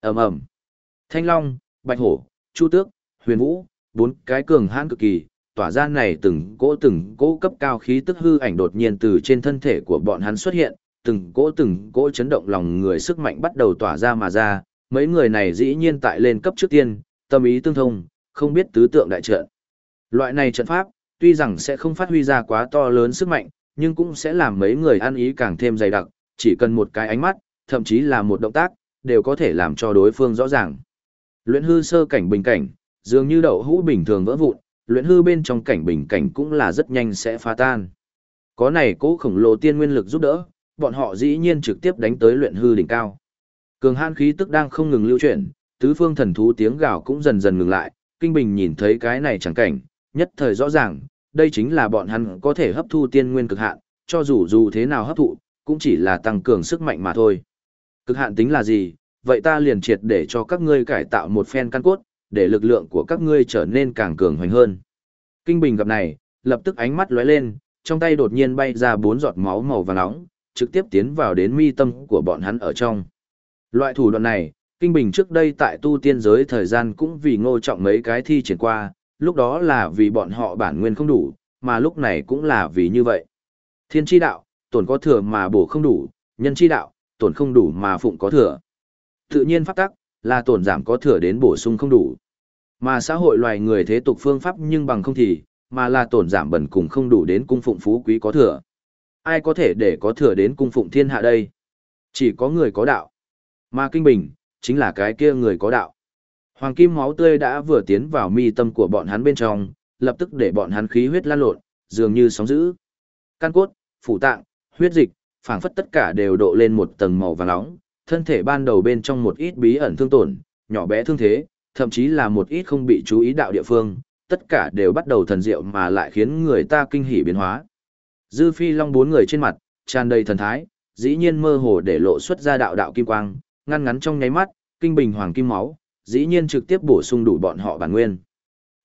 ầm ầm Thanh Long, Bạch Hổ, Chu Tước, Huyền Vũ, bốn cái cường hãn cực kỳ, tỏa ra này từng cỗ từng cỗ cấp cao khí tức hư ảnh đột nhiên từ trên thân thể của bọn hắn xuất hiện, từng cỗ từng cỗ chấn động lòng người sức mạnh bắt đầu tỏa ra mà ra, mấy người này dĩ nhiên tại lên cấp trước tiên, tâm ý tương thông, không biết tứ tượng đại trận. Loại này trận pháp, tuy rằng sẽ không phát huy ra quá to lớn sức mạnh, nhưng cũng sẽ làm mấy người ăn ý càng thêm dày đặc, chỉ cần một cái ánh mắt, thậm chí là một động tác, đều có thể làm cho đối phương rõ ràng. Luyện hư sơ cảnh bình cảnh, dường như đậu hũ bình thường vỡ vụn, luyện hư bên trong cảnh bình cảnh cũng là rất nhanh sẽ phá tan. Có này cố khổng lồ tiên nguyên lực giúp đỡ, bọn họ dĩ nhiên trực tiếp đánh tới luyện hư đỉnh cao. Cường hãn khí tức đang không ngừng lưu chuyển, tứ phương thần thú tiếng gào cũng dần dần ngừng lại, Kinh Bình nhìn thấy cái này chẳng cảnh, nhất thời rõ ràng, đây chính là bọn hắn có thể hấp thu tiên nguyên cực hạn, cho dù dù thế nào hấp thụ, cũng chỉ là tăng cường sức mạnh mà thôi. Cực hạn tính là gì? Vậy ta liền triệt để cho các ngươi cải tạo một phen căn cốt, để lực lượng của các ngươi trở nên càng cường hoành hơn. Kinh Bình gặp này, lập tức ánh mắt lóe lên, trong tay đột nhiên bay ra bốn giọt máu màu vàng nóng, trực tiếp tiến vào đến mi tâm của bọn hắn ở trong. Loại thủ đoạn này, Kinh Bình trước đây tại tu tiên giới thời gian cũng vì ngô trọng mấy cái thi triển qua, lúc đó là vì bọn họ bản nguyên không đủ, mà lúc này cũng là vì như vậy. Thiên chi đạo, tổn có thừa mà bổ không đủ, nhân chi đạo, tổn không đủ mà phụng có thừa. Tự nhiên pháp tắc, là tổn giảm có thừa đến bổ sung không đủ. Mà xã hội loài người thế tục phương pháp nhưng bằng không thì, mà là tổn giảm bẩn cùng không đủ đến cung phụng phú quý có thừa. Ai có thể để có thừa đến cung phụng thiên hạ đây? Chỉ có người có đạo. Mà kinh bình, chính là cái kia người có đạo. Hoàng kim máu tươi đã vừa tiến vào mi tâm của bọn hắn bên trong, lập tức để bọn hắn khí huyết lan lộn, dường như sóng dữ. Căn cốt, phủ tạng, huyết dịch, phảng phất tất cả đều độ lên một tầng màu vàng nóng, thân thể ban đầu bên trong một ít bí ẩn thương tổn, nhỏ bé thương thế, thậm chí là một ít không bị chú ý đạo địa phương, tất cả đều bắt đầu thần diệu mà lại khiến người ta kinh hỉ biến hóa. Dư Phi Long bốn người trên mặt, tràn đầy thần thái, dĩ nhiên mơ hồ để lộ xuất ra đạo đạo kim quang, ngăn ngắn trong nháy mắt, kinh bình hoàng kim máu, dĩ nhiên trực tiếp bổ sung đủ bọn họ bản nguyên.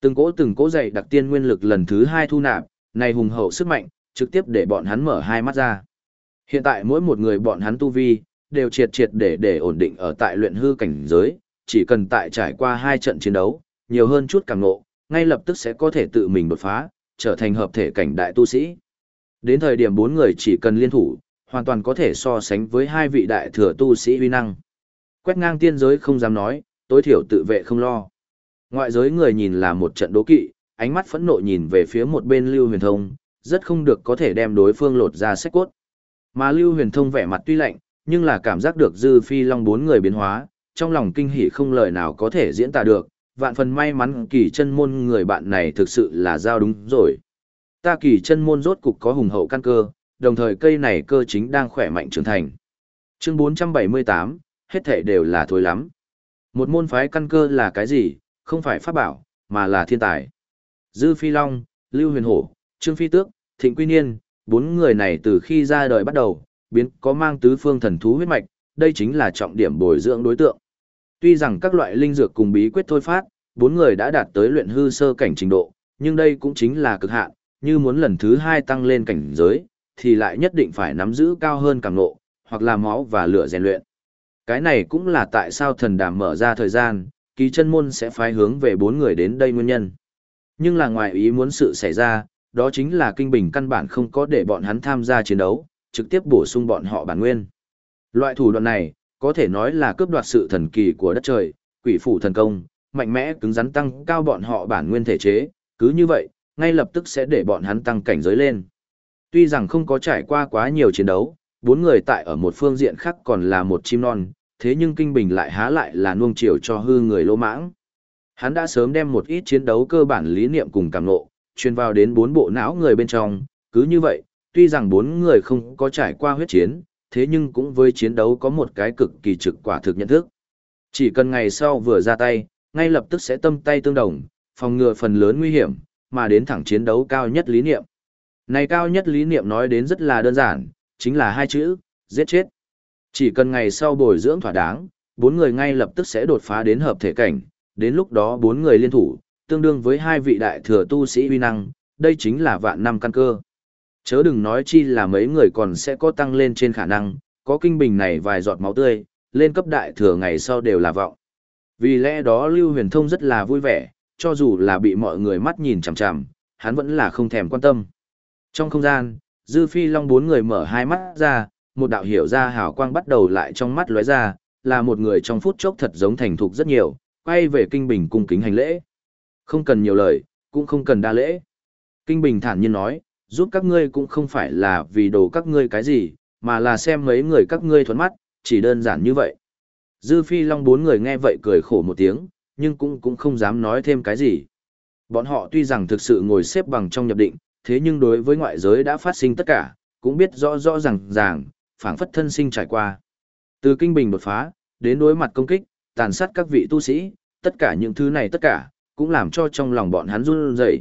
Từng cỗ từng cỗ dày đặc tiên nguyên lực lần thứ hai thu nạp, này hùng hậu sức mạnh, trực tiếp để bọn hắn mở hai mắt ra. Hiện tại mỗi một người bọn hắn tu vi, đều triệt triệt để để ổn định ở tại luyện hư cảnh giới, chỉ cần tại trải qua hai trận chiến đấu, nhiều hơn chút càng ngộ, ngay lập tức sẽ có thể tự mình đột phá, trở thành hợp thể cảnh đại tu sĩ. Đến thời điểm bốn người chỉ cần liên thủ, hoàn toàn có thể so sánh với hai vị đại thừa tu sĩ uy năng. Quét ngang tiên giới không dám nói, tối thiểu tự vệ không lo. Ngoại giới người nhìn là một trận đố kỵ, ánh mắt phẫn nộ nhìn về phía một bên Lưu Huyền Thông, rất không được có thể đem đối phương lột ra sách cốt. Mà Lưu Huyền Thông vẻ mặt tuy lạnh, nhưng là cảm giác được Dư Phi Long bốn người biến hóa, trong lòng kinh hỉ không lời nào có thể diễn tả được, vạn phần may mắn kỳ chân môn người bạn này thực sự là giao đúng rồi. Ta kỳ chân môn rốt cục có hùng hậu căn cơ, đồng thời cây này cơ chính đang khỏe mạnh trưởng thành. Chương 478, hết thể đều là thối lắm. Một môn phái căn cơ là cái gì, không phải pháp bảo, mà là thiên tài. Dư Phi Long, Lưu Huyền Hổ, Trương Phi Tước, Thịnh Quy Niên, bốn người này từ khi ra đời bắt đầu, biến có mang tứ phương thần thú huyết mạch, đây chính là trọng điểm bồi dưỡng đối tượng. Tuy rằng các loại linh dược cùng bí quyết thôi phát, bốn người đã đạt tới luyện hư sơ cảnh trình độ, nhưng đây cũng chính là cực hạn, như muốn lần thứ hai tăng lên cảnh giới, thì lại nhất định phải nắm giữ cao hơn càng ngộ, hoặc là máu và lửa rèn luyện. Cái này cũng là tại sao thần đàm mở ra thời gian, kỳ chân môn sẽ phái hướng về bốn người đến đây nguyên nhân. Nhưng là ngoài ý muốn sự xảy ra, đó chính là kinh bình căn bản không có để bọn hắn tham gia chiến đấu, trực tiếp bổ sung bọn họ bản nguyên. Loại thủ đoạn này, có thể nói là cướp đoạt sự thần kỳ của đất trời, quỷ phủ thần công, mạnh mẽ cứng rắn tăng cao bọn họ bản nguyên thể chế, cứ như vậy, ngay lập tức sẽ để bọn hắn tăng cảnh giới lên. Tuy rằng không có trải qua quá nhiều chiến đấu, bốn người tại ở một phương diện khác còn là một chim non, thế nhưng Kinh Bình lại há lại là nuông chiều cho hư người lỗ mãng. Hắn đã sớm đem một ít chiến đấu cơ bản lý niệm cùng cảm ngộ, truyền vào đến bốn bộ não người bên trong, cứ như vậy, tuy rằng bốn người không có trải qua huyết chiến, thế nhưng cũng với chiến đấu có một cái cực kỳ trực quả thực nhận thức. Chỉ cần ngày sau vừa ra tay, ngay lập tức sẽ tâm tay tương đồng, phòng ngừa phần lớn nguy hiểm, mà đến thẳng chiến đấu cao nhất lý niệm. Này cao nhất lý niệm nói đến rất là đơn giản, chính là hai chữ, giết chết. Chỉ cần ngày sau bồi dưỡng thỏa đáng, bốn người ngay lập tức sẽ đột phá đến hợp thể cảnh, đến lúc đó bốn người liên thủ, tương đương với hai vị đại thừa tu sĩ uy năng, đây chính là vạn năm căn cơ. Chớ đừng nói chi là mấy người còn sẽ có tăng lên trên khả năng, có kinh bình này vài giọt máu tươi, lên cấp đại thừa ngày sau đều là vọng. Vì lẽ đó Lưu Huyền Thông rất là vui vẻ, cho dù là bị mọi người mắt nhìn chằm chằm, hắn vẫn là không thèm quan tâm. Trong không gian, Dư Phi Long bốn người mở hai mắt ra, một đạo hiểu ra hào quang bắt đầu lại trong mắt lóe ra, là một người trong phút chốc thật giống thành thục rất nhiều, quay về Kinh Bình cung kính hành lễ. Không cần nhiều lời, cũng không cần đa lễ. Kinh Bình thản nhiên nói, giúp các ngươi cũng không phải là vì đồ các ngươi cái gì, mà là xem mấy người các ngươi thuẫn mắt, chỉ đơn giản như vậy. Dư Phi Long bốn người nghe vậy cười khổ một tiếng, nhưng cũng cũng không dám nói thêm cái gì. Bọn họ tuy rằng thực sự ngồi xếp bằng trong nhập định, thế nhưng đối với ngoại giới đã phát sinh tất cả, cũng biết rõ rõ ràng ràng, phảng phất thân sinh trải qua. Từ kinh bình đột phá, đến đối mặt công kích, tàn sát các vị tu sĩ, tất cả những thứ này tất cả, cũng làm cho trong lòng bọn hắn run rẩy.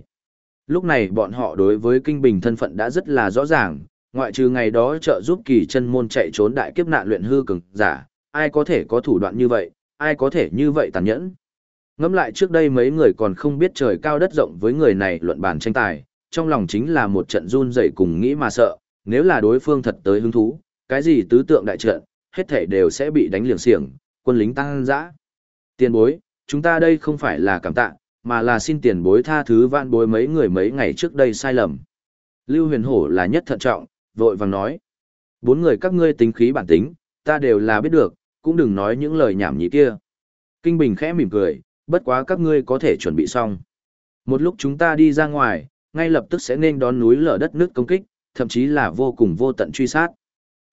Lúc này bọn họ đối với kinh bình thân phận đã rất là rõ ràng, ngoại trừ ngày đó trợ giúp kỳ chân môn chạy trốn đại kiếp nạn luyện hư cường giả, ai có thể có thủ đoạn như vậy, ai có thể như vậy tàn nhẫn. Ngẫm lại trước đây mấy người còn không biết trời cao đất rộng với người này luận bàn tranh tài, trong lòng chính là một trận run rẩy cùng nghĩ mà sợ, nếu là đối phương thật tới hứng thú, cái gì tứ tượng đại trận, hết thể đều sẽ bị đánh liều xiềng, quân lính tăng dã. Tiền bối, chúng ta đây không phải là cảm tạ, mà là xin tiền bối tha thứ vạn bối mấy người mấy ngày trước đây sai lầm. Lưu huyền hổ là nhất thận trọng, vội vàng nói. Bốn người các ngươi tính khí bản tính, ta đều là biết được, cũng đừng nói những lời nhảm nhí kia. Kinh Bình khẽ mỉm cười, bất quá các ngươi có thể chuẩn bị xong. Một lúc chúng ta đi ra ngoài, ngay lập tức sẽ nên đón núi lở đất nước công kích, thậm chí là vô cùng vô tận truy sát.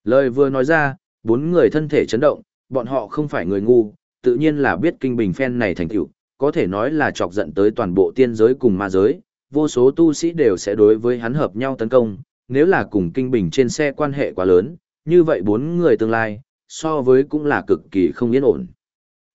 Lời vừa nói ra, bốn người thân thể chấn động, bọn họ không phải người ngu, tự nhiên là biết kinh bình phen này thành tựu, có thể nói là chọc giận tới toàn bộ tiên giới cùng ma giới, vô số tu sĩ đều sẽ đối với hắn hợp nhau tấn công, nếu là cùng kinh bình trên xe quan hệ quá lớn, như vậy bốn người tương lai, so với cũng là cực kỳ không yên ổn.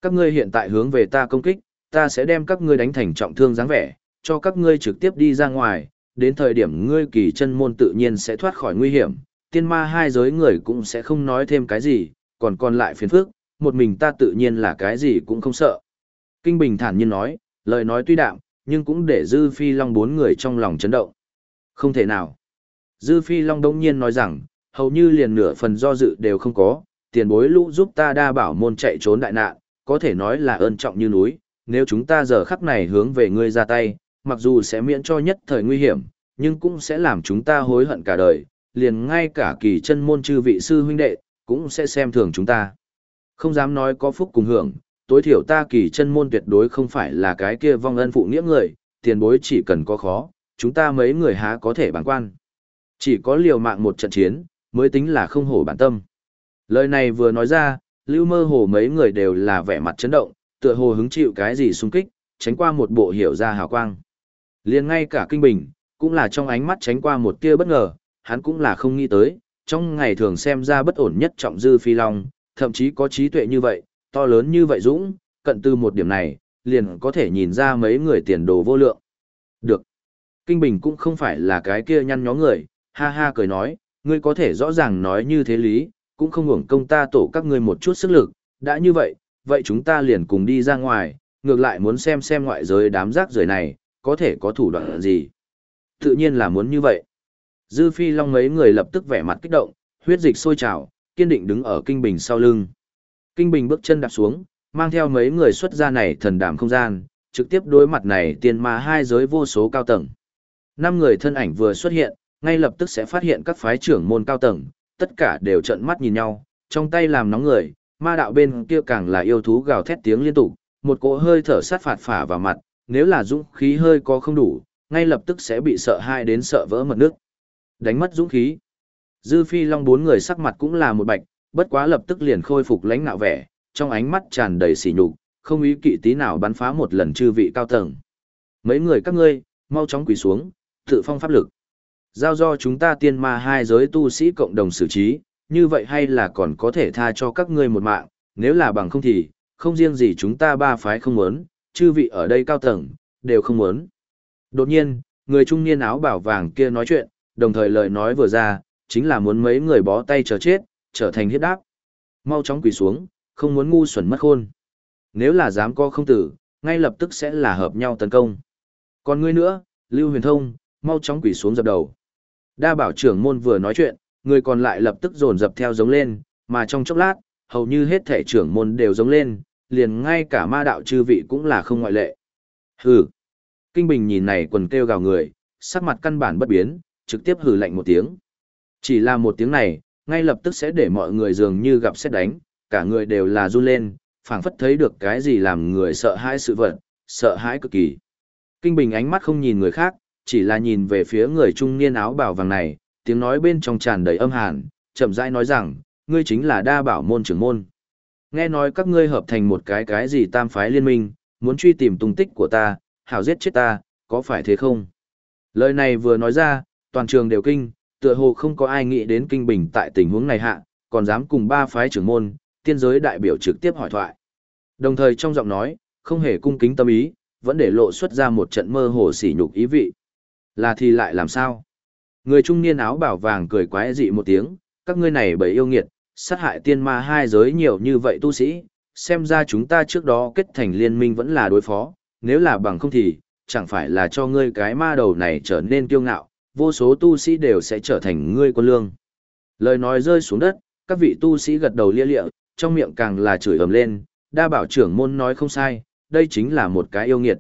Các ngươi hiện tại hướng về ta công kích, ta sẽ đem các ngươi đánh thành trọng thương dáng vẻ, cho các ngươi trực tiếp đi ra ngoài, đến thời điểm ngươi kỳ chân môn tự nhiên sẽ thoát khỏi nguy hiểm, tiên ma hai giới người cũng sẽ không nói thêm cái gì, còn còn lại phiền phức, một mình ta tự nhiên là cái gì cũng không sợ. Kinh Bình thản nhiên nói, lời nói tuy đạm, nhưng cũng để Dư Phi Long bốn người trong lòng chấn động. Không thể nào. Dư Phi Long đông nhiên nói rằng, hầu như liền nửa phần do dự đều không có, tiền bối lũ giúp ta đa bảo môn chạy trốn đại nạn, có thể nói là ơn trọng như núi, nếu chúng ta giờ khắc này hướng về ngươi ra tay, mặc dù sẽ miễn cho nhất thời nguy hiểm, nhưng cũng sẽ làm chúng ta hối hận cả đời, liền ngay cả kỳ chân môn chư vị sư huynh đệ, cũng sẽ xem thường chúng ta. Không dám nói có phúc cùng hưởng, tối thiểu ta kỳ chân môn tuyệt đối không phải là cái kia vong ân phụ nghĩa người, tiền bối chỉ cần có khó, chúng ta mấy người há có thể bản quan. Chỉ có liều mạng một trận chiến, mới tính là không hổ bản tâm. Lời này vừa nói ra, lưu mơ hồ mấy người đều là vẻ mặt chấn động, tựa hồ hứng chịu cái gì xung kích, tránh qua một bộ hiểu ra hào quang. liền ngay cả kinh bình, cũng là trong ánh mắt tránh qua một tia bất ngờ, hắn cũng là không nghĩ tới, trong ngày thường xem ra bất ổn nhất trọng dư phi long, thậm chí có trí tuệ như vậy, to lớn như vậy dũng, cận từ một điểm này, liền có thể nhìn ra mấy người tiền đồ vô lượng. Được. Kinh Bình cũng không phải là cái kia nhăn nhó người, ha ha cười nói, ngươi có thể rõ ràng nói như thế lý, cũng không hưởng công ta tổ các ngươi một chút sức lực, đã như vậy, vậy chúng ta liền cùng đi ra ngoài, ngược lại muốn xem xem ngoại giới đám rác rưởi này, có thể có thủ đoạn gì. Tự nhiên là muốn như vậy. Dư Phi Long mấy người lập tức vẻ mặt kích động, huyết dịch sôi trào, kiên định đứng ở Kinh Bình sau lưng. Kinh Bình bước chân đạp xuống, mang theo mấy người xuất ra này thần đảm không gian, trực tiếp đối mặt này tiên ma hai giới vô số cao tầng. Năm người thân ảnh vừa xuất hiện, ngay lập tức sẽ phát hiện các phái trưởng môn cao tầng, tất cả đều trợn mắt nhìn nhau, trong tay làm nóng người, ma đạo bên kia càng là yêu thú gào thét tiếng liên tục, một cỗ hơi thở sát phạt phả vào mặt, nếu là dũng khí hơi có không đủ, ngay lập tức sẽ bị sợ hai đến sợ vỡ mật nước. Đánh mất dũng khí. Dư Phi Long bốn người sắc mặt cũng là một bạch, bất quá lập tức liền khôi phục lãnh nạo vẻ, trong ánh mắt tràn đầy sỉ nhục, không ý kỵ tí nào bắn phá một lần chư vị cao tầng. Mấy người các ngươi, mau chóng quỳ xuống, tự phong pháp lực. Giao do chúng ta tiên ma hai giới tu sĩ cộng đồng xử trí, như vậy hay là còn có thể tha cho các ngươi một mạng, nếu là bằng không thì, không riêng gì chúng ta ba phái không muốn, chư vị ở đây cao tầng, đều không muốn. Đột nhiên, người trung niên áo bảo vàng kia nói chuyện, đồng thời lời nói vừa ra, chính là muốn mấy người bó tay chờ chết, trở thành hiếp đáp. Mau chóng quỳ xuống, không muốn ngu xuẩn mất khôn. Nếu là dám co không tử, ngay lập tức sẽ là hợp nhau tấn công. Còn ngươi nữa, Lưu Huyền Thông, mau chóng quỳ xuống dập đầu. Đa bảo trưởng môn vừa nói chuyện, người còn lại lập tức dồn dập theo giống lên, mà trong chốc lát, hầu như hết thể trưởng môn đều giống lên, liền ngay cả ma đạo chư vị cũng là không ngoại lệ. Hừ. Kinh Bình nhìn này quần kêu gào người, sắc mặt căn bản bất biến, trực tiếp hừ lạnh một tiếng. Chỉ là một tiếng này, ngay lập tức sẽ để mọi người dường như gặp xét đánh, cả người đều là run lên, phảng phất thấy được cái gì làm người sợ hãi sự vật, sợ hãi cực kỳ. Kinh Bình ánh mắt không nhìn người khác, chỉ là nhìn về phía người trung niên áo bào vàng này, tiếng nói bên trong tràn đầy âm hàn, chậm rãi nói rằng, ngươi chính là đa bảo môn trưởng môn. Nghe nói các ngươi hợp thành một cái cái gì tam phái liên minh, muốn truy tìm tung tích của ta, hảo giết chết ta, có phải thế không? Lời này vừa nói ra, toàn trường đều kinh, tựa hồ không có ai nghĩ đến kinh bình tại tình huống này hạ, còn dám cùng ba phái trưởng môn, tiên giới đại biểu trực tiếp hỏi thoại. Đồng thời trong giọng nói, không hề cung kính tâm ý, vẫn để lộ xuất ra một trận mơ hồ sỉ nhục ý vị. Là thì lại làm sao? Người trung niên áo bảo vàng cười quái dị một tiếng, các ngươi này bởi yêu nghiệt, sát hại tiên ma hai giới nhiều như vậy tu sĩ, xem ra chúng ta trước đó kết thành liên minh vẫn là đối phó, nếu là bằng không thì, chẳng phải là cho ngươi cái ma đầu này trở nên kiêu ngạo, vô số tu sĩ đều sẽ trở thành ngươi quân lương. Lời nói rơi xuống đất, các vị tu sĩ gật đầu lia lịa, trong miệng càng là chửi ầm lên, đa bảo trưởng môn nói không sai, đây chính là một cái yêu nghiệt.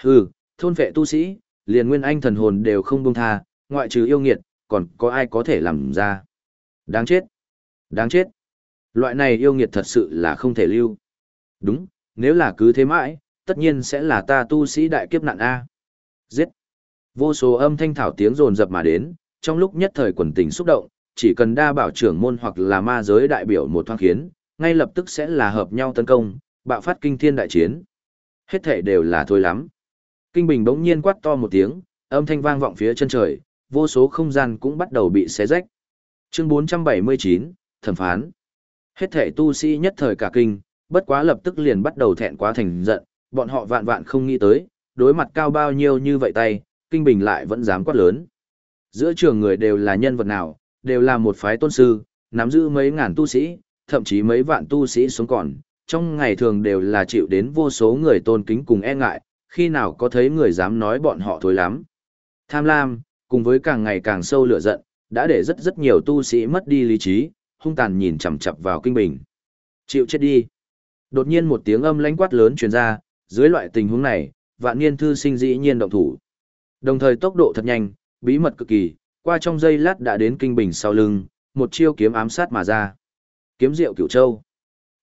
Hừ, thôn vệ tu sĩ, liền nguyên anh thần hồn đều không buông tha, ngoại trừ yêu nghiệt, còn có ai có thể làm ra. Đáng chết. Đáng chết. Loại này yêu nghiệt thật sự là không thể lưu. Đúng, nếu là cứ thế mãi, tất nhiên sẽ là ta tu sĩ đại kiếp nạn A. Giết. Vô số âm thanh thảo tiếng rồn rập mà đến, trong lúc nhất thời quần tình xúc động, chỉ cần đa bảo trưởng môn hoặc là ma giới đại biểu một thoáng khiến, ngay lập tức sẽ là hợp nhau tấn công, bạo phát kinh thiên đại chiến. Hết thể đều là thôi lắm. Kinh bình bỗng nhiên quát to một tiếng, âm thanh vang vọng phía chân trời, vô số không gian cũng bắt đầu bị xé rách. Chương 479, thẩm phán. Hết thể tu sĩ nhất thời cả kinh, bất quá lập tức liền bắt đầu thẹn quá thành giận, bọn họ vạn vạn không nghĩ tới, đối mặt cao bao nhiêu như vậy tay, kinh bình lại vẫn dám quát lớn. Giữa trường người đều là nhân vật nào, đều là một phái tôn sư, nắm giữ mấy ngàn tu sĩ, thậm chí mấy vạn tu sĩ sống còn, trong ngày thường đều là chịu đến vô số người tôn kính cùng e ngại, khi nào có thấy người dám nói bọn họ thối lắm. Tham lam, cùng với càng ngày càng sâu lửa giận, đã để rất rất nhiều tu sĩ mất đi lý trí, hung tàn nhìn chằm chằm vào kinh bình. Chịu chết đi. Đột nhiên một tiếng âm lãnh quát lớn truyền ra, dưới loại tình huống này, vạn niên thư sinh dĩ nhiên động thủ. Đồng thời tốc độ thật nhanh, bí mật cực kỳ, qua trong giây lát đã đến kinh bình sau lưng, một chiêu kiếm ám sát mà ra. Kiếm diệu cửu châu.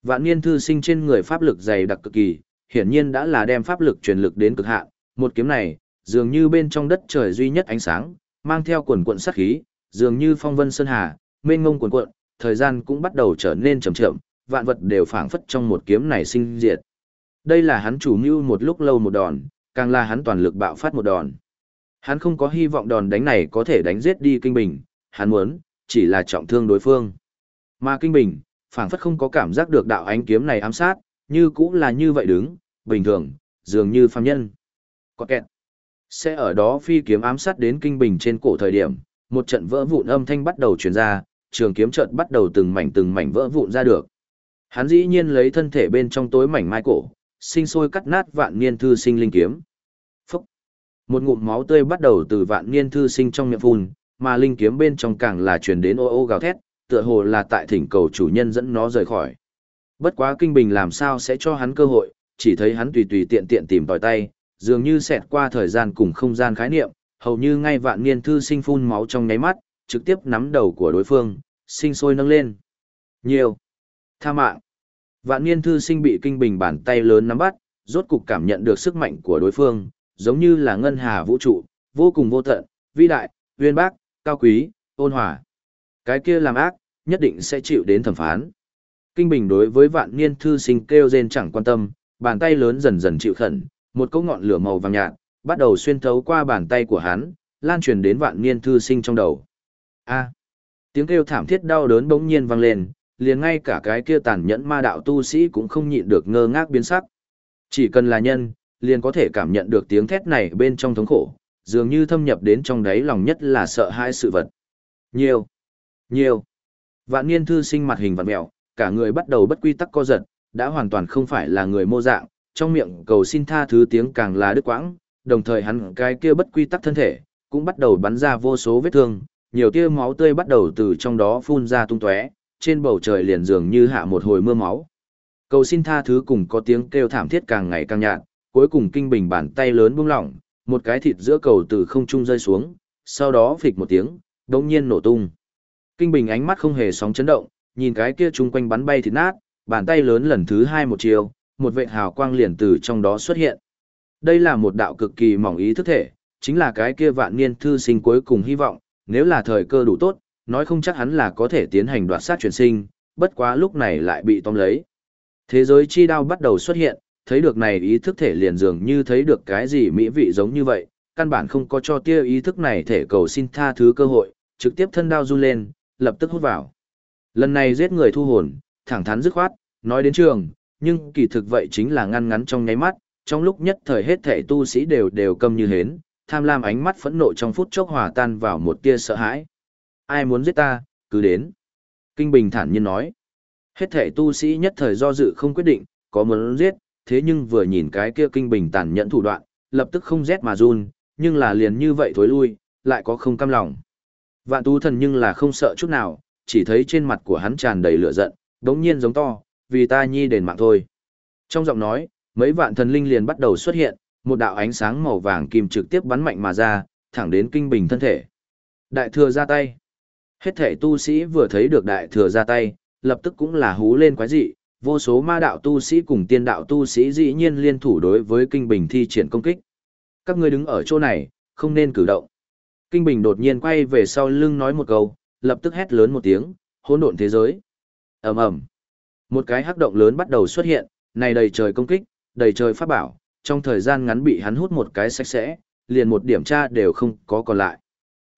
Vạn niên thư sinh trên người pháp lực dày đặc cực kỳ, hiển nhiên đã là đem pháp lực truyền lực đến cực hạn, một kiếm này, dường như bên trong đất trời duy nhất ánh sáng, mang theo quần quận sát khí, dường như phong vân sơn hà, mênh ngông quần quận, thời gian cũng bắt đầu trở nên chậm chậm, vạn vật đều phảng phất trong một kiếm này sinh diệt. Đây là hắn chủ mưu một lúc lâu một đòn, càng là hắn toàn lực bạo phát một đòn. Hắn không có hy vọng đòn đánh này có thể đánh giết đi Kinh Bình, hắn muốn, chỉ là trọng thương đối phương. Mà Kinh Bình, phảng phất không có cảm giác được đạo ánh kiếm này ám sát, như cũng là như vậy đứng, bình thường, dường như phàm nhân. Có kẹt. Sẽ ở đó phi kiếm ám sát đến Kinh Bình trên cổ thời điểm, một trận vỡ vụn âm thanh bắt đầu truyền ra, trường kiếm trận bắt đầu từng mảnh từng mảnh vỡ vụn ra được. Hắn dĩ nhiên lấy thân thể bên trong tối mảnh mai cổ, sinh sôi cắt nát vạn niên thư sinh linh kiếm. Một ngụm máu tươi bắt đầu từ vạn niên thư sinh trong miệng phun, mà linh kiếm bên trong càng là truyền đến ô ô gào thét, tựa hồ là tại thỉnh cầu chủ nhân dẫn nó rời khỏi. Bất quá kinh bình làm sao sẽ cho hắn cơ hội, chỉ thấy hắn tùy tùy tiện tiện tìm tòi tay, dường như xẹt qua thời gian cùng không gian khái niệm, hầu như ngay vạn niên thư sinh phun máu trong nháy mắt, trực tiếp nắm đầu của đối phương, sinh sôi nâng lên. Nhiều. Tha mạng. Vạn niên thư sinh bị kinh bình bàn tay lớn nắm bắt, rốt cục cảm nhận được sức mạnh của đối phương, giống như là ngân hà vũ trụ, vô cùng vô tận, vĩ đại, uyên bác, cao quý, ôn hòa. Cái kia làm ác, nhất định sẽ chịu đến thẩm phán. Kinh bình đối với vạn niên thư sinh kêu rên chẳng quan tâm, bàn tay lớn dần dần chịu khẩn, một cỗ ngọn lửa màu vàng nhạt, bắt đầu xuyên thấu qua bàn tay của hắn, lan truyền đến vạn niên thư sinh trong đầu. A. tiếng kêu thảm thiết đau đớn bỗng nhiên vang lên, liền ngay cả cái kia tàn nhẫn ma đạo tu sĩ cũng không nhịn được ngơ ngác biến sắc. Chỉ cần là nhân, liền có thể cảm nhận được tiếng thét này bên trong thống khổ, dường như thâm nhập đến trong đáy lòng nhất là sợ hãi sự vật. Nhiều, nhiều. Vạn niên thư sinh mặt hình vặn mẹo, cả người bắt đầu bất quy tắc co giật, đã hoàn toàn không phải là người mô dạng, trong miệng cầu xin tha thứ tiếng càng là đứt quãng, đồng thời hắn cái kia bất quy tắc thân thể, cũng bắt đầu bắn ra vô số vết thương, nhiều tia máu tươi bắt đầu từ trong đó phun ra tung tóe, trên bầu trời liền dường như hạ một hồi mưa máu. Cầu xin tha thứ cùng có tiếng kêu thảm thiết càng ngày càng nhạt, cuối cùng kinh bình bàn tay lớn buông lỏng, một cái thịt giữa cầu từ không trung rơi xuống, sau đó phịch một tiếng, đột nhiên nổ tung. Kinh bình ánh mắt không hề sóng chấn động, nhìn cái kia chung quanh bắn bay thịt nát, bàn tay lớn lần thứ hai một chiều, một vệ hào quang liền từ trong đó xuất hiện. Đây là một đạo cực kỳ mỏng ý thức thể, chính là cái kia vạn niên thư sinh cuối cùng hy vọng, nếu là thời cơ đủ tốt, nói không chắc hắn là có thể tiến hành đoạt sát chuyển sinh, bất quá lúc này lại bị tóm lấy. Thế giới chi đao bắt đầu xuất hiện, thấy được này ý thức thể liền dường như thấy được cái gì mỹ vị giống như vậy, căn bản không có cho tia ý thức này thể cầu xin tha thứ cơ hội, trực tiếp thân đao run lên, lập tức hút vào. Lần này giết người thu hồn, thẳng thắn dứt khoát, nói đến trường, nhưng kỳ thực vậy chính là ngăn ngắn trong nháy mắt, trong lúc nhất thời hết thể tu sĩ đều đều câm như hến, tham lam ánh mắt phẫn nộ trong phút chốc hòa tan vào một tia sợ hãi. Ai muốn giết ta, cứ đến. Kinh Bình thản nhiên nói. Hết thể tu sĩ nhất thời do dự không quyết định, có muốn giết, thế nhưng vừa nhìn cái kia Kinh Bình tàn nhẫn thủ đoạn, lập tức không rét mà run, nhưng là liền như vậy thối lui, lại có không cam lòng. Vạn tu thần nhưng là không sợ chút nào, chỉ thấy trên mặt của hắn tràn đầy lửa giận, đống nhiên giống to, vì ta nhi đền mạng thôi. Trong giọng nói, mấy vạn thần linh liền bắt đầu xuất hiện, một đạo ánh sáng màu vàng kim trực tiếp bắn mạnh mà ra, thẳng đến kinh bình thân thể. Đại thừa ra tay. Hết thể tu sĩ vừa thấy được đại thừa ra tay, lập tức cũng là hú lên quái dị, vô số ma đạo tu sĩ cùng tiên đạo tu sĩ dĩ nhiên liên thủ đối với kinh bình thi triển công kích. Các ngươi đứng ở chỗ này, không nên cử động. Kinh bình đột nhiên quay về sau lưng nói một câu, lập tức hét lớn một tiếng, hỗn độn thế giới. ầm ầm, một cái hắc động lớn bắt đầu xuất hiện, này đầy trời công kích, đầy trời pháp bảo, trong thời gian ngắn bị hắn hút một cái sạch sẽ, liền một điểm tra đều không có còn lại.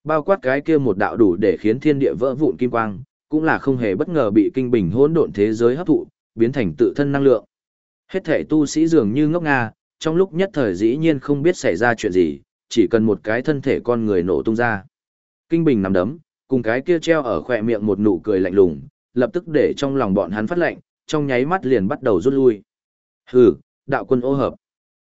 Bao quát cái kia một đạo đủ để khiến thiên địa vỡ vụn kim quang, cũng là không hề bất ngờ bị kinh bình hỗn độn thế giới hấp thụ, biến thành tự thân năng lượng. Hết thể tu sĩ dường như ngốc nga, trong lúc nhất thời dĩ nhiên không biết xảy ra chuyện gì, chỉ cần một cái thân thể con người nổ tung ra. Kinh bình nằm đấm, cùng cái kia treo ở khỏe miệng một nụ cười lạnh lùng, lập tức để trong lòng bọn hắn phát lạnh, trong nháy mắt liền bắt đầu rút lui. Hừ, đạo quân ô hợp.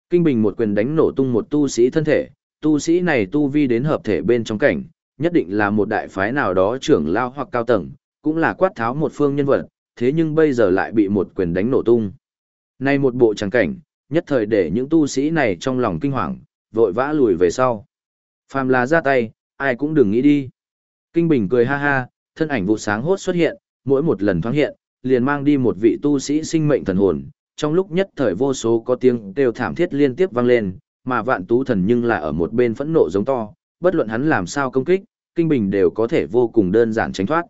Kinh Bình một quyền đánh nổ tung một tu sĩ thân thể, tu sĩ này tu vi đến hợp thể bên trong cảnh, nhất định là một đại phái nào đó trưởng lao hoặc cao tầng, cũng là quát tháo một phương nhân vật, thế nhưng bây giờ lại bị một quyền đánh nổ tung. Nay một bộ trắng cảnh, nhất thời để những tu sĩ này trong lòng kinh hoàng, vội vã lùi về sau. Phàm là ra tay, ai cũng đừng nghĩ đi. Kinh Bình cười ha ha, thân ảnh vụ sáng hốt xuất hiện, mỗi một lần thoáng hiện, liền mang đi một vị tu sĩ sinh mệnh thần hồn, trong lúc nhất thời vô số có tiếng đều thảm thiết liên tiếp vang lên, mà vạn tú thần nhưng là ở một bên phẫn nộ giống to, bất luận hắn làm sao công kích, Kinh Bình đều có thể vô cùng đơn giản tránh thoát.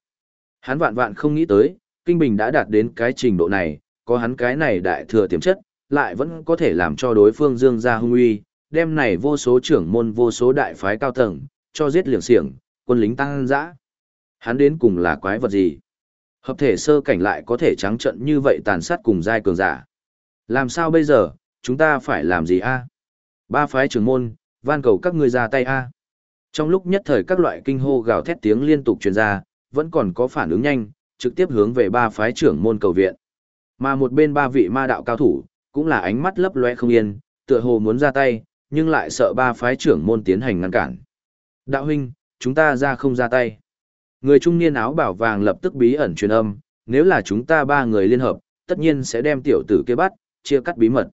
Hắn vạn vạn không nghĩ tới, Kinh Bình đã đạt đến cái trình độ này, có hắn cái này đại thừa tiềm chất, lại vẫn có thể làm cho đối phương dương ra hung uy, đem này vô số trưởng môn vô số đại phái cao tầng, cho giết liều xiềng, quân lính tăng dã. Hắn đến cùng là quái vật gì? Hợp thể sơ cảnh lại có thể trắng trận như vậy tàn sát cùng giai cường giả. Làm sao bây giờ, chúng ta phải làm gì a? Ba phái trưởng môn, van cầu các ngươi ra tay a. Trong lúc nhất thời các loại kinh hô gào thét tiếng liên tục truyền ra, vẫn còn có phản ứng nhanh, trực tiếp hướng về ba phái trưởng môn cầu viện. Mà một bên ba vị ma đạo cao thủ, cũng là ánh mắt lấp loe không yên, tựa hồ muốn ra tay, nhưng lại sợ ba phái trưởng môn tiến hành ngăn cản. Đạo huynh, chúng ta ra không ra tay. Người trung niên áo bảo vàng lập tức bí ẩn truyền âm, nếu là chúng ta ba người liên hợp, tất nhiên sẽ đem tiểu tử kia bắt, chia cắt bí mật.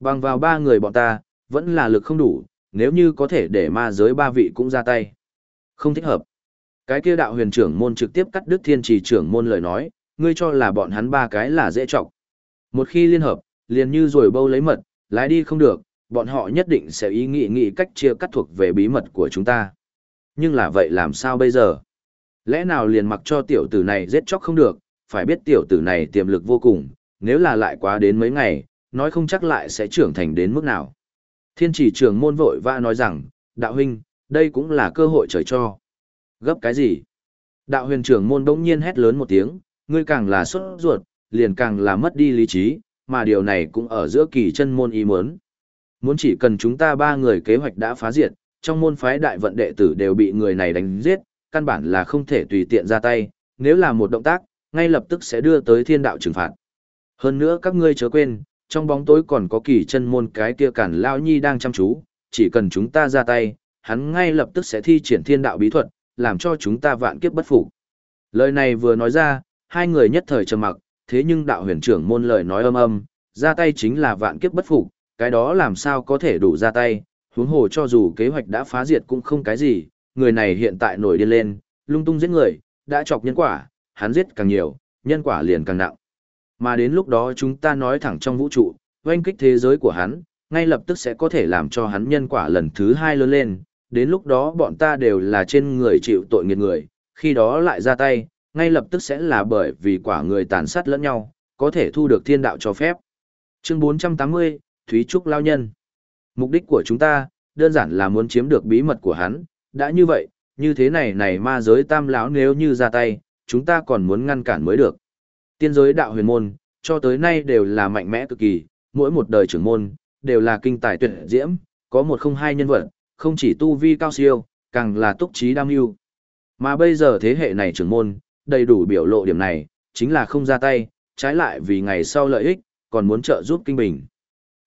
Bằng vào ba người bọn ta, vẫn là lực không đủ, nếu như có thể để ma giới ba vị cũng ra tay. Không thích hợp. Cái kia đạo huyền trưởng môn trực tiếp cắt đứt thiên trì trưởng môn lời nói, ngươi cho là bọn hắn ba cái là dễ trọng. Một khi liên hợp, liền như rồi bâu lấy mật, lái đi không được, bọn họ nhất định sẽ ý nghĩ nghĩ cách chia cắt thuộc về bí mật của chúng ta. Nhưng là vậy làm sao bây giờ? Lẽ nào liền mặc cho tiểu tử này giết chóc không được, phải biết tiểu tử này tiềm lực vô cùng, nếu là lại quá đến mấy ngày, nói không chắc lại sẽ trưởng thành đến mức nào. Thiên chỉ trưởng môn vội vã nói rằng, đạo huynh, đây cũng là cơ hội trời cho. Gấp cái gì? Đạo huyền trưởng môn đống nhiên hét lớn một tiếng, ngươi càng là xuất ruột, liền càng là mất đi lý trí, mà điều này cũng ở giữa kỳ chân môn ý muốn. Muốn chỉ cần chúng ta ba người kế hoạch đã phá diệt, trong môn phái đại vận đệ tử đều bị người này đánh giết, căn bản là không thể tùy tiện ra tay, nếu là một động tác, ngay lập tức sẽ đưa tới thiên đạo trừng phạt. Hơn nữa các ngươi chớ quên, trong bóng tối còn có kỳ chân môn cái kia cản lao nhi đang chăm chú, chỉ cần chúng ta ra tay, hắn ngay lập tức sẽ thi triển thiên đạo bí thuật, làm cho chúng ta vạn kiếp bất phục. Lời này vừa nói ra, hai người nhất thời trầm mặc, thế nhưng đạo huyền trưởng môn lời nói âm âm, ra tay chính là vạn kiếp bất phục, cái đó làm sao có thể đủ ra tay, huống hồ cho dù kế hoạch đã phá diệt cũng không cái gì, người này hiện tại nổi điên lên, lung tung giết người, đã chọc nhân quả, hắn giết càng nhiều, nhân quả liền càng nặng. Mà đến lúc đó chúng ta nói thẳng trong vũ trụ, oanh kích thế giới của hắn, ngay lập tức sẽ có thể làm cho hắn nhân quả lần thứ hai lớn lên, đến lúc đó bọn ta đều là trên người chịu tội nghiệt người, khi đó lại ra tay, ngay lập tức sẽ là bởi vì quả người tàn sát lẫn nhau, có thể thu được thiên đạo cho phép. Chương 480, Thúy Trúc Lao Nhân Mục đích của chúng ta, đơn giản là muốn chiếm được bí mật của hắn, đã như vậy, như thế này này ma giới tam lão nếu như ra tay, chúng ta còn muốn ngăn cản mới được. Tiên giới đạo huyền môn, cho tới nay đều là mạnh mẽ cực kỳ, mỗi một đời trưởng môn, đều là kinh tài tuyệt diễm, có một không hai nhân vật, không chỉ tu vi cao siêu, càng là túc trí đam mưu. Mà bây giờ thế hệ này trưởng môn, đầy đủ biểu lộ điểm này, chính là không ra tay, trái lại vì ngày sau lợi ích, còn muốn trợ giúp kinh bình.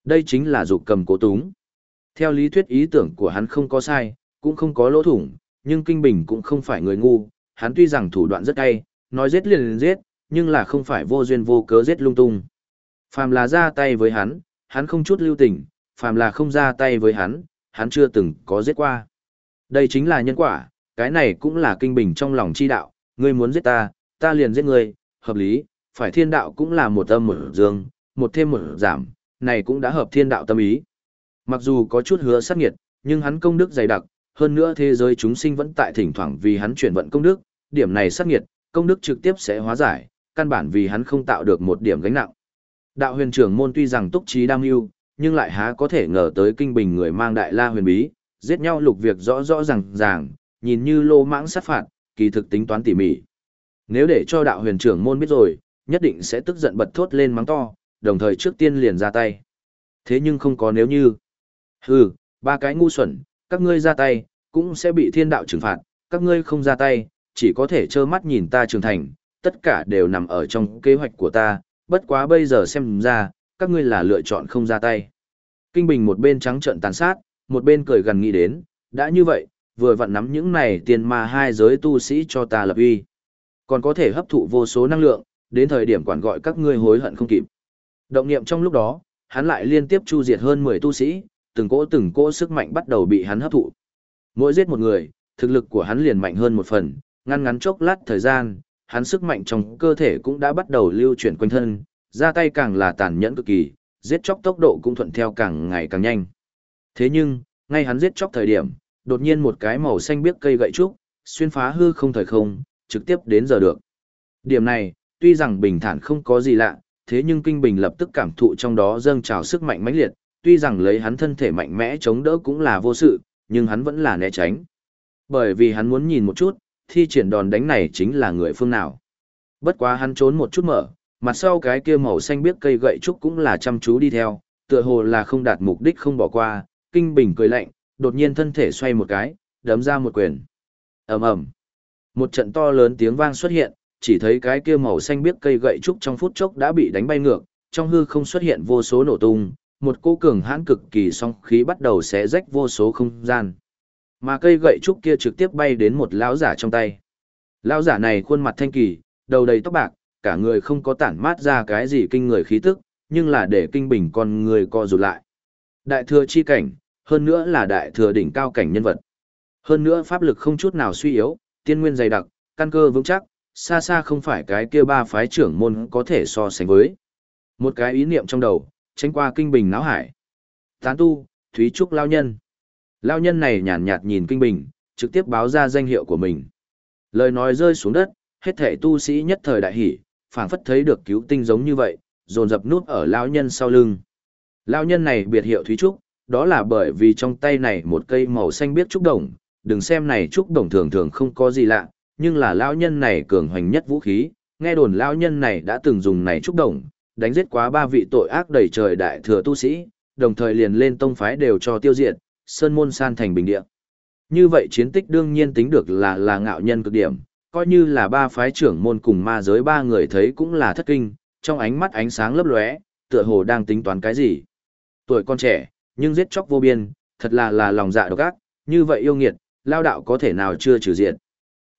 Đây chính là dục cầm cố túng. Theo lý thuyết ý tưởng của hắn không có sai, cũng không có lỗ thủng, nhưng kinh bình cũng không phải người ngu, hắn tuy rằng thủ đoạn rất hay, nói giết liền liền giết, nhưng là không phải vô duyên vô cớ giết lung tung. Phàm là ra tay với hắn, hắn không chút lưu tình, phàm là không ra tay với hắn, hắn chưa từng có giết qua. Đây chính là nhân quả, cái này cũng là kinh bình trong lòng chi đạo, ngươi muốn giết ta, ta liền giết ngươi, hợp lý, phải thiên đạo cũng là một âm một dương, một thêm một giảm, này cũng đã hợp thiên đạo tâm ý. Mặc dù có chút hứa sát nghiệt, nhưng hắn công đức dày đặc, hơn nữa thế giới chúng sinh vẫn tại thỉnh thoảng vì hắn chuyển vận công đức, điểm này sát nghiệt, công đức trực tiếp sẽ hóa giải, căn bản vì hắn không tạo được một điểm gánh nặng. Đạo huyền trưởng môn tuy rằng túc trí đam yêu, nhưng lại há có thể ngờ tới kinh bình người mang đại la huyền bí, giết nhau lục việc rõ rõ ràng ràng, nhìn như lô mãng sát phạt, kỳ thực tính toán tỉ mỉ. Nếu để cho đạo huyền trưởng môn biết rồi, nhất định sẽ tức giận bật thốt lên mắng to, đồng thời trước tiên liền ra tay. Thế nhưng không có nếu như. Hừ, ba cái ngu xuẩn, các ngươi ra tay, cũng sẽ bị thiên đạo trừng phạt, các ngươi không ra tay, chỉ có thể trơ mắt nhìn ta trưởng thành, tất cả đều nằm ở trong kế hoạch của ta, bất quá bây giờ xem ra, các ngươi là lựa chọn không ra tay. Kinh Bình một bên trắng trợn tàn sát, một bên cười gần nghĩ đến, đã như vậy, vừa vặn nắm những này tiền mà hai giới tu sĩ cho ta lập uy. Còn có thể hấp thụ vô số năng lượng, đến thời điểm quản gọi các ngươi hối hận không kịp. Động niệm trong lúc đó, hắn lại liên tiếp chu diệt hơn 10 tu sĩ, từng cỗ từng cỗ sức mạnh bắt đầu bị hắn hấp thụ. Mỗi giết một người, thực lực của hắn liền mạnh hơn một phần, ngăn ngắn chốc lát thời gian, hắn sức mạnh trong cơ thể cũng đã bắt đầu lưu chuyển quanh thân, ra tay càng là tàn nhẫn cực kỳ, giết chóc tốc độ cũng thuận theo càng ngày càng nhanh. Thế nhưng, ngay hắn giết chóc thời điểm, đột nhiên một cái màu xanh biếc cây gậy trúc, xuyên phá hư không thời không, trực tiếp đến giờ được. Điểm này, tuy rằng bình thản không có gì lạ, thế nhưng Kinh Bình lập tức cảm thụ trong đó dâng trào sức mạnh mãnh liệt, tuy rằng lấy hắn thân thể mạnh mẽ chống đỡ cũng là vô sự, nhưng hắn vẫn là né tránh. Bởi vì hắn muốn nhìn một chút, thi triển đòn đánh này chính là người phương nào. Bất quá hắn trốn một chút mở, mặt sau cái kia màu xanh biếc cây gậy trúc cũng là chăm chú đi theo, tựa hồ là không đạt mục đích không bỏ qua, Kinh Bình cười lạnh, đột nhiên thân thể xoay một cái, đấm ra một quyền. ầm ầm, một trận to lớn tiếng vang xuất hiện, chỉ thấy cái kia màu xanh biếc cây gậy trúc trong phút chốc đã bị đánh bay ngược, trong hư không xuất hiện vô số nổ tung, một cô cường hãn cực kỳ song khí bắt đầu xé rách vô số không gian. Mà cây gậy trúc kia trực tiếp bay đến một lão giả trong tay. Lão giả này khuôn mặt thanh kỳ, đầu đầy tóc bạc, cả người không có tản mát ra cái gì kinh người khí tức, nhưng là để kinh bình con người co rụt lại. Đại thừa chi cảnh, hơn nữa là đại thừa đỉnh cao cảnh nhân vật. Hơn nữa pháp lực không chút nào suy yếu, tiên nguyên dày đặc, căn cơ vững chắc, xa xa không phải cái kia ba phái trưởng môn có thể so sánh với. Một cái ý niệm trong đầu, tránh qua kinh bình náo hải. Tán tu, Thúy Trúc Lao Nhân. Lao Nhân này nhàn nhạt, nhìn kinh bình, trực tiếp báo ra danh hiệu của mình. Lời nói rơi xuống đất, hết thể tu sĩ nhất thời đại hỷ, phảng phất thấy được cứu tinh giống như vậy, dồn dập nút ở lão Nhân sau lưng. Lão Nhân này biệt hiệu Thúy Trúc, đó là bởi vì trong tay này một cây màu xanh biết trúc đồng, đừng xem này trúc đồng thường thường không có gì lạ, nhưng là lão nhân này cường hoành nhất vũ khí, nghe đồn lão nhân này đã từng dùng này trúc đồng, đánh giết quá ba vị tội ác đầy trời đại thừa tu sĩ, đồng thời liền lên tông phái đều cho tiêu diệt, sơn môn san thành bình địa. Như vậy chiến tích đương nhiên tính được là là ngạo nhân cực điểm, coi như là ba phái trưởng môn cùng ma giới ba người thấy cũng là thất kinh, trong ánh mắt ánh sáng lấp lóe, tựa hồ đang tính toán cái gì. Tuổi con trẻ, nhưng giết chóc vô biên, thật là là lòng dạ độc ác, như vậy yêu nghiệt, lao đạo có thể nào chưa trừ diệt.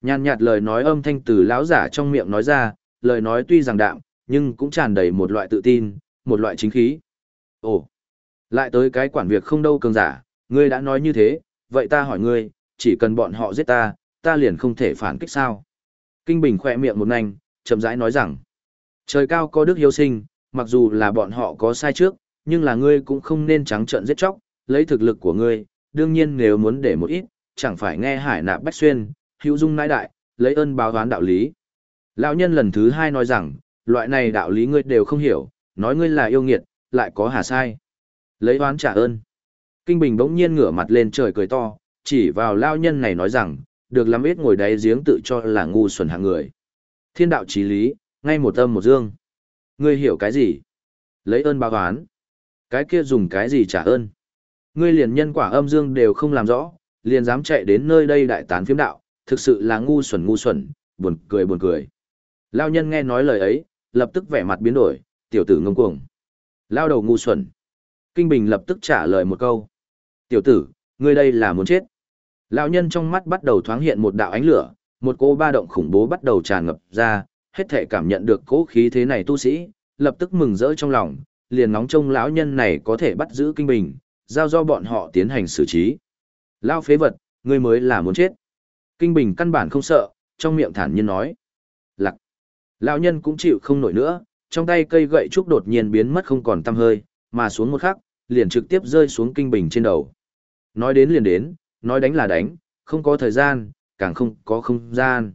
Nhàn nhạt lời nói âm thanh từ lão giả trong miệng nói ra, lời nói tuy rằng đạm, nhưng cũng tràn đầy một loại tự tin, một loại chính khí. Ồ, lại tới cái quản việc không đâu cường giả, ngươi đã nói như thế, vậy ta hỏi ngươi, chỉ cần bọn họ giết ta, ta liền không thể phản kích sao? Kinh Bình khỏe miệng một nành, chậm rãi nói rằng, trời cao có đức hiếu sinh, mặc dù là bọn họ có sai trước, nhưng là ngươi cũng không nên trắng trợn giết chóc, lấy thực lực của ngươi, đương nhiên nếu muốn để một ít, chẳng phải nghe hải nạp bách xuyên, hữu dung nãi đại, lấy ơn báo toán đạo lý. Lão nhân lần thứ hai nói rằng, loại này đạo lý ngươi đều không hiểu, nói ngươi là yêu nghiệt, lại có hà sai. Lấy oán trả ơn. Kinh Bình bỗng nhiên ngửa mặt lên trời cười to, chỉ vào lao nhân này nói rằng, được lắm ít ngồi đáy giếng tự cho là ngu xuẩn hạng người. Thiên đạo chí lý, ngay một âm một dương. Ngươi hiểu cái gì? Lấy ơn báo oán. Cái kia dùng cái gì trả ơn? Ngươi liền nhân quả âm dương đều không làm rõ, liền dám chạy đến nơi đây đại tán phiếm đạo, thực sự là ngu xuẩn ngu xuẩn, buồn cười buồn cười. Lao nhân nghe nói lời ấy, lập tức vẻ mặt biến đổi, tiểu tử ngông cuồng. Lao đầu ngu xuẩn. Kinh Bình lập tức trả lời một câu. Tiểu tử, ngươi đây là muốn chết. Lão nhân trong mắt bắt đầu thoáng hiện một đạo ánh lửa, một cô ba động khủng bố bắt đầu tràn ngập ra, hết thể cảm nhận được cố khí thế này tu sĩ, lập tức mừng rỡ trong lòng, liền nóng trông lão nhân này có thể bắt giữ kinh bình, giao do bọn họ tiến hành xử trí. Lão phế vật, ngươi mới là muốn chết. Kinh bình căn bản không sợ, trong miệng thản nhiên nói. Lặc. Lão nhân cũng chịu không nổi nữa, trong tay cây gậy trúc đột nhiên biến mất không còn tăm hơi, mà xuống một khắc, liền trực tiếp rơi xuống kinh bình trên đầu. Nói đến liền đến, nói đánh là đánh, không có thời gian, càng không có không gian.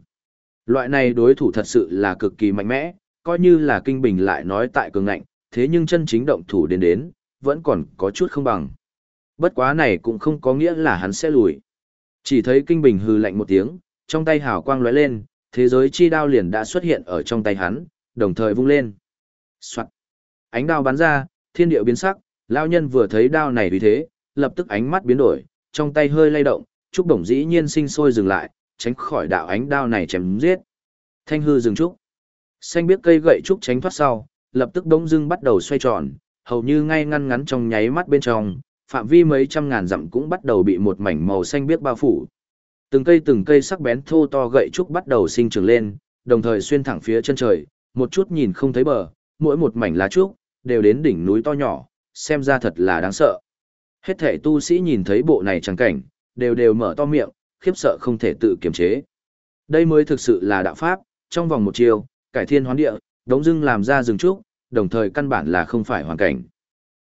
Loại này đối thủ thật sự là cực kỳ mạnh mẽ, coi như là kinh bình lại nói tại cường ngạnh, thế nhưng chân chính động thủ đến đến, vẫn còn có chút không bằng. Bất quá này cũng không có nghĩa là hắn sẽ lùi. Chỉ thấy kinh bình hư lạnh một tiếng, trong tay hào quang lóe lên, thế giới chi đao liền đã xuất hiện ở trong tay hắn, đồng thời vung lên. Soạn. Ánh đao bắn ra, thiên điệu biến sắc, lao nhân vừa thấy đao này vì thế, lập tức ánh mắt biến đổi, trong tay hơi lay động, trúc đồng dĩ nhiên sinh sôi dừng lại, tránh khỏi đạo ánh đao này chém giết. Thanh hư dừng trúc. Xanh biết cây gậy trúc tránh thoát sau, lập tức đống dưng bắt đầu xoay tròn, hầu như ngay ngăn ngắn trong nháy mắt bên trong, phạm vi mấy trăm ngàn dặm cũng bắt đầu bị một mảnh màu xanh biết bao phủ. Từng cây từng cây sắc bén thô to gậy trúc bắt đầu sinh trưởng lên, đồng thời xuyên thẳng phía chân trời, một chút nhìn không thấy bờ, mỗi một mảnh lá trúc đều đến đỉnh núi to nhỏ, xem ra thật là đáng sợ. Hết thể tu sĩ nhìn thấy bộ này chẳng cảnh, đều đều mở to miệng, khiếp sợ không thể tự kiềm chế. Đây mới thực sự là đạo pháp, trong vòng một chiều, cải thiên hoán địa, đống dưng làm ra rừng trúc, đồng thời căn bản là không phải hoàn cảnh.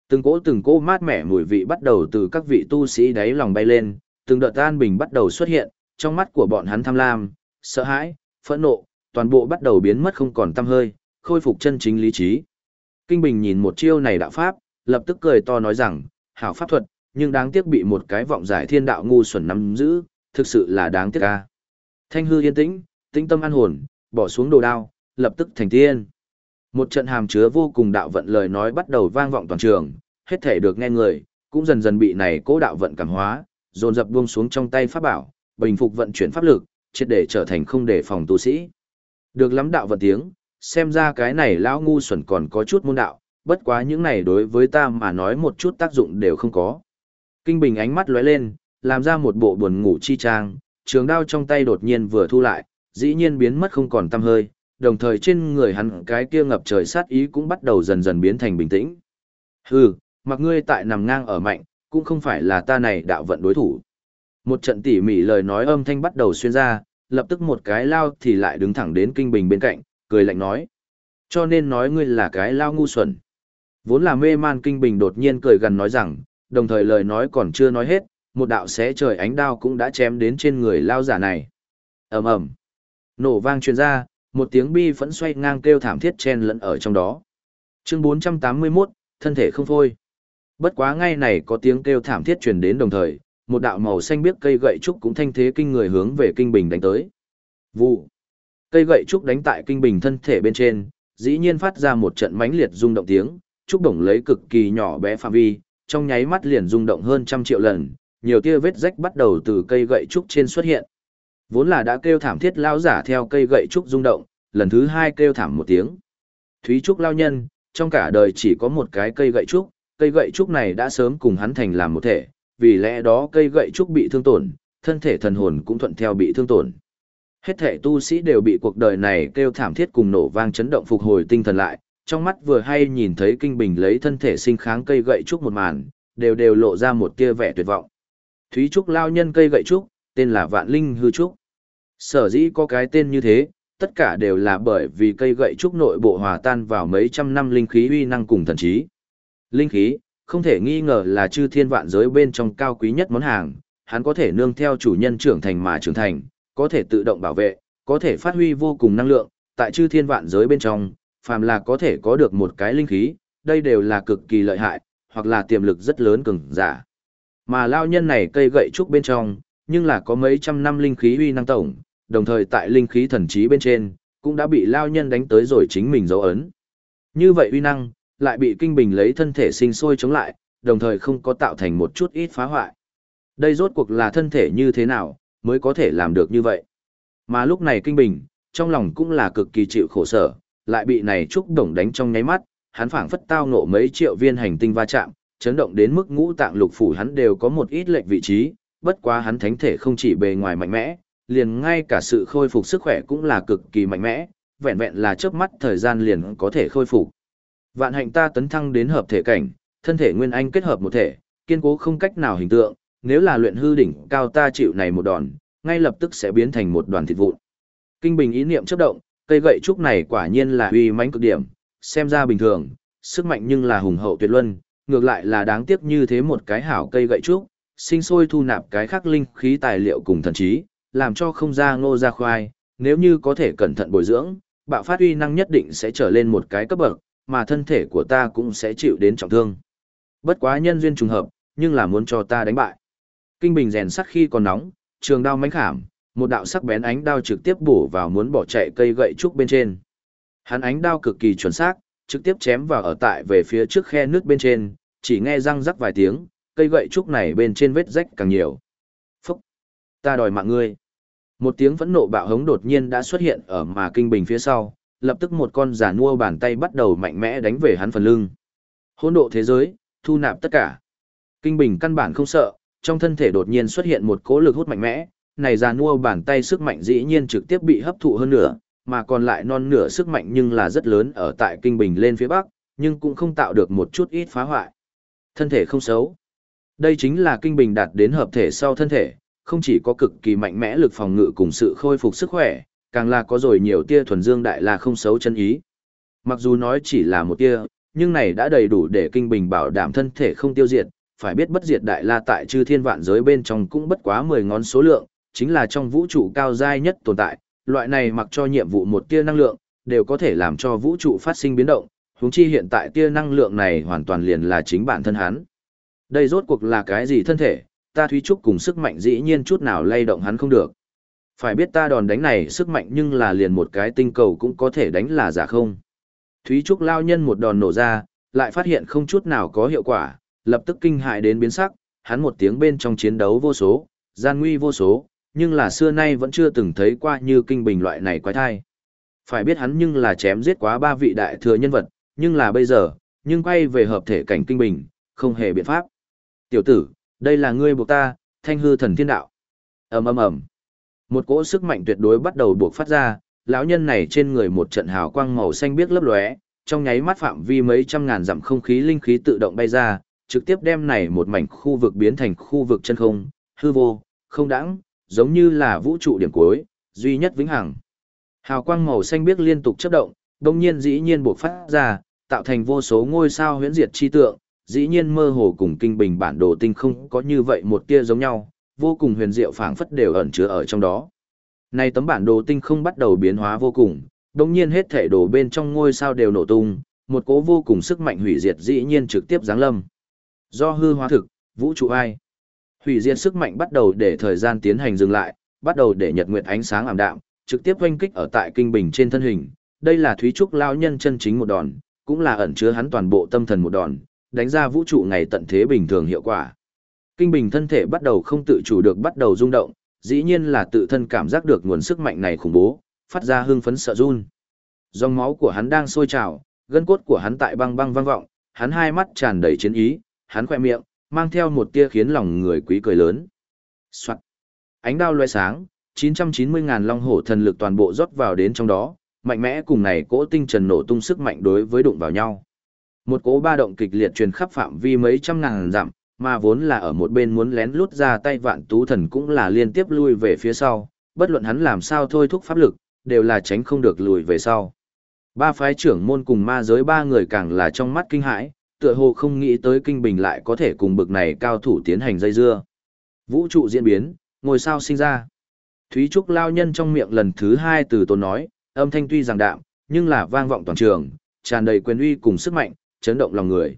Từng cỗ từng cỗ mát mẻ mùi vị bắt đầu từ các vị tu sĩ đáy lòng bay lên, từng đợt an bình bắt đầu xuất hiện, trong mắt của bọn hắn tham lam, sợ hãi, phẫn nộ, toàn bộ bắt đầu biến mất không còn tăm hơi, khôi phục chân chính lý trí. Kinh Bình nhìn một chiêu này đạo pháp, lập tức cười to nói rằng, hảo pháp thuật, nhưng đáng tiếc bị một cái vọng giải thiên đạo ngu xuẩn nắm giữ, thực sự là đáng tiếc a. Thanh hư yên tĩnh, tĩnh tâm an hồn, bỏ xuống đồ đao, lập tức thành tiên. Một trận hàm chứa vô cùng đạo vận lời nói bắt đầu vang vọng toàn trường, hết thể được nghe người, cũng dần dần bị này cố đạo vận cảm hóa, dồn dập buông xuống trong tay pháp bảo, bình phục vận chuyển pháp lực, triệt để trở thành không để phòng tu sĩ. Được lắm đạo vận tiếng, xem ra cái này lão ngu xuẩn còn có chút môn đạo, bất quá những này đối với ta mà nói một chút tác dụng đều không có. Kinh Bình ánh mắt lóe lên, làm ra một bộ buồn ngủ chi trang, trường đao trong tay đột nhiên vừa thu lại, dĩ nhiên biến mất không còn tăm hơi, đồng thời trên người hắn cái kia ngập trời sát ý cũng bắt đầu dần dần biến thành bình tĩnh. Hừ, mặc ngươi tại nằm ngang ở mạnh, cũng không phải là ta này đạo vận đối thủ. Một trận tỉ mỉ lời nói âm thanh bắt đầu xuyên ra, lập tức một cái lao thì lại đứng thẳng đến kinh bình bên cạnh, cười lạnh nói. Cho nên nói ngươi là cái lao ngu xuẩn. Vốn là mê man kinh bình đột nhiên cười gần nói rằng, đồng thời lời nói còn chưa nói hết, một đạo xé trời ánh đao cũng đã chém đến trên người lao giả này. ầm ầm, Nổ vang truyền ra, một tiếng bi phẫn xoay ngang kêu thảm thiết chen lẫn ở trong đó. Chương 481, thân thể không phôi. Bất quá ngay này có tiếng kêu thảm thiết truyền đến đồng thời, một đạo màu xanh biếc cây gậy trúc cũng thanh thế kinh người hướng về kinh bình đánh tới. Vụ. Cây gậy trúc đánh tại kinh bình thân thể bên trên, dĩ nhiên phát ra một trận mãnh liệt rung động tiếng, trúc đồng lấy cực kỳ nhỏ bé phạm vi, trong nháy mắt liền rung động hơn trăm triệu lần, nhiều tia vết rách bắt đầu từ cây gậy trúc trên xuất hiện. Vốn là đã kêu thảm thiết lao giả theo cây gậy trúc rung động, lần thứ hai kêu thảm một tiếng. Thúy trúc lao nhân, trong cả đời chỉ có một cái cây gậy trúc, cây gậy trúc này đã sớm cùng hắn thành làm một thể, vì lẽ đó cây gậy trúc bị thương tổn, thân thể thần hồn cũng thuận theo bị thương tổn. Hết thể tu sĩ đều bị cuộc đời này kêu thảm thiết cùng nổ vang chấn động phục hồi tinh thần lại, trong mắt vừa hay nhìn thấy kinh bình lấy thân thể sinh kháng cây gậy trúc một màn, đều đều lộ ra một tia vẻ tuyệt vọng. Thúy trúc lao nhân cây gậy trúc, tên là Vạn Linh hư trúc. Sở dĩ có cái tên như thế, tất cả đều là bởi vì cây gậy trúc nội bộ hòa tan vào mấy trăm năm linh khí uy năng cùng thần trí. Linh khí, không thể nghi ngờ là chư thiên vạn giới bên trong cao quý nhất món hàng, hắn có thể nương theo chủ nhân trưởng thành mà trưởng thành, có thể tự động bảo vệ, có thể phát huy vô cùng năng lượng, tại chư thiên vạn giới bên trong, phàm là có thể có được một cái linh khí, đây đều là cực kỳ lợi hại, hoặc là tiềm lực rất lớn cường giả. Mà lao nhân này cây gậy trúc bên trong, nhưng là có mấy trăm năm linh khí uy năng tổng, đồng thời tại linh khí thần trí bên trên, cũng đã bị lao nhân đánh tới rồi chính mình dấu ấn. Như vậy uy năng, lại bị kinh bình lấy thân thể sinh sôi chống lại, đồng thời không có tạo thành một chút ít phá hoại. Đây rốt cuộc là thân thể như thế nào, mới có thể làm được như vậy. Mà lúc này kinh bình, trong lòng cũng là cực kỳ chịu khổ sở, lại bị này trúc đồng đánh trong nháy mắt, hắn phảng phất tao ngộ mấy triệu viên hành tinh va chạm, chấn động đến mức ngũ tạng lục phủ hắn đều có một ít lệch vị trí, bất quá hắn thánh thể không chỉ bề ngoài mạnh mẽ, liền ngay cả sự khôi phục sức khỏe cũng là cực kỳ mạnh mẽ, vẹn vẹn là chớp mắt thời gian liền có thể khôi phục. Vạn hạnh ta tấn thăng đến hợp thể cảnh, thân thể nguyên anh kết hợp một thể, kiên cố không cách nào hình tượng, nếu là luyện hư đỉnh cao ta chịu này một đòn, ngay lập tức sẽ biến thành một đoàn thịt vụn. Kinh bình ý niệm chớp động, cây gậy trúc này quả nhiên là uy mãnh cực điểm, xem ra bình thường, sức mạnh nhưng là hùng hậu tuyệt luân, ngược lại là đáng tiếc như thế một cái hảo cây gậy trúc, sinh sôi thu nạp cái khắc linh khí tài liệu cùng thần trí, làm cho không ra ngô ra khoai, nếu như có thể cẩn thận bồi dưỡng, bạo phát uy năng nhất định sẽ trở lên một cái cấp bậc, mà thân thể của ta cũng sẽ chịu đến trọng thương. Bất quá nhân duyên trùng hợp, nhưng là muốn cho ta đánh bại. Kinh bình rèn sắt khi còn nóng, trường đao mánh khảm, một đạo sắc bén ánh đao trực tiếp bổ vào muốn bỏ chạy cây gậy trúc bên trên. Hắn ánh đao cực kỳ chuẩn xác, trực tiếp chém vào ở tại về phía trước khe nước bên trên, chỉ nghe răng rắc vài tiếng, cây gậy trúc này bên trên vết rách càng nhiều. Phúc! Ta đòi mạng ngươi! Một tiếng phẫn nộ bạo hống đột nhiên đã xuất hiện ở mà kinh bình phía sau, lập tức một con giả nua bàn tay bắt đầu mạnh mẽ đánh về hắn phần lưng. Hỗn độ thế giới, thu nạp tất cả. Kinh bình căn bản không sợ, trong thân thể đột nhiên xuất hiện một cỗ lực hút mạnh mẽ, này già nua bàn tay sức mạnh dĩ nhiên trực tiếp bị hấp thụ hơn nửa, mà còn lại non nửa sức mạnh nhưng là rất lớn ở tại kinh bình lên phía bắc, nhưng cũng không tạo được một chút ít phá hoại. Thân thể không xấu. Đây chính là kinh bình đạt đến hợp thể sau thân thể, không chỉ có cực kỳ mạnh mẽ lực phòng ngự cùng sự khôi phục sức khỏe, càng là có rồi nhiều tia thuần dương đại là không xấu chân ý. Mặc dù nói chỉ là một tia, nhưng này đã đầy đủ để kinh bình bảo đảm thân thể không tiêu diệt, phải biết bất diệt đại la tại chư thiên vạn giới bên trong cũng bất quá 10 ngón số lượng, chính là trong vũ trụ cao giai nhất tồn tại, loại này mặc cho nhiệm vụ một tia năng lượng, đều có thể làm cho vũ trụ phát sinh biến động, huống chi hiện tại tia năng lượng này hoàn toàn liền là chính bản thân hắn. Đây rốt cuộc là cái gì thân thể, ta Thúy Trúc cùng sức mạnh dĩ nhiên chút nào lay động hắn không được. Phải biết ta đòn đánh này sức mạnh nhưng là liền một cái tinh cầu cũng có thể đánh là giả không. Thúy Trúc lao nhân một đòn nổ ra, lại phát hiện không chút nào có hiệu quả, lập tức kinh hại đến biến sắc, hắn một tiếng bên trong chiến đấu vô số, gian nguy vô số, nhưng là xưa nay vẫn chưa từng thấy qua như kinh bình loại này quái thai. Phải biết hắn nhưng là chém giết quá ba vị đại thừa nhân vật, nhưng là bây giờ, nhưng quay về hợp thể cảnh kinh bình, không hề biện pháp. Tiểu tử, đây là ngươi buộc ta, thanh hư thần thiên đạo. ầm ầm ầm Một cỗ sức mạnh tuyệt đối bắt đầu buộc phát ra, lão nhân này trên người một trận hào quang màu xanh biếc lấp lóe, trong nháy mắt phạm vi mấy trăm ngàn dặm không khí linh khí tự động bay ra, trực tiếp đem này một mảnh khu vực biến thành khu vực chân không, hư vô, không đãng, giống như là vũ trụ điểm cuối, duy nhất vĩnh hằng. Hào quang màu xanh biếc liên tục chớp động, đồng nhiên dĩ nhiên buộc phát ra, tạo thành vô số ngôi sao huyễn diệt chi tượng, dĩ nhiên mơ hồ cùng kinh bình bản đồ tinh không có như vậy một tia giống nhau, vô cùng huyền diệu phảng phất đều ẩn chứa ở trong đó. Nay tấm bản đồ tinh không bắt đầu biến hóa vô cùng, đồng nhiên hết thể đồ bên trong ngôi sao đều nổ tung, một cố vô cùng sức mạnh hủy diệt dĩ nhiên trực tiếp giáng lâm. Do hư hóa thực, vũ trụ ai? Hủy diệt sức mạnh bắt đầu để thời gian tiến hành dừng lại, bắt đầu để nhật nguyệt ánh sáng ảm đạm, trực tiếp oanh kích ở tại kinh bình trên thân hình. Đây là Thúy Trúc lao nhân chân chính một đòn, cũng là ẩn chứa hắn toàn bộ tâm thần một đòn, đánh ra vũ trụ ngày tận thế bình thường hiệu quả. Kinh bình thân thể bắt đầu không tự chủ được bắt đầu rung động, dĩ nhiên là tự thân cảm giác được nguồn sức mạnh này khủng bố, phát ra hưng phấn sợ run. Dòng máu của hắn đang sôi trào, gân cốt của hắn tại băng băng vang vọng, hắn hai mắt tràn đầy chiến ý, hắn khỏe miệng, mang theo một tia khiến lòng người quý cười lớn. Soạn. Ánh đao loe sáng, 990.000 long hổ thần lực toàn bộ rót vào đến trong đó, mạnh mẽ cùng này cỗ tinh trần nổ tung sức mạnh đối với đụng vào nhau. Một cỗ ba động kịch liệt truyền khắp phạm vi mấy trăm ngàn dặm, mà vốn là ở một bên muốn lén lút ra tay vạn tú thần cũng là liên tiếp lui về phía sau, bất luận hắn làm sao thôi thúc pháp lực, đều là tránh không được lùi về sau. Ba phái trưởng môn cùng ma giới ba người càng là trong mắt kinh hãi, tựa hồ không nghĩ tới kinh bình lại có thể cùng bực này cao thủ tiến hành dây dưa. Vũ trụ diễn biến, ngôi sao sinh ra. Thúy Trúc lao nhân trong miệng lần thứ hai từ tôn nói, âm thanh tuy rằng đạm, nhưng là vang vọng toàn trường, tràn đầy quyền uy cùng sức mạnh, chấn động lòng người.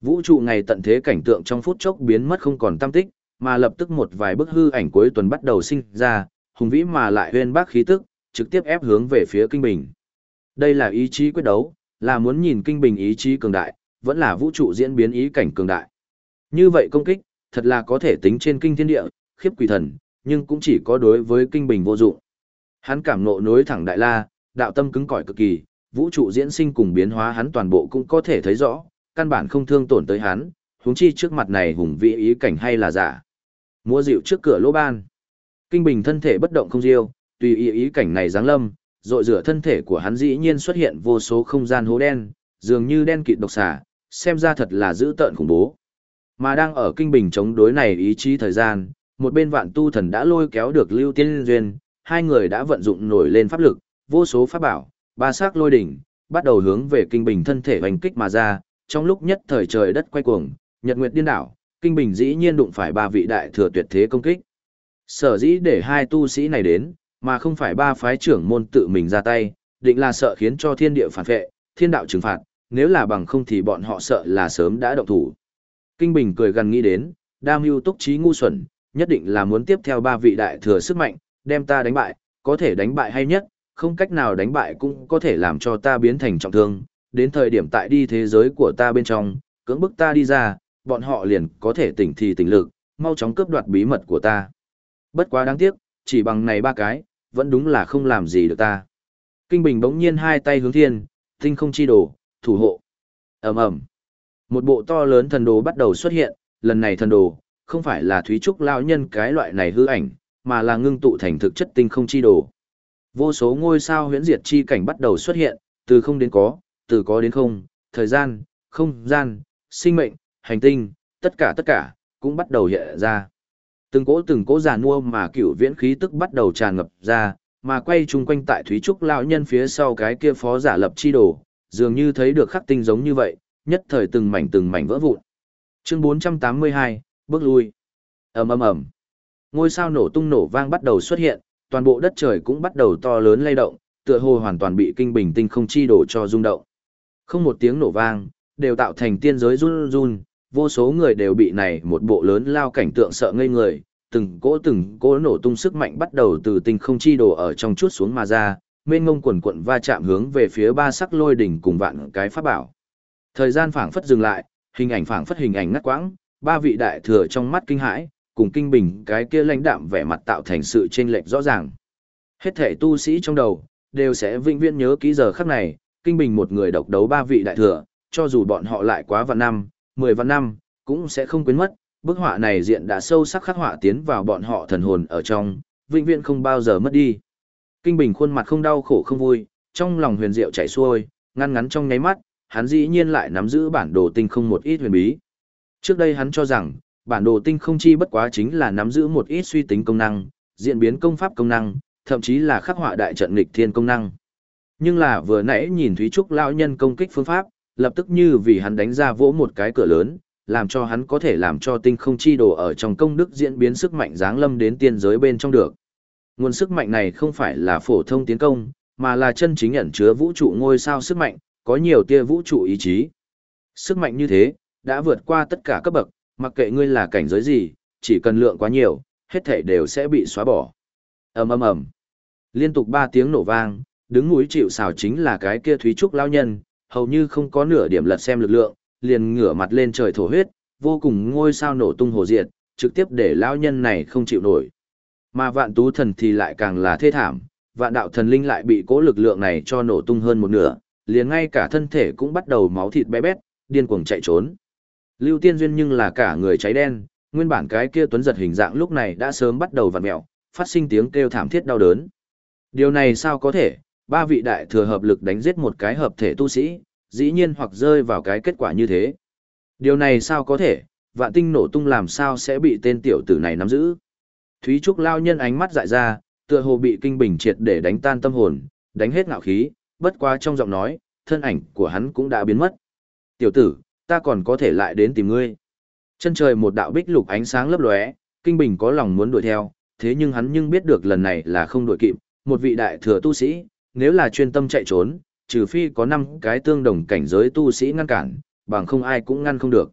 Vũ trụ ngày tận thế cảnh tượng trong phút chốc biến mất không còn tâm tích, mà lập tức một vài bức hư ảnh cuối tuần bắt đầu sinh ra, hùng vĩ mà lại huyên bác khí tức, trực tiếp ép hướng về phía kinh bình. Đây là ý chí quyết đấu, là muốn nhìn kinh bình ý chí cường đại, vẫn là vũ trụ diễn biến ý cảnh cường đại. Như vậy công kích, thật là có thể tính trên kinh thiên địa, khiếp quỷ thần, nhưng cũng chỉ có đối với kinh bình vô dụng. Hắn cảm nộ nối thẳng đại la, đạo tâm cứng cỏi cực kỳ, vũ trụ diễn sinh cùng biến hóa hắn toàn bộ cũng có thể thấy rõ, căn bản không thương tổn tới hắn, huống chi trước mặt này hùng vĩ ý cảnh hay là giả. Mua dịu trước cửa lỗ ban. Kinh bình thân thể bất động không diêu, tùy ý ý cảnh này giáng lâm, rọi rửa thân thể của hắn dĩ nhiên xuất hiện vô số không gian hố đen, dường như đen kịt độc xà, xem ra thật là dữ tợn khủng bố. Mà đang ở kinh bình chống đối này ý chí thời gian, một bên vạn tu thần đã lôi kéo được Lưu Tiên Duyên, hai người đã vận dụng nổi lên pháp lực, vô số pháp bảo, ba sắc lôi đỉnh, bắt đầu hướng về kinh bình thân thể hành kích mà ra, trong lúc nhất thời trời đất quay cuồng, nhật nguyệt điên đảo, kinh bình dĩ nhiên đụng phải ba vị đại thừa tuyệt thế công kích. Sở dĩ để hai tu sĩ này đến, mà không phải ba phái trưởng môn tự mình ra tay, định là sợ khiến cho thiên địa phản vệ, thiên đạo trừng phạt, nếu là bằng không thì bọn họ sợ là sớm đã động thủ. Kinh Bình cười gần nghĩ đến, đam mưu túc trí ngu xuẩn, nhất định là muốn tiếp theo ba vị đại thừa sức mạnh, đem ta đánh bại, có thể đánh bại hay nhất, không cách nào đánh bại cũng có thể làm cho ta biến thành trọng thương, đến thời điểm tại đi thế giới của ta bên trong, cưỡng bức ta đi ra, bọn họ liền có thể tỉnh thì tỉnh lực, mau chóng cướp đoạt bí mật của ta. Bất quá đáng tiếc, chỉ bằng này ba cái, vẫn đúng là không làm gì được ta. Kinh Bình bỗng nhiên hai tay hướng thiên, tinh không chi đổ thủ hộ. ầm ầm Một bộ to lớn thần đồ bắt đầu xuất hiện, lần này thần đồ, không phải là Thúy Trúc lao nhân cái loại này hư ảnh, mà là ngưng tụ thành thực chất tinh không chi đồ. Vô số ngôi sao huyễn diệt chi cảnh bắt đầu xuất hiện, từ không đến có, từ có đến không, thời gian, không gian, sinh mệnh, hành tinh, tất cả tất cả, cũng bắt đầu hiện ra. Từng cỗ từng cỗ giàn mua mà cựu viễn khí tức bắt đầu tràn ngập ra, mà quay chung quanh tại Thúy Trúc lão nhân phía sau cái kia phó giả lập chi đồ, dường như thấy được khắc tinh giống như vậy, nhất thời từng mảnh từng mảnh vỡ vụn. Chương 482, bước lui. Ầm ầm ầm. Ngôi sao nổ tung nổ vang bắt đầu xuất hiện, toàn bộ đất trời cũng bắt đầu to lớn lay động, tựa hồ hoàn toàn bị kinh bình tinh không chi đổ cho rung động. Không một tiếng nổ vang, đều tạo thành tiên giới run run, vô số người đều bị này một bộ lớn lao cảnh tượng sợ ngây người, từng cỗ từng cỗ nổ tung sức mạnh bắt đầu từ tinh không chi đổ ở trong chút xuống mà ra, mênh ngông quần quận va chạm hướng về phía ba sắc lôi đỉnh cùng vạn cái pháp bảo. Thời gian phảng phất dừng lại, hình ảnh phảng phất hình ảnh ngắt quãng, ba vị đại thừa trong mắt kinh hãi, cùng kinh bình cái kia lãnh đạm vẻ mặt tạo thành sự chênh lệch rõ ràng. Hết thể tu sĩ trong đầu, đều sẽ vĩnh viễn nhớ ký giờ khắc này, kinh bình một người độc đấu ba vị đại thừa, cho dù bọn họ lại quá vạn năm, mười vạn năm, cũng sẽ không quên mất, bức họa này diện đã sâu sắc khắc họa tiến vào bọn họ thần hồn ở trong, vĩnh viễn không bao giờ mất đi. Kinh bình khuôn mặt không đau khổ không vui, trong lòng huyền diệu chảy xuôi, ngăn ngắn trong nháy mắt, hắn dĩ nhiên lại nắm giữ bản đồ tinh không một ít huyền bí. Trước đây hắn cho rằng, bản đồ tinh không chi bất quá chính là nắm giữ một ít suy tính công năng, diễn biến công pháp công năng, thậm chí là khắc họa đại trận nghịch thiên công năng. Nhưng là vừa nãy nhìn Thúy Trúc lão nhân công kích phương pháp, lập tức như vì hắn đánh ra vỗ một cái cửa lớn, làm cho hắn có thể làm cho tinh không chi đồ ở trong công đức diễn biến sức mạnh giáng lâm đến tiên giới bên trong được. Nguồn sức mạnh này không phải là phổ thông tiến công, mà là chân chính ẩn chứa vũ trụ ngôi sao sức mạnh, có nhiều tia vũ trụ ý chí. Sức mạnh như thế, đã vượt qua tất cả cấp bậc, mặc kệ ngươi là cảnh giới gì, chỉ cần lượng quá nhiều, hết thảy đều sẽ bị xóa bỏ. ầm ầm ầm, liên tục ba tiếng nổ vang, đứng núi chịu sào chính là cái kia thúy trúc lao nhân, hầu như không có nửa điểm lật xem lực lượng, liền ngửa mặt lên trời thổ huyết, vô cùng ngôi sao nổ tung hồ diệt, trực tiếp để lao nhân này không chịu nổi. Mà vạn tú thần thì lại càng là thê thảm, vạn đạo thần linh lại bị cố lực lượng này cho nổ tung hơn một nửa, liền ngay cả thân thể cũng bắt đầu máu thịt bé bét, điên cuồng chạy trốn. Lưu Tiên Duyên nhưng là cả người cháy đen, nguyên bản cái kia tuấn giật hình dạng lúc này đã sớm bắt đầu vặn mẹo, phát sinh tiếng kêu thảm thiết đau đớn. Điều này sao có thể, ba vị đại thừa hợp lực đánh giết một cái hợp thể tu sĩ, dĩ nhiên hoặc rơi vào cái kết quả như thế. Điều này sao có thể, vạn tinh nổ tung làm sao sẽ bị tên tiểu tử này nắm giữ. Thúy Trúc lao nhân ánh mắt dại ra, tựa hồ bị kinh bình triệt để đánh tan tâm hồn, đánh hết ngạo khí, bất quá trong giọng nói, thân ảnh của hắn cũng đã biến mất. Tiểu tử, ta còn có thể lại đến tìm ngươi. Chân trời một đạo bích lục ánh sáng lấp lóe, kinh bình có lòng muốn đuổi theo, thế nhưng hắn nhưng biết được lần này là không đuổi kịp, một vị đại thừa tu sĩ, nếu là chuyên tâm chạy trốn, trừ phi có năm cái tương đồng cảnh giới tu sĩ ngăn cản, bằng không ai cũng ngăn không được.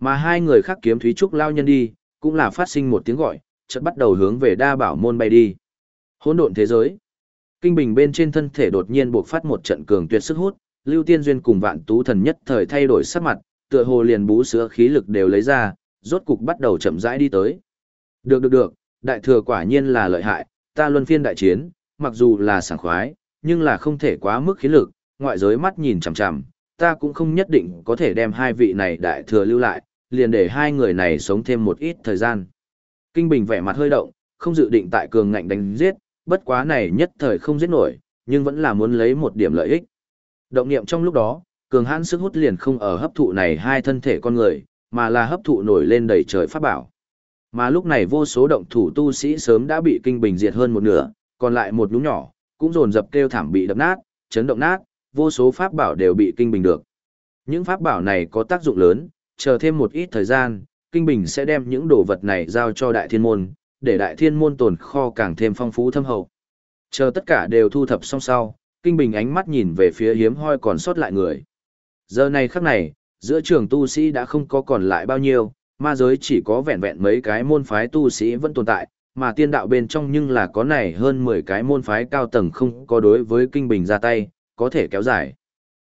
Mà hai người khác kiếm Thúy Trúc lao nhân đi, cũng là phát sinh một tiếng gọi, chợt bắt đầu hướng về đa bảo môn bay đi. Hỗn độn thế giới. Kinh bình bên trên thân thể đột nhiên buộc phát một trận cường tuyệt sức hút, Lưu Tiên Duyên cùng Vạn Tú Thần nhất thời thay đổi sắc mặt, tựa hồ liền bú sữa khí lực đều lấy ra, rốt cục bắt đầu chậm rãi đi tới. Được được được, đại thừa quả nhiên là lợi hại, ta luân phiên đại chiến, mặc dù là sảng khoái, nhưng là không thể quá mức khí lực, ngoại giới mắt nhìn chằm chằm, ta cũng không nhất định có thể đem hai vị này đại thừa lưu lại, liền để hai người này sống thêm một ít thời gian. Kinh Bình vẻ mặt hơi động, không dự định tại cường ngạnh đánh giết, bất quá này nhất thời không giết nổi, nhưng vẫn là muốn lấy một điểm lợi ích. Động niệm trong lúc đó, cường hãn sức hút liền không ở hấp thụ này hai thân thể con người, mà là hấp thụ nổi lên đầy trời pháp bảo. Mà lúc này vô số động thủ tu sĩ sớm đã bị kinh bình diệt hơn một nửa, còn lại một nhúm nhỏ, cũng dồn dập kêu thảm bị đập nát, chấn động nát, vô số pháp bảo đều bị kinh bình được. Những pháp bảo này có tác dụng lớn, chờ thêm một ít thời gian, kinh bình sẽ đem những đồ vật này giao cho đại thiên môn, để đại thiên môn tồn kho càng thêm phong phú thâm hậu. Chờ tất cả đều thu thập xong sau, kinh bình ánh mắt nhìn về phía hiếm hoi còn sót lại người. Giờ này khắc này, giữa trường tu sĩ đã không có còn lại bao nhiêu, ma giới chỉ có vẹn vẹn mấy cái môn phái tu sĩ vẫn tồn tại, mà tiên đạo bên trong nhưng là có này hơn 10 cái môn phái cao tầng không có đối với kinh bình ra tay, có thể kéo dài.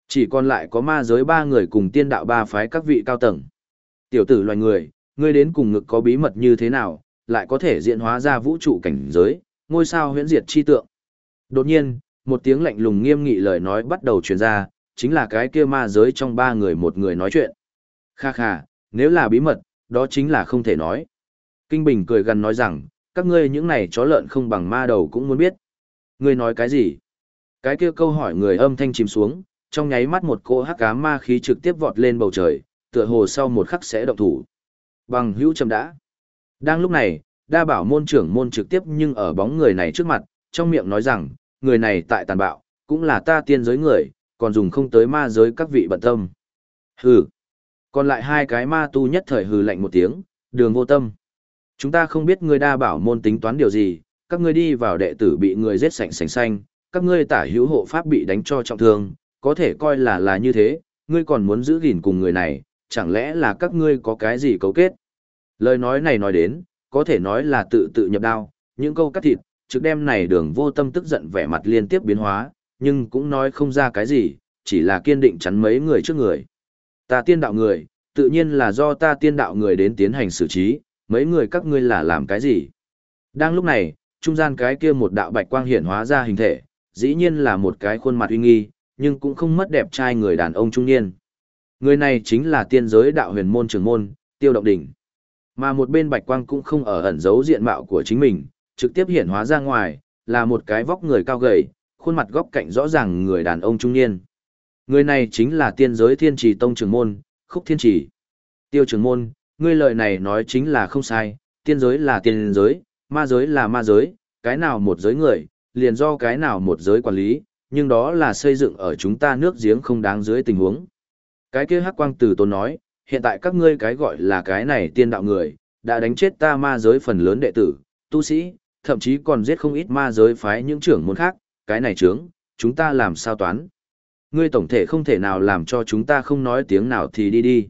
Chỉ còn lại có ma giới ba người cùng tiên đạo ba phái các vị cao tầng. Tiểu tử loài người, ngươi đến cùng ngực có bí mật như thế nào, lại có thể diễn hóa ra vũ trụ cảnh giới, ngôi sao huyễn diệt chi tượng. Đột nhiên, một tiếng lạnh lùng nghiêm nghị lời nói bắt đầu truyền ra, chính là cái kia ma giới trong ba người một người nói chuyện. Kha kha, nếu là bí mật, đó chính là không thể nói. Kinh Bình cười gần nói rằng, các ngươi những này chó lợn không bằng ma đầu cũng muốn biết. Ngươi nói cái gì? Cái kia câu hỏi người âm thanh chìm xuống, trong nháy mắt một cô hắc ám ma khí trực tiếp vọt lên bầu trời, tựa hồ sau một khắc sẽ động thủ. Bằng hữu chậm đã. Đang lúc này, đa bảo môn trưởng môn trực tiếp nhưng ở bóng người này trước mặt, trong miệng nói rằng, người này tại tàn bạo, cũng là ta tiên giới người, còn dùng không tới ma giới các vị bận tâm. Hừ. Còn lại hai cái ma tu nhất thời hừ lạnh một tiếng, đường vô tâm. Chúng ta không biết ngươi đa bảo môn tính toán điều gì, các ngươi đi vào đệ tử bị người giết sạch sành xanh, các ngươi tả hữu hộ pháp bị đánh cho trọng thương, có thể coi là là như thế, ngươi còn muốn giữ gìn cùng người này, chẳng lẽ là các ngươi có cái gì cấu kết. Lời nói này nói đến, có thể nói là tự tự nhập đao, những câu cắt thịt, trực đem này đường vô tâm tức giận vẻ mặt liên tiếp biến hóa, nhưng cũng nói không ra cái gì, chỉ là kiên định chắn mấy người trước người. Ta tiên đạo người, tự nhiên là do ta tiên đạo người đến tiến hành xử trí, mấy người các ngươi là làm cái gì? Đang lúc này, trung gian cái kia một đạo bạch quang hiển hóa ra hình thể, dĩ nhiên là một cái khuôn mặt uy nghi, nhưng cũng không mất đẹp trai người đàn ông trung niên. Người này chính là tiên giới đạo huyền môn trưởng môn, tiêu động đỉnh. Mà một bên bạch quang cũng không ở ẩn giấu diện mạo của chính mình, trực tiếp hiện hóa ra ngoài, là một cái vóc người cao gầy, khuôn mặt góc cạnh rõ ràng người đàn ông trung niên. Người này chính là tiên giới thiên trì tông trưởng môn, khúc thiên trì. Tiêu trưởng môn, ngươi lời này nói chính là không sai, tiên giới là tiên giới, ma giới là ma giới, cái nào một giới người, liền do cái nào một giới quản lý, nhưng đó là xây dựng ở chúng ta nước giếng không đáng dưới tình huống. Cái kia hắc quang từ tôn nói, hiện tại các ngươi cái gọi là cái này tiên đạo người, đã đánh chết ta ma giới phần lớn đệ tử, tu sĩ, thậm chí còn giết không ít ma giới phái những trưởng môn khác, cái này trướng, chúng ta làm sao toán. Ngươi tổng thể không thể nào làm cho chúng ta không nói tiếng nào thì đi đi.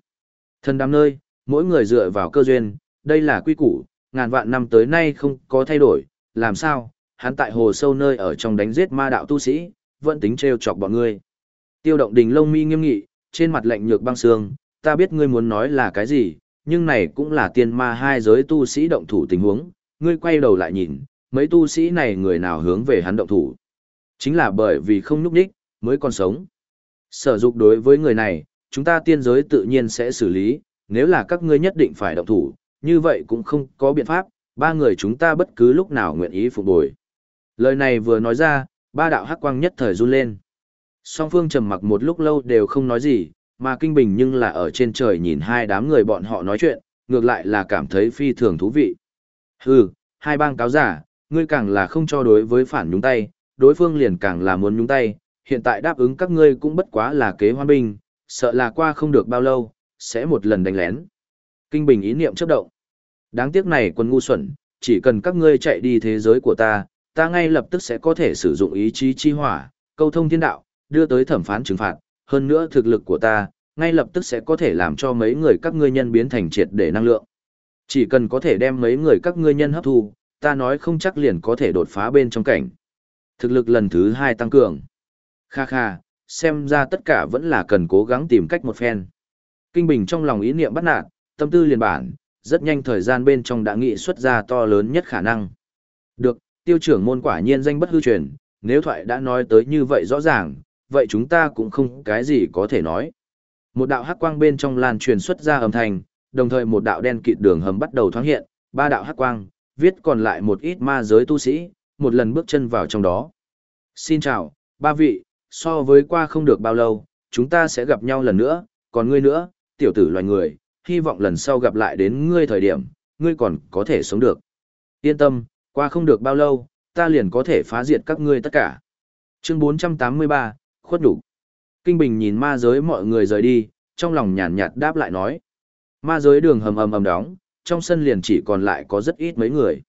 Thân đám nơi, mỗi người dựa vào cơ duyên, đây là quy củ, ngàn vạn năm tới nay không có thay đổi, làm sao, hắn tại hồ sâu nơi ở trong đánh giết ma đạo tu sĩ, vẫn tính trêu chọc bọn ngươi. Tiêu động đình lông mi nghiêm nghị, trên mặt lạnh nhược băng xương, ta biết ngươi muốn nói là cái gì, nhưng này cũng là tiên ma hai giới tu sĩ động thủ tình huống, ngươi quay đầu lại nhìn, mấy tu sĩ này người nào hướng về hắn động thủ. Chính là bởi vì không núp đích, mới còn sống. Sở dục đối với người này, chúng ta tiên giới tự nhiên sẽ xử lý, nếu là các ngươi nhất định phải động thủ, như vậy cũng không có biện pháp, ba người chúng ta bất cứ lúc nào nguyện ý phục bồi. Lời này vừa nói ra, ba đạo hắc quang nhất thời run lên. Song phương trầm mặc một lúc lâu đều không nói gì, mà kinh bình nhưng là ở trên trời nhìn hai đám người bọn họ nói chuyện, ngược lại là cảm thấy phi thường thú vị. Hừ, hai bang cáo giả, ngươi càng là không cho đối với phản nhúng tay, đối phương liền càng là muốn nhúng tay, hiện tại đáp ứng các ngươi cũng bất quá là kế hoan binh, sợ là qua không được bao lâu, sẽ một lần đánh lén. Kinh bình ý niệm chấp động. Đáng tiếc này quân ngu xuẩn, chỉ cần các ngươi chạy đi thế giới của ta, ta ngay lập tức sẽ có thể sử dụng ý chí chi hỏa, câu thông thiên đạo, đưa tới thẩm phán trừng phạt, hơn nữa thực lực của ta, ngay lập tức sẽ có thể làm cho mấy người các ngươi nhân biến thành triệt để năng lượng. Chỉ cần có thể đem mấy người các ngươi nhân hấp thu, ta nói không chắc liền có thể đột phá bên trong cảnh. Thực lực lần thứ hai tăng cường. Kha kha, xem ra tất cả vẫn là cần cố gắng tìm cách một phen. Kinh Bình trong lòng ý niệm bắt nạt, tâm tư liền bản, rất nhanh thời gian bên trong đã nghị xuất ra to lớn nhất khả năng. Được, tiêu trưởng môn quả nhiên danh bất hư truyền, nếu thoại đã nói tới như vậy rõ ràng, vậy chúng ta cũng không cái gì có thể nói. Một đạo hắc quang bên trong lan truyền xuất ra âm thanh, đồng thời một đạo đen kịt đường hầm bắt đầu thoáng hiện, ba đạo hắc quang, viết còn lại một ít ma giới tu sĩ, một lần bước chân vào trong đó. Xin chào, ba vị, so với qua không được bao lâu, chúng ta sẽ gặp nhau lần nữa, còn ngươi nữa, tiểu tử loài người, hy vọng lần sau gặp lại đến ngươi thời điểm, ngươi còn có thể sống được. Yên tâm, qua không được bao lâu, ta liền có thể phá diệt các ngươi tất cả. Chương 483, khuất đủ. Kinh Bình nhìn ma giới mọi người rời đi, trong lòng nhàn nhạt đáp lại nói. Ma giới đường hầm ầm ầm đóng, trong sân liền chỉ còn lại có rất ít mấy người.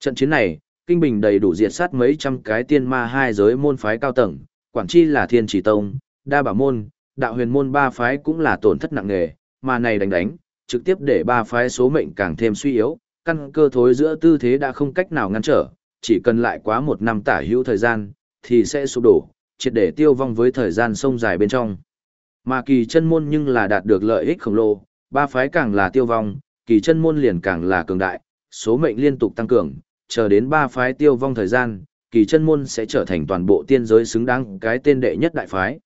Trận chiến này, Kinh Bình đầy đủ diệt sát mấy trăm cái tiên ma hai giới môn phái cao tầng, quản chi là thiên chỉ tông, đa bảo môn, đạo huyền môn ba phái cũng là tổn thất nặng nề, mà này đánh đánh, trực tiếp để ba phái số mệnh càng thêm suy yếu, căn cơ thối giữa tư thế đã không cách nào ngăn trở, chỉ cần lại quá một năm tả hữu thời gian, thì sẽ sụp đổ, triệt để tiêu vong với thời gian sông dài bên trong. Mà kỳ chân môn nhưng là đạt được lợi ích khổng lồ, ba phái càng là tiêu vong, kỳ chân môn liền càng là cường đại, số mệnh liên tục tăng cường, chờ đến ba phái tiêu vong thời gian, kỳ chân môn sẽ trở thành toàn bộ tiên giới xứng đáng cái tên đệ nhất đại phái.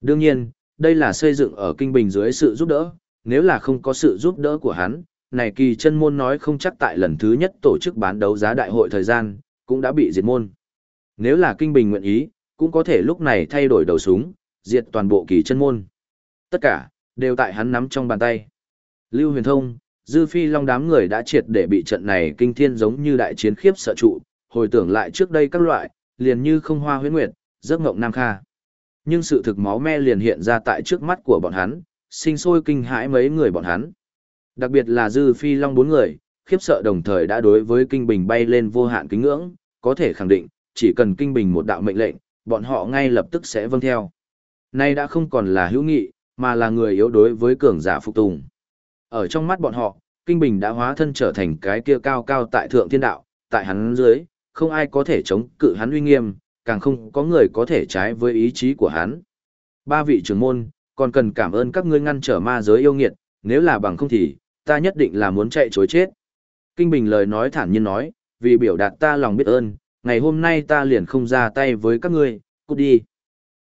Đương nhiên, đây là xây dựng ở kinh bình dưới sự giúp đỡ, nếu là không có sự giúp đỡ của hắn, này kỳ chân môn nói không chắc tại lần thứ nhất tổ chức bán đấu giá đại hội thời gian, cũng đã bị diệt môn. Nếu là kinh bình nguyện ý, cũng có thể lúc này thay đổi đầu súng, diệt toàn bộ kỳ chân môn. Tất cả, đều tại hắn nắm trong bàn tay. Lưu huyền thông, dư phi long đám người đã triệt để bị trận này kinh thiên giống như đại chiến khiếp sợ trụ, hồi tưởng lại trước đây các loại, liền như không hoa huyễn nguyệt, giấc ngộng nam kha. Nhưng sự thực máu me liền hiện ra tại trước mắt của bọn hắn, sinh sôi kinh hãi mấy người bọn hắn. Đặc biệt là dư phi long bốn người, khiếp sợ đồng thời đã đối với kinh bình bay lên vô hạn kính ngưỡng, có thể khẳng định, chỉ cần kinh bình một đạo mệnh lệnh, bọn họ ngay lập tức sẽ vâng theo. Nay đã không còn là hữu nghị, mà là người yếu đối với cường giả phục tùng. Ở trong mắt bọn họ, Kinh Bình đã hóa thân trở thành cái kia cao cao tại thượng thiên đạo, tại hắn dưới, không ai có thể chống cự hắn uy nghiêm, càng không có người có thể trái với ý chí của hắn. Ba vị trưởng môn, còn cần cảm ơn các ngươi ngăn trở ma giới yêu nghiệt, nếu là bằng không thì, ta nhất định là muốn chạy chối chết. Kinh Bình lời nói thản nhiên nói, vì biểu đạt ta lòng biết ơn, ngày hôm nay ta liền không ra tay với các ngươi, cút đi.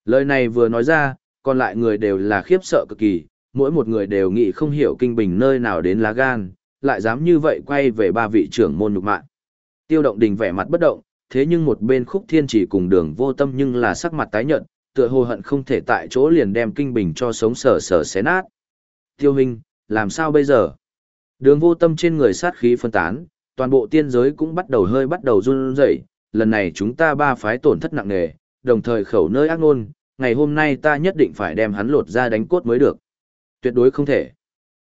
Lời này vừa nói ra, còn lại người đều là khiếp sợ cực kỳ, mỗi một người đều nghĩ không hiểu kinh bình nơi nào đến lá gan, lại dám như vậy quay về ba vị trưởng môn nhục mạng. Tiêu động đình vẻ mặt bất động, thế nhưng một bên khúc thiên chỉ cùng đường vô tâm nhưng là sắc mặt tái nhợt, tựa hồ hận không thể tại chỗ liền đem kinh bình cho sống sờ sờ xé nát. Tiêu hình, làm sao bây giờ? Đường vô tâm trên người sát khí phân tán, toàn bộ tiên giới cũng bắt đầu hơi bắt đầu run rẩy lần này chúng ta ba phái tổn thất nặng nề, đồng thời khẩu nơi ác ngôn ngày hôm nay ta nhất định phải đem hắn lột ra đánh cốt mới được. Tuyệt đối không thể.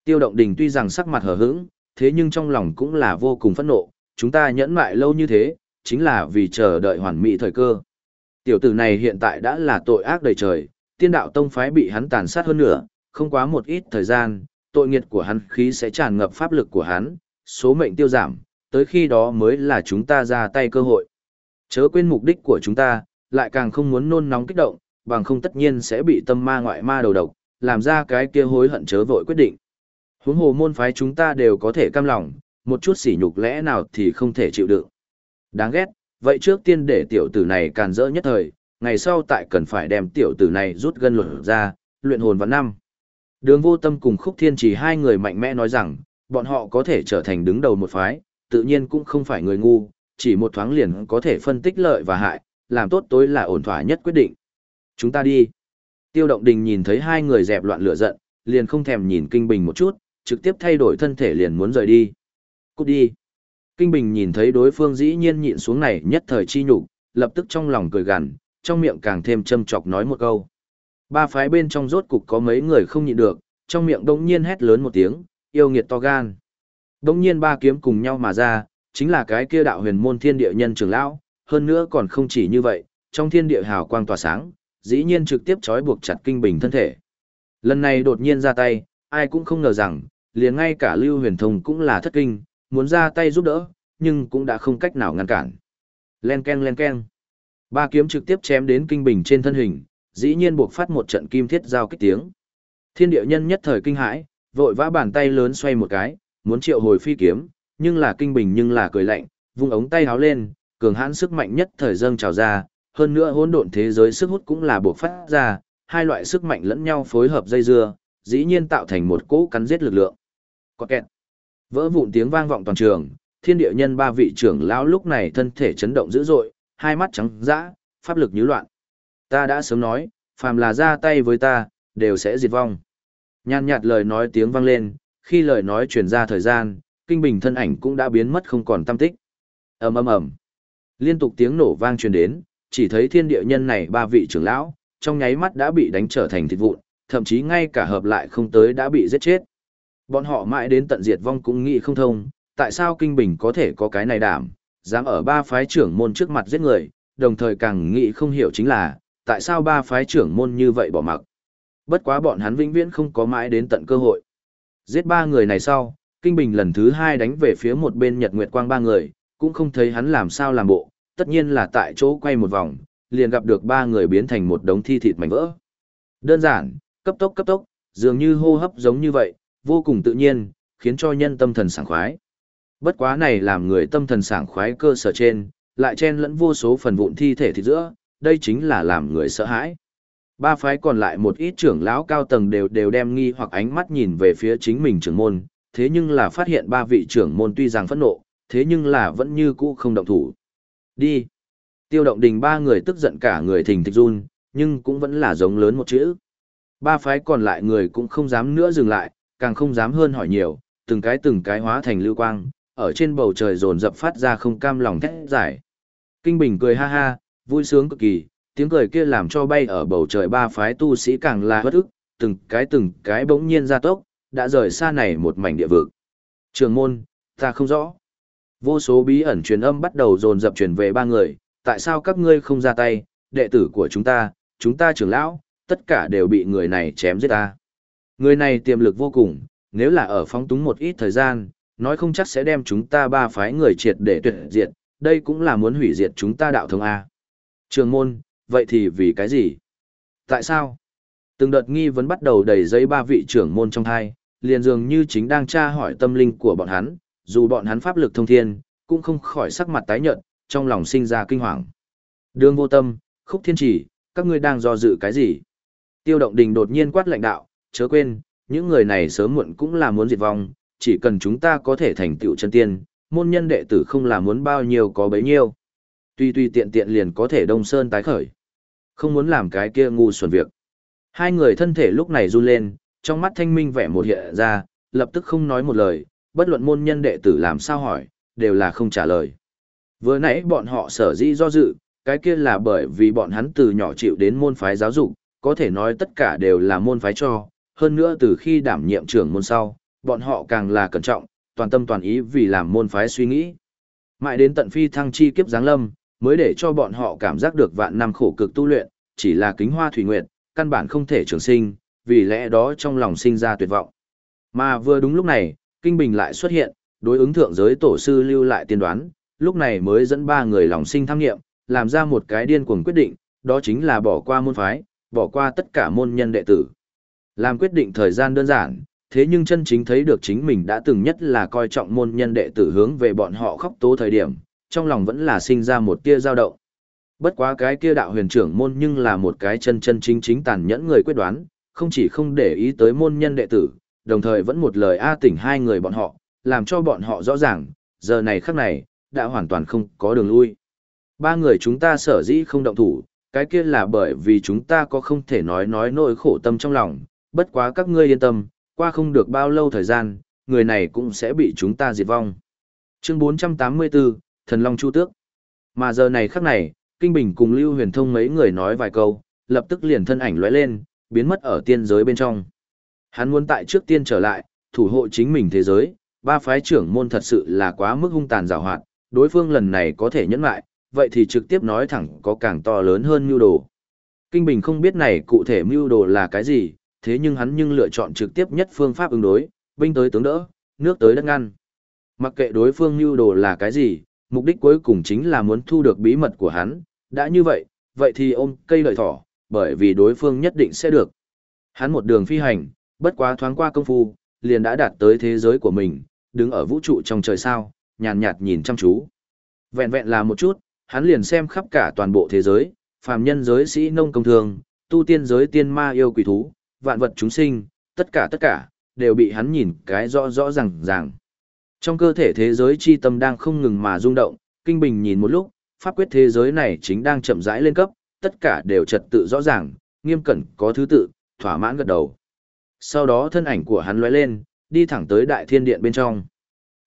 Tiêu động đình tuy rằng sắc mặt hờ hững, thế nhưng trong lòng cũng là vô cùng phẫn nộ, chúng ta nhẫn mại lâu như thế, chính là vì chờ đợi hoàn mỹ thời cơ. Tiểu tử này hiện tại đã là tội ác đầy trời, tiên đạo tông phái bị hắn tàn sát hơn nữa, không quá một ít thời gian, tội nghiệt của hắn khí sẽ tràn ngập pháp lực của hắn, số mệnh tiêu giảm, tới khi đó mới là chúng ta ra tay cơ hội. Chớ quên mục đích của chúng ta, lại càng không muốn nôn nóng kích động, bằng không tất nhiên sẽ bị tâm ma ngoại ma đầu độc, làm ra cái kia hối hận chớ vội quyết định. Huống hồ môn phái chúng ta đều có thể cam lòng, một chút sỉ nhục lẽ nào thì không thể chịu đựng. Đáng ghét, vậy trước tiên để tiểu tử này càn rỡ nhất thời, ngày sau tại cần phải đem tiểu tử này rút gân luật ra, luyện hồn vào năm. Đường vô tâm cùng khúc thiên chỉ hai người mạnh mẽ nói rằng, bọn họ có thể trở thành đứng đầu một phái, tự nhiên cũng không phải người ngu, chỉ một thoáng liền có thể phân tích lợi và hại, làm tốt tối là ổn thỏa nhất quyết định. Chúng ta đi. Tiêu động đình nhìn thấy hai người dẹp loạn lửa giận, liền không thèm nhìn Kinh Bình một chút, trực tiếp thay đổi thân thể liền muốn rời đi. Cút đi. Kinh Bình nhìn thấy đối phương dĩ nhiên nhịn xuống này nhất thời chi nhục, lập tức trong lòng cười gằn, trong miệng càng thêm châm chọc nói một câu. Ba phái bên trong rốt cục có mấy người không nhịn được, trong miệng đông nhiên hét lớn một tiếng, yêu nghiệt to gan. Đông nhiên ba kiếm cùng nhau mà ra, chính là cái kia đạo huyền môn thiên địa nhân trưởng lão, hơn nữa còn không chỉ như vậy, trong thiên địa hào quang tỏa sáng, dĩ nhiên trực tiếp trói buộc chặt kinh bình thân thể. Lần này đột nhiên ra tay, ai cũng không ngờ rằng, liền ngay cả Lưu Huyền Thông cũng là thất kinh, muốn ra tay giúp đỡ, nhưng cũng đã không cách nào ngăn cản. Len ken len ken. Ba kiếm trực tiếp chém đến kinh bình trên thân hình, dĩ nhiên buộc phát một trận kim thiết giao kích tiếng. Thiên địa nhân nhất thời kinh hãi, vội vã bàn tay lớn xoay một cái, muốn triệu hồi phi kiếm, nhưng là kinh bình nhưng là cười lạnh, vung ống tay háo lên, cường hãn sức mạnh nhất thời dâng trào ra, hơn nữa hỗn độn thế giới sức hút cũng là buộc phát ra, hai loại sức mạnh lẫn nhau phối hợp dây dưa, dĩ nhiên tạo thành một cỗ cắn giết lực lượng. Có kẹt. Vỡ vụn tiếng vang vọng toàn trường, thiên địa nhân ba vị trưởng lão lúc này thân thể chấn động dữ dội, hai mắt trắng dã, pháp lực như loạn. Ta đã sớm nói, phàm là ra tay với ta, đều sẽ diệt vong. Nhàn nhạt lời nói tiếng vang lên, khi lời nói truyền ra thời gian, kinh bình thân ảnh cũng đã biến mất không còn tâm tích. ầm ầm ầm, liên tục tiếng nổ vang truyền đến, chỉ thấy thiên địa nhân này ba vị trưởng lão, trong nháy mắt đã bị đánh trở thành thịt vụn, thậm chí ngay cả hợp lại không tới đã bị giết chết. Bọn họ mãi đến tận diệt vong cũng nghĩ không thông, tại sao kinh bình có thể có cái này đảm, dám ở ba phái trưởng môn trước mặt giết người, đồng thời càng nghĩ không hiểu chính là, tại sao ba phái trưởng môn như vậy bỏ mặc. Bất quá bọn hắn vĩnh viễn không có mãi đến tận cơ hội. Giết ba người này sau, Kinh Bình lần thứ hai đánh về phía một bên Nhật Nguyệt Quang ba người, cũng không thấy hắn làm sao làm bộ, tất nhiên là tại chỗ quay một vòng, liền gặp được ba người biến thành một đống thi thịt mảnh vỡ. Đơn giản, cấp tốc cấp tốc, dường như hô hấp giống như vậy, vô cùng tự nhiên, khiến cho nhân tâm thần sảng khoái. Bất quá này làm người tâm thần sảng khoái cơ sở trên, lại chen lẫn vô số phần vụn thi thể thịt giữa, đây chính là làm người sợ hãi. Ba phái còn lại một ít trưởng lão cao tầng đều đều đem nghi hoặc ánh mắt nhìn về phía chính mình trưởng môn, thế nhưng là phát hiện ba vị trưởng môn tuy rằng phẫn nộ, thế nhưng là vẫn như cũ không động thủ. Đi. Tiêu động đình ba người tức giận cả người thình thịch run, nhưng cũng vẫn là giống lớn một chữ. Ba phái còn lại người cũng không dám nữa dừng lại, càng không dám hơn hỏi nhiều, từng cái từng cái hóa thành lưu quang, ở trên bầu trời dồn dập phát ra không cam lòng thét giải. Kinh Bình cười ha ha, vui sướng cực kỳ, tiếng cười kia làm cho bay ở bầu trời ba phái tu sĩ càng là bất ức, từng cái từng cái bỗng nhiên ra tốc, đã rời xa này một mảnh địa vực. Trường môn, ta không rõ. Vô số bí ẩn truyền âm bắt đầu dồn dập truyền về ba người, tại sao các ngươi không ra tay, đệ tử của chúng ta, chúng ta trưởng lão, tất cả đều bị người này chém giết ta. Người này tiềm lực vô cùng, nếu là ở phóng túng một ít thời gian, nói không chắc sẽ đem chúng ta ba phái người triệt để tuyệt diệt, đây cũng là muốn hủy diệt chúng ta đạo thống A. Trường môn, vậy thì vì cái gì? Tại sao? Từng đợt nghi vấn bắt đầu đầy giấy ba vị trưởng môn trong hai, liền dường như chính đang tra hỏi tâm linh của bọn hắn, dù bọn hắn pháp lực thông thiên, cũng không khỏi sắc mặt tái nhợt, trong lòng sinh ra kinh hoàng. Đường vô tâm, khúc thiên chỉ, các ngươi đang do dự cái gì? Tiêu động đình đột nhiên quát lạnh đạo, chớ quên, những người này sớm muộn cũng là muốn diệt vong, chỉ cần chúng ta có thể thành tựu chân tiên, môn nhân đệ tử không là muốn bao nhiêu có bấy nhiêu. Tuy tuy tiện tiện liền có thể đông sơn tái khởi. Không muốn làm cái kia ngu xuẩn việc. Hai người thân thể lúc này run lên, trong mắt thanh minh vẻ một hiện ra, lập tức không nói một lời, bất luận môn nhân đệ tử làm sao hỏi, đều là không trả lời. Vừa nãy bọn họ sở dĩ do dự, cái kia là bởi vì bọn hắn từ nhỏ chịu đến môn phái giáo dục, có thể nói tất cả đều là môn phái cho, hơn nữa từ khi đảm nhiệm trưởng môn sau, bọn họ càng là cẩn trọng, toàn tâm toàn ý vì làm môn phái suy nghĩ. Mãi đến tận phi thăng chi kiếp giáng lâm, mới để cho bọn họ cảm giác được vạn năm khổ cực tu luyện, chỉ là kính hoa thủy nguyệt, căn bản không thể trường sinh, vì lẽ đó trong lòng sinh ra tuyệt vọng. Mà vừa đúng lúc này, Kinh Bình lại xuất hiện, đối ứng thượng giới tổ sư lưu lại tiên đoán, lúc này mới dẫn ba người lòng sinh tham nghiệm, làm ra một cái điên cuồng quyết định, đó chính là bỏ qua môn phái, bỏ qua tất cả môn nhân đệ tử. Làm quyết định thời gian đơn giản, thế nhưng chân chính thấy được chính mình đã từng nhất là coi trọng môn nhân đệ tử hướng về bọn họ khóc tố thời điểm, trong lòng vẫn là sinh ra một tia dao động. Bất quá cái kia đạo huyền trưởng môn nhưng là một cái chân chân chính chính tàn nhẫn người quyết đoán, không chỉ không để ý tới môn nhân đệ tử, đồng thời vẫn một lời A tỉnh hai người bọn họ, làm cho bọn họ rõ ràng, giờ này khắc này, đã hoàn toàn không có đường lui. Ba người chúng ta sở dĩ không động thủ, cái kia là bởi vì chúng ta có không thể nói nói nỗi khổ tâm trong lòng, bất quá các ngươi yên tâm, qua không được bao lâu thời gian, người này cũng sẽ bị chúng ta diệt vong. Chương 484, Thần Long Chu Tước. Mà giờ này khắc này, Kinh Bình cùng Lưu Huyền Thông mấy người nói vài câu, lập tức liền thân ảnh lóe lên, biến mất ở tiên giới bên trong. Hắn muốn tại trước tiên trở lại, thủ hộ chính mình thế giới, ba phái trưởng môn thật sự là quá mức hung tàn rào hoạt, đối phương lần này có thể nhẫn lại, vậy thì trực tiếp nói thẳng có càng to lớn hơn mưu đồ. Kinh Bình không biết này cụ thể mưu đồ là cái gì, thế nhưng hắn nhưng lựa chọn trực tiếp nhất phương pháp ứng đối, binh tới tướng đỡ, nước tới đất ngăn. Mặc kệ đối phương mưu đồ là cái gì, mục đích cuối cùng chính là muốn thu được bí mật của hắn, đã như vậy, vậy thì ôm cây lợi thỏ, bởi vì đối phương nhất định sẽ được. Hắn một đường phi hành, bất quá thoáng qua công phu, liền đã đạt tới thế giới của mình, đứng ở vũ trụ trong trời sao, nhàn nhạt nhìn chăm chú. Vẹn vẹn là một chút, hắn liền xem khắp cả toàn bộ thế giới, phàm nhân giới sĩ nông công thường, tu tiên giới tiên ma yêu quỷ thú, vạn vật chúng sinh, tất cả tất cả, đều bị hắn nhìn cái rõ rõ ràng ràng. Trong cơ thể thế giới chi tâm đang không ngừng mà rung động, kinh bình nhìn một lúc, pháp quyết thế giới này chính đang chậm rãi lên cấp, tất cả đều trật tự rõ ràng, nghiêm cẩn có thứ tự, thỏa mãn gật đầu. Sau đó thân ảnh của hắn lóe lên, đi thẳng tới đại thiên điện bên trong.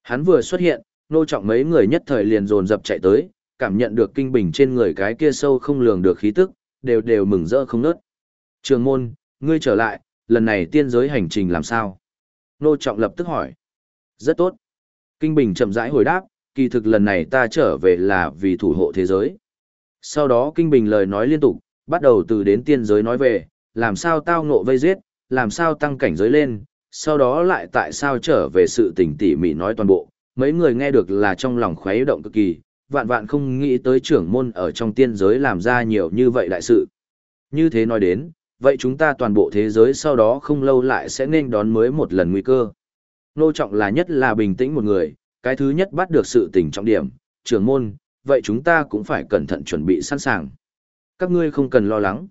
Hắn vừa xuất hiện, nô trọng mấy người nhất thời liền dồn dập chạy tới, cảm nhận được kinh bình trên người cái kia sâu không lường được khí tức, đều đều mừng rỡ không nớt. Trường môn, ngươi trở lại, lần này tiên giới hành trình làm sao? Nô trọng lập tức hỏi. Rất tốt. Kinh bình chậm rãi hồi đáp, kỳ thực lần này ta trở về là vì thủ hộ thế giới. Sau đó kinh bình lời nói liên tục, bắt đầu từ đến tiên giới nói về, làm sao tao ngộ vây giết, làm sao tăng cảnh giới lên, sau đó lại tại sao trở về sự tình tỉ mỉ nói toàn bộ, mấy người nghe được là trong lòng khuấy động cực kỳ, vạn vạn không nghĩ tới trưởng môn ở trong tiên giới làm ra nhiều như vậy đại sự. Như thế nói đến, vậy chúng ta toàn bộ thế giới sau đó không lâu lại sẽ nên đón mới một lần nguy cơ. Nô trọng là nhất là bình tĩnh một người, cái thứ nhất bắt được sự tình trọng điểm, trưởng môn, vậy chúng ta cũng phải cẩn thận chuẩn bị sẵn sàng. Các ngươi không cần lo lắng.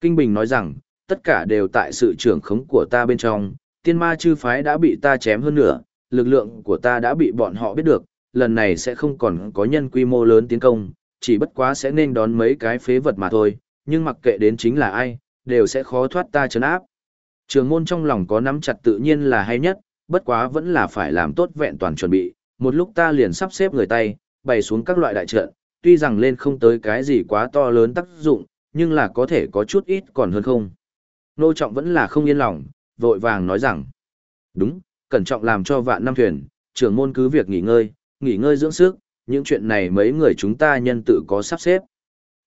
Kinh Bình nói rằng, tất cả đều tại sự trưởng khống của ta bên trong, tiên ma chư phái đã bị ta chém hơn nữa, lực lượng của ta đã bị bọn họ biết được, lần này sẽ không còn có nhân quy mô lớn tiến công, chỉ bất quá sẽ nên đón mấy cái phế vật mà thôi, nhưng mặc kệ đến chính là ai, đều sẽ khó thoát ta chấn áp. Trường môn trong lòng có nắm chặt tự nhiên là hay nhất, bất quá vẫn là phải làm tốt vẹn toàn chuẩn bị, một lúc ta liền sắp xếp người tay, bày xuống các loại đại trận, tuy rằng lên không tới cái gì quá to lớn tác dụng, nhưng là có thể có chút ít còn hơn không. Nô trọng vẫn là không yên lòng, vội vàng nói rằng, đúng, cẩn trọng làm cho vạn năm thuyền, trưởng môn cứ việc nghỉ ngơi, nghỉ ngơi dưỡng sức, những chuyện này mấy người chúng ta nhân tự có sắp xếp.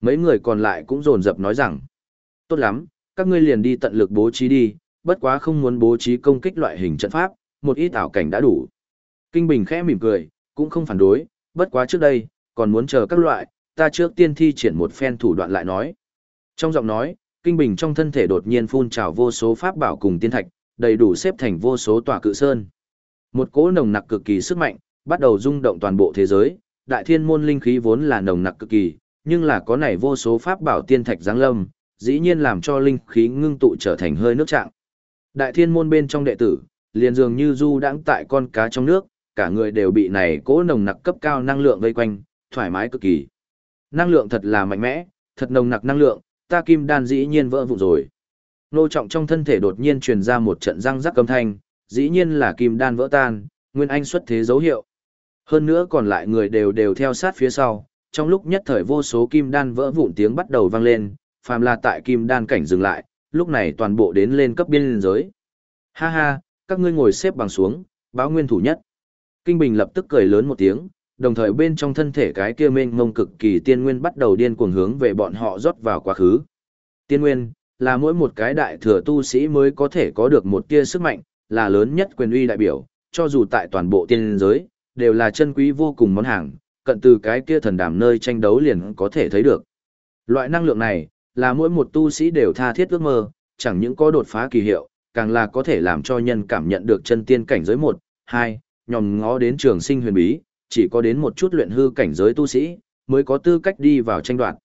Mấy người còn lại cũng rồn rập nói rằng, tốt lắm, các ngươi liền đi tận lực bố trí đi, bất quá không muốn bố trí công kích loại hình trận pháp, một ít ảo cảnh đã đủ. Kinh Bình khẽ mỉm cười, cũng không phản đối, bất quá trước đây, còn muốn chờ các loại, ta trước tiên thi triển một phen thủ đoạn lại nói. Trong giọng nói, Kinh Bình trong thân thể đột nhiên phun trào vô số pháp bảo cùng tiên thạch, đầy đủ xếp thành vô số tòa cự sơn. Một cỗ nồng nặc cực kỳ sức mạnh, bắt đầu rung động toàn bộ thế giới, đại thiên môn linh khí vốn là nồng nặc cực kỳ, nhưng là có này vô số pháp bảo tiên thạch giáng lâm, dĩ nhiên làm cho linh khí ngưng tụ trở thành hơi nước trạng. Đại thiên môn bên trong đệ tử, liền dường như du đãng tại con cá trong nước, cả người đều bị này cỗ nồng nặc cấp cao năng lượng vây quanh, thoải mái cực kỳ. Năng lượng thật là mạnh mẽ, thật nồng nặc năng lượng, ta kim đan dĩ nhiên vỡ vụn rồi. Nô trọng trong thân thể đột nhiên truyền ra một trận răng rắc âm thanh, dĩ nhiên là kim đan vỡ tan, nguyên anh xuất thế dấu hiệu. Hơn nữa còn lại người đều đều theo sát phía sau, trong lúc nhất thời vô số kim đan vỡ vụn tiếng bắt đầu vang lên, phàm là tại kim đan cảnh dừng lại, lúc này toàn bộ đến lên cấp biên giới. Ha ha, các ngươi ngồi xếp bằng xuống, báo nguyên thủ nhất. Kinh Bình lập tức cười lớn một tiếng, đồng thời bên trong thân thể cái kia mênh mông cực kỳ tiên nguyên bắt đầu điên cuồng hướng về bọn họ rót vào quá khứ. Tiên nguyên là mỗi một cái đại thừa tu sĩ mới có thể có được một tia sức mạnh, là lớn nhất quyền uy đại biểu, cho dù tại toàn bộ tiên giới, đều là chân quý vô cùng món hàng, cận từ cái kia thần đàm nơi tranh đấu liền có thể thấy được. Loại năng lượng này, là mỗi một tu sĩ đều tha thiết ước mơ, chẳng những có đột phá kỳ hiệu, càng là có thể làm cho nhân cảm nhận được chân tiên cảnh giới một, hai, nhòm ngó đến trường sinh huyền bí, chỉ có đến một chút luyện hư cảnh giới tu sĩ, mới có tư cách đi vào tranh đoạt.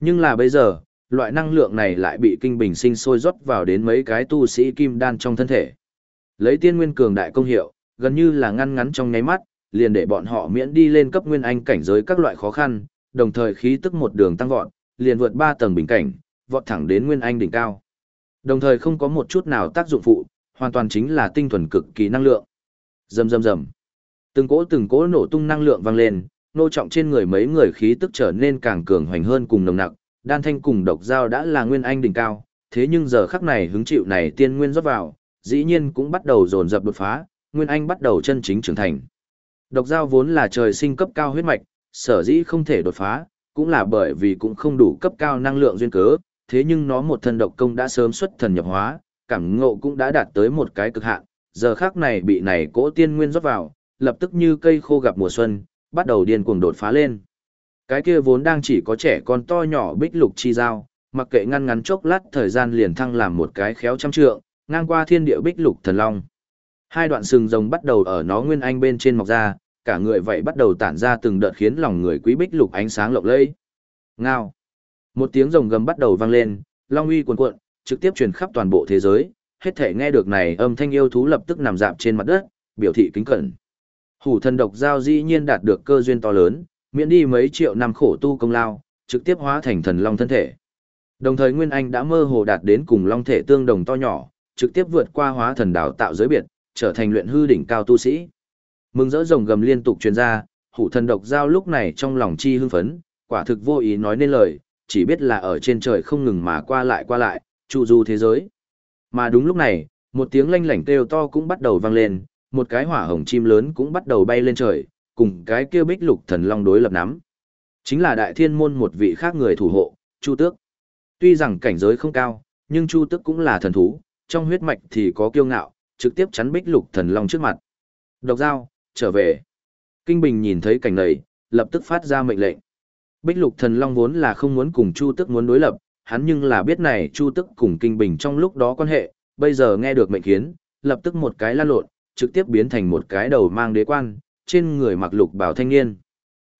Nhưng là bây giờ, loại năng lượng này lại bị kinh bình sinh sôi rót vào đến mấy cái tu sĩ kim đan trong thân thể. Lấy tiên nguyên cường đại công hiệu, gần như là ngăn ngắn trong nháy mắt, liền để bọn họ miễn đi lên cấp nguyên anh cảnh giới các loại khó khăn, đồng thời khí tức một đường tăng vọt, liền vượt 3 tầng bình cảnh, vọt thẳng đến nguyên anh đỉnh cao. Đồng thời không có một chút nào tác dụng phụ, hoàn toàn chính là tinh thuần cực kỳ năng lượng. Rầm rầm rầm. Từng cỗ từng cỗ nổ tung năng lượng vang lên, nô trọng trên người mấy người khí tức trở nên càng cường hoành hơn cùng nồng nặc, đan thanh cùng độc dao đã là nguyên anh đỉnh cao, thế nhưng giờ khắc này hứng chịu này tiên nguyên rót vào, dĩ nhiên cũng bắt đầu dồn dập đột phá, nguyên anh bắt đầu chân chính trưởng thành. Độc dao vốn là trời sinh cấp cao huyết mạch, sở dĩ không thể đột phá, cũng là bởi vì cũng không đủ cấp cao năng lượng duyên cớ, thế nhưng nó một thân độc công đã sớm xuất thần nhập hóa, cảm ngộ cũng đã đạt tới một cái cực hạn, giờ khắc này bị này cỗ tiên nguyên rót vào, lập tức như cây khô gặp mùa xuân, bắt đầu điên cuồng đột phá lên. Cái kia vốn đang chỉ có trẻ con to nhỏ bích lục chi giao, mặc kệ ngăn ngắn chốc lát thời gian liền thăng làm một cái khéo trăm trượng, ngang qua thiên địa bích lục thần long. Hai đoạn sừng rồng bắt đầu ở nó nguyên anh bên trên mọc ra, cả người vậy bắt đầu tản ra từng đợt khiến lòng người quý bích lục ánh sáng lộng lẫy. Ngao. Một tiếng rồng gầm bắt đầu vang lên, long uy cuồn cuộn, trực tiếp truyền khắp toàn bộ thế giới, hết thể nghe được này âm thanh yêu thú lập tức nằm dạp trên mặt đất, biểu thị kính cẩn. Hủ thần độc giao dĩ nhiên đạt được cơ duyên to lớn, miễn đi mấy triệu năm khổ tu công lao, trực tiếp hóa thành thần long thân thể. Đồng thời Nguyên Anh đã mơ hồ đạt đến cùng long thể tương đồng to nhỏ, trực tiếp vượt qua hóa thần đạo tạo giới biệt, trở thành luyện hư đỉnh cao tu sĩ. Mừng rỡ rồng gầm liên tục truyền ra, hủ thần độc giao lúc này trong lòng chi hưng phấn, quả thực vô ý nói nên lời, chỉ biết là ở trên trời không ngừng mà qua lại qua lại, trụ du thế giới. Mà đúng lúc này, một tiếng lanh lảnh kêu to cũng bắt đầu vang lên, một cái hỏa hồng chim lớn cũng bắt đầu bay lên trời, cùng cái kia bích lục thần long đối lập nắm. Chính là đại thiên môn một vị khác người thủ hộ, Chu Tước. Tuy rằng cảnh giới không cao, nhưng Chu Tước cũng là thần thú, trong huyết mạch thì có kiêu ngạo, trực tiếp chắn bích lục thần long trước mặt. Độc dao, trở về. Kinh Bình nhìn thấy cảnh này, lập tức phát ra mệnh lệnh. Bích lục thần long vốn là không muốn cùng Chu Tước muốn đối lập, hắn nhưng là biết này Chu Tước cùng Kinh Bình trong lúc đó quan hệ, bây giờ nghe được mệnh kiến, lập tức một cái lan lộn, trực tiếp biến thành một cái đầu mang đế quan, trên người mặc lục bảo thanh niên.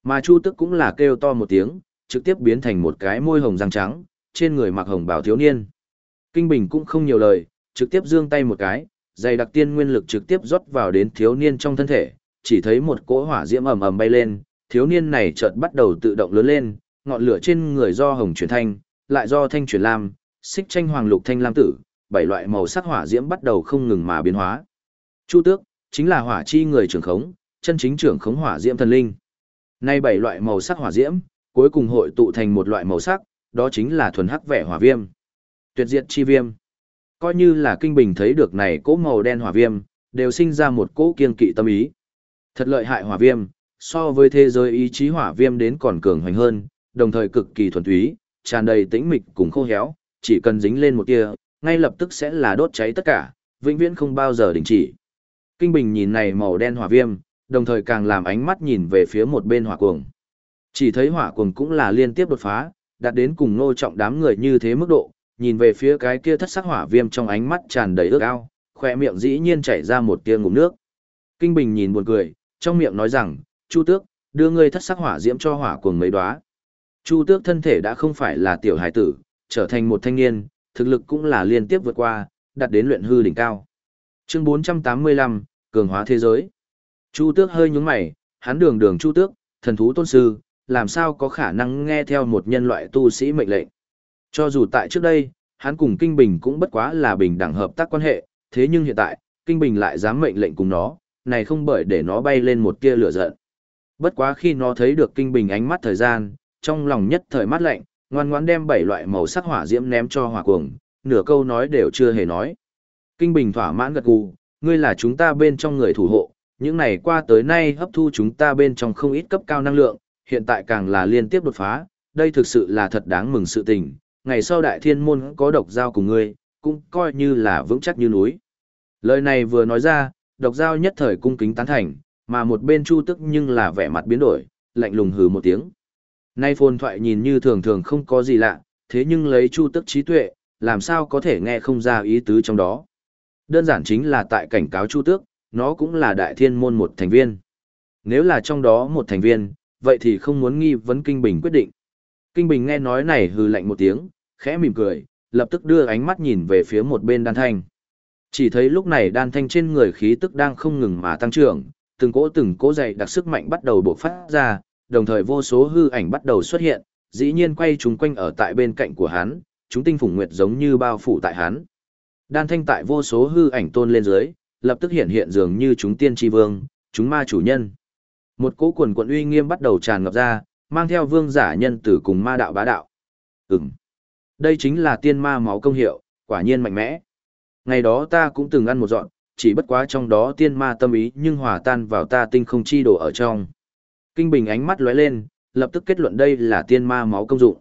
Mà Chu Tức cũng là kêu to một tiếng, trực tiếp biến thành một cái môi hồng răng trắng, trên người mặc hồng bảo thiếu niên. Kinh Bình cũng không nhiều lời, trực tiếp giương tay một cái, dày đặc tiên nguyên lực trực tiếp rót vào đến thiếu niên trong thân thể, chỉ thấy một cỗ hỏa diễm ầm ầm bay lên, thiếu niên này chợt bắt đầu tự động lớn lên, ngọn lửa trên người do hồng chuyển thanh, lại do thanh chuyển lam, xích tranh hoàng lục thanh lam tử, bảy loại màu sắc hỏa diễm bắt đầu không ngừng mà biến hóa. Chu Tước chính là hỏa chi người trưởng khống, chân chính trưởng khống hỏa diễm thần linh. Nay bảy loại màu sắc hỏa diễm, cuối cùng hội tụ thành một loại màu sắc, đó chính là thuần hắc vẻ hỏa viêm. Tuyệt diệt chi viêm. Coi như là kinh bình thấy được này cỗ màu đen hỏa viêm, đều sinh ra một cỗ kiên kỵ tâm ý. Thật lợi hại hỏa viêm, so với thế giới ý chí hỏa viêm đến còn cường hoành hơn, đồng thời cực kỳ thuần túy, tràn đầy tĩnh mịch cùng khô héo, chỉ cần dính lên một tia, ngay lập tức sẽ là đốt cháy tất cả, vĩnh viễn không bao giờ đình chỉ. Kinh Bình nhìn này màu đen hỏa viêm, đồng thời càng làm ánh mắt nhìn về phía một bên hỏa cuồng. Chỉ thấy hỏa cuồng cũng là liên tiếp đột phá, đạt đến cùng nô trọng đám người như thế mức độ, nhìn về phía cái kia thất sắc hỏa viêm trong ánh mắt tràn đầy ước ao, khỏe miệng dĩ nhiên chảy ra một tia ngụm nước. Kinh Bình nhìn buồn cười, trong miệng nói rằng, Chu Tước, đưa ngươi thất sắc hỏa diễm cho hỏa cuồng mấy đóa. Chu Tước thân thể đã không phải là tiểu hải tử, trở thành một thanh niên, thực lực cũng là liên tiếp vượt qua, đạt đến luyện hư đỉnh cao. Chương 485, cường hóa thế giới. Chu Tước hơi nhướng mày, hắn đường đường Chu Tước, thần thú tôn sư, làm sao có khả năng nghe theo một nhân loại tu sĩ mệnh lệnh. Cho dù tại trước đây, hắn cùng Kinh Bình cũng bất quá là bình đẳng hợp tác quan hệ, thế nhưng hiện tại, Kinh Bình lại dám mệnh lệnh cùng nó, này không bởi để nó bay lên một tia lửa giận. Bất quá khi nó thấy được Kinh Bình ánh mắt thời gian, trong lòng nhất thời mát lạnh, ngoan ngoãn đem bảy loại màu sắc hỏa diễm ném cho hỏa cuồng, nửa câu nói đều chưa hề nói. Kinh Bình thỏa mãn gật gù, ngươi là chúng ta bên trong người thủ hộ, những này qua tới nay hấp thu chúng ta bên trong không ít cấp cao năng lượng, hiện tại càng là liên tiếp đột phá, đây thực sự là thật đáng mừng sự tình, ngày sau đại thiên môn có độc giao cùng ngươi, cũng coi như là vững chắc như núi. Lời này vừa nói ra, độc giao nhất thời cung kính tán thành, mà một bên chu tức nhưng là vẻ mặt biến đổi, lạnh lùng hừ một tiếng. Nay phồn thoại nhìn như thường thường không có gì lạ, thế nhưng lấy chu tức trí tuệ, làm sao có thể nghe không ra ý tứ trong đó. Đơn giản chính là tại cảnh cáo Chu Tước, nó cũng là đại thiên môn một thành viên. Nếu là trong đó một thành viên, vậy thì không muốn nghi vấn Kinh Bình quyết định. Kinh Bình nghe nói này hừ lạnh một tiếng, khẽ mỉm cười, lập tức đưa ánh mắt nhìn về phía một bên đan thanh. Chỉ thấy lúc này đan thanh trên người khí tức đang không ngừng mà tăng trưởng, từng cỗ từng cỗ dày đặc sức mạnh bắt đầu bộc phát ra, đồng thời vô số hư ảnh bắt đầu xuất hiện, dĩ nhiên quay chúng quanh ở tại bên cạnh của hắn, chúng tinh phùng nguyệt giống như bao phủ tại hắn. Đan thanh tại vô số hư ảnh tôn lên dưới, lập tức hiện hiện dường như chúng tiên tri vương, chúng ma chủ nhân. Một cỗ quần quận uy nghiêm bắt đầu tràn ngập ra, mang theo vương giả nhân tử cùng ma đạo bá đạo. Ừm. Đây chính là tiên ma máu công hiệu, quả nhiên mạnh mẽ. Ngày đó ta cũng từng ăn một dọn, chỉ bất quá trong đó tiên ma tâm ý nhưng hòa tan vào ta tinh không chi đổ ở trong. Kinh Bình ánh mắt lóe lên, lập tức kết luận đây là tiên ma máu công dụng.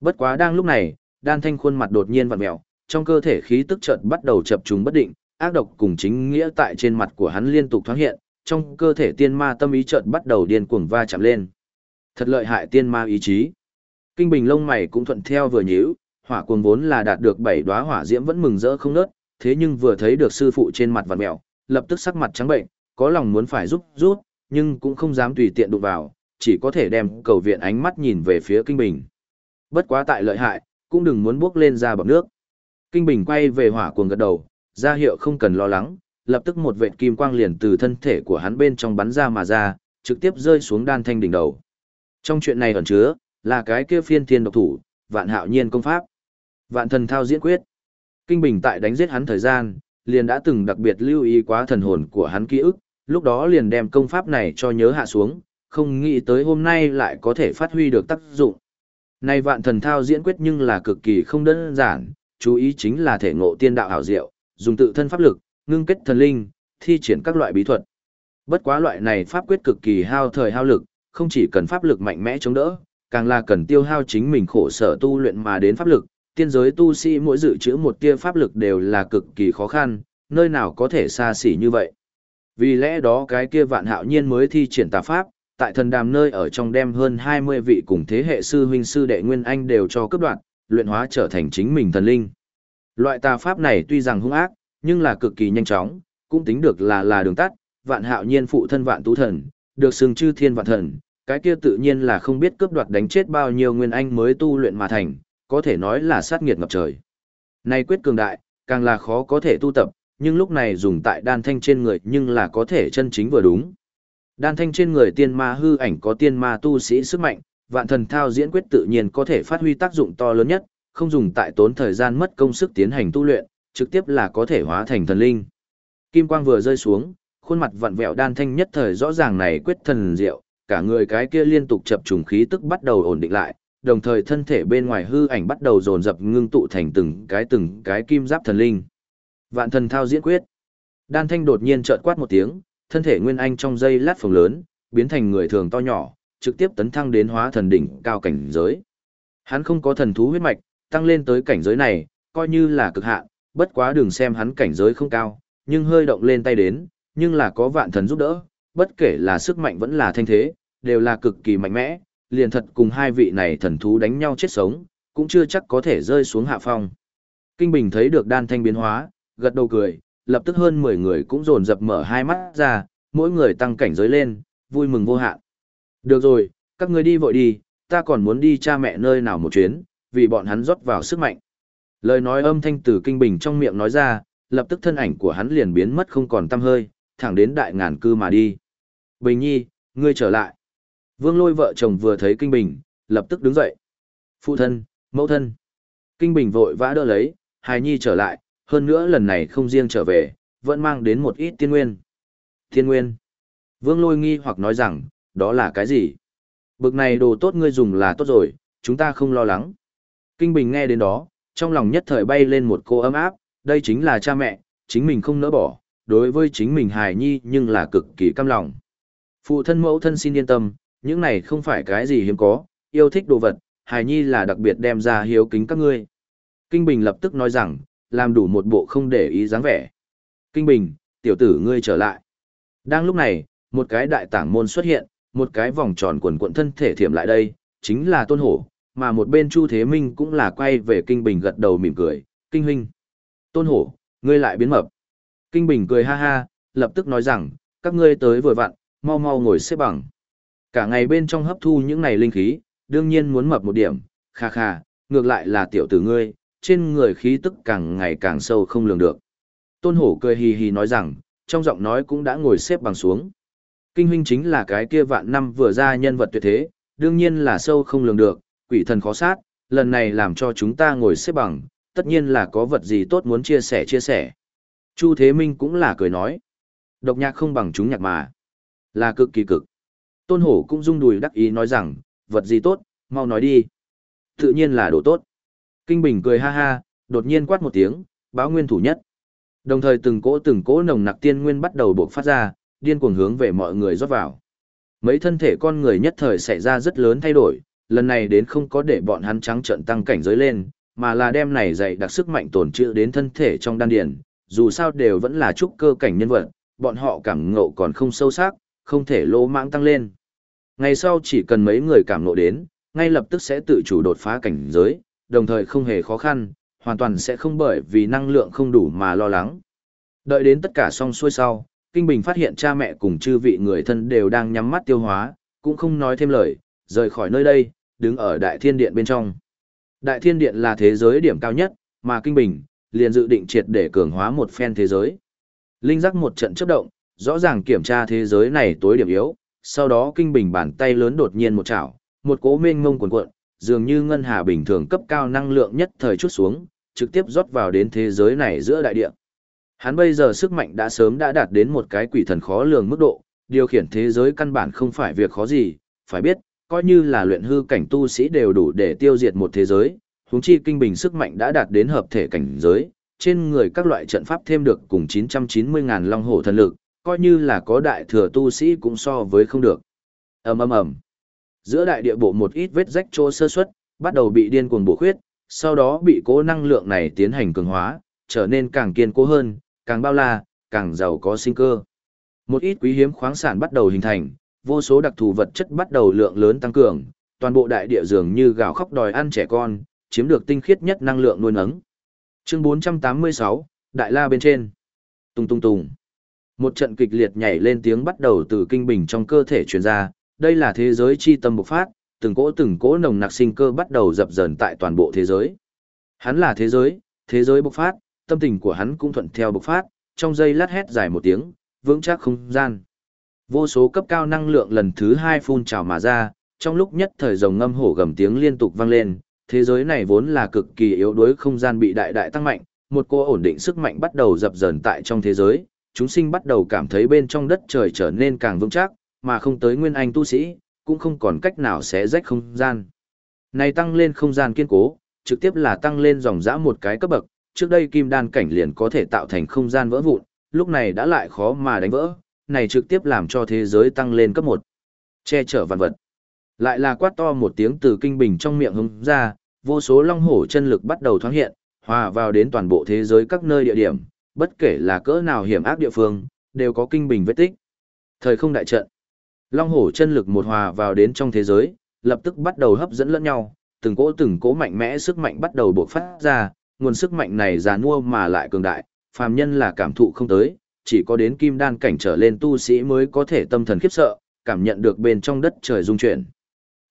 Bất quá đang lúc này, đan thanh khuôn mặt đột nhiên vặn mèo, trong cơ thể khí tức chợt bắt đầu chập trùng bất định, ác độc cùng chính nghĩa tại trên mặt của hắn liên tục thoáng hiện, trong cơ thể tiên ma tâm ý chợt bắt đầu điên cuồng va chạm lên. Thật lợi hại tiên ma ý chí. Kinh Bình lông mày cũng thuận theo vừa nhíu, hỏa cuồng vốn là đạt được bảy đóa hỏa diễm vẫn mừng rỡ không nớt, thế nhưng vừa thấy được sư phụ trên mặt vặn mèo, lập tức sắc mặt trắng bệnh, có lòng muốn phải giúp rút, nhưng cũng không dám tùy tiện đụng vào, chỉ có thể đem cầu viện ánh mắt nhìn về phía Kinh Bình. Bất quá tại lợi hại, cũng đừng muốn bước lên ra bọc nước. Kinh Bình quay về hỏa cuồng gật đầu, ra hiệu không cần lo lắng, lập tức một vệt kim quang liền từ thân thể của hắn bên trong bắn ra mà ra, trực tiếp rơi xuống đan thanh đỉnh đầu. Trong chuyện này ẩn chứa, là cái kia phiên thiên độc thủ, vạn hạo nhiên công pháp. Vạn thần thao diễn quyết. Kinh Bình tại đánh giết hắn thời gian, liền đã từng đặc biệt lưu ý quá thần hồn của hắn ký ức, lúc đó liền đem công pháp này cho nhớ hạ xuống, không nghĩ tới hôm nay lại có thể phát huy được tác dụng. Nay vạn thần thao diễn quyết nhưng là cực kỳ không đơn giản, chú ý chính là thể ngộ tiên đạo hảo diệu, dùng tự thân pháp lực, ngưng kết thần linh, thi triển các loại bí thuật. Bất quá loại này pháp quyết cực kỳ hao thời hao lực, không chỉ cần pháp lực mạnh mẽ chống đỡ, càng là cần tiêu hao chính mình khổ sở tu luyện mà đến pháp lực, tiên giới tu sĩ mỗi dự trữ một tia pháp lực đều là cực kỳ khó khăn, nơi nào có thể xa xỉ như vậy. Vì lẽ đó cái kia vạn hạo nhiên mới thi triển tà pháp, tại thần đàm nơi ở trong đem hơn 20 vị cùng thế hệ sư huynh sư đệ Nguyên Anh đều cho cấp đoạn, luyện hóa trở thành chính mình thần linh. Loại tà pháp này tuy rằng hung ác, nhưng là cực kỳ nhanh chóng, cũng tính được là là đường tắt, vạn hạo nhiên phụ thân vạn tú thần, được xưng chư thiên vạn thần, cái kia tự nhiên là không biết cướp đoạt đánh chết bao nhiêu Nguyên Anh mới tu luyện mà thành, có thể nói là sát nghiệt ngập trời. nay quyết cường đại, càng là khó có thể tu tập, nhưng lúc này dùng tại đan thanh trên người nhưng là có thể chân chính vừa đúng. Đan thanh trên người tiên ma hư ảnh có tiên ma tu sĩ sức mạnh, vạn thần thao diễn quyết tự nhiên có thể phát huy tác dụng to lớn nhất, không dùng tại tốn thời gian mất công sức tiến hành tu luyện, trực tiếp là có thể hóa thành thần linh. Kim quang vừa rơi xuống, khuôn mặt vặn vẹo đan thanh nhất thời rõ ràng này quyết thần diệu, cả người cái kia liên tục chập trùng khí tức bắt đầu ổn định lại, đồng thời thân thể bên ngoài hư ảnh bắt đầu dồn dập ngưng tụ thành từng cái từng cái kim giáp thần linh. Vạn thần thao diễn quyết. Đan thanh đột nhiên chợt quát một tiếng, thân thể nguyên anh trong dây lát phồng lớn, biến thành người thường to nhỏ, trực tiếp tấn thăng đến hóa thần đỉnh cao cảnh giới. Hắn không có thần thú huyết mạch, tăng lên tới cảnh giới này, coi như là cực hạn, bất quá đừng xem hắn cảnh giới không cao, nhưng hơi động lên tay đến, nhưng là có vạn thần giúp đỡ, bất kể là sức mạnh vẫn là thanh thế, đều là cực kỳ mạnh mẽ, liền thật cùng hai vị này thần thú đánh nhau chết sống, cũng chưa chắc có thể rơi xuống hạ phong. Kinh Bình thấy được đan thanh biến hóa, gật đầu cười, lập tức hơn 10 người cũng dồn dập mở hai mắt ra, mỗi người tăng cảnh giới lên, vui mừng vô hạn. Được rồi, các ngươi đi vội đi, ta còn muốn đi cha mẹ nơi nào một chuyến, vì bọn hắn rót vào sức mạnh. Lời nói âm thanh từ kinh bình trong miệng nói ra, lập tức thân ảnh của hắn liền biến mất không còn tăm hơi, thẳng đến đại ngàn cư mà đi. Bình nhi, ngươi trở lại. Vương lôi vợ chồng vừa thấy kinh bình, lập tức đứng dậy. Phụ thân, mẫu thân. Kinh bình vội vã đỡ lấy, hài nhi trở lại, hơn nữa lần này không riêng trở về, vẫn mang đến một ít tiên nguyên. Tiên nguyên. Vương lôi nghi hoặc nói rằng, đó là cái gì? Bực này đồ tốt ngươi dùng là tốt rồi, chúng ta không lo lắng. Kinh Bình nghe đến đó, trong lòng nhất thời bay lên một cô ấm áp, đây chính là cha mẹ, chính mình không nỡ bỏ, đối với chính mình hài nhi nhưng là cực kỳ căm lòng. Phụ thân mẫu thân xin yên tâm, những này không phải cái gì hiếm có, yêu thích đồ vật, hài nhi là đặc biệt đem ra hiếu kính các ngươi. Kinh Bình lập tức nói rằng, làm đủ một bộ không để ý dáng vẻ. Kinh Bình, tiểu tử ngươi trở lại. Đang lúc này, một cái đại tảng môn xuất hiện, một cái vòng tròn quần quận thân thể thiểm lại đây, chính là Tôn Hổ, mà một bên Chu Thế Minh cũng là quay về Kinh Bình gật đầu mỉm cười, Kinh Huynh. Tôn Hổ, ngươi lại biến mập. Kinh Bình cười ha ha, lập tức nói rằng, các ngươi tới vừa vặn, mau mau ngồi xếp bằng. Cả ngày bên trong hấp thu những này linh khí, đương nhiên muốn mập một điểm, kha kha, ngược lại là tiểu tử ngươi, trên người khí tức càng ngày càng sâu không lường được. Tôn Hổ cười hì hì nói rằng, trong giọng nói cũng đã ngồi xếp bằng xuống. Kinh huynh chính là cái kia vạn năm vừa ra nhân vật tuyệt thế, đương nhiên là sâu không lường được, quỷ thần khó sát, lần này làm cho chúng ta ngồi xếp bằng, tất nhiên là có vật gì tốt muốn chia sẻ chia sẻ. Chu Thế Minh cũng là cười nói. Độc nhạc không bằng chúng nhạc mà. Là cực kỳ cực. Tôn Hổ cũng rung đùi đắc ý nói rằng, vật gì tốt, mau nói đi. Tự nhiên là đồ tốt. Kinh Bình cười ha ha, đột nhiên quát một tiếng, báo nguyên thủ nhất. Đồng thời từng cỗ từng cỗ nồng nặc tiên nguyên bắt đầu bộc phát ra, điên cuồng hướng về mọi người rót vào. Mấy thân thể con người nhất thời xảy ra rất lớn thay đổi, lần này đến không có để bọn hắn trắng trợn tăng cảnh giới lên, mà là đem này dạy đặc sức mạnh tổn trữ đến thân thể trong đan điền, dù sao đều vẫn là trúc cơ cảnh nhân vật, bọn họ cảm ngộ còn không sâu sắc, không thể lỗ mãng tăng lên. Ngày sau chỉ cần mấy người cảm ngộ đến, ngay lập tức sẽ tự chủ đột phá cảnh giới, đồng thời không hề khó khăn, hoàn toàn sẽ không bởi vì năng lượng không đủ mà lo lắng. Đợi đến tất cả xong xuôi sau, Kinh Bình phát hiện cha mẹ cùng chư vị người thân đều đang nhắm mắt tiêu hóa, cũng không nói thêm lời, rời khỏi nơi đây, đứng ở Đại Thiên Điện bên trong. Đại Thiên Điện là thế giới điểm cao nhất, mà Kinh Bình, liền dự định triệt để cường hóa một phen thế giới. Linh giác một trận chấp động, rõ ràng kiểm tra thế giới này tối điểm yếu, sau đó Kinh Bình bàn tay lớn đột nhiên một chảo, một cỗ mênh mông cuồn cuộn, dường như ngân hà bình thường cấp cao năng lượng nhất thời chút xuống, trực tiếp rót vào đến thế giới này giữa đại địa. Hắn bây giờ sức mạnh đã sớm đã đạt đến một cái quỷ thần khó lường mức độ, điều khiển thế giới căn bản không phải việc khó gì, phải biết, coi như là luyện hư cảnh tu sĩ đều đủ để tiêu diệt một thế giới, huống chi kinh bình sức mạnh đã đạt đến hợp thể cảnh giới, trên người các loại trận pháp thêm được cùng 990.000 long hổ thần lực, coi như là có đại thừa tu sĩ cũng so với không được. ầm ầm ầm Giữa đại địa bộ một ít vết rách trô sơ xuất bắt đầu bị điên cuồng bổ khuyết, sau đó bị cố năng lượng này tiến hành cường hóa, trở nên càng kiên cố hơn, càng bao la, càng giàu có sinh cơ. Một ít quý hiếm khoáng sản bắt đầu hình thành, vô số đặc thù vật chất bắt đầu lượng lớn tăng cường, toàn bộ đại địa dường như gào khóc đòi ăn trẻ con, chiếm được tinh khiết nhất năng lượng nuôi nấng. Chương 486, Đại La bên trên. Tung tung tung. Một trận kịch liệt nhảy lên tiếng bắt đầu từ kinh bình trong cơ thể truyền ra, đây là thế giới chi tâm bộc phát, từng cỗ từng cỗ nồng nặc sinh cơ bắt đầu dập dờn tại toàn bộ thế giới. Hắn là thế giới, thế giới bộc phát, tâm tình của hắn cũng thuận theo bộc phát, trong giây lát hét dài một tiếng, vững chắc không gian. Vô số cấp cao năng lượng lần thứ hai phun trào mà ra, trong lúc nhất thời rồng ngâm hổ gầm tiếng liên tục vang lên, thế giới này vốn là cực kỳ yếu đuối không gian bị đại đại tăng mạnh, một cô ổn định sức mạnh bắt đầu dập dờn tại trong thế giới, chúng sinh bắt đầu cảm thấy bên trong đất trời trở nên càng vững chắc, mà không tới nguyên anh tu sĩ, cũng không còn cách nào xé rách không gian. Này tăng lên không gian kiên cố, trực tiếp là tăng lên dòng dã một cái cấp bậc, trước đây kim đan cảnh liền có thể tạo thành không gian vỡ vụn, lúc này đã lại khó mà đánh vỡ, này trực tiếp làm cho thế giới tăng lên cấp 1. Che chở vạn vật. Lại là quát to một tiếng từ kinh bình trong miệng hứng ra, vô số long hổ chân lực bắt đầu thoáng hiện, hòa vào đến toàn bộ thế giới các nơi địa điểm, bất kể là cỡ nào hiểm ác địa phương, đều có kinh bình vết tích. Thời không đại trận. Long hổ chân lực một hòa vào đến trong thế giới, lập tức bắt đầu hấp dẫn lẫn nhau, từng cỗ từng cỗ mạnh mẽ sức mạnh bắt đầu bộc phát ra, nguồn sức mạnh này già nua mà lại cường đại, phàm nhân là cảm thụ không tới, chỉ có đến kim đan cảnh trở lên tu sĩ mới có thể tâm thần khiếp sợ, cảm nhận được bên trong đất trời rung chuyển.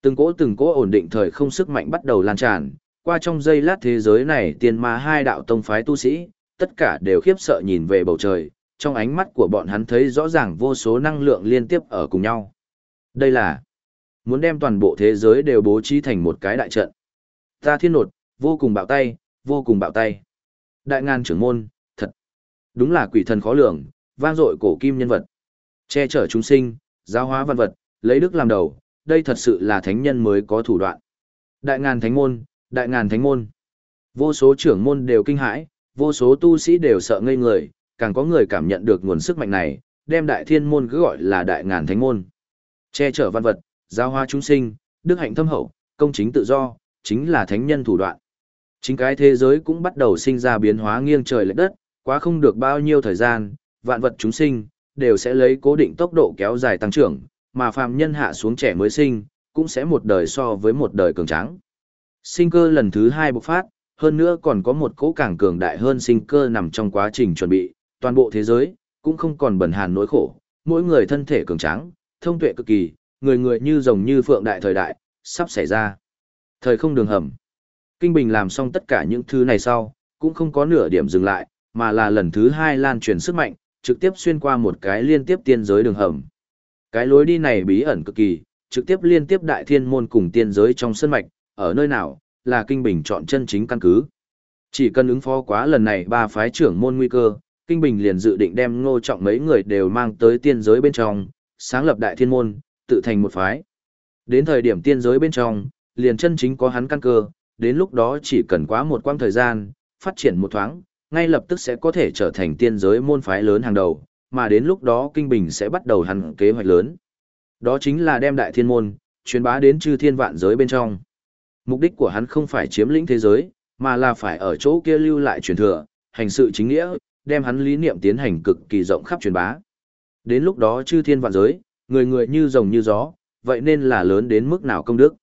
Từng cỗ từng cỗ ổn định thời không sức mạnh bắt đầu lan tràn, qua trong giây lát thế giới này tiền ma hai đạo tông phái tu sĩ, tất cả đều khiếp sợ nhìn về bầu trời, trong ánh mắt của bọn hắn thấy rõ ràng vô số năng lượng liên tiếp ở cùng nhau. Đây là muốn đem toàn bộ thế giới đều bố trí thành một cái đại trận. Ta thiên nột, vô cùng bạo tay, vô cùng bạo tay. Đại ngàn trưởng môn, thật. Đúng là quỷ thần khó lường, vang dội cổ kim nhân vật. Che chở chúng sinh, giáo hóa văn vật, lấy đức làm đầu, đây thật sự là thánh nhân mới có thủ đoạn. Đại ngàn thánh môn, đại ngàn thánh môn. Vô số trưởng môn đều kinh hãi, vô số tu sĩ đều sợ ngây người, càng có người cảm nhận được nguồn sức mạnh này, đem đại thiên môn cứ gọi là đại ngàn thánh môn. Che chở văn vật, giáo hóa chúng sinh, đức hạnh thâm hậu, công chính tự do, chính là thánh nhân thủ đoạn. Chính cái thế giới cũng bắt đầu sinh ra biến hóa nghiêng trời lệch đất, quá không được bao nhiêu thời gian, vạn vật chúng sinh, đều sẽ lấy cố định tốc độ kéo dài tăng trưởng, mà phàm nhân hạ xuống trẻ mới sinh, cũng sẽ một đời so với một đời cường tráng. Sinh cơ lần thứ hai bộc phát, hơn nữa còn có một cỗ càng cường đại hơn sinh cơ nằm trong quá trình chuẩn bị, toàn bộ thế giới, cũng không còn bẩn hàn nỗi khổ, mỗi người thân thể cường tráng, thông tuệ cực kỳ, người người như rồng như phượng đại thời đại, sắp xảy ra. Thời không đường hầm. Kinh Bình làm xong tất cả những thứ này sau, cũng không có nửa điểm dừng lại, mà là lần thứ hai lan truyền sức mạnh, trực tiếp xuyên qua một cái liên tiếp tiên giới đường hầm. Cái lối đi này bí ẩn cực kỳ, trực tiếp liên tiếp đại thiên môn cùng tiên giới trong sân mạch, ở nơi nào, là Kinh Bình chọn chân chính căn cứ. Chỉ cần ứng phó quá lần này ba phái trưởng môn nguy cơ, Kinh Bình liền dự định đem ngô trọng mấy người đều mang tới tiên giới bên trong, sáng lập đại thiên môn, tự thành một phái. Đến thời điểm tiên giới bên trong, liền chân chính có hắn căn cơ, đến lúc đó chỉ cần quá một quãng thời gian, phát triển một thoáng, ngay lập tức sẽ có thể trở thành tiên giới môn phái lớn hàng đầu, mà đến lúc đó Kinh Bình sẽ bắt đầu hắn kế hoạch lớn. Đó chính là đem đại thiên môn, truyền bá đến chư thiên vạn giới bên trong. Mục đích của hắn không phải chiếm lĩnh thế giới, mà là phải ở chỗ kia lưu lại truyền thừa, hành sự chính nghĩa, đem hắn lý niệm tiến hành cực kỳ rộng khắp truyền bá. Đến lúc đó chư thiên vạn giới, người người như rồng như gió, vậy nên là lớn đến mức nào công đức.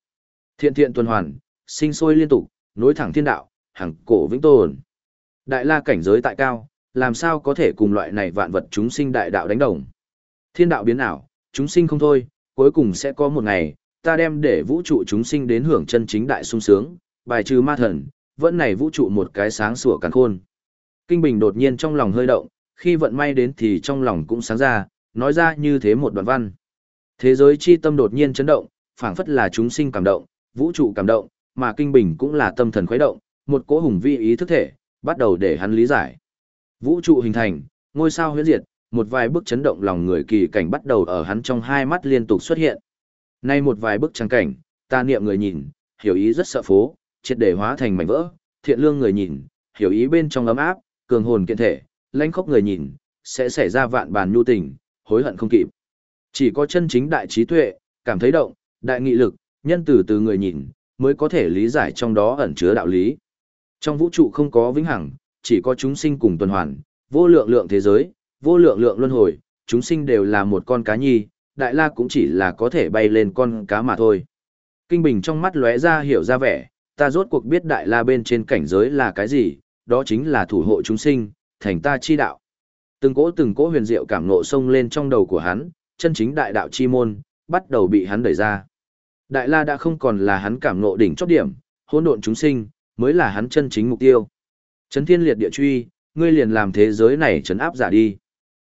Thiện thiện tuần hoàn, sinh sôi liên tục, nối thẳng thiên đạo, hàng cổ vĩnh tồn. Đại la cảnh giới tại cao, làm sao có thể cùng loại này vạn vật chúng sinh đại đạo đánh đồng. Thiên đạo biến ảo, chúng sinh không thôi, cuối cùng sẽ có một ngày, ta đem để vũ trụ chúng sinh đến hưởng chân chính đại sung sướng, bài trừ ma thần, vẫn này vũ trụ một cái sáng sủa càn khôn. Kinh Bình đột nhiên trong lòng hơi động, khi vận may đến thì trong lòng cũng sáng ra, nói ra như thế một đoạn văn. Thế giới chi tâm đột nhiên chấn động, phảng phất là chúng sinh cảm động, vũ trụ cảm động, mà Kinh Bình cũng là tâm thần khuấy động, một cỗ hùng vi ý thức thể, bắt đầu để hắn lý giải. Vũ trụ hình thành, ngôi sao huyễn diệt, một vài bước chấn động lòng người kỳ cảnh bắt đầu ở hắn trong hai mắt liên tục xuất hiện. Nay một vài bức trang cảnh, ta niệm người nhìn, hiểu ý rất sợ phố, triệt để hóa thành mảnh vỡ, thiện lương người nhìn, hiểu ý bên trong ấm áp, cường hồn kiện thể, lãnh khốc người nhìn, sẽ xảy ra vạn bàn nhu tình, hối hận không kịp. Chỉ có chân chính đại trí tuệ, cảm thấy động, đại nghị lực, nhân từ từ người nhìn, mới có thể lý giải trong đó ẩn chứa đạo lý. Trong vũ trụ không có vĩnh hằng, chỉ có chúng sinh cùng tuần hoàn, vô lượng lượng thế giới, vô lượng lượng luân hồi, chúng sinh đều là một con cá nhi, đại la cũng chỉ là có thể bay lên con cá mà thôi. Kinh Bình trong mắt lóe ra hiểu ra vẻ, ta rốt cuộc biết đại la bên trên cảnh giới là cái gì, đó chính là thủ hộ chúng sinh, thành ta chi đạo. Từng cỗ từng cỗ huyền diệu cảm ngộ sông lên trong đầu của hắn, chân chính đại đạo chi môn, bắt đầu bị hắn đẩy ra. Đại la đã không còn là hắn cảm ngộ đỉnh chót điểm, hỗn độn chúng sinh, mới là hắn chân chính mục tiêu. Chấn thiên liệt địa truy, ngươi liền làm thế giới này chấn áp giả đi.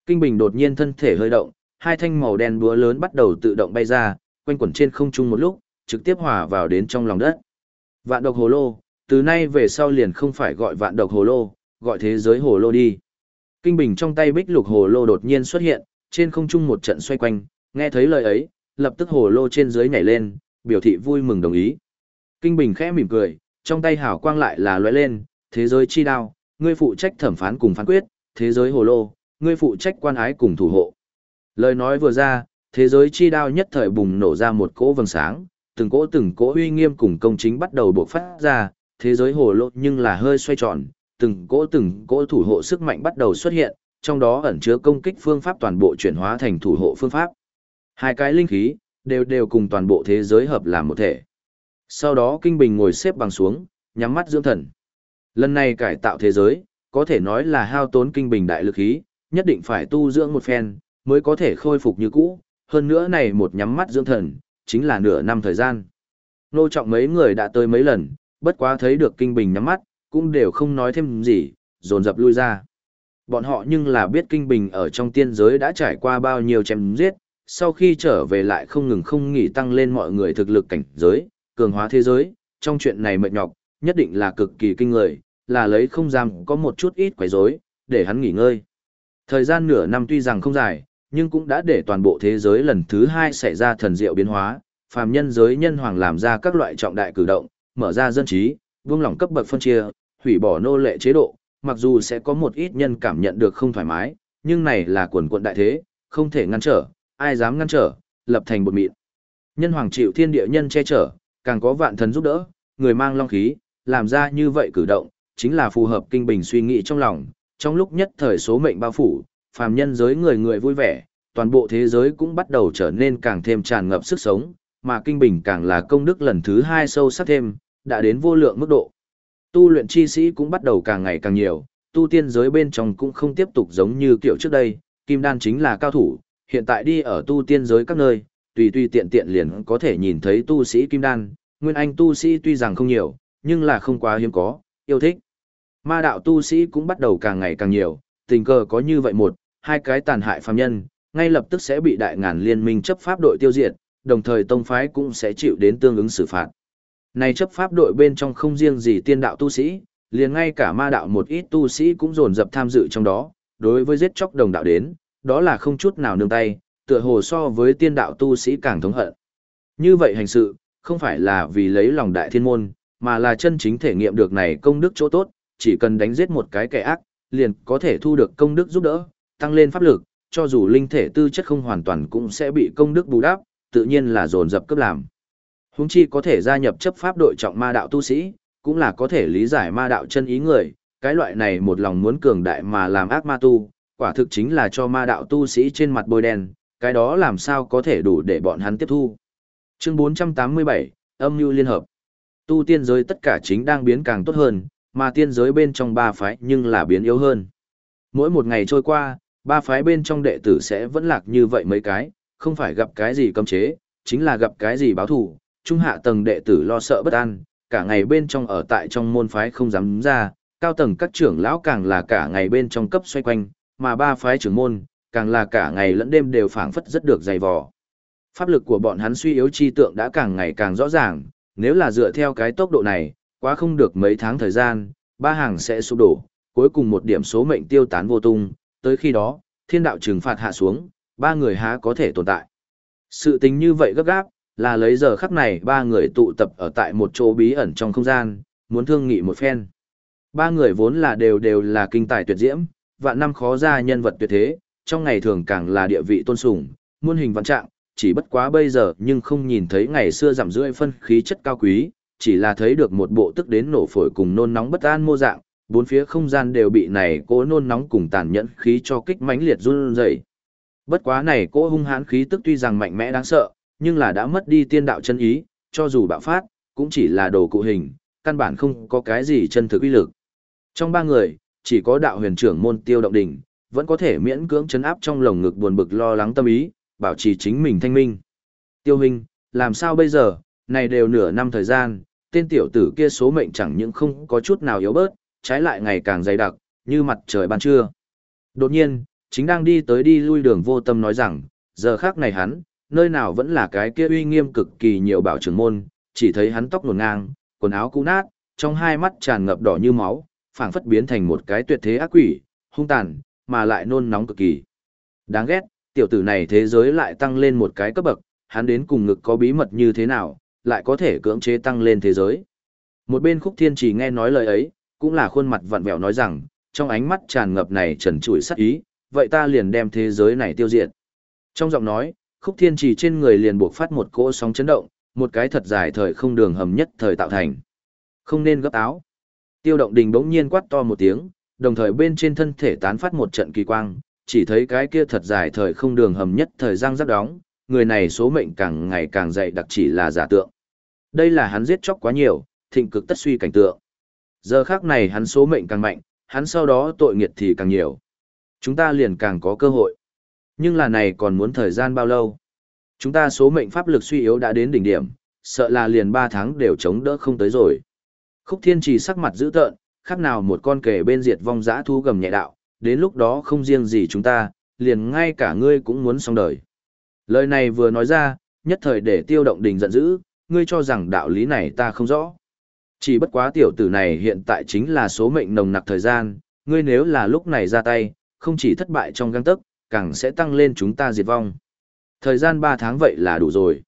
Kinh Bình đột nhiên thân thể hơi động, hai thanh màu đen búa lớn bắt đầu tự động bay ra, quanh quẩn trên không trung một lúc, trực tiếp hòa vào đến trong lòng đất. Vạn độc hồ lô, từ nay về sau liền không phải gọi vạn độc hồ lô, gọi thế giới hồ lô đi. Kinh Bình trong tay bích lục hồ lô đột nhiên xuất hiện, trên không trung một trận xoay quanh, nghe thấy lời ấy, lập tức hồ lô trên dưới nhảy lên, biểu thị vui mừng đồng ý. Kinh Bình khẽ mỉm cười, trong tay hảo quang lại là lóe lên, thế giới chi đao, ngươi phụ trách thẩm phán cùng phán quyết, thế giới hồ lô, ngươi phụ trách quan ái cùng thủ hộ. Lời nói vừa ra, thế giới chi đao nhất thời bùng nổ ra một cỗ vầng sáng, từng cỗ từng cỗ uy nghiêm cùng công chính bắt đầu bộc phát ra, thế giới hồ lô nhưng là hơi xoay tròn, từng cỗ từng cỗ thủ hộ sức mạnh bắt đầu xuất hiện, trong đó ẩn chứa công kích phương pháp toàn bộ chuyển hóa thành thủ hộ phương pháp. Hai cái linh khí đều đều cùng toàn bộ thế giới hợp làm một thể. Sau đó Kinh Bình ngồi xếp bằng xuống, nhắm mắt dưỡng thần. Lần này cải tạo thế giới, có thể nói là hao tốn Kinh Bình đại lực khí, nhất định phải tu dưỡng một phen, mới có thể khôi phục như cũ, hơn nữa này một nhắm mắt dưỡng thần, chính là nửa năm thời gian. Nô trọng mấy người đã tới mấy lần, bất quá thấy được Kinh Bình nhắm mắt, cũng đều không nói thêm gì, dồn dập lui ra. Bọn họ nhưng là biết Kinh Bình ở trong tiên giới đã trải qua bao nhiêu chém giết, sau khi trở về lại không ngừng không nghỉ tăng lên mọi người thực lực cảnh giới, cường hóa thế giới, trong chuyện này mệt nhọc, nhất định là cực kỳ kinh người, là lấy không gian có một chút ít quấy rối, để hắn nghỉ ngơi. Thời gian nửa năm tuy rằng không dài, nhưng cũng đã để toàn bộ thế giới lần thứ hai xảy ra thần diệu biến hóa, phàm nhân giới nhân hoàng làm ra các loại trọng đại cử động, mở ra dân trí, vương lòng cấp bậc phân chia, hủy bỏ nô lệ chế độ, mặc dù sẽ có một ít nhân cảm nhận được không thoải mái, nhưng này là quần quận đại thế, không thể ngăn trở, ai dám ngăn trở, lập thành bột mịn. Nhân hoàng chịu thiên địa nhân che chở, càng có vạn thần giúp đỡ, người mang long khí, làm ra như vậy cử động, chính là phù hợp kinh bình suy nghĩ trong lòng, trong lúc nhất thời số mệnh bao phủ, phàm nhân giới người người vui vẻ, toàn bộ thế giới cũng bắt đầu trở nên càng thêm tràn ngập sức sống, mà kinh bình càng là công đức lần thứ hai sâu sắc thêm, đã đến vô lượng mức độ. Tu luyện chi sĩ cũng bắt đầu càng ngày càng nhiều, tu tiên giới bên trong cũng không tiếp tục giống như kiểu trước đây, kim đan chính là cao thủ, hiện tại đi ở tu tiên giới các nơi, tùy tùy tiện tiện liền có thể nhìn thấy tu sĩ kim đan, nguyên anh tu sĩ tuy rằng không nhiều, nhưng là không quá hiếm có, yêu thích. Ma đạo tu sĩ cũng bắt đầu càng ngày càng nhiều, tình cờ có như vậy một, hai cái tàn hại phàm nhân, ngay lập tức sẽ bị đại ngàn liên minh chấp pháp đội tiêu diệt, đồng thời tông phái cũng sẽ chịu đến tương ứng xử phạt. Này chấp pháp đội bên trong không riêng gì tiên đạo tu sĩ, liền ngay cả ma đạo một ít tu sĩ cũng dồn dập tham dự trong đó, đối với giết chóc đồng đạo đến, đó là không chút nào nương tay, tựa hồ so với tiên đạo tu sĩ càng thống hận. Như vậy hành sự, không phải là vì lấy lòng đại thiên môn, mà là chân chính thể nghiệm được này công đức chỗ tốt, chỉ cần đánh giết một cái kẻ ác, liền có thể thu được công đức giúp đỡ, tăng lên pháp lực, cho dù linh thể tư chất không hoàn toàn cũng sẽ bị công đức bù đắp, tự nhiên là dồn dập cấp làm. Huống chi có thể gia nhập chấp pháp đội trọng ma đạo tu sĩ, cũng là có thể lý giải ma đạo chân ý người, cái loại này một lòng muốn cường đại mà làm ác ma tu, quả thực chính là cho ma đạo tu sĩ trên mặt bôi đen, cái đó làm sao có thể đủ để bọn hắn tiếp thu. Chương 487, âm mưu liên hợp. Tu tiên giới tất cả chính đang biến càng tốt hơn, mà tiên giới bên trong ba phái nhưng là biến yếu hơn. Mỗi một ngày trôi qua, ba phái bên trong đệ tử sẽ vẫn lạc như vậy mấy cái, không phải gặp cái gì cấm chế, chính là gặp cái gì báo thù, trung hạ tầng đệ tử lo sợ bất an, cả ngày bên trong ở tại trong môn phái không dám ra, cao tầng các trưởng lão càng là cả ngày bên trong cấp xoay quanh, mà ba phái trưởng môn, càng là cả ngày lẫn đêm đều phảng phất rất được dày vò. Pháp lực của bọn hắn suy yếu chi tượng đã càng ngày càng rõ ràng, nếu là dựa theo cái tốc độ này, quá không được mấy tháng thời gian, ba hàng sẽ sụp đổ, cuối cùng một điểm số mệnh tiêu tán vô tung, tới khi đó, thiên đạo trừng phạt hạ xuống, ba người há có thể tồn tại. Sự tình như vậy gấp gáp, là lấy giờ khắc này ba người tụ tập ở tại một chỗ bí ẩn trong không gian, muốn thương nghị một phen. Ba người vốn là đều đều là kinh tài tuyệt diễm, vạn năm khó ra nhân vật tuyệt thế, trong ngày thường càng là địa vị tôn sùng, muôn hình văn trạng, chỉ bất quá bây giờ nhưng không nhìn thấy ngày xưa giảm rưỡi phân khí chất cao quý, chỉ là thấy được một bộ tức đến nổ phổi cùng nôn nóng bất an mô dạng, bốn phía không gian đều bị này cố nôn nóng cùng tàn nhẫn khí cho kích mãnh liệt run rẩy. Bất quá này cố hung hãn khí tức tuy rằng mạnh mẽ đáng sợ, nhưng là đã mất đi tiên đạo chân ý, cho dù bạo phát, cũng chỉ là đồ cụ hình, căn bản không có cái gì chân thực uy lực. Trong ba người, chỉ có đạo huyền trưởng môn tiêu động đỉnh, vẫn có thể miễn cưỡng chấn áp trong lồng ngực buồn bực lo lắng tâm ý, bảo trì chính mình thanh minh. Tiêu hình, làm sao bây giờ, này đều nửa năm thời gian, tên tiểu tử kia số mệnh chẳng những không có chút nào yếu bớt, trái lại ngày càng dày đặc, như mặt trời ban trưa. Đột nhiên, chính đang đi tới đi lui đường vô tâm nói rằng, giờ khác này hắn, nơi nào vẫn là cái kia uy nghiêm cực kỳ nhiều bảo trưởng môn, chỉ thấy hắn tóc nổn ngang, quần áo cũ nát, trong hai mắt tràn ngập đỏ như máu, phảng phất biến thành một cái tuyệt thế ác quỷ, hung tàn, mà lại nôn nóng cực kỳ. Đáng ghét, tiểu tử này thế giới lại tăng lên một cái cấp bậc, hắn đến cùng ngực có bí mật như thế nào, lại có thể cưỡng chế tăng lên thế giới. Một bên khúc thiên chỉ nghe nói lời ấy, cũng là khuôn mặt vặn vẹo nói rằng, trong ánh mắt tràn ngập này trần trụi sắc ý, vậy ta liền đem thế giới này tiêu diệt. Trong giọng nói, khúc thiên chỉ trên người liền buộc phát một cỗ sóng chấn động, một cái thật dài thời không đường hầm nhất thời tạo thành. Không nên gấp áo. Tiêu động đình bỗng nhiên quát to một tiếng, đồng thời bên trên thân thể tán phát một trận kỳ quang, chỉ thấy cái kia thật dài thời không đường hầm nhất thời giang rắc đóng, người này số mệnh càng ngày càng dày đặc chỉ là giả tượng. Đây là hắn giết chóc quá nhiều, thịnh cực tất suy cảnh tượng. Giờ khác này hắn số mệnh càng mạnh, hắn sau đó tội nghiệt thì càng nhiều. Chúng ta liền càng có cơ hội. Nhưng là này còn muốn thời gian bao lâu? Chúng ta số mệnh pháp lực suy yếu đã đến đỉnh điểm, sợ là liền 3 tháng đều chống đỡ không tới rồi. Khúc Thiên Trì sắc mặt dữ tợn, khác nào một con kể bên diệt vong dã thu gầm nhẹ đạo, đến lúc đó không riêng gì chúng ta, liền ngay cả ngươi cũng muốn xong đời. Lời này vừa nói ra, nhất thời để tiêu động đình giận dữ, ngươi cho rằng đạo lý này ta không rõ. Chỉ bất quá tiểu tử này hiện tại chính là số mệnh nồng nặc thời gian, ngươi nếu là lúc này ra tay, không chỉ thất bại trong găng tấc, càng sẽ tăng lên chúng ta diệt vong. Thời gian 3 tháng vậy là đủ rồi.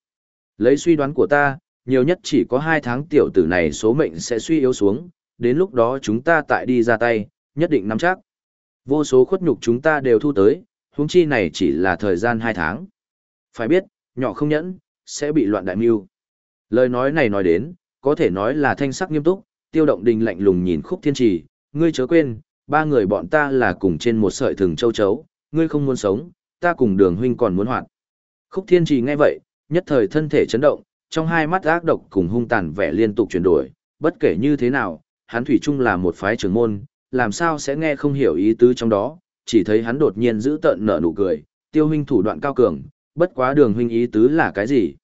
Lấy suy đoán của ta, nhiều nhất chỉ có 2 tháng tiểu tử này số mệnh sẽ suy yếu xuống, đến lúc đó chúng ta tại đi ra tay, nhất định nắm chắc. Vô số khuất nhục chúng ta đều thu tới, huống chi này chỉ là thời gian 2 tháng. Phải biết, nhỏ không nhẫn, sẽ bị loạn đại mưu. Lời nói này nói đến, có thể nói là thanh sắc nghiêm túc, tiêu động đình lạnh lùng nhìn khúc thiên trì, ngươi chớ quên, ba người bọn ta là cùng trên một sợi thừng châu chấu, ngươi không muốn sống, ta cùng đường huynh còn muốn hoạt. Khúc thiên trì nghe vậy, nhất thời thân thể chấn động, trong hai mắt ác độc cùng hung tàn vẻ liên tục chuyển đổi, bất kể như thế nào, hắn thủy chung là một phái trưởng môn, làm sao sẽ nghe không hiểu ý tứ trong đó, chỉ thấy hắn đột nhiên giữ tợn nở nụ cười, tiêu huynh thủ đoạn cao cường, bất quá đường huynh ý tứ là cái gì?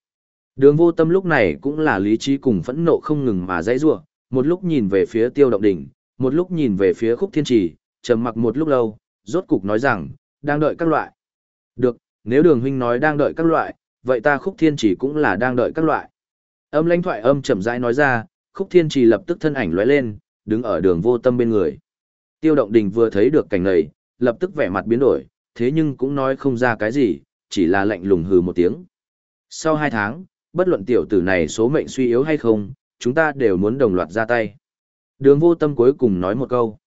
Đường vô tâm lúc này cũng là lý trí cùng phẫn nộ không ngừng mà dãy rủa một lúc nhìn về phía tiêu động đỉnh, một lúc nhìn về phía khúc thiên trì, trầm mặc một lúc lâu, rốt cục nói rằng, đang đợi các loại. Được, Nếu đường huynh nói đang đợi các loại, vậy ta khúc thiên chỉ cũng là đang đợi các loại. Âm lãnh thoại âm chậm rãi nói ra, khúc thiên chỉ lập tức thân ảnh lóe lên, đứng ở đường vô tâm bên người. Tiêu động đình vừa thấy được cảnh này, lập tức vẻ mặt biến đổi, thế nhưng cũng nói không ra cái gì, chỉ là lạnh lùng hừ một tiếng. Sau hai tháng, bất luận tiểu tử này số mệnh suy yếu hay không, chúng ta đều muốn đồng loạt ra tay. Đường vô tâm cuối cùng nói một câu.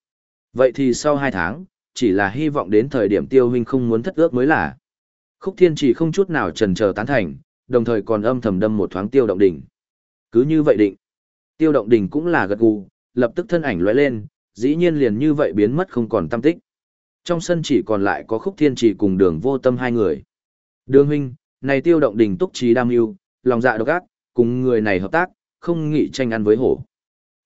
Vậy thì sau hai tháng, chỉ là hy vọng đến thời điểm tiêu huynh không muốn thất ước mới là. Khúc thiên chỉ không chút nào trần chờ tán thành, đồng thời còn âm thầm đâm một thoáng tiêu động đỉnh. Cứ như vậy định. Tiêu động đỉnh cũng là gật gù, lập tức thân ảnh lóe lên, dĩ nhiên liền như vậy biến mất không còn tâm tích. Trong sân chỉ còn lại có khúc thiên chỉ cùng đường vô tâm hai người. Đường huynh, này tiêu động đỉnh túc trí đam yêu, lòng dạ độc ác, cùng người này hợp tác, không nghị tranh ăn với hổ.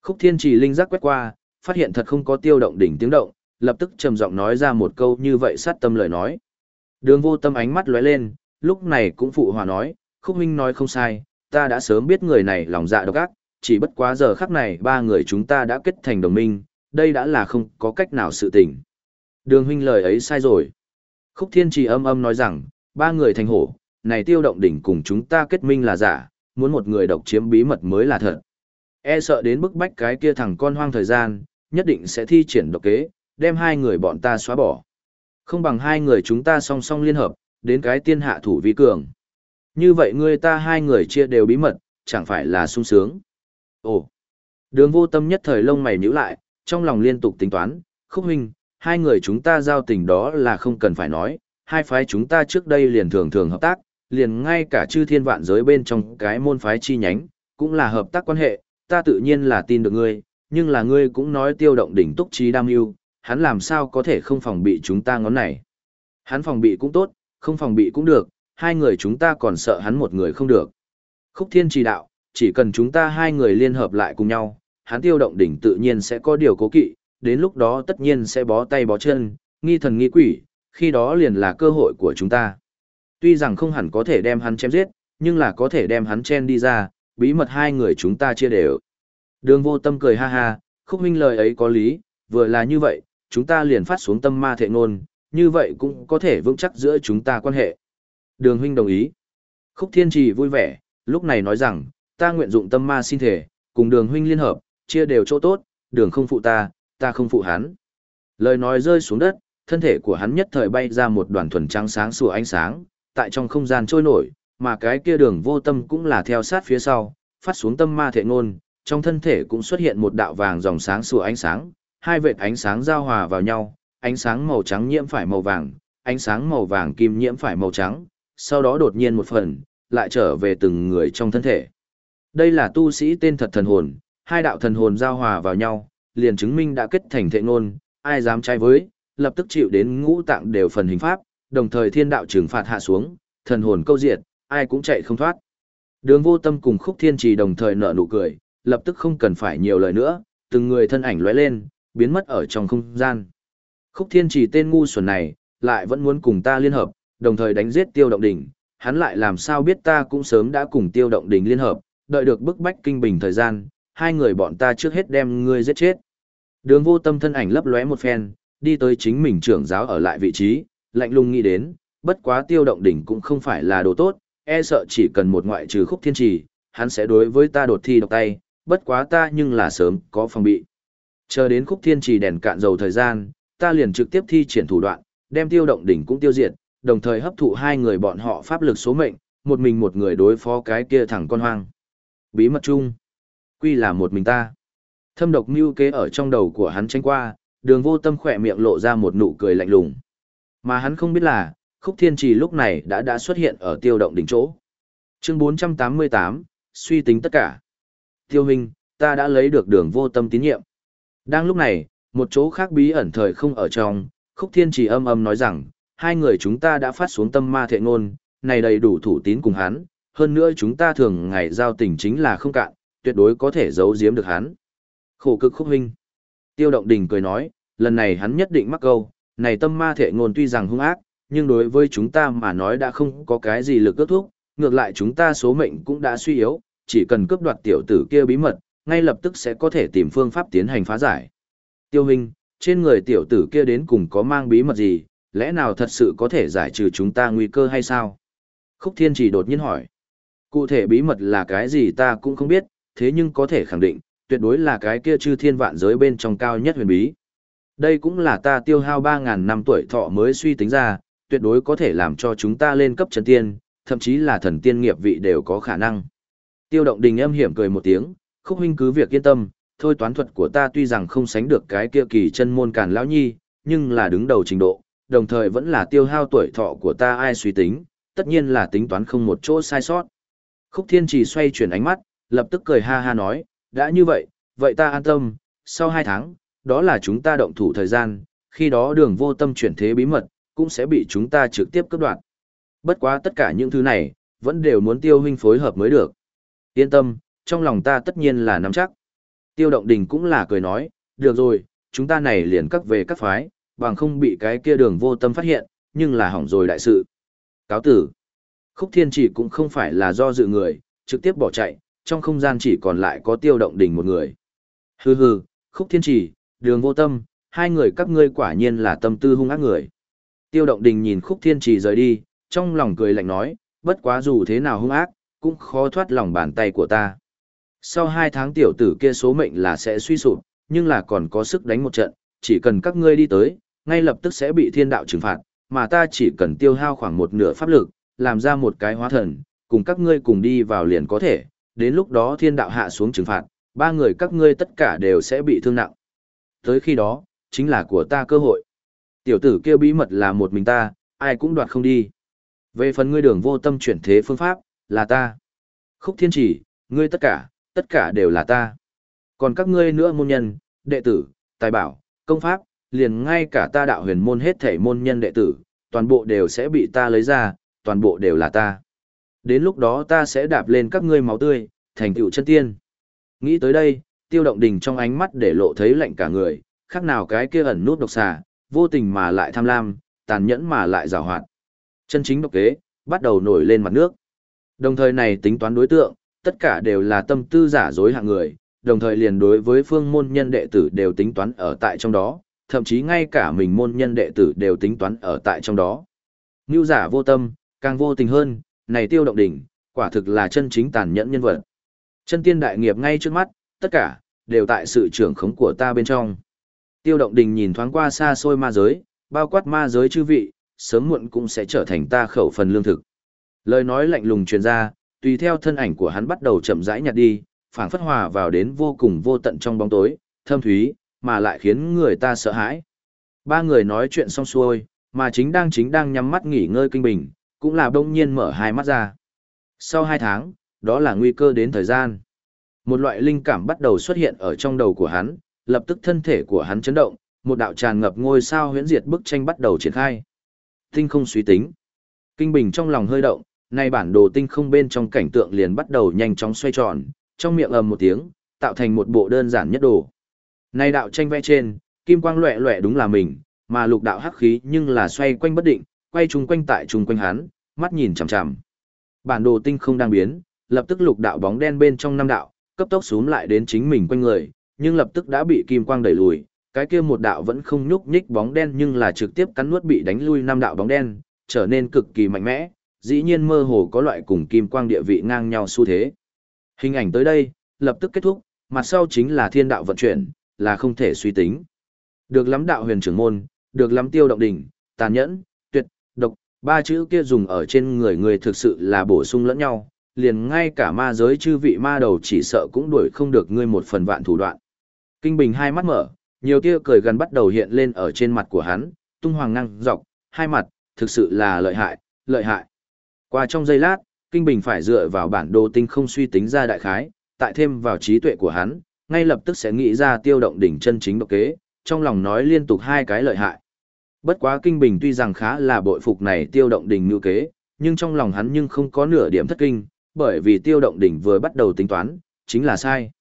Khúc thiên chỉ linh giác quét qua, phát hiện thật không có tiêu động đỉnh tiếng động, lập tức trầm giọng nói ra một câu như vậy sát tâm lời nói. Đường vô tâm ánh mắt lóe lên, lúc này cũng phụ hòa nói, khúc huynh nói không sai, ta đã sớm biết người này lòng dạ độc ác, chỉ bất quá giờ khắc này ba người chúng ta đã kết thành đồng minh, đây đã là không có cách nào sự tình. Đường huynh lời ấy sai rồi. Khúc thiên trì âm âm nói rằng, ba người thành hổ, này tiêu động đỉnh cùng chúng ta kết minh là giả, muốn một người độc chiếm bí mật mới là thật. E sợ đến bức bách cái kia thằng con hoang thời gian, nhất định sẽ thi triển độc kế, đem hai người bọn ta xóa bỏ. Không bằng hai người chúng ta song song liên hợp, đến cái tiên hạ thủ vi cường. Như vậy ngươi ta hai người chia đều bí mật, chẳng phải là sung sướng. Ồ! Đường vô tâm nhất thời lông mày nhíu lại, trong lòng liên tục tính toán, khúc huynh, hai người chúng ta giao tình đó là không cần phải nói, hai phái chúng ta trước đây liền thường thường hợp tác, liền ngay cả chư thiên vạn giới bên trong cái môn phái chi nhánh, cũng là hợp tác quan hệ, ta tự nhiên là tin được ngươi, nhưng là ngươi cũng nói tiêu động đỉnh túc trí đam yêu, hắn làm sao có thể không phòng bị chúng ta ngón này. Hắn phòng bị cũng tốt, không phòng bị cũng được, hai người chúng ta còn sợ hắn một người không được. Khúc thiên trì đạo, chỉ cần chúng ta hai người liên hợp lại cùng nhau, hắn tiêu động đỉnh tự nhiên sẽ có điều cố kỵ, đến lúc đó tất nhiên sẽ bó tay bó chân, nghi thần nghi quỷ, khi đó liền là cơ hội của chúng ta. Tuy rằng không hẳn có thể đem hắn chém giết, nhưng là có thể đem hắn chen đi ra, bí mật hai người chúng ta chia đều. Đường vô tâm cười ha ha, khúc huynh lời ấy có lý, vừa là như vậy, chúng ta liền phát xuống tâm ma thệ ngôn, như vậy cũng có thể vững chắc giữa chúng ta quan hệ. Đường huynh đồng ý. Khúc thiên trì vui vẻ, lúc này nói rằng, ta nguyện dụng tâm ma xin thể, cùng đường huynh liên hợp, chia đều chỗ tốt, đường không phụ ta, ta không phụ hắn. Lời nói rơi xuống đất, thân thể của hắn nhất thời bay ra một đoàn thuần trắng sáng sủa ánh sáng, tại trong không gian trôi nổi, mà cái kia đường vô tâm cũng là theo sát phía sau, phát xuống tâm ma thể ngôn, trong thân thể cũng xuất hiện một đạo vàng dòng sáng sủa ánh sáng, hai vệt ánh sáng giao hòa vào nhau, ánh sáng màu trắng nhiễm phải màu vàng, ánh sáng màu vàng kim nhiễm phải màu trắng, sau đó đột nhiên một phần, lại trở về từng người trong thân thể. Đây là tu sĩ tên thật thần hồn, hai đạo thần hồn giao hòa vào nhau, liền chứng minh đã kết thành thệ ngôn, ai dám trái với, lập tức chịu đến ngũ tạng đều phần hình pháp, đồng thời thiên đạo trừng phạt hạ xuống, thần hồn câu diệt, ai cũng chạy không thoát. Đường vô tâm cùng khúc thiên trì đồng thời nở nụ cười, lập tức không cần phải nhiều lời nữa, từng người thân ảnh lóe lên, biến mất ở trong không gian. Khúc thiên Chỉ tên ngu xuẩn này, lại vẫn muốn cùng ta liên hợp, đồng thời đánh giết tiêu động đỉnh, hắn lại làm sao biết ta cũng sớm đã cùng tiêu động đỉnh liên hợp, đợi được bức bách kinh bình thời gian, hai người bọn ta trước hết đem ngươi giết chết. Đường vô tâm thân ảnh lấp lóe một phen, đi tới chính mình trưởng giáo ở lại vị trí, lạnh lùng nghĩ đến, bất quá tiêu động đỉnh cũng không phải là đồ tốt, e sợ chỉ cần một ngoại trừ khúc thiên Chỉ, hắn sẽ đối với ta đột thi độc tay, bất quá ta nhưng là sớm có phòng bị. Chờ đến khúc thiên trì đèn cạn dầu thời gian, ta liền trực tiếp thi triển thủ đoạn, đem tiêu động đỉnh cũng tiêu diệt, đồng thời hấp thụ hai người bọn họ pháp lực số mệnh, một mình một người đối phó cái kia thẳng con hoang. Bí mật chung, quy là một mình ta. Thâm độc mưu kế ở trong đầu của hắn tranh qua, đường vô tâm khỏe miệng lộ ra một nụ cười lạnh lùng. Mà hắn không biết là, khúc thiên trì lúc này đã đã xuất hiện ở tiêu động đỉnh chỗ. Chương 488, suy tính tất cả. Tiêu hình, ta đã lấy được đường vô tâm tín nhiệm. Đang lúc này, một chỗ khác bí ẩn thời không ở trong, khúc thiên chỉ âm âm nói rằng, hai người chúng ta đã phát xuống tâm ma thệ ngôn, này đầy đủ thủ tín cùng hắn, hơn nữa chúng ta thường ngày giao tình chính là không cạn, tuyệt đối có thể giấu giếm được hắn. Khổ cực khúc huynh. Tiêu động đình cười nói, lần này hắn nhất định mắc câu, này tâm ma thệ ngôn tuy rằng hung ác, nhưng đối với chúng ta mà nói đã không có cái gì lực cướp thuốc, ngược lại chúng ta số mệnh cũng đã suy yếu, chỉ cần cướp đoạt tiểu tử kia bí mật, ngay lập tức sẽ có thể tìm phương pháp tiến hành phá giải. Tiêu hình, trên người tiểu tử kia đến cùng có mang bí mật gì, lẽ nào thật sự có thể giải trừ chúng ta nguy cơ hay sao? Khúc Thiên chỉ đột nhiên hỏi. Cụ thể bí mật là cái gì ta cũng không biết, thế nhưng có thể khẳng định, tuyệt đối là cái kia chư thiên vạn giới bên trong cao nhất huyền bí. Đây cũng là ta tiêu hao 3.000 năm tuổi thọ mới suy tính ra, tuyệt đối có thể làm cho chúng ta lên cấp chân tiên, thậm chí là thần tiên nghiệp vị đều có khả năng. Tiêu động đình âm hiểm cười một tiếng, khúc huynh cứ việc yên tâm, thôi toán thuật của ta tuy rằng không sánh được cái kia kỳ chân môn càn lão nhi, nhưng là đứng đầu trình độ, đồng thời vẫn là tiêu hao tuổi thọ của ta ai suy tính, tất nhiên là tính toán không một chỗ sai sót. Khúc thiên trì xoay chuyển ánh mắt, lập tức cười ha ha nói, đã như vậy, vậy ta an tâm, sau hai tháng, đó là chúng ta động thủ thời gian, khi đó đường vô tâm chuyển thế bí mật, cũng sẽ bị chúng ta trực tiếp cướp đoạt. Bất quá tất cả những thứ này, vẫn đều muốn tiêu huynh phối hợp mới được. Yên tâm, trong lòng ta tất nhiên là nắm chắc. Tiêu động đình cũng là cười nói, được rồi, chúng ta này liền cắt về các phái, bằng không bị cái kia đường vô tâm phát hiện, nhưng là hỏng rồi đại sự. Cáo tử. Khúc thiên chỉ cũng không phải là do dự người, trực tiếp bỏ chạy, trong không gian chỉ còn lại có tiêu động đình một người. Hừ hừ, khúc thiên chỉ, đường vô tâm, hai người các ngươi quả nhiên là tâm tư hung ác người. Tiêu động đình nhìn khúc thiên chỉ rời đi, trong lòng cười lạnh nói, bất quá dù thế nào hung ác, cũng khó thoát lòng bàn tay của ta. Sau hai tháng tiểu tử kia số mệnh là sẽ suy sụp, nhưng là còn có sức đánh một trận, chỉ cần các ngươi đi tới, ngay lập tức sẽ bị thiên đạo trừng phạt, mà ta chỉ cần tiêu hao khoảng một nửa pháp lực, làm ra một cái hóa thần, cùng các ngươi cùng đi vào liền có thể, đến lúc đó thiên đạo hạ xuống trừng phạt, ba người các ngươi tất cả đều sẽ bị thương nặng. Tới khi đó, chính là của ta cơ hội. Tiểu tử kia bí mật là một mình ta, ai cũng đoạt không đi. Về phần ngươi đường vô tâm chuyển thế phương pháp, là ta. Khúc thiên chỉ, ngươi tất cả, tất cả đều là ta. Còn các ngươi nữa môn nhân, đệ tử, tài bảo, công pháp, liền ngay cả ta đạo huyền môn hết thể môn nhân đệ tử, toàn bộ đều sẽ bị ta lấy ra, toàn bộ đều là ta. Đến lúc đó ta sẽ đạp lên các ngươi máu tươi, thành tựu chân tiên. Nghĩ tới đây, tiêu động đình trong ánh mắt để lộ thấy lạnh cả người, khác nào cái kia ẩn nút độc xà, vô tình mà lại tham lam, tàn nhẫn mà lại rào hoạt. Chân chính độc kế, bắt đầu nổi lên mặt nước. Đồng thời này tính toán đối tượng, tất cả đều là tâm tư giả dối hạng người, đồng thời liền đối với phương môn nhân đệ tử đều tính toán ở tại trong đó, thậm chí ngay cả mình môn nhân đệ tử đều tính toán ở tại trong đó. Ngưu giả vô tâm, càng vô tình hơn, này tiêu động đỉnh, quả thực là chân chính tàn nhẫn nhân vật. Chân tiên đại nghiệp ngay trước mắt, tất cả, đều tại sự trưởng khống của ta bên trong. Tiêu động đình nhìn thoáng qua xa xôi ma giới, bao quát ma giới chư vị, sớm muộn cũng sẽ trở thành ta khẩu phần lương thực. Lời nói lạnh lùng truyền ra, tùy theo thân ảnh của hắn bắt đầu chậm rãi nhạt đi, phảng phất hòa vào đến vô cùng vô tận trong bóng tối, thâm thúy, mà lại khiến người ta sợ hãi. Ba người nói chuyện xong xuôi, mà chính đang chính đang nhắm mắt nghỉ ngơi kinh bình, cũng là đông nhiên mở hai mắt ra. Sau hai tháng, đó là nguy cơ đến thời gian. Một loại linh cảm bắt đầu xuất hiện ở trong đầu của hắn, lập tức thân thể của hắn chấn động, một đạo tràn ngập ngôi sao huyễn diệt bức tranh bắt đầu triển khai. Tinh không suy tính. Kinh bình trong lòng hơi động, nay bản đồ tinh không bên trong cảnh tượng liền bắt đầu nhanh chóng xoay tròn, trong miệng ầm một tiếng, tạo thành một bộ đơn giản nhất đồ. Nay đạo tranh vẽ trên, kim quang loẹ loẹ đúng là mình, mà lục đạo hắc khí nhưng là xoay quanh bất định, quay chung quanh tại chung quanh hắn, mắt nhìn chằm chằm. Bản đồ tinh không đang biến, lập tức lục đạo bóng đen bên trong năm đạo, cấp tốc xuống lại đến chính mình quanh người, nhưng lập tức đã bị kim quang đẩy lùi, cái kia một đạo vẫn không nhúc nhích bóng đen nhưng là trực tiếp cắn nuốt bị đánh lui năm đạo bóng đen, trở nên cực kỳ mạnh mẽ, dĩ nhiên mơ hồ có loại cùng kim quang địa vị ngang nhau xu thế. Hình ảnh tới đây, lập tức kết thúc, mặt sau chính là thiên đạo vận chuyển, là không thể suy tính. Được lắm đạo huyền trưởng môn, được lắm tiêu động đỉnh, tàn nhẫn, tuyệt, độc, ba chữ kia dùng ở trên người người thực sự là bổ sung lẫn nhau, liền ngay cả ma giới chư vị ma đầu chỉ sợ cũng đuổi không được ngươi một phần vạn thủ đoạn. Kinh Bình hai mắt mở, nhiều tia cười gần bắt đầu hiện lên ở trên mặt của hắn, tung hoàng năng dọc, hai mặt, thực sự là lợi hại, lợi hại. Qua trong giây lát, Kinh Bình phải dựa vào bản đồ tinh không suy tính ra đại khái, tại thêm vào trí tuệ của hắn, ngay lập tức sẽ nghĩ ra tiêu động đỉnh chân chính độc kế, trong lòng nói liên tục hai cái lợi hại. Bất quá Kinh Bình tuy rằng khá là bội phục này tiêu động đỉnh như kế, nhưng trong lòng hắn nhưng không có nửa điểm thất kinh, bởi vì tiêu động đỉnh vừa bắt đầu tính toán, chính là sai.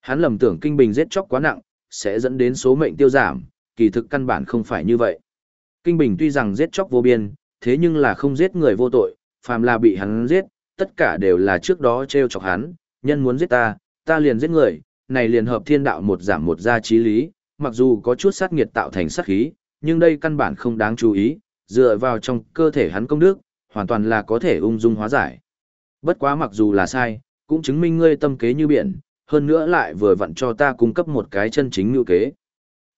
Hắn lầm tưởng Kinh Bình giết chóc quá nặng, sẽ dẫn đến số mệnh tiêu giảm, kỳ thực căn bản không phải như vậy. Kinh Bình tuy rằng giết chóc vô biên, thế nhưng là không giết người vô tội, phàm là bị hắn giết, tất cả đều là trước đó treo chọc hắn, nhân muốn giết ta, ta liền giết người, này liền hợp thiên đạo một giảm một ra trí lý, mặc dù có chút sát nghiệt tạo thành sát khí, nhưng đây căn bản không đáng chú ý, dựa vào trong cơ thể hắn công đức, hoàn toàn là có thể ung dung hóa giải. Bất quá mặc dù là sai, cũng chứng minh ngươi tâm kế như biển, hơn nữa lại vừa vặn cho ta cung cấp một cái chân chính ngữ kế.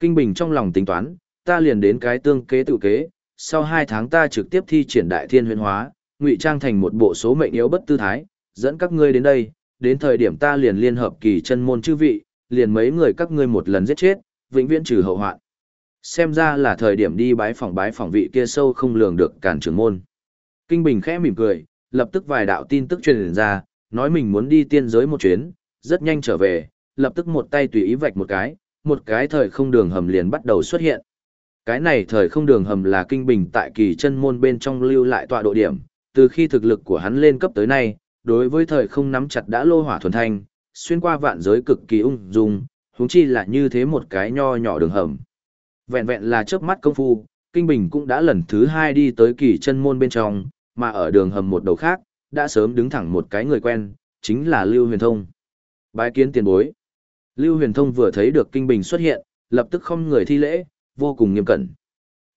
Kinh Bình trong lòng tính toán, ta liền đến cái tương kế tự kế, sau 2 tháng ta trực tiếp thi triển đại thiên huyền hóa, ngụy trang thành một bộ số mệnh yếu bất tư thái, dẫn các ngươi đến đây, đến thời điểm ta liền liên hợp kỳ chân môn chư vị, liền mấy người các ngươi một lần giết chết, vĩnh viễn trừ hậu hoạn. Xem ra là thời điểm đi bái phòng bái phòng vị kia sâu không lường được cản trưởng môn. Kinh Bình khẽ mỉm cười, lập tức vài đạo tin tức truyền ra, nói mình muốn đi tiên giới một chuyến, rất nhanh trở về, lập tức một tay tùy ý vạch một cái, một cái thời không đường hầm liền bắt đầu xuất hiện. Cái này thời không đường hầm là kinh bình tại kỳ chân môn bên trong lưu lại tọa độ điểm, từ khi thực lực của hắn lên cấp tới nay, đối với thời không nắm chặt đã lô hỏa thuần thanh, xuyên qua vạn giới cực kỳ ung dung, huống chi là như thế một cái nho nhỏ đường hầm. Vẹn vẹn là chớp mắt công phu, kinh bình cũng đã lần thứ hai đi tới kỳ chân môn bên trong, mà ở đường hầm một đầu khác, đã sớm đứng thẳng một cái người quen, chính là Lưu Huyền Thông. Bái kiến tiền bối. Lưu Huyền Thông vừa thấy được kinh bình xuất hiện, lập tức không người thi lễ, vô cùng nghiêm cẩn.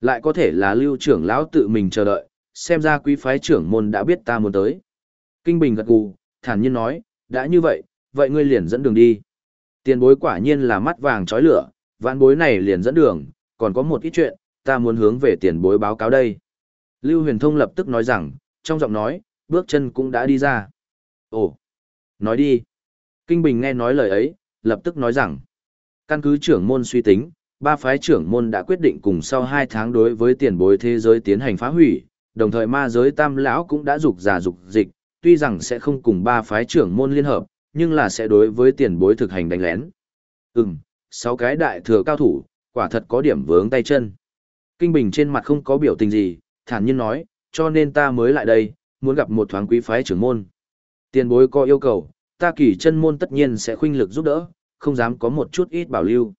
Lại có thể là Lưu trưởng lão tự mình chờ đợi, xem ra quý phái trưởng môn đã biết ta muốn tới. Kinh bình gật gù, thản nhiên nói, đã như vậy, vậy ngươi liền dẫn đường đi. Tiền bối quả nhiên là mắt vàng chói lửa, vạn bối này liền dẫn đường, còn có một ít chuyện, ta muốn hướng về tiền bối báo cáo đây. Lưu Huyền Thông lập tức nói rằng, trong giọng nói, bước chân cũng đã đi ra. Ồ, nói đi. Kinh Bình nghe nói lời ấy, lập tức nói rằng, căn cứ trưởng môn suy tính, ba phái trưởng môn đã quyết định cùng sau hai tháng đối với tiền bối thế giới tiến hành phá hủy, đồng thời ma giới tam lão cũng đã dục giả dục dịch, tuy rằng sẽ không cùng ba phái trưởng môn liên hợp, nhưng là sẽ đối với tiền bối thực hành đánh lén. Ừm, sáu cái đại thừa cao thủ, quả thật có điểm vướng tay chân. Kinh Bình trên mặt không có biểu tình gì, thản nhiên nói, cho nên ta mới lại đây, muốn gặp một thoáng quý phái trưởng môn. Tiền bối có yêu cầu, ta kỳ chân môn tất nhiên sẽ khuynh lực giúp đỡ, không dám có một chút ít bảo lưu.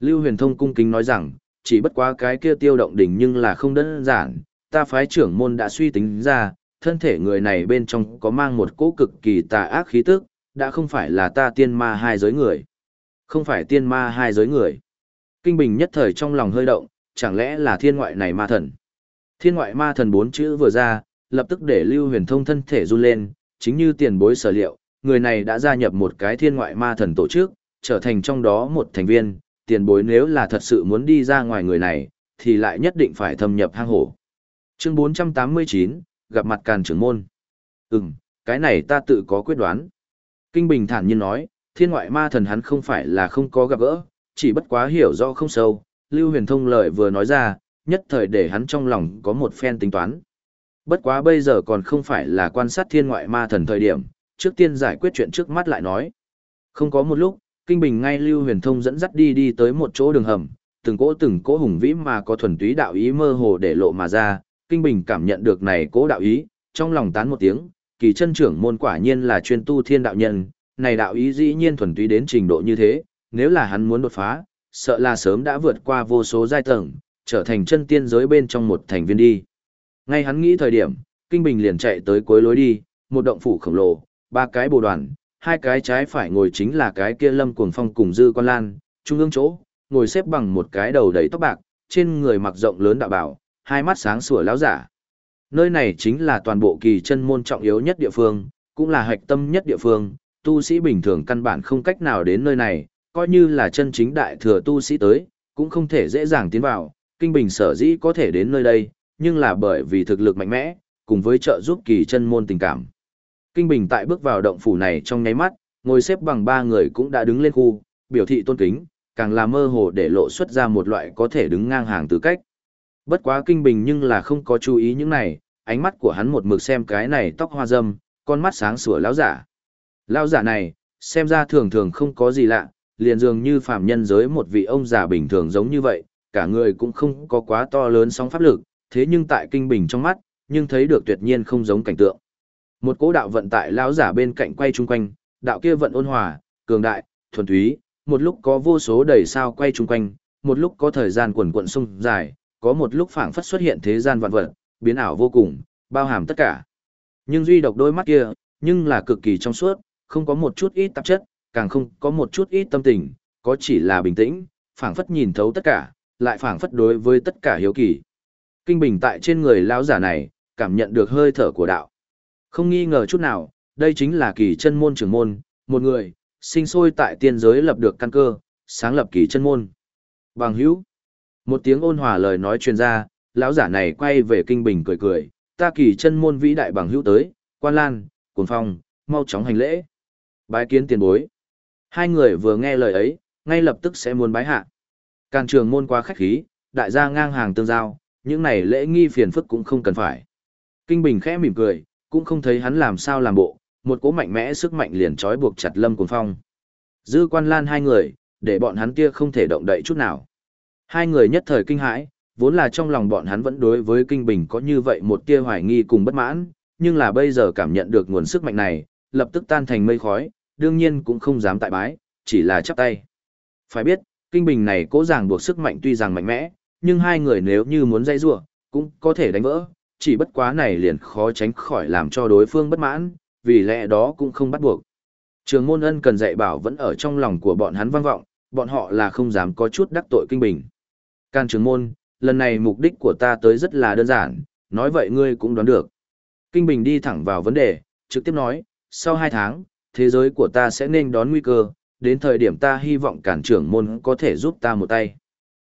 Lưu huyền thông cung kính nói rằng, chỉ bất quá cái kia tiêu động đỉnh nhưng là không đơn giản, ta phái trưởng môn đã suy tính ra, thân thể người này bên trong có mang một cỗ cực kỳ tà ác khí tức, đã không phải là ta tiên ma hai giới người. Không phải tiên ma hai giới người. Kinh Bình nhất thời trong lòng hơi động, chẳng lẽ là thiên ngoại này ma thần. Thiên ngoại ma thần bốn chữ vừa ra, lập tức để Lưu Huyền Thông thân thể run lên, chính như tiền bối sở liệu, người này đã gia nhập một cái thiên ngoại ma thần tổ chức, trở thành trong đó một thành viên, tiền bối nếu là thật sự muốn đi ra ngoài người này, thì lại nhất định phải thâm nhập hang hổ. Chương 489, gặp mặt càn trưởng môn. Ừm, cái này ta tự có quyết đoán. Kinh Bình thản nhiên nói, thiên ngoại ma thần hắn không phải là không có gặp gỡ, chỉ bất quá hiểu rõ không sâu, Lưu Huyền Thông lời vừa nói ra, nhất thời để hắn trong lòng có một phen tính toán. Bất quá bây giờ còn không phải là quan sát thiên ngoại ma thần thời điểm, trước tiên giải quyết chuyện trước mắt lại nói. Không có một lúc, Kinh Bình ngay Lưu Huyền Thông dẫn dắt đi đi tới một chỗ đường hầm, từng cỗ từng cỗ hùng vĩ mà có thuần túy đạo ý mơ hồ để lộ mà ra, Kinh Bình cảm nhận được này cố đạo ý, trong lòng tán một tiếng, kỳ chân trưởng môn quả nhiên là chuyên tu thiên đạo nhân, này đạo ý dĩ nhiên thuần túy đến trình độ như thế, nếu là hắn muốn đột phá, sợ là sớm đã vượt qua vô số giai tầng, trở thành chân tiên giới bên trong một thành viên đi. Ngay hắn nghĩ thời điểm, Kinh Bình liền chạy tới cuối lối đi, một động phủ khổng lồ, ba cái bồ đoàn, hai cái trái phải ngồi chính là cái kia Lâm Cuồng Phong cùng Dư Quan Lan, trung ương chỗ, ngồi xếp bằng một cái đầu đầy tóc bạc, trên người mặc rộng lớn đạo bảo, hai mắt sáng sủa láo giả. Nơi này chính là toàn bộ kỳ chân môn trọng yếu nhất địa phương, cũng là hạch tâm nhất địa phương, tu sĩ bình thường căn bản không cách nào đến nơi này, coi như là chân chính đại thừa tu sĩ tới, cũng không thể dễ dàng tiến vào, kinh bình sở dĩ có thể đến nơi đây, nhưng là bởi vì thực lực mạnh mẽ, cùng với trợ giúp kỳ chân môn tình cảm. Kinh bình tại bước vào động phủ này trong nháy mắt, ngồi xếp bằng ba người cũng đã đứng lên khu, biểu thị tôn kính, càng là mơ hồ để lộ xuất ra một loại có thể đứng ngang hàng tư cách. Bất quá kinh bình nhưng là không có chú ý những này, ánh mắt của hắn một mực xem cái này tóc hoa dâm, con mắt sáng sủa lão giả. Lão giả này, xem ra thường thường không có gì lạ, liền dường như phàm nhân giới một vị ông già bình thường giống như vậy, cả người cũng không có quá to lớn sóng pháp lực, thế nhưng tại kinh bình trong mắt, nhưng thấy được tuyệt nhiên không giống cảnh tượng. Một cố đạo vận tại lão giả bên cạnh quay chung quanh, đạo kia vận ôn hòa, cường đại, thuần túy, một lúc có vô số đầy sao quay chung quanh, một lúc có thời gian quần quận sung dài, có một lúc phảng phất xuất hiện thế gian vạn vật, biến ảo vô cùng, bao hàm tất cả. Nhưng duy độc đôi mắt kia, nhưng là cực kỳ trong suốt, không có một chút ít tạp chất, càng không có một chút ít tâm tình, có chỉ là bình tĩnh, phảng phất nhìn thấu tất cả, lại phảng phất đối với tất cả hiếu kỳ. Kinh bình tại trên người lão giả này, cảm nhận được hơi thở của đạo. Không nghi ngờ chút nào, đây chính là kỳ chân môn trưởng môn, một người, sinh sôi tại tiên giới lập được căn cơ, sáng lập kỳ chân môn. Bằng hữu. Một tiếng ôn hòa lời nói truyền ra, lão giả này quay về kinh bình cười cười, ta kỳ chân môn vĩ đại bằng hữu tới, quan lan, cuồng phong, mau chóng hành lễ. Bái kiến tiền bối. Hai người vừa nghe lời ấy, ngay lập tức sẽ muốn bái hạ. Càn trường môn qua khách khí, đại gia ngang hàng tương giao, những này lễ nghi phiền phức cũng không cần phải. Kinh Bình khẽ mỉm cười, cũng không thấy hắn làm sao làm bộ, một cỗ mạnh mẽ sức mạnh liền trói buộc chặt Lâm Cuồng Phong. Dư Quan Lan hai người, để bọn hắn kia không thể động đậy chút nào. Hai người nhất thời kinh hãi, vốn là trong lòng bọn hắn vẫn đối với Kinh Bình có như vậy một tia hoài nghi cùng bất mãn, nhưng là bây giờ cảm nhận được nguồn sức mạnh này, lập tức tan thành mây khói, đương nhiên cũng không dám tại bái, chỉ là chắp tay. Phải biết, Kinh Bình này cố ràng buộc sức mạnh tuy rằng mạnh mẽ, nhưng hai người nếu như muốn dây rua, cũng có thể đánh vỡ, chỉ bất quá này liền khó tránh khỏi làm cho đối phương bất mãn, vì lẽ đó cũng không bắt buộc. Trường môn ân cần dạy bảo vẫn ở trong lòng của bọn hắn vang vọng, bọn họ là không dám có chút đắc tội kinh bình. Can trường môn, lần này mục đích của ta tới rất là đơn giản, nói vậy ngươi cũng đoán được. Kinh bình đi thẳng vào vấn đề, trực tiếp nói, sau hai tháng, thế giới của ta sẽ nên đón nguy cơ, đến thời điểm ta hy vọng cản trưởng môn có thể giúp ta một tay.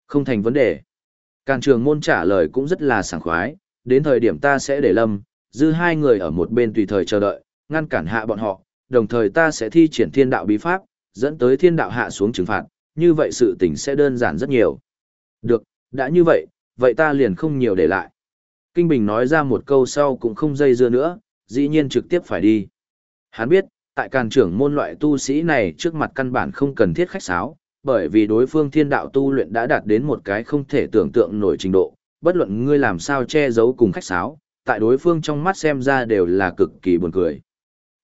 Không thành vấn đề. Càn trường môn trả lời cũng rất là sảng khoái, đến thời điểm ta sẽ để lâm, dư hai người ở một bên tùy thời chờ đợi, ngăn cản hạ bọn họ, đồng thời ta sẽ thi triển thiên đạo bí pháp, dẫn tới thiên đạo hạ xuống trừng phạt, như vậy sự tình sẽ đơn giản rất nhiều. Được, đã như vậy, vậy ta liền không nhiều để lại. Kinh Bình nói ra một câu sau cũng không dây dưa nữa, dĩ nhiên trực tiếp phải đi. Hắn biết, tại càn trưởng môn loại tu sĩ này trước mặt căn bản không cần thiết khách sáo, bởi vì đối phương thiên đạo tu luyện đã đạt đến một cái không thể tưởng tượng nổi trình độ, bất luận ngươi làm sao che giấu cùng khách sáo, tại đối phương trong mắt xem ra đều là cực kỳ buồn cười.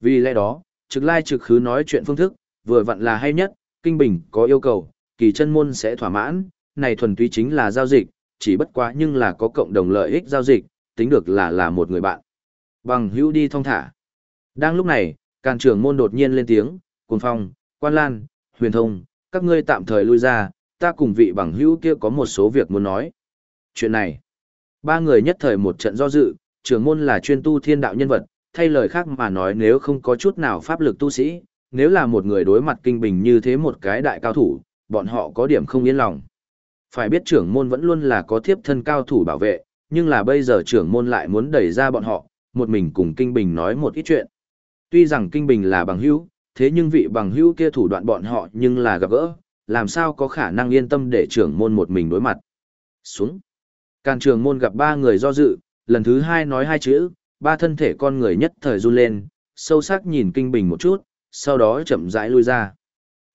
Vì lẽ đó, trực lai trực khứ nói chuyện phương thức, vừa vặn là hay nhất, kinh bình có yêu cầu, kỳ chân môn sẽ thỏa mãn, này thuần túy chính là giao dịch, chỉ bất quá nhưng là có cộng đồng lợi ích giao dịch, tính được là là một người bạn. Bằng hữu đi thong thả. Đang lúc này, càn trưởng môn đột nhiên lên tiếng, cùng phong, quan lan, huyền thông, các ngươi tạm thời lui ra, ta cùng vị bằng hữu kia có một số việc muốn nói. Chuyện này, ba người nhất thời một trận do dự, trưởng môn là chuyên tu thiên đạo nhân vật, thay lời khác mà nói nếu không có chút nào pháp lực tu sĩ, nếu là một người đối mặt kinh bình như thế một cái đại cao thủ, bọn họ có điểm không yên lòng. Phải biết trưởng môn vẫn luôn là có thiếp thân cao thủ bảo vệ, nhưng là bây giờ trưởng môn lại muốn đẩy ra bọn họ, một mình cùng kinh bình nói một ít chuyện. Tuy rằng kinh bình là bằng hữu, thế nhưng vị bằng hữu kia thủ đoạn bọn họ nhưng là gặp gỡ, làm sao có khả năng yên tâm để trưởng môn một mình đối mặt. Xuống. Càn trưởng môn gặp ba người do dự, lần thứ hai nói hai chữ, ba thân thể con người nhất thời run lên, sâu sắc nhìn kinh bình một chút, sau đó chậm rãi lui ra.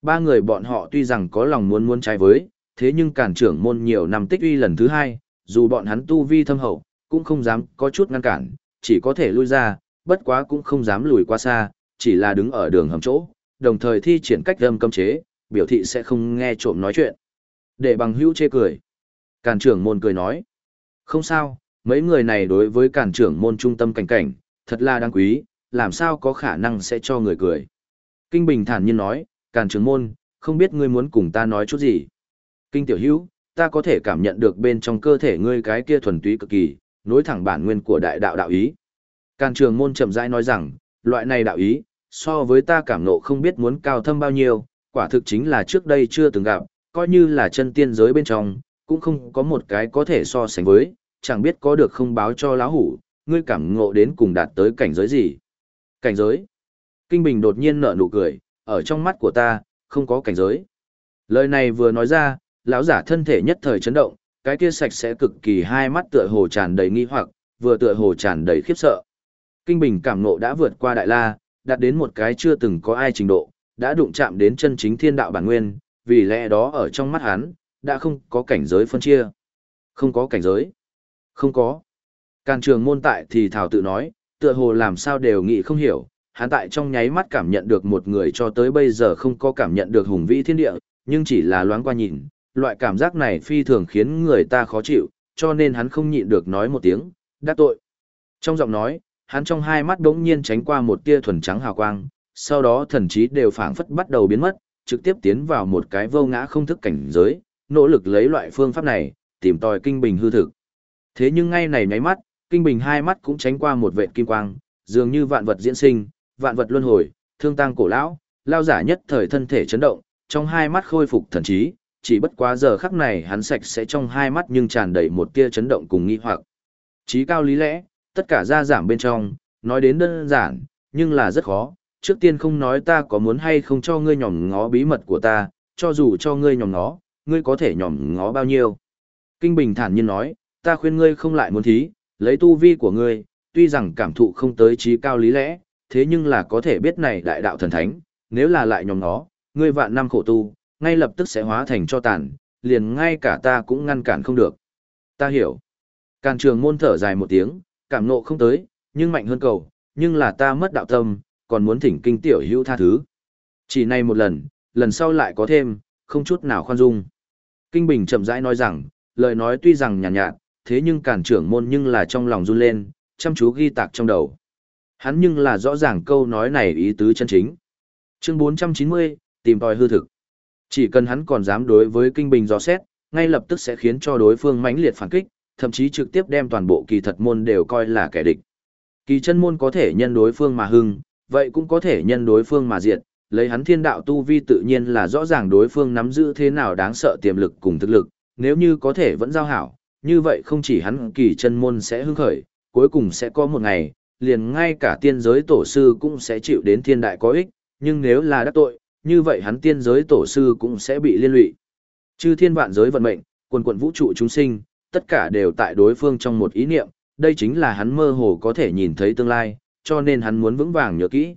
Ba người bọn họ tuy rằng có lòng muốn muốn trái với, thế nhưng cản trưởng môn nhiều năm tích uy lần thứ hai, dù bọn hắn tu vi thâm hậu, cũng không dám có chút ngăn cản, chỉ có thể lui ra, bất quá cũng không dám lùi qua xa, chỉ là đứng ở đường hầm chỗ, đồng thời thi triển cách âm cấm chế, biểu thị sẽ không nghe trộm nói chuyện. Để bằng hữu chê cười. Càn trưởng môn cười nói. Không sao, mấy người này đối với càn trưởng môn trung tâm cảnh cảnh, thật là đáng quý, làm sao có khả năng sẽ cho người cười. Kinh Bình thản nhiên nói, càn trưởng môn, không biết ngươi muốn cùng ta nói chút gì. Kinh tiểu hữu, ta có thể cảm nhận được bên trong cơ thể ngươi cái kia thuần túy cực kỳ, nối thẳng bản nguyên của đại đạo đạo ý. Càn trường môn chậm rãi nói rằng, loại này đạo ý, so với ta cảm nộ không biết muốn cao thâm bao nhiêu, quả thực chính là trước đây chưa từng gặp, coi như là chân tiên giới bên trong, cũng không có một cái có thể so sánh với, chẳng biết có được không báo cho lão hủ, ngươi cảm ngộ đến cùng đạt tới cảnh giới gì. Cảnh giới. Kinh Bình đột nhiên nở nụ cười, ở trong mắt của ta, không có cảnh giới. Lời này vừa nói ra, lão giả thân thể nhất thời chấn động, cái kia sạch sẽ cực kỳ hai mắt tựa hồ tràn đầy nghi hoặc, vừa tựa hồ tràn đầy khiếp sợ. Kinh Bình cảm nộ đã vượt qua Đại La, đạt đến một cái chưa từng có ai trình độ, đã đụng chạm đến chân chính thiên đạo bản nguyên, vì lẽ đó ở trong mắt hắn, đã không có cảnh giới phân chia. Không có cảnh giới. Không có. Càn trường môn tại thì thảo tự nói, tựa hồ làm sao đều nghĩ không hiểu, hắn tại trong nháy mắt cảm nhận được một người cho tới bây giờ không có cảm nhận được hùng vĩ thiên địa, nhưng chỉ là loáng qua nhìn, loại cảm giác này phi thường khiến người ta khó chịu, cho nên hắn không nhịn được nói một tiếng, đắc tội. Trong giọng nói, hắn trong hai mắt đống nhiên tránh qua một tia thuần trắng hào quang, sau đó thần trí đều phảng phất bắt đầu biến mất, trực tiếp tiến vào một cái vô ngã không thức cảnh giới, nỗ lực lấy loại phương pháp này, tìm tòi kinh bình hư thực. Thế nhưng ngay này nháy mắt, Kinh Bình hai mắt cũng tránh qua một vệt kim quang, dường như vạn vật diễn sinh, vạn vật luân hồi, thương tăng cổ lão, lao giả nhất thời thân thể chấn động, trong hai mắt khôi phục thần trí, chỉ bất quá giờ khắc này hắn sạch sẽ trong hai mắt nhưng tràn đầy một tia chấn động cùng nghi hoặc. Trí cao lý lẽ, tất cả ra giảm bên trong, nói đến đơn giản, nhưng là rất khó, trước tiên không nói ta có muốn hay không cho ngươi nhòm ngó bí mật của ta, cho dù cho ngươi nhòm ngó, ngươi có thể nhòm ngó bao nhiêu. Kinh Bình thản nhiên nói, ta khuyên ngươi không lại muốn thí, lấy tu vi của ngươi, tuy rằng cảm thụ không tới trí cao lý lẽ, thế nhưng là có thể biết này đại đạo thần thánh, nếu là lại nhòm ngó, ngươi vạn năm khổ tu, ngay lập tức sẽ hóa thành cho tàn, liền ngay cả ta cũng ngăn cản không được. Ta hiểu. Càn trường môn thở dài một tiếng, cảm nộ không tới, nhưng mạnh hơn cầu, nhưng là ta mất đạo tâm, còn muốn thỉnh kinh tiểu hữu tha thứ. Chỉ này một lần, lần sau lại có thêm, không chút nào khoan dung. Kinh Bình chậm rãi nói rằng, lời nói tuy rằng nhàn nhạt, nhạt, thế nhưng cản trưởng môn nhưng là trong lòng run lên, chăm chú ghi tạc trong đầu. Hắn nhưng là rõ ràng câu nói này ý tứ chân chính. Chương 490, tìm tòi hư thực. Chỉ cần hắn còn dám đối với Kinh Bình dò xét, ngay lập tức sẽ khiến cho đối phương mãnh liệt phản kích, thậm chí trực tiếp đem toàn bộ kỳ thật môn đều coi là kẻ địch. Kỳ chân môn có thể nhân đối phương mà hưng, vậy cũng có thể nhân đối phương mà diệt, lấy hắn thiên đạo tu vi tự nhiên là rõ ràng đối phương nắm giữ thế nào đáng sợ tiềm lực cùng thực lực, nếu như có thể vẫn giao hảo, như vậy không chỉ hắn kỳ chân môn sẽ hưng khởi, cuối cùng sẽ có một ngày, liền ngay cả tiên giới tổ sư cũng sẽ chịu đến thiên đại có ích, nhưng nếu là đắc tội, như vậy hắn tiên giới tổ sư cũng sẽ bị liên lụy. Chư thiên vạn giới vận mệnh, quần quần vũ trụ chúng sinh, tất cả đều tại đối phương trong một ý niệm, đây chính là hắn mơ hồ có thể nhìn thấy tương lai, cho nên hắn muốn vững vàng nhớ kỹ.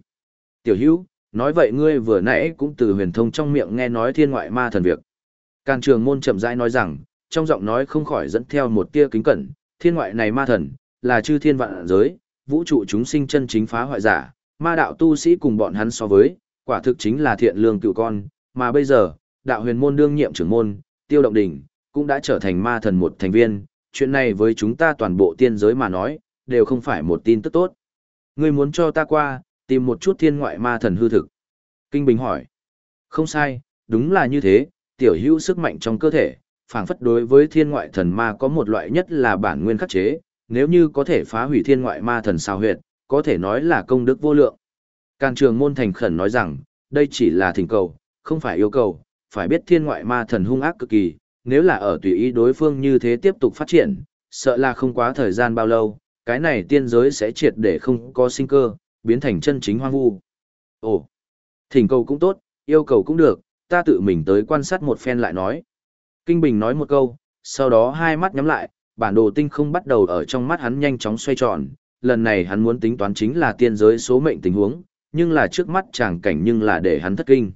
Tiểu hữu, nói vậy ngươi vừa nãy cũng từ huyền thông trong miệng nghe nói thiên ngoại ma thần việc. Càn trường môn chậm rãi nói rằng, trong giọng nói không khỏi dẫn theo một tia kính cẩn, thiên ngoại này ma thần, là chư thiên vạn giới, vũ trụ chúng sinh chân chính phá hoại giả, ma đạo tu sĩ cùng bọn hắn so với, quả thực chính là thiện lương cựu con, mà bây giờ, đạo huyền môn đương nhiệm trưởng môn, tiêu động đỉnh, cũng đã trở thành ma thần một thành viên, chuyện này với chúng ta toàn bộ tiên giới mà nói, đều không phải một tin tức tốt. Ngươi muốn cho ta qua, tìm một chút thiên ngoại ma thần hư thực. Kinh Bình hỏi. Không sai, đúng là như thế, tiểu hữu sức mạnh trong cơ thể, phảng phất đối với thiên ngoại thần ma có một loại nhất là bản nguyên khắc chế, nếu như có thể phá hủy thiên ngoại ma thần sao huyệt, có thể nói là công đức vô lượng. Càn trường môn thành khẩn nói rằng, đây chỉ là thỉnh cầu, không phải yêu cầu, phải biết thiên ngoại ma thần hung ác cực kỳ, nếu là ở tùy ý đối phương như thế tiếp tục phát triển, sợ là không quá thời gian bao lâu, cái này tiên giới sẽ triệt để không có sinh cơ, biến thành chân chính hoang vu. Ồ, thỉnh cầu cũng tốt, yêu cầu cũng được, ta tự mình tới quan sát một phen lại nói. Kinh Bình nói một câu, sau đó hai mắt nhắm lại, bản đồ tinh không bắt đầu ở trong mắt hắn nhanh chóng xoay tròn, lần này hắn muốn tính toán chính là tiên giới số mệnh tình huống, nhưng là trước mắt chàng cảnh nhưng là để hắn thất kinh.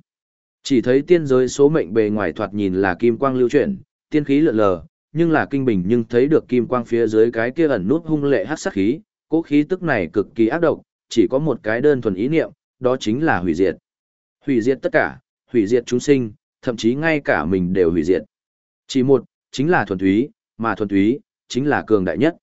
Chỉ thấy tiên giới số mệnh bề ngoài thoạt nhìn là kim quang lưu chuyển, tiên khí lượn lờ, nhưng là kinh bình nhưng thấy được kim quang phía dưới cái kia ẩn nút hung lệ hắc sát khí, cố khí tức này cực kỳ ác độc, chỉ có một cái đơn thuần ý niệm, đó chính là hủy diệt. Hủy diệt tất cả, hủy diệt chúng sinh, thậm chí ngay cả mình đều hủy diệt. Chỉ một, chính là thuần túy, mà thuần túy, chính là cường đại nhất.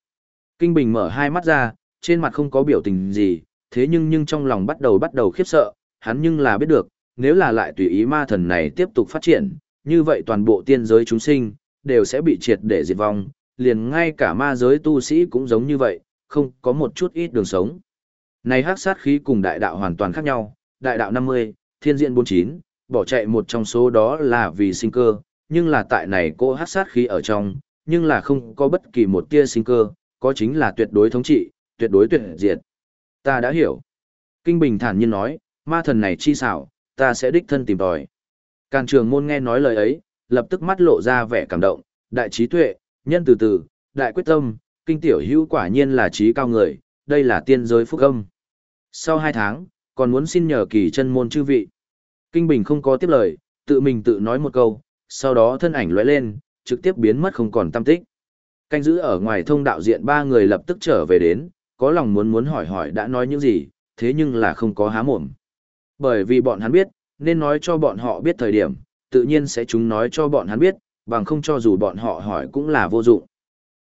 Kinh Bình mở hai mắt ra, trên mặt không có biểu tình gì, thế nhưng nhưng trong lòng bắt đầu bắt đầu khiếp sợ, hắn nhưng là biết được, nếu là lại tùy ý ma thần này tiếp tục phát triển, như vậy toàn bộ tiên giới chúng sinh, đều sẽ bị triệt để diệt vong, liền ngay cả ma giới tu sĩ cũng giống như vậy, không có một chút ít đường sống. Này hắc sát khí cùng đại đạo hoàn toàn khác nhau, đại đạo 50, thiên diện 49, bỏ chạy một trong số đó là vì sinh cơ, nhưng là tại này cô hắc sát khí ở trong, nhưng là không có bất kỳ một tia sinh cơ, có chính là tuyệt đối thống trị, tuyệt đối tuyệt diệt. Ta đã hiểu. Kinh Bình thản nhiên nói, ma thần này chi xảo, ta sẽ đích thân tìm tòi. Càn trường môn nghe nói lời ấy, lập tức mắt lộ ra vẻ cảm động, đại trí tuệ, nhân từ từ, đại quyết tâm, kinh tiểu hữu quả nhiên là trí cao người, đây là tiên giới phúc âm. Sau hai tháng, còn muốn xin nhờ kỳ chân môn chư vị. Kinh Bình không có tiếp lời, tự mình tự nói một câu, sau đó thân ảnh lóe lên, trực tiếp biến mất không còn tâm tích. Canh giữ ở ngoài thông đạo diện ba người lập tức trở về đến, có lòng muốn muốn hỏi hỏi đã nói những gì, thế nhưng là không có há mồm. Bởi vì bọn hắn biết, nên nói cho bọn họ biết thời điểm, tự nhiên sẽ chúng nói cho bọn hắn biết, bằng không cho dù bọn họ hỏi cũng là vô dụng.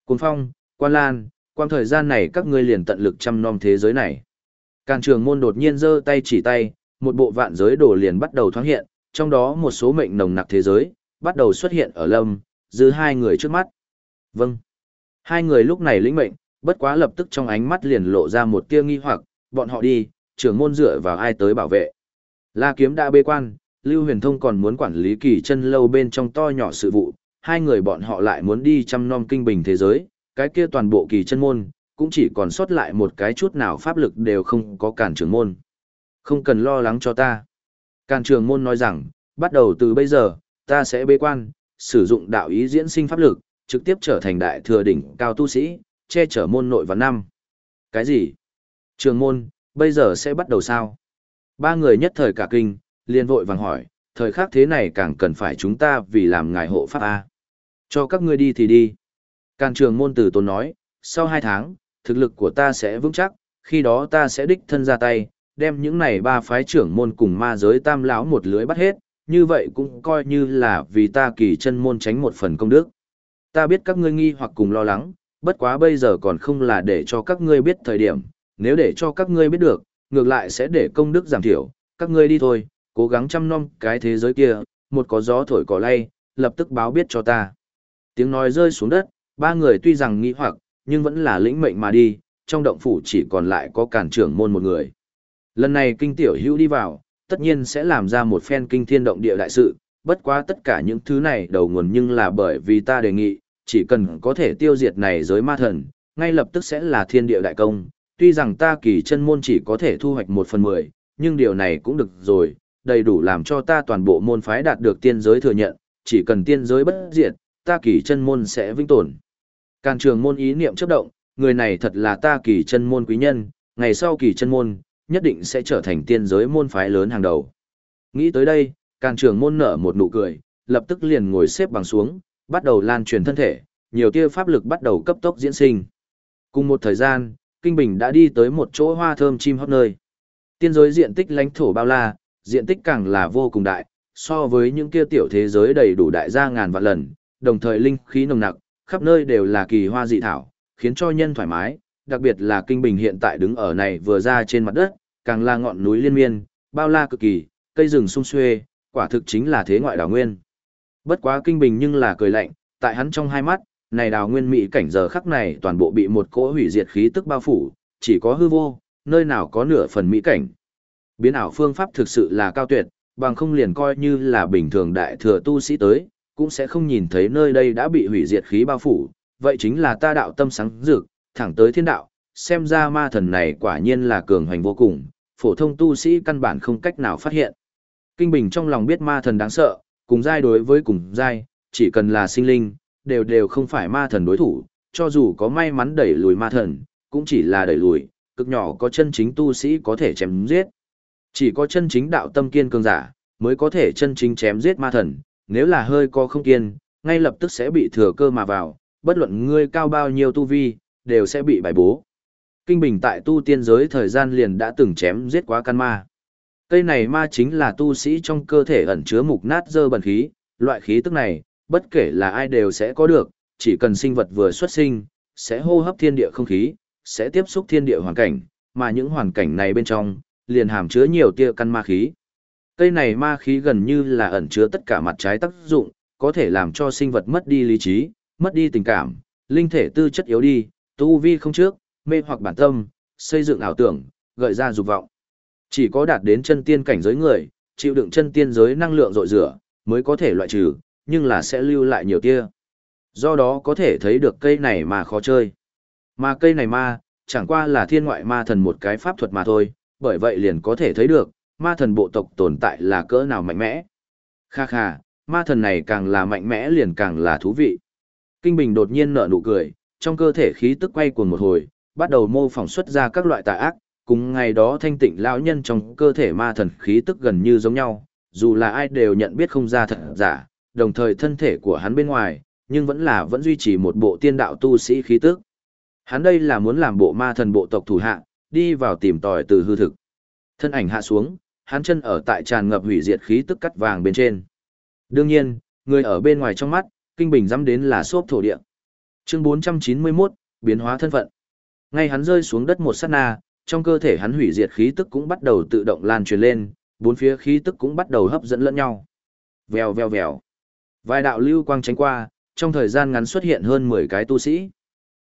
Cuốn phong, quan lan, quang thời gian này các ngươi liền tận lực chăm nom thế giới này. Càng trường môn đột nhiên giơ tay chỉ tay, một bộ vạn giới đồ liền bắt đầu thoáng hiện, trong đó một số mệnh nồng nặc thế giới, bắt đầu xuất hiện ở lâm, giữ hai người trước mắt. Vâng. Hai người lúc này lĩnh mệnh, bất quá lập tức trong ánh mắt liền lộ ra một tia nghi hoặc, bọn họ đi, trưởng môn dựa vào ai tới bảo vệ. La kiếm đã bê quan, Lưu Huyền Thông còn muốn quản lý kỳ chân lâu bên trong to nhỏ sự vụ, hai người bọn họ lại muốn đi chăm nom kinh bình thế giới, cái kia toàn bộ kỳ chân môn, cũng chỉ còn sót lại một cái chút nào pháp lực đều không có cản trưởng môn. Không cần lo lắng cho ta. Càn trường môn nói rằng, bắt đầu từ bây giờ, ta sẽ bế quan, sử dụng đạo ý diễn sinh pháp lực, trực tiếp trở thành đại thừa đỉnh cao tu sĩ, che chở môn nội vào năm. Cái gì? Trường môn, bây giờ sẽ bắt đầu sao? Ba người nhất thời cả kinh, liền vội vàng hỏi, thời khắc thế này càng cần phải chúng ta vì làm ngài hộ pháp A. Cho các ngươi đi thì đi. Càng trường môn tử tôn nói, sau hai tháng, thực lực của ta sẽ vững chắc, khi đó ta sẽ đích thân ra tay, đem những này ba phái trưởng môn cùng ma giới tam lão một lưới bắt hết, như vậy cũng coi như là vì ta kỳ chân môn tránh một phần công đức. Ta biết các ngươi nghi hoặc cùng lo lắng, bất quá bây giờ còn không là để cho các ngươi biết thời điểm, nếu để cho các ngươi biết được, ngược lại sẽ để công đức giảm thiểu, các ngươi đi thôi, cố gắng chăm nom cái thế giới kia, một có gió thổi cỏ lay, lập tức báo biết cho ta. Tiếng nói rơi xuống đất, ba người tuy rằng nghi hoặc, nhưng vẫn là lĩnh mệnh mà đi, trong động phủ chỉ còn lại có cản trưởng môn một người. Lần này kinh tiểu hữu đi vào, tất nhiên sẽ làm ra một phen kinh thiên động địa đại sự, bất quá tất cả những thứ này đầu nguồn nhưng là bởi vì ta đề nghị, chỉ cần có thể tiêu diệt này giới ma thần, ngay lập tức sẽ là thiên địa đại công. Tuy rằng ta kỳ chân môn chỉ có thể thu hoạch một phần mười, nhưng điều này cũng được rồi, đầy đủ làm cho ta toàn bộ môn phái đạt được tiên giới thừa nhận, chỉ cần tiên giới bất diệt, ta kỳ chân môn sẽ vĩnh tồn. Càn trường môn ý niệm chấp động, người này thật là ta kỳ chân môn quý nhân, ngày sau kỳ chân môn, nhất định sẽ trở thành tiên giới môn phái lớn hàng đầu. Nghĩ tới đây, càn trường môn nở một nụ cười, lập tức liền ngồi xếp bằng xuống, bắt đầu lan truyền thân thể, nhiều tia pháp lực bắt đầu cấp tốc diễn sinh. Cùng một thời gian, Kinh Bình đã đi tới một chỗ hoa thơm chim hót nơi. Tiên giới diện tích lãnh thổ bao la, diện tích càng là vô cùng đại, so với những kia tiểu thế giới đầy đủ đại gia ngàn vạn lần, đồng thời linh khí nồng nặc, khắp nơi đều là kỳ hoa dị thảo, khiến cho nhân thoải mái, đặc biệt là Kinh Bình hiện tại đứng ở này vừa ra trên mặt đất, càng là ngọn núi liên miên, bao la cực kỳ, cây rừng sung xuê, quả thực chính là thế ngoại đảo nguyên. Bất quá Kinh Bình nhưng là cười lạnh, tại hắn trong hai mắt, này đào nguyên mỹ cảnh giờ khắc này toàn bộ bị một cỗ hủy diệt khí tức bao phủ, chỉ có hư vô, nơi nào có nửa phần mỹ cảnh. Biến ảo phương pháp thực sự là cao tuyệt, bằng không liền coi như là bình thường đại thừa tu sĩ tới, cũng sẽ không nhìn thấy nơi đây đã bị hủy diệt khí bao phủ, vậy chính là ta đạo tâm sáng dược, thẳng tới thiên đạo, xem ra ma thần này quả nhiên là cường hành vô cùng, phổ thông tu sĩ căn bản không cách nào phát hiện. Kinh Bình trong lòng biết ma thần đáng sợ, cùng giai đối với cùng giai, chỉ cần là sinh linh, đều đều không phải ma thần đối thủ, cho dù có may mắn đẩy lùi ma thần, cũng chỉ là đẩy lùi, cực nhỏ có chân chính tu sĩ có thể chém giết. Chỉ có chân chính đạo tâm kiên cường giả, mới có thể chân chính chém giết ma thần, nếu là hơi có không kiên, ngay lập tức sẽ bị thừa cơ mà vào, bất luận ngươi cao bao nhiêu tu vi, đều sẽ bị bài bố. Kinh Bình tại tu tiên giới thời gian liền đã từng chém giết quá căn ma. Cây này ma chính là tu sĩ trong cơ thể ẩn chứa mục nát dơ bẩn khí, loại khí tức này, bất kể là ai đều sẽ có được, chỉ cần sinh vật vừa xuất sinh, sẽ hô hấp thiên địa không khí, sẽ tiếp xúc thiên địa hoàn cảnh, mà những hoàn cảnh này bên trong, liền hàm chứa nhiều tia căn ma khí. Cây này ma khí gần như là ẩn chứa tất cả mặt trái tác dụng, có thể làm cho sinh vật mất đi lý trí, mất đi tình cảm, linh thể tư chất yếu đi, tu vi không trước, mê hoặc bản tâm, xây dựng ảo tưởng, gợi ra dục vọng. Chỉ có đạt đến chân tiên cảnh giới người, chịu đựng chân tiên giới năng lượng rội rửa, mới có thể loại trừ, nhưng là sẽ lưu lại nhiều tia. Do đó có thể thấy được cây này mà khó chơi. Mà cây này ma, chẳng qua là thiên ngoại ma thần một cái pháp thuật mà thôi, bởi vậy liền có thể thấy được, ma thần bộ tộc tồn tại là cỡ nào mạnh mẽ. Kha kha, ma thần này càng là mạnh mẽ liền càng là thú vị. Kinh Bình đột nhiên nở nụ cười, trong cơ thể khí tức quay cuồng một hồi, bắt đầu mô phỏng xuất ra các loại tà ác, cùng ngày đó thanh tịnh lão nhân trong cơ thể ma thần khí tức gần như giống nhau, dù là ai đều nhận biết không ra thật giả, đồng thời thân thể của hắn bên ngoài, nhưng vẫn là vẫn duy trì một bộ tiên đạo tu sĩ khí tức. Hắn đây là muốn làm bộ ma thần bộ tộc thủ hạ, đi vào tìm tòi từ hư thực. Thân ảnh hạ xuống, hắn chân ở tại tràn ngập hủy diệt khí tức cắt vàng bên trên. Đương nhiên, người ở bên ngoài trong mắt, kinh bình dám đến là xốp thổ địa. Chương 491, biến hóa thân phận. Ngay hắn rơi xuống đất một sát na, trong cơ thể hắn hủy diệt khí tức cũng bắt đầu tự động lan truyền lên, bốn phía khí tức cũng bắt đầu hấp dẫn lẫn nhau. Vèo vèo vèo. Vài đạo lưu quang tránh qua, trong thời gian ngắn xuất hiện hơn 10 cái tu sĩ.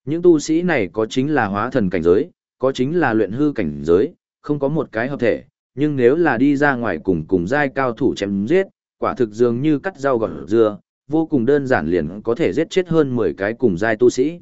Những tu sĩ này có chính là hóa thần cảnh giới, có chính là luyện hư cảnh giới, không có một cái hợp thể, nhưng nếu là đi ra ngoài cùng cùng giai cao thủ chém giết, quả thực dường như cắt rau gọt dưa, vô cùng đơn giản liền có thể giết chết hơn 10 cái cùng giai tu sĩ.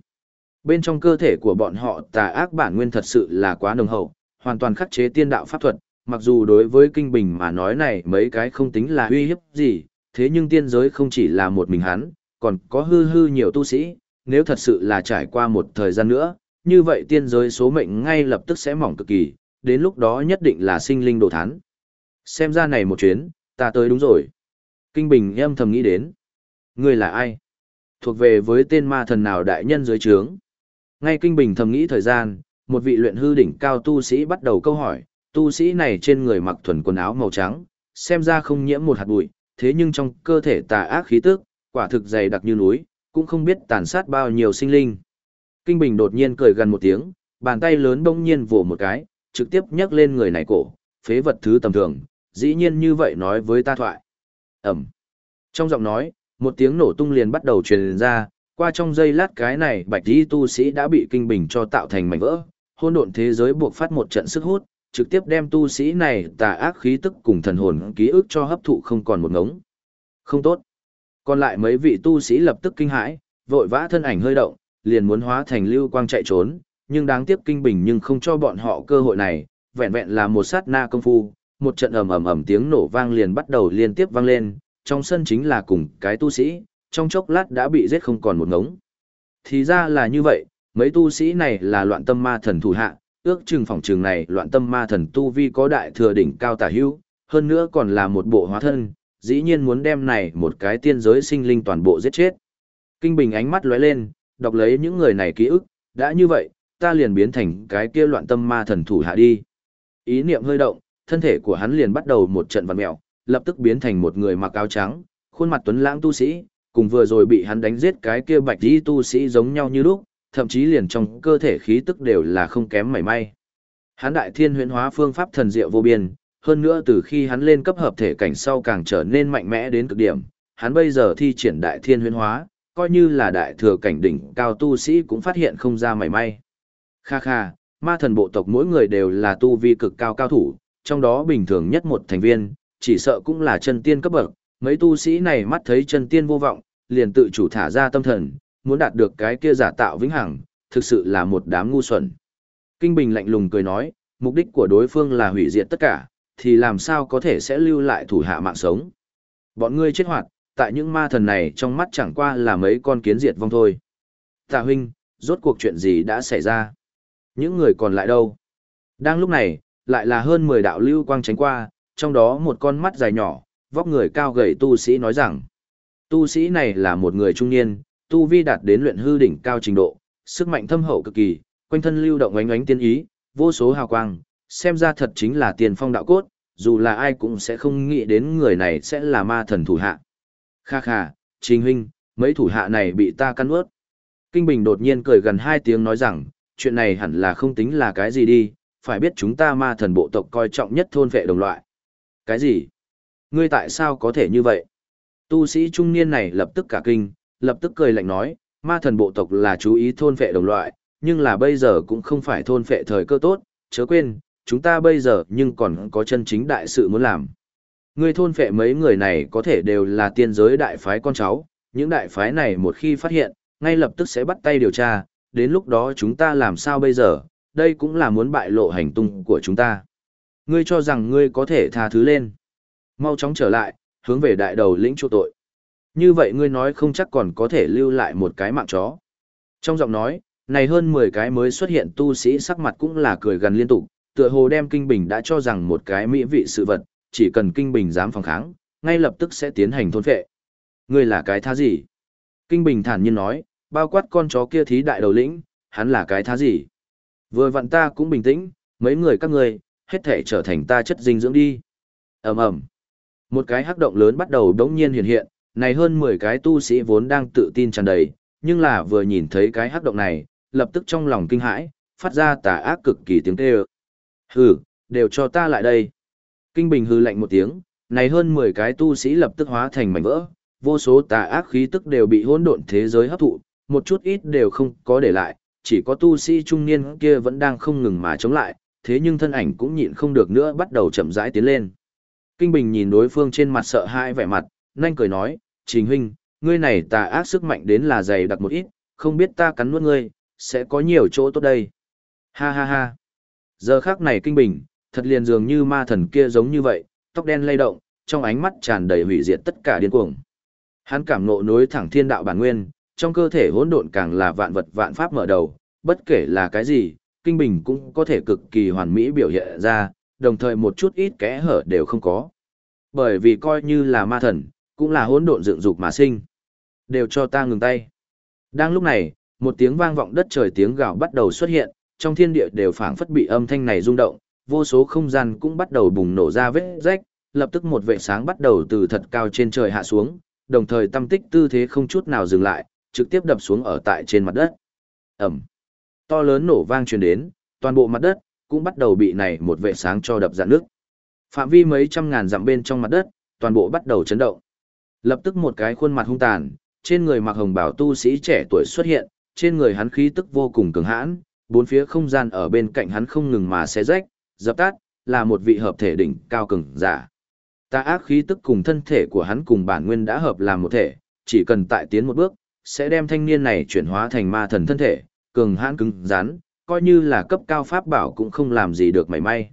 Bên trong cơ thể của bọn họ tà ác bản nguyên thật sự là quá nồng hậu, hoàn toàn khắc chế tiên đạo pháp thuật, mặc dù đối với kinh bình mà nói này mấy cái không tính là uy hiếp gì, thế nhưng tiên giới không chỉ là một mình hắn, còn có hư hư nhiều tu sĩ, nếu thật sự là trải qua một thời gian nữa, như vậy tiên giới số mệnh ngay lập tức sẽ mỏng cực kỳ, đến lúc đó nhất định là sinh linh đồ thán. Xem ra này một chuyến, ta tới đúng rồi. Kinh Bình em thầm nghĩ đến. Người là ai? Thuộc về với tên ma thần nào đại nhân dưới trướng? Ngay Kinh Bình thầm nghĩ thời gian, một vị luyện hư đỉnh cao tu sĩ bắt đầu câu hỏi, tu sĩ này trên người mặc thuần quần áo màu trắng, xem ra không nhiễm một hạt bụi, thế nhưng trong cơ thể tà ác khí tức, quả thực dày đặc như núi, cũng không biết tàn sát bao nhiêu sinh linh. Kinh Bình đột nhiên cười gần một tiếng, bàn tay lớn bỗng nhiên vồ một cái, trực tiếp nhấc lên người này cổ, phế vật thứ tầm thường, dĩ nhiên như vậy nói với ta thoại. Ẩm. Trong giọng nói, một tiếng nổ tung liền bắt đầu truyền ra, qua trong giây lát cái này bạch y tu sĩ đã bị kinh bình cho tạo thành mảnh vỡ, hôn độn thế giới buộc phát một trận sức hút, trực tiếp đem tu sĩ này tà ác khí tức cùng thần hồn ký ức cho hấp thụ không còn một ngống. Không tốt. Còn lại mấy vị tu sĩ lập tức kinh hãi, vội vã thân ảnh hơi động, liền muốn hóa thành lưu quang chạy trốn, nhưng đáng tiếc kinh bình nhưng không cho bọn họ cơ hội này, vẹn vẹn là một sát na công phu, một trận ầm ầm ầm tiếng nổ vang liền bắt đầu liên tiếp vang lên, trong sân chính là cùng cái tu sĩ, trong chốc lát đã bị giết không còn một ngống. Thì ra là như vậy, mấy tu sĩ này là loạn tâm ma thần thủ hạ, ước chừng phòng trường này loạn tâm ma thần tu vi có đại thừa đỉnh cao tả hữu, hơn nữa còn là một bộ hóa thân, dĩ nhiên muốn đem này một cái tiên giới sinh linh toàn bộ giết chết. Kinh Bình ánh mắt lóe lên, đọc lấy những người này ký ức, đã như vậy, ta liền biến thành cái kia loạn tâm ma thần thủ hạ đi. Ý niệm hơi động, thân thể của hắn liền bắt đầu một trận vặn mèo lập tức biến thành một người mặc áo trắng, khuôn mặt tuấn lãng tu sĩ, cùng vừa rồi bị hắn đánh giết cái kia bạch y tu sĩ giống nhau như lúc, thậm chí liền trong cơ thể khí tức đều là không kém mảy may. Hắn đại thiên huyễn hóa phương pháp thần diệu vô biên, hơn nữa từ khi hắn lên cấp hợp thể cảnh sau càng trở nên mạnh mẽ đến cực điểm, hắn bây giờ thi triển đại thiên huyễn hóa, coi như là đại thừa cảnh đỉnh cao tu sĩ cũng phát hiện không ra mảy may. Kha kha, ma thần bộ tộc mỗi người đều là tu vi cực cao cao thủ, trong đó bình thường nhất một thành viên, chỉ sợ cũng là chân tiên cấp bậc, mấy tu sĩ này mắt thấy chân tiên vô vọng, liền tự chủ thả ra tâm thần, muốn đạt được cái kia giả tạo vĩnh hằng, thực sự là một đám ngu xuẩn. Kinh Bình lạnh lùng cười nói, mục đích của đối phương là hủy diệt tất cả, thì làm sao có thể sẽ lưu lại thủ hạ mạng sống. Bọn ngươi chết hoạt, tại những ma thần này trong mắt chẳng qua là mấy con kiến diệt vong thôi. Tạ huynh, rốt cuộc chuyện gì đã xảy ra? Những người còn lại đâu? Đang lúc này, lại là hơn 10 đạo lưu quang tránh qua, trong đó một con mắt dài nhỏ, vóc người cao gầy tu sĩ nói rằng, tu sĩ này là một người trung niên, tu vi đạt đến luyện hư đỉnh cao trình độ, sức mạnh thâm hậu cực kỳ, quanh thân lưu động ánh ánh tiên ý, vô số hào quang, xem ra thật chính là tiền phong đạo cốt, dù là ai cũng sẽ không nghĩ đến người này sẽ là ma thần thủ hạ. Kha kha, Trình huynh, mấy thủ hạ này bị ta căn ướt. Kinh Bình đột nhiên cười gần hai tiếng nói rằng, chuyện này hẳn là không tính là cái gì đi, phải biết chúng ta ma thần bộ tộc coi trọng nhất thôn vệ đồng loại. Cái gì? Ngươi tại sao có thể như vậy? Tu sĩ trung niên này lập tức cả kinh, lập tức cười lạnh nói, ma thần bộ tộc là chú ý thôn vệ đồng loại, nhưng là bây giờ cũng không phải thôn vệ thời cơ tốt, chớ quên, chúng ta bây giờ nhưng còn có chân chính đại sự muốn làm. Ngươi thôn vệ mấy người này có thể đều là tiên giới đại phái con cháu, những đại phái này một khi phát hiện, ngay lập tức sẽ bắt tay điều tra, đến lúc đó chúng ta làm sao bây giờ, đây cũng là muốn bại lộ hành tung của chúng ta. Ngươi cho rằng ngươi có thể tha thứ lên. Mau chóng trở lại, hướng về đại đầu lĩnh chu tội. Như vậy ngươi nói không chắc còn có thể lưu lại một cái mạng chó. Trong giọng nói, này hơn 10 cái mới xuất hiện tu sĩ sắc mặt cũng là cười gần liên tục, tựa hồ đem kinh bình đã cho rằng một cái mỹ vị sự vật, chỉ cần kinh bình dám phòng kháng, ngay lập tức sẽ tiến hành thôn phệ. Ngươi là cái thá gì? Kinh bình thản nhiên nói, bao quát con chó kia thí đại đầu lĩnh, hắn là cái thá gì? Vừa vặn ta cũng bình tĩnh, mấy người các ngươi, hết thể trở thành ta chất dinh dưỡng đi. ầm ầm một cái hắc động lớn bắt đầu đống nhiên hiện hiện, này hơn 10 cái tu sĩ vốn đang tự tin tràn đầy, nhưng là vừa nhìn thấy cái hắc động này, lập tức trong lòng kinh hãi, phát ra tà ác cực kỳ tiếng kêu. Hừ, đều cho ta lại đây. Kinh Bình hư lạnh một tiếng, này hơn 10 cái tu sĩ lập tức hóa thành mảnh vỡ, vô số tà ác khí tức đều bị hỗn độn thế giới hấp thụ, một chút ít đều không có để lại, chỉ có tu sĩ trung niên kia vẫn đang không ngừng mà chống lại, thế nhưng thân ảnh cũng nhịn không được nữa bắt đầu chậm rãi tiến lên. Kinh Bình nhìn đối phương trên mặt sợ hãi vẻ mặt, nhanh cười nói, Trình huynh, ngươi này tà ác sức mạnh đến là dày đặc một ít, không biết ta cắn nuốt ngươi, sẽ có nhiều chỗ tốt đây. Ha ha ha. Giờ khác này Kinh Bình, thật liền dường như ma thần kia giống như vậy, tóc đen lay động, trong ánh mắt tràn đầy hủy diệt tất cả điên cuồng. Hắn cảm nộ nối thẳng thiên đạo bản nguyên, trong cơ thể hỗn độn càng là vạn vật vạn pháp mở đầu, bất kể là cái gì, kinh bình cũng có thể cực kỳ hoàn mỹ biểu hiện ra, đồng thời một chút ít kẽ hở đều không có. Bởi vì coi như là ma thần, cũng là hỗn độn dựng dục mà sinh. Đều cho ta ngừng tay. Đang lúc này, một tiếng vang vọng đất trời tiếng gào bắt đầu xuất hiện, trong thiên địa đều phảng phất bị âm thanh này rung động, vô số không gian cũng bắt đầu bùng nổ ra vết rách, lập tức một vệ sáng bắt đầu từ thật cao trên trời hạ xuống, đồng thời tâm tích tư thế không chút nào dừng lại, trực tiếp đập xuống ở tại trên mặt đất. Ẩm. To lớn nổ vang truyền đến, toàn bộ mặt đất cũng bắt đầu bị này một vệ sáng cho đập dạn nước. Phạm vi mấy trăm ngàn dặm bên trong mặt đất, toàn bộ bắt đầu chấn động. Lập tức một cái khuôn mặt hung tàn, trên người mặc hồng bảo tu sĩ trẻ tuổi xuất hiện, trên người hắn khí tức vô cùng cường hãn, bốn phía không gian ở bên cạnh hắn không ngừng mà xé rách, dập tắt, là một vị hợp thể đỉnh cao cường giả. Ta ác khí tức cùng thân thể của hắn cùng bản nguyên đã hợp làm một thể, chỉ cần tại tiến một bước, sẽ đem thanh niên này chuyển hóa thành ma thần thân thể, cường hãn cứng rắn, coi như là cấp cao pháp bảo cũng không làm gì được mảy may.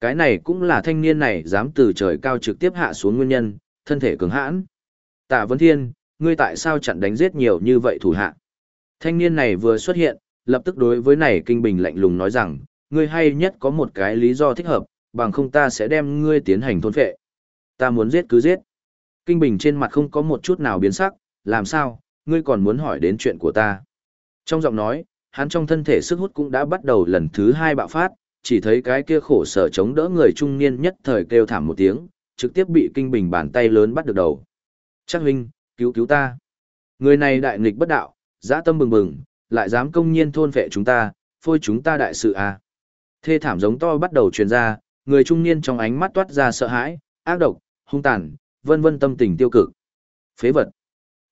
Cái này cũng là thanh niên này dám từ trời cao trực tiếp hạ xuống nguyên nhân, thân thể cường hãn. Tạ Vân Thiên, ngươi tại sao chặn đánh giết nhiều như vậy thủ hạ? Thanh niên này vừa xuất hiện, lập tức đối với này kinh bình lạnh lùng nói rằng, ngươi hay nhất có một cái lý do thích hợp, bằng không ta sẽ đem ngươi tiến hành thôn phệ. Ta muốn giết cứ giết. Kinh bình trên mặt không có một chút nào biến sắc, làm sao, ngươi còn muốn hỏi đến chuyện của ta. Trong giọng nói, hắn trong thân thể sức hút cũng đã bắt đầu lần thứ hai bạo phát, chỉ thấy cái kia khổ sở chống đỡ người trung niên nhất thời kêu thảm một tiếng, trực tiếp bị kinh bình bàn tay lớn bắt được đầu. Chắc huynh, cứu cứu ta. Người này đại nghịch bất đạo, dã tâm bừng bừng, lại dám công nhiên thôn vệ chúng ta, phôi chúng ta đại sự à. Thê thảm giống to bắt đầu truyền ra, người trung niên trong ánh mắt toát ra sợ hãi, ác độc, hung tàn, vân vân tâm tình tiêu cực. Phế vật.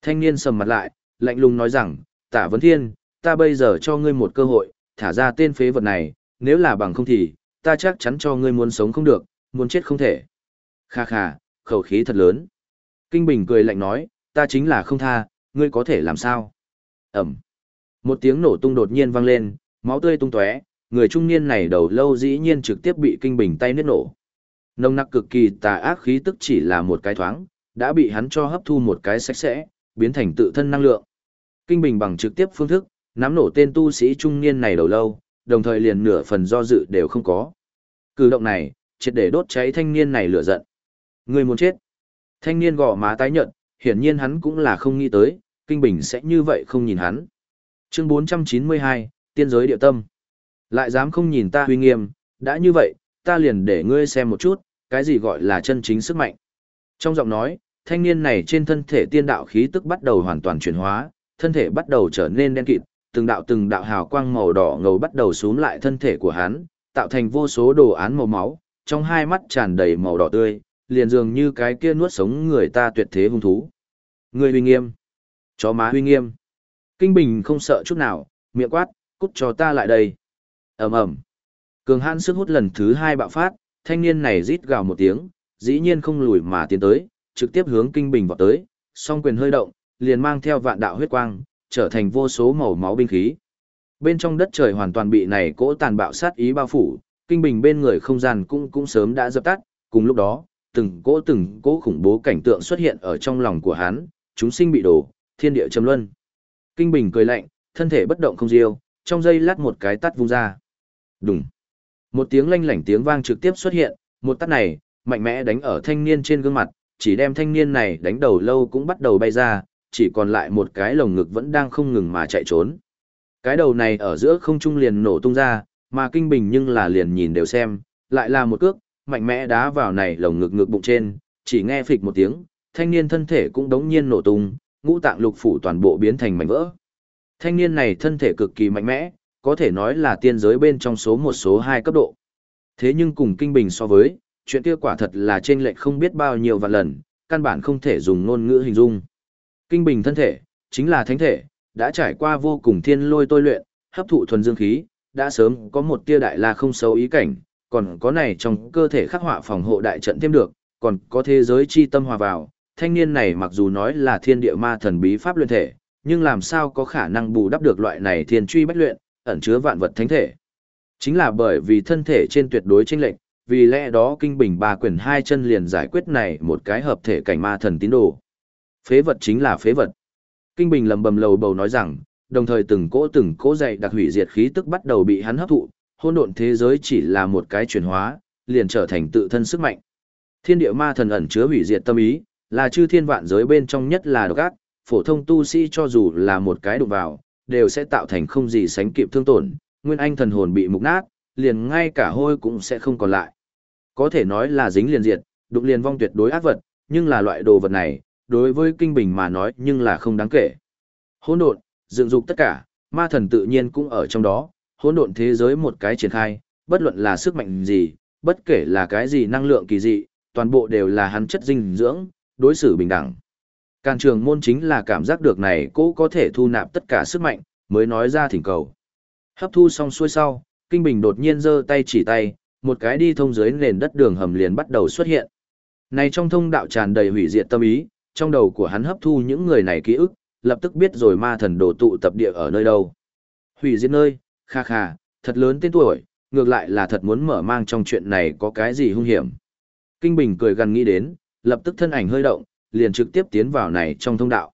Thanh niên sầm mặt lại, lạnh lùng nói rằng, tả vấn thiên, ta bây giờ cho ngươi một cơ hội, thả ra tên phế vật này, nếu là bằng không thì, ta chắc chắn cho ngươi muốn sống không được, muốn chết không thể. Kha kha, khẩu khí thật lớn. Kinh Bình cười lạnh nói, ta chính là không tha, ngươi có thể làm sao? Ẩm. Một tiếng nổ tung đột nhiên vang lên, máu tươi tung tóe, người trung niên này đầu lâu dĩ nhiên trực tiếp bị Kinh Bình tay nứt nổ. Nông nặc cực kỳ tà ác khí tức chỉ là một cái thoáng, đã bị hắn cho hấp thu một cái sạch sẽ, biến thành tự thân năng lượng. Kinh Bình bằng trực tiếp phương thức, nắm nổ tên tu sĩ trung niên này đầu lâu, đồng thời liền nửa phần do dự đều không có. Cử động này, triệt để đốt cháy thanh niên này lửa giận. Người muốn chết. Thanh niên gò má tái nhợt, hiển nhiên hắn cũng là không nghĩ tới, Kinh Bình sẽ như vậy không nhìn hắn. Chương 492, Tiên giới địa tâm. Lại dám không nhìn ta huy nghiêm, đã như vậy, ta liền để ngươi xem một chút, cái gì gọi là chân chính sức mạnh. Trong giọng nói, thanh niên này trên thân thể tiên đạo khí tức bắt đầu hoàn toàn chuyển hóa, thân thể bắt đầu trở nên đen kịt, từng đạo từng đạo hào quang màu đỏ ngầu bắt đầu xuống lại thân thể của hắn, tạo thành vô số đồ án màu máu, trong hai mắt tràn đầy màu đỏ tươi, liền dường như cái kia nuốt sống người ta tuyệt thế hung thú. Người huy nghiêm, chó má huy nghiêm. Kinh Bình không sợ chút nào, miệng quát, cút cho ta lại đây. ầm ầm, cường hãn sức hút lần thứ hai bạo phát, thanh niên này rít gào một tiếng, dĩ nhiên không lùi mà tiến tới, trực tiếp hướng Kinh Bình vọt tới, song quyền hơi động, liền mang theo vạn đạo huyết quang, trở thành vô số màu máu binh khí. Bên trong đất trời hoàn toàn bị này cỗ tàn bạo sát ý bao phủ, kinh bình bên người không gian cũng cũng sớm đã dập tắt, cùng lúc đó, từng cỗ từng cỗ khủng bố cảnh tượng xuất hiện ở trong lòng của hắn, chúng sinh bị đổ, thiên địa châm luân. Kinh bình cười lạnh, thân thể bất động không diêu, trong giây lát một cái tắt vung ra. Đùng. Một tiếng lanh lảnh tiếng vang trực tiếp xuất hiện, một tắt này, mạnh mẽ đánh ở thanh niên trên gương mặt, chỉ đem thanh niên này đánh đầu lâu cũng bắt đầu bay ra, chỉ còn lại một cái lồng ngực vẫn đang không ngừng mà chạy trốn. Cái đầu này ở giữa không trung liền nổ tung ra, mà kinh bình nhưng là liền nhìn đều xem, lại là một cước, mạnh mẽ đá vào này lồng ngực ngực bụng trên, chỉ nghe phịch một tiếng, thanh niên thân thể cũng đống nhiên nổ tung, ngũ tạng lục phủ toàn bộ biến thành mảnh vỡ. Thanh niên này thân thể cực kỳ mạnh mẽ, có thể nói là tiên giới bên trong số một số hai cấp độ. Thế nhưng cùng kinh bình so với, chuyện kia quả thật là trên lệch không biết bao nhiêu vạn lần, căn bản không thể dùng ngôn ngữ hình dung. Kinh bình thân thể, chính là thánh thể, đã trải qua vô cùng thiên lôi tôi luyện, hấp thụ thuần dương khí, đã sớm có một tia đại la không xấu ý cảnh, còn có này trong cơ thể khắc họa phòng hộ đại trận thêm được, còn có thế giới chi tâm hòa vào, thanh niên này mặc dù nói là thiên địa ma thần bí pháp luyện thể, nhưng làm sao có khả năng bù đắp được loại này thiên truy bách luyện, ẩn chứa vạn vật thánh thể. Chính là bởi vì thân thể trên tuyệt đối chênh lệch, vì lẽ đó kinh bình ba quyền hai chân liền giải quyết này một cái hợp thể cảnh ma thần tín đồ. Phế vật chính là phế vật. Kinh bình lầm bầm lầu bầu nói rằng, đồng thời từng cỗ từng cỗ dày đặc hủy diệt khí tức bắt đầu bị hắn hấp thụ, hôn độn thế giới chỉ là một cái chuyển hóa, liền trở thành tự thân sức mạnh. Thiên địa ma thần ẩn chứa hủy diệt tâm ý, là chư thiên vạn giới bên trong nhất là độc ác, phổ thông tu sĩ cho dù là một cái đụng vào, đều sẽ tạo thành không gì sánh kịp thương tổn, nguyên anh thần hồn bị mục nát, liền ngay cả hôi cũng sẽ không còn lại. Có thể nói là dính liền diệt, đụng liền vong tuyệt đối ác vật, nhưng là loại đồ vật này, đối với kinh bình mà nói nhưng là không đáng kể. Hỗn độn, dựng dục tất cả, ma thần tự nhiên cũng ở trong đó, hỗn độn thế giới một cái triển khai, bất luận là sức mạnh gì, bất kể là cái gì năng lượng kỳ dị, toàn bộ đều là hắn chất dinh dưỡng, đối xử bình đẳng. Càn trường môn chính là cảm giác được này cô có thể thu nạp tất cả sức mạnh, mới nói ra thỉnh cầu. Hấp thu xong xuôi sau, Kinh Bình đột nhiên giơ tay chỉ tay, một cái đi thông dưới nền đất đường hầm liền bắt đầu xuất hiện. Này trong thông đạo tràn đầy hủy diệt tâm ý, trong đầu của hắn hấp thu những người này ký ức, lập tức biết rồi ma thần đồ tụ tập địa ở nơi đâu. Hủy diệt nơi, kha kha, thật lớn tên tuổi, ngược lại là thật muốn mở mang trong chuyện này có cái gì hung hiểm. Kinh Bình cười gần nghĩ đến, lập tức thân ảnh hơi động, liền trực tiếp tiến vào này trong thông đạo.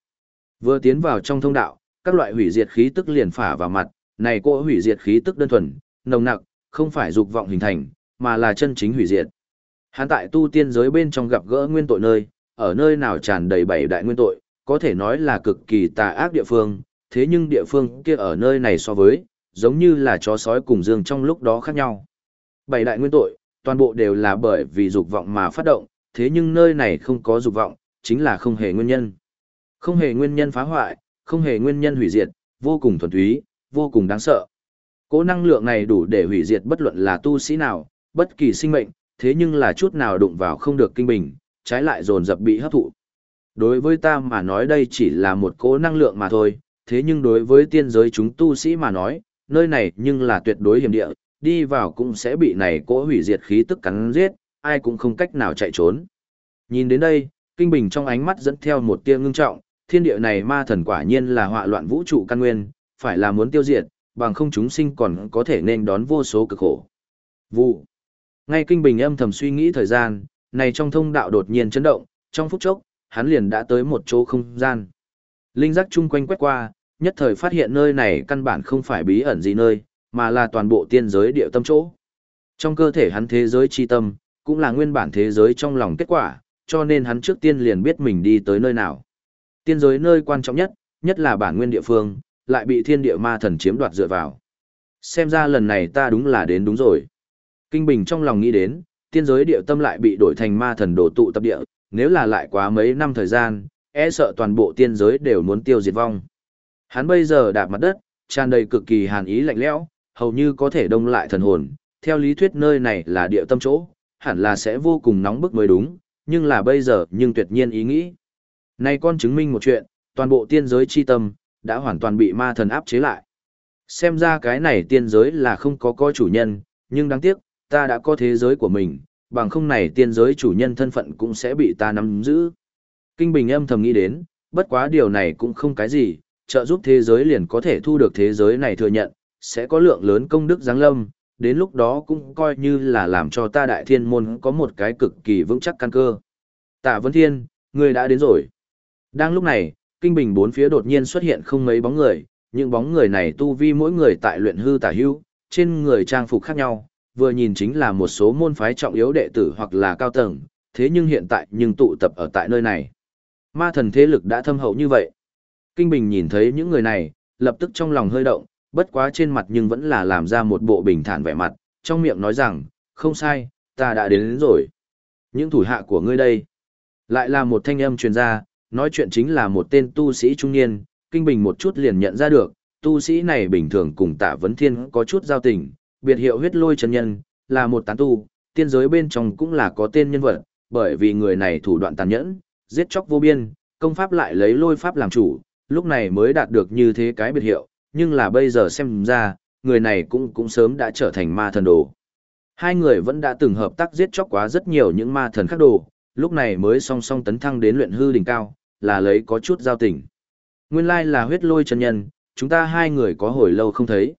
Vừa tiến vào trong thông đạo, các loại hủy diệt khí tức liền phả vào mặt, này cô hủy diệt khí tức đơn thuần, nồng nặc, không phải dục vọng hình thành, mà là chân chính hủy diệt. Hắn tại tu tiên giới bên trong gặp gỡ nguyên tội nơi, ở nơi nào tràn đầy bảy đại nguyên tội, có thể nói là cực kỳ tà ác địa phương, thế nhưng địa phương kia ở nơi này so với, giống như là chó sói cùng dương trong lúc đó khác nhau. Bảy đại nguyên tội, toàn bộ đều là bởi vì dục vọng mà phát động, thế nhưng nơi này không có dục vọng, chính là không hề nguyên nhân. Không hề nguyên nhân phá hoại, không hề nguyên nhân hủy diệt, vô cùng thuần túy, vô cùng đáng sợ. Cố năng lượng này đủ để hủy diệt bất luận là tu sĩ nào, bất kỳ sinh mệnh, thế nhưng là chút nào đụng vào không được kinh bình, trái lại dồn dập bị hấp thụ. Đối với ta mà nói đây chỉ là một cỗ năng lượng mà thôi, thế nhưng đối với tiên giới chúng tu sĩ mà nói, nơi này nhưng là tuyệt đối hiểm địa, đi vào cũng sẽ bị này cỗ hủy diệt khí tức cắn giết, ai cũng không cách nào chạy trốn. Nhìn đến đây, Kinh Bình trong ánh mắt dẫn theo một tia ngưng trọng, thiên địa này ma thần quả nhiên là họa loạn vũ trụ căn nguyên, phải là muốn tiêu diệt, bằng không chúng sinh còn có thể nên đón vô số cực khổ. Vụ. Ngay Kinh Bình âm thầm suy nghĩ thời gian, này trong thông đạo đột nhiên chấn động, trong phút chốc, hắn liền đã tới một chỗ không gian. Linh giác chung quanh quét qua, nhất thời phát hiện nơi này căn bản không phải bí ẩn gì nơi, mà là toàn bộ tiên giới địa tâm chỗ. Trong cơ thể hắn thế giới chi tâm, cũng là nguyên bản thế giới trong lòng kết quả, cho nên hắn trước tiên liền biết mình đi tới nơi nào. Tiên giới nơi quan trọng nhất, nhất là bản nguyên địa phương, lại bị thiên địa ma thần chiếm đoạt dựa vào. Xem ra lần này ta đúng là đến đúng rồi. Kinh Bình trong lòng nghĩ đến, tiên giới địa tâm lại bị đổi thành ma thần đổ tụ tập địa, nếu là lại quá mấy năm thời gian, e sợ toàn bộ tiên giới đều muốn tiêu diệt vong. Hắn bây giờ đạp mặt đất, tràn đầy cực kỳ hàn ý lạnh lẽo, hầu như có thể đông lại thần hồn, theo lý thuyết nơi này là địa tâm chỗ, hẳn là sẽ vô cùng nóng bức mới đúng, nhưng là bây giờ nhưng tuyệt nhiên ý nghĩ. Này con chứng minh một chuyện, toàn bộ tiên giới chi tâm, đã hoàn toàn bị ma thần áp chế lại. Xem ra cái này tiên giới là không có coi chủ nhân, nhưng đáng tiếc, ta đã có thế giới của mình, bằng không này tiên giới chủ nhân thân phận cũng sẽ bị ta nắm giữ. Kinh Bình âm thầm nghĩ đến, bất quá điều này cũng không cái gì, trợ giúp thế giới liền có thể thu được thế giới này thừa nhận, sẽ có lượng lớn công đức giáng lâm, đến lúc đó cũng coi như là làm cho ta đại thiên môn có một cái cực kỳ vững chắc căn cơ. Tạ Vân Thiên, người đã đến rồi. Đang lúc này, kinh bình bốn phía đột nhiên xuất hiện không mấy bóng người, những bóng người này tu vi mỗi người tại luyện hư tả hưu, trên người trang phục khác nhau, vừa nhìn chính là một số môn phái trọng yếu đệ tử hoặc là cao tầng, thế nhưng hiện tại nhưng tụ tập ở tại nơi này. Ma thần thế lực đã thâm hậu như vậy. Kinh Bình nhìn thấy những người này, lập tức trong lòng hơi động, bất quá trên mặt nhưng vẫn là làm ra một bộ bình thản vẻ mặt, trong miệng nói rằng, không sai, ta đã đến, đến rồi. Những thủ hạ của ngươi đây. Lại là một thanh âm truyền ra, nói chuyện chính là một tên tu sĩ trung niên, kinh bình một chút liền nhận ra được, tu sĩ này bình thường cùng tạ vấn thiên có chút giao tình, biệt hiệu huyết lôi chân nhân, là một tán tu, tiên giới bên trong cũng là có tên nhân vật, bởi vì người này thủ đoạn tàn nhẫn, giết chóc vô biên, công pháp lại lấy lôi pháp làm chủ, lúc này mới đạt được như thế cái biệt hiệu, nhưng là bây giờ xem ra, người này cũng cũng sớm đã trở thành ma thần đồ. Hai người vẫn đã từng hợp tác giết chóc quá rất nhiều những ma thần khác đồ, lúc này mới song song tấn thăng đến luyện hư đỉnh cao, là lấy có chút giao tình. Nguyên lai là huyết lôi chân nhân, chúng ta hai người có hồi lâu không thấy.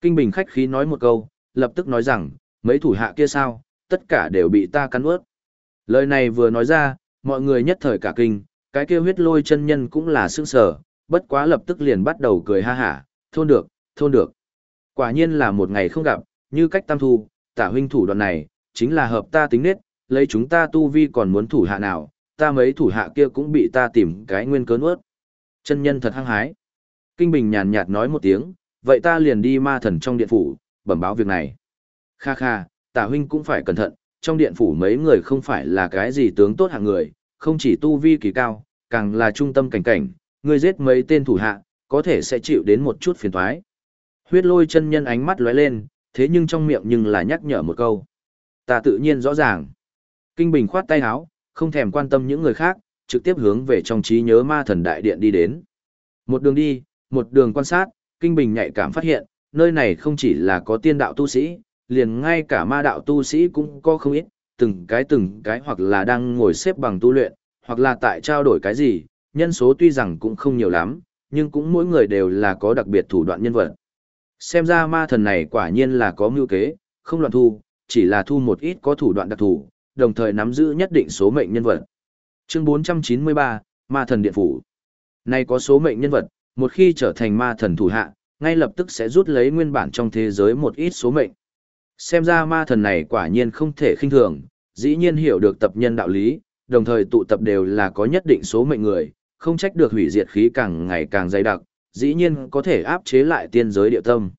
Kinh Bình khách khí nói một câu, lập tức nói rằng, mấy thủ hạ kia sao, tất cả đều bị ta cắn ướt. Lời này vừa nói ra, mọi người nhất thời cả kinh, cái kia huyết lôi chân nhân cũng là sương sở, bất quá lập tức liền bắt đầu cười ha hả, thôn được, thôn được. Quả nhiên là một ngày không gặp, như cách tam thu, tả huynh thủ đoạn này, chính là hợp ta tính nết, lấy chúng ta tu vi còn muốn thủ hạ nào, ta mấy thủ hạ kia cũng bị ta tìm cái nguyên cớ nuốt. Chân nhân thật hăng hái. Kinh Bình nhàn nhạt nói một tiếng, vậy ta liền đi ma thần trong điện phủ, bẩm báo việc này. Kha kha, tả huynh cũng phải cẩn thận, trong điện phủ mấy người không phải là cái gì tướng tốt hạng người, không chỉ tu vi kỳ cao, càng là trung tâm cảnh cảnh, người giết mấy tên thủ hạ, có thể sẽ chịu đến một chút phiền toái. Huyết lôi chân nhân ánh mắt lóe lên, thế nhưng trong miệng nhưng là nhắc nhở một câu. Ta tự nhiên rõ ràng. Kinh Bình khoát tay áo, không thèm quan tâm những người khác, trực tiếp hướng về trong trí nhớ ma thần đại điện đi đến. Một đường đi, một đường quan sát, Kinh Bình nhạy cảm phát hiện, nơi này không chỉ là có tiên đạo tu sĩ, liền ngay cả ma đạo tu sĩ cũng có không ít, từng cái từng cái hoặc là đang ngồi xếp bằng tu luyện, hoặc là tại trao đổi cái gì, nhân số tuy rằng cũng không nhiều lắm, nhưng cũng mỗi người đều là có đặc biệt thủ đoạn nhân vật. Xem ra ma thần này quả nhiên là có mưu kế, không loạn thu, chỉ là thu một ít có thủ đoạn đặc thù, đồng thời nắm giữ nhất định số mệnh nhân vật. Chương 493, Ma thần điện phủ. Này có số mệnh nhân vật, một khi trở thành ma thần thủ hạ, ngay lập tức sẽ rút lấy nguyên bản trong thế giới một ít số mệnh. Xem ra ma thần này quả nhiên không thể khinh thường, dĩ nhiên hiểu được tập nhân đạo lý, đồng thời tụ tập đều là có nhất định số mệnh người, không trách được hủy diệt khí càng ngày càng dày đặc, dĩ nhiên có thể áp chế lại tiên giới địa tâm.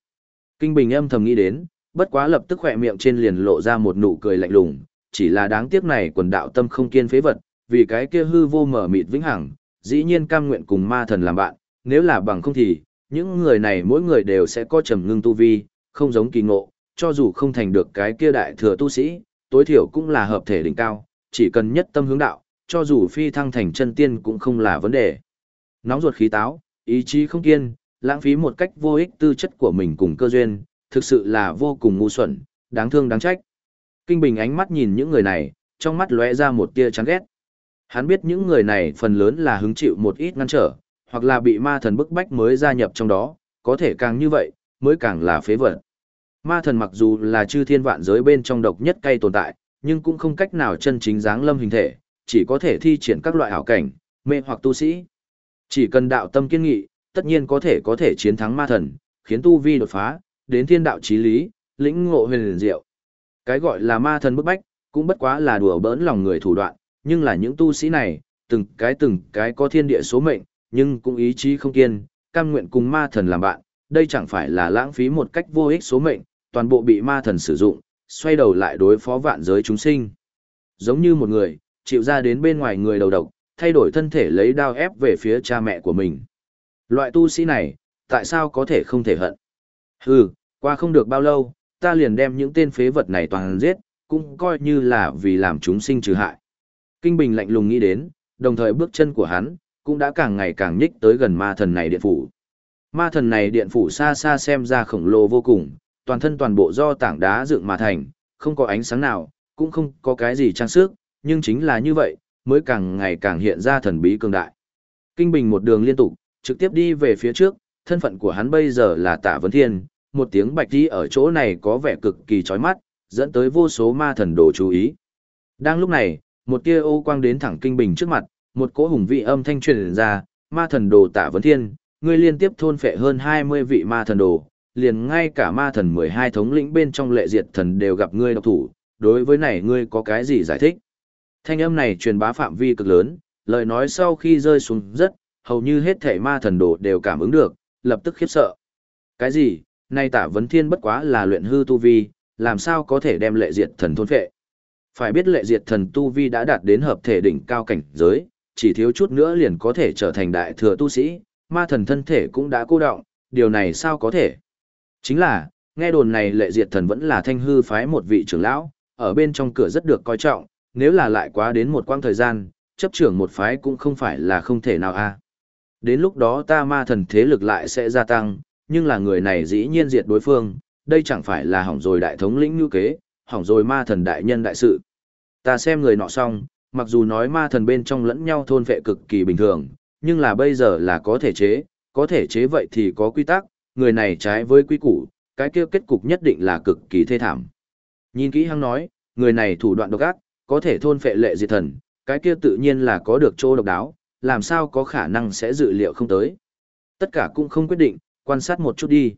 Kinh Bình âm thầm nghĩ đến, bất quá lập tức khỏe miệng trên liền lộ ra một nụ cười lạnh lùng, chỉ là đáng tiếc này quần đạo tâm không kiên phế vật, vì cái kia hư vô mở mịt vĩnh hằng, dĩ nhiên cam nguyện cùng ma thần làm bạn, nếu là bằng không thì, những người này mỗi người đều sẽ có trầm ngưng tu vi, không giống kỳ ngộ, cho dù không thành được cái kia đại thừa tu sĩ, tối thiểu cũng là hợp thể đỉnh cao, chỉ cần nhất tâm hướng đạo, cho dù phi thăng thành chân tiên cũng không là vấn đề. Nóng ruột khí táo, ý chí không kiên, lãng phí một cách vô ích tư chất của mình cùng cơ duyên, thực sự là vô cùng ngu xuẩn, đáng thương đáng trách. Kinh Bình ánh mắt nhìn những người này, trong mắt lóe ra một tia chán ghét. Hắn biết những người này phần lớn là hứng chịu một ít ngăn trở, hoặc là bị ma thần bức bách mới gia nhập trong đó, có thể càng như vậy, mới càng là phế vật. Ma thần mặc dù là chư thiên vạn giới bên trong độc nhất cây tồn tại, nhưng cũng không cách nào chân chính dáng lâm hình thể, chỉ có thể thi triển các loại ảo cảnh, mê hoặc tu sĩ. Chỉ cần đạo tâm kiên nghị, tất nhiên có thể có thể chiến thắng ma thần, khiến tu vi đột phá, đến thiên đạo chí lý, lĩnh ngộ huyền liền diệu. Cái gọi là ma thần bức bách, cũng bất quá là đùa bỡn lòng người thủ đoạn, nhưng là những tu sĩ này, từng cái từng cái có thiên địa số mệnh, nhưng cũng ý chí không kiên, cam nguyện cùng ma thần làm bạn, đây chẳng phải là lãng phí một cách vô ích số mệnh, toàn bộ bị ma thần sử dụng, xoay đầu lại đối phó vạn giới chúng sinh. Giống như một người, chịu ra đến bên ngoài người đầu độc, thay đổi thân thể lấy đao ép về phía cha mẹ của mình. Loại tu sĩ này, tại sao có thể không thể hận? Hừ, qua không được bao lâu, ta liền đem những tên phế vật này toàn giết, cũng coi như là vì làm chúng sinh trừ hại. Kinh Bình lạnh lùng nghĩ đến, đồng thời bước chân của hắn, cũng đã càng ngày càng nhích tới gần ma thần này điện phủ. Ma thần này điện phủ xa xa xem ra khổng lồ vô cùng, toàn thân toàn bộ do tảng đá dựng mà thành, không có ánh sáng nào, cũng không có cái gì trang sức, nhưng chính là như vậy, mới càng ngày càng hiện ra thần bí cường đại. Kinh Bình một đường liên tục, trực tiếp đi về phía trước, thân phận của hắn bây giờ là Tạ Vấn Thiên, một tiếng bạch đi ở chỗ này có vẻ cực kỳ chói mắt, dẫn tới vô số ma thần đồ chú ý. Đang lúc này, một tia ô quang đến thẳng Kinh Bình trước mặt, một cỗ hùng vị âm thanh truyền ra, ma thần đồ Tạ Vấn Thiên, ngươi liên tiếp thôn phệ hơn 20 vị ma thần đồ, liền ngay cả ma thần 12 thống lĩnh bên trong lệ diệt thần đều gặp ngươi độc thủ, đối với này ngươi có cái gì giải thích? Thanh âm này truyền bá phạm vi cực lớn, lời nói sau khi rơi xuống rất, hầu như hết thể ma thần đồ đều cảm ứng được, lập tức khiếp sợ. Cái gì, nay tả vấn thiên bất quá là luyện hư tu vi, làm sao có thể đem lệ diệt thần thôn phệ? Phải biết lệ diệt thần tu vi đã đạt đến hợp thể đỉnh cao cảnh giới, chỉ thiếu chút nữa liền có thể trở thành đại thừa tu sĩ, ma thần thân thể cũng đã cô động, điều này sao có thể? Chính là, nghe đồn này lệ diệt thần vẫn là thanh hư phái một vị trưởng lão, ở bên trong cửa rất được coi trọng, nếu là lại quá đến một quãng thời gian, chấp trưởng một phái cũng không phải là không thể nào a. Đến lúc đó ta ma thần thế lực lại sẽ gia tăng, nhưng là người này dĩ nhiên diệt đối phương, đây chẳng phải là hỏng rồi đại thống lĩnh như kế, hỏng rồi ma thần đại nhân đại sự. Ta xem người nọ xong, mặc dù nói ma thần bên trong lẫn nhau thôn vệ cực kỳ bình thường, nhưng là bây giờ là có thể chế, có thể chế vậy thì có quy tắc, người này trái với quy củ, cái kia kết cục nhất định là cực kỳ thê thảm. Nhìn kỹ hăng nói, người này thủ đoạn độc ác, có thể thôn phệ lệ diệt thần, cái kia tự nhiên là có được chỗ độc đáo, làm sao có khả năng sẽ dự liệu không tới. Tất cả cũng không quyết định, quan sát một chút đi.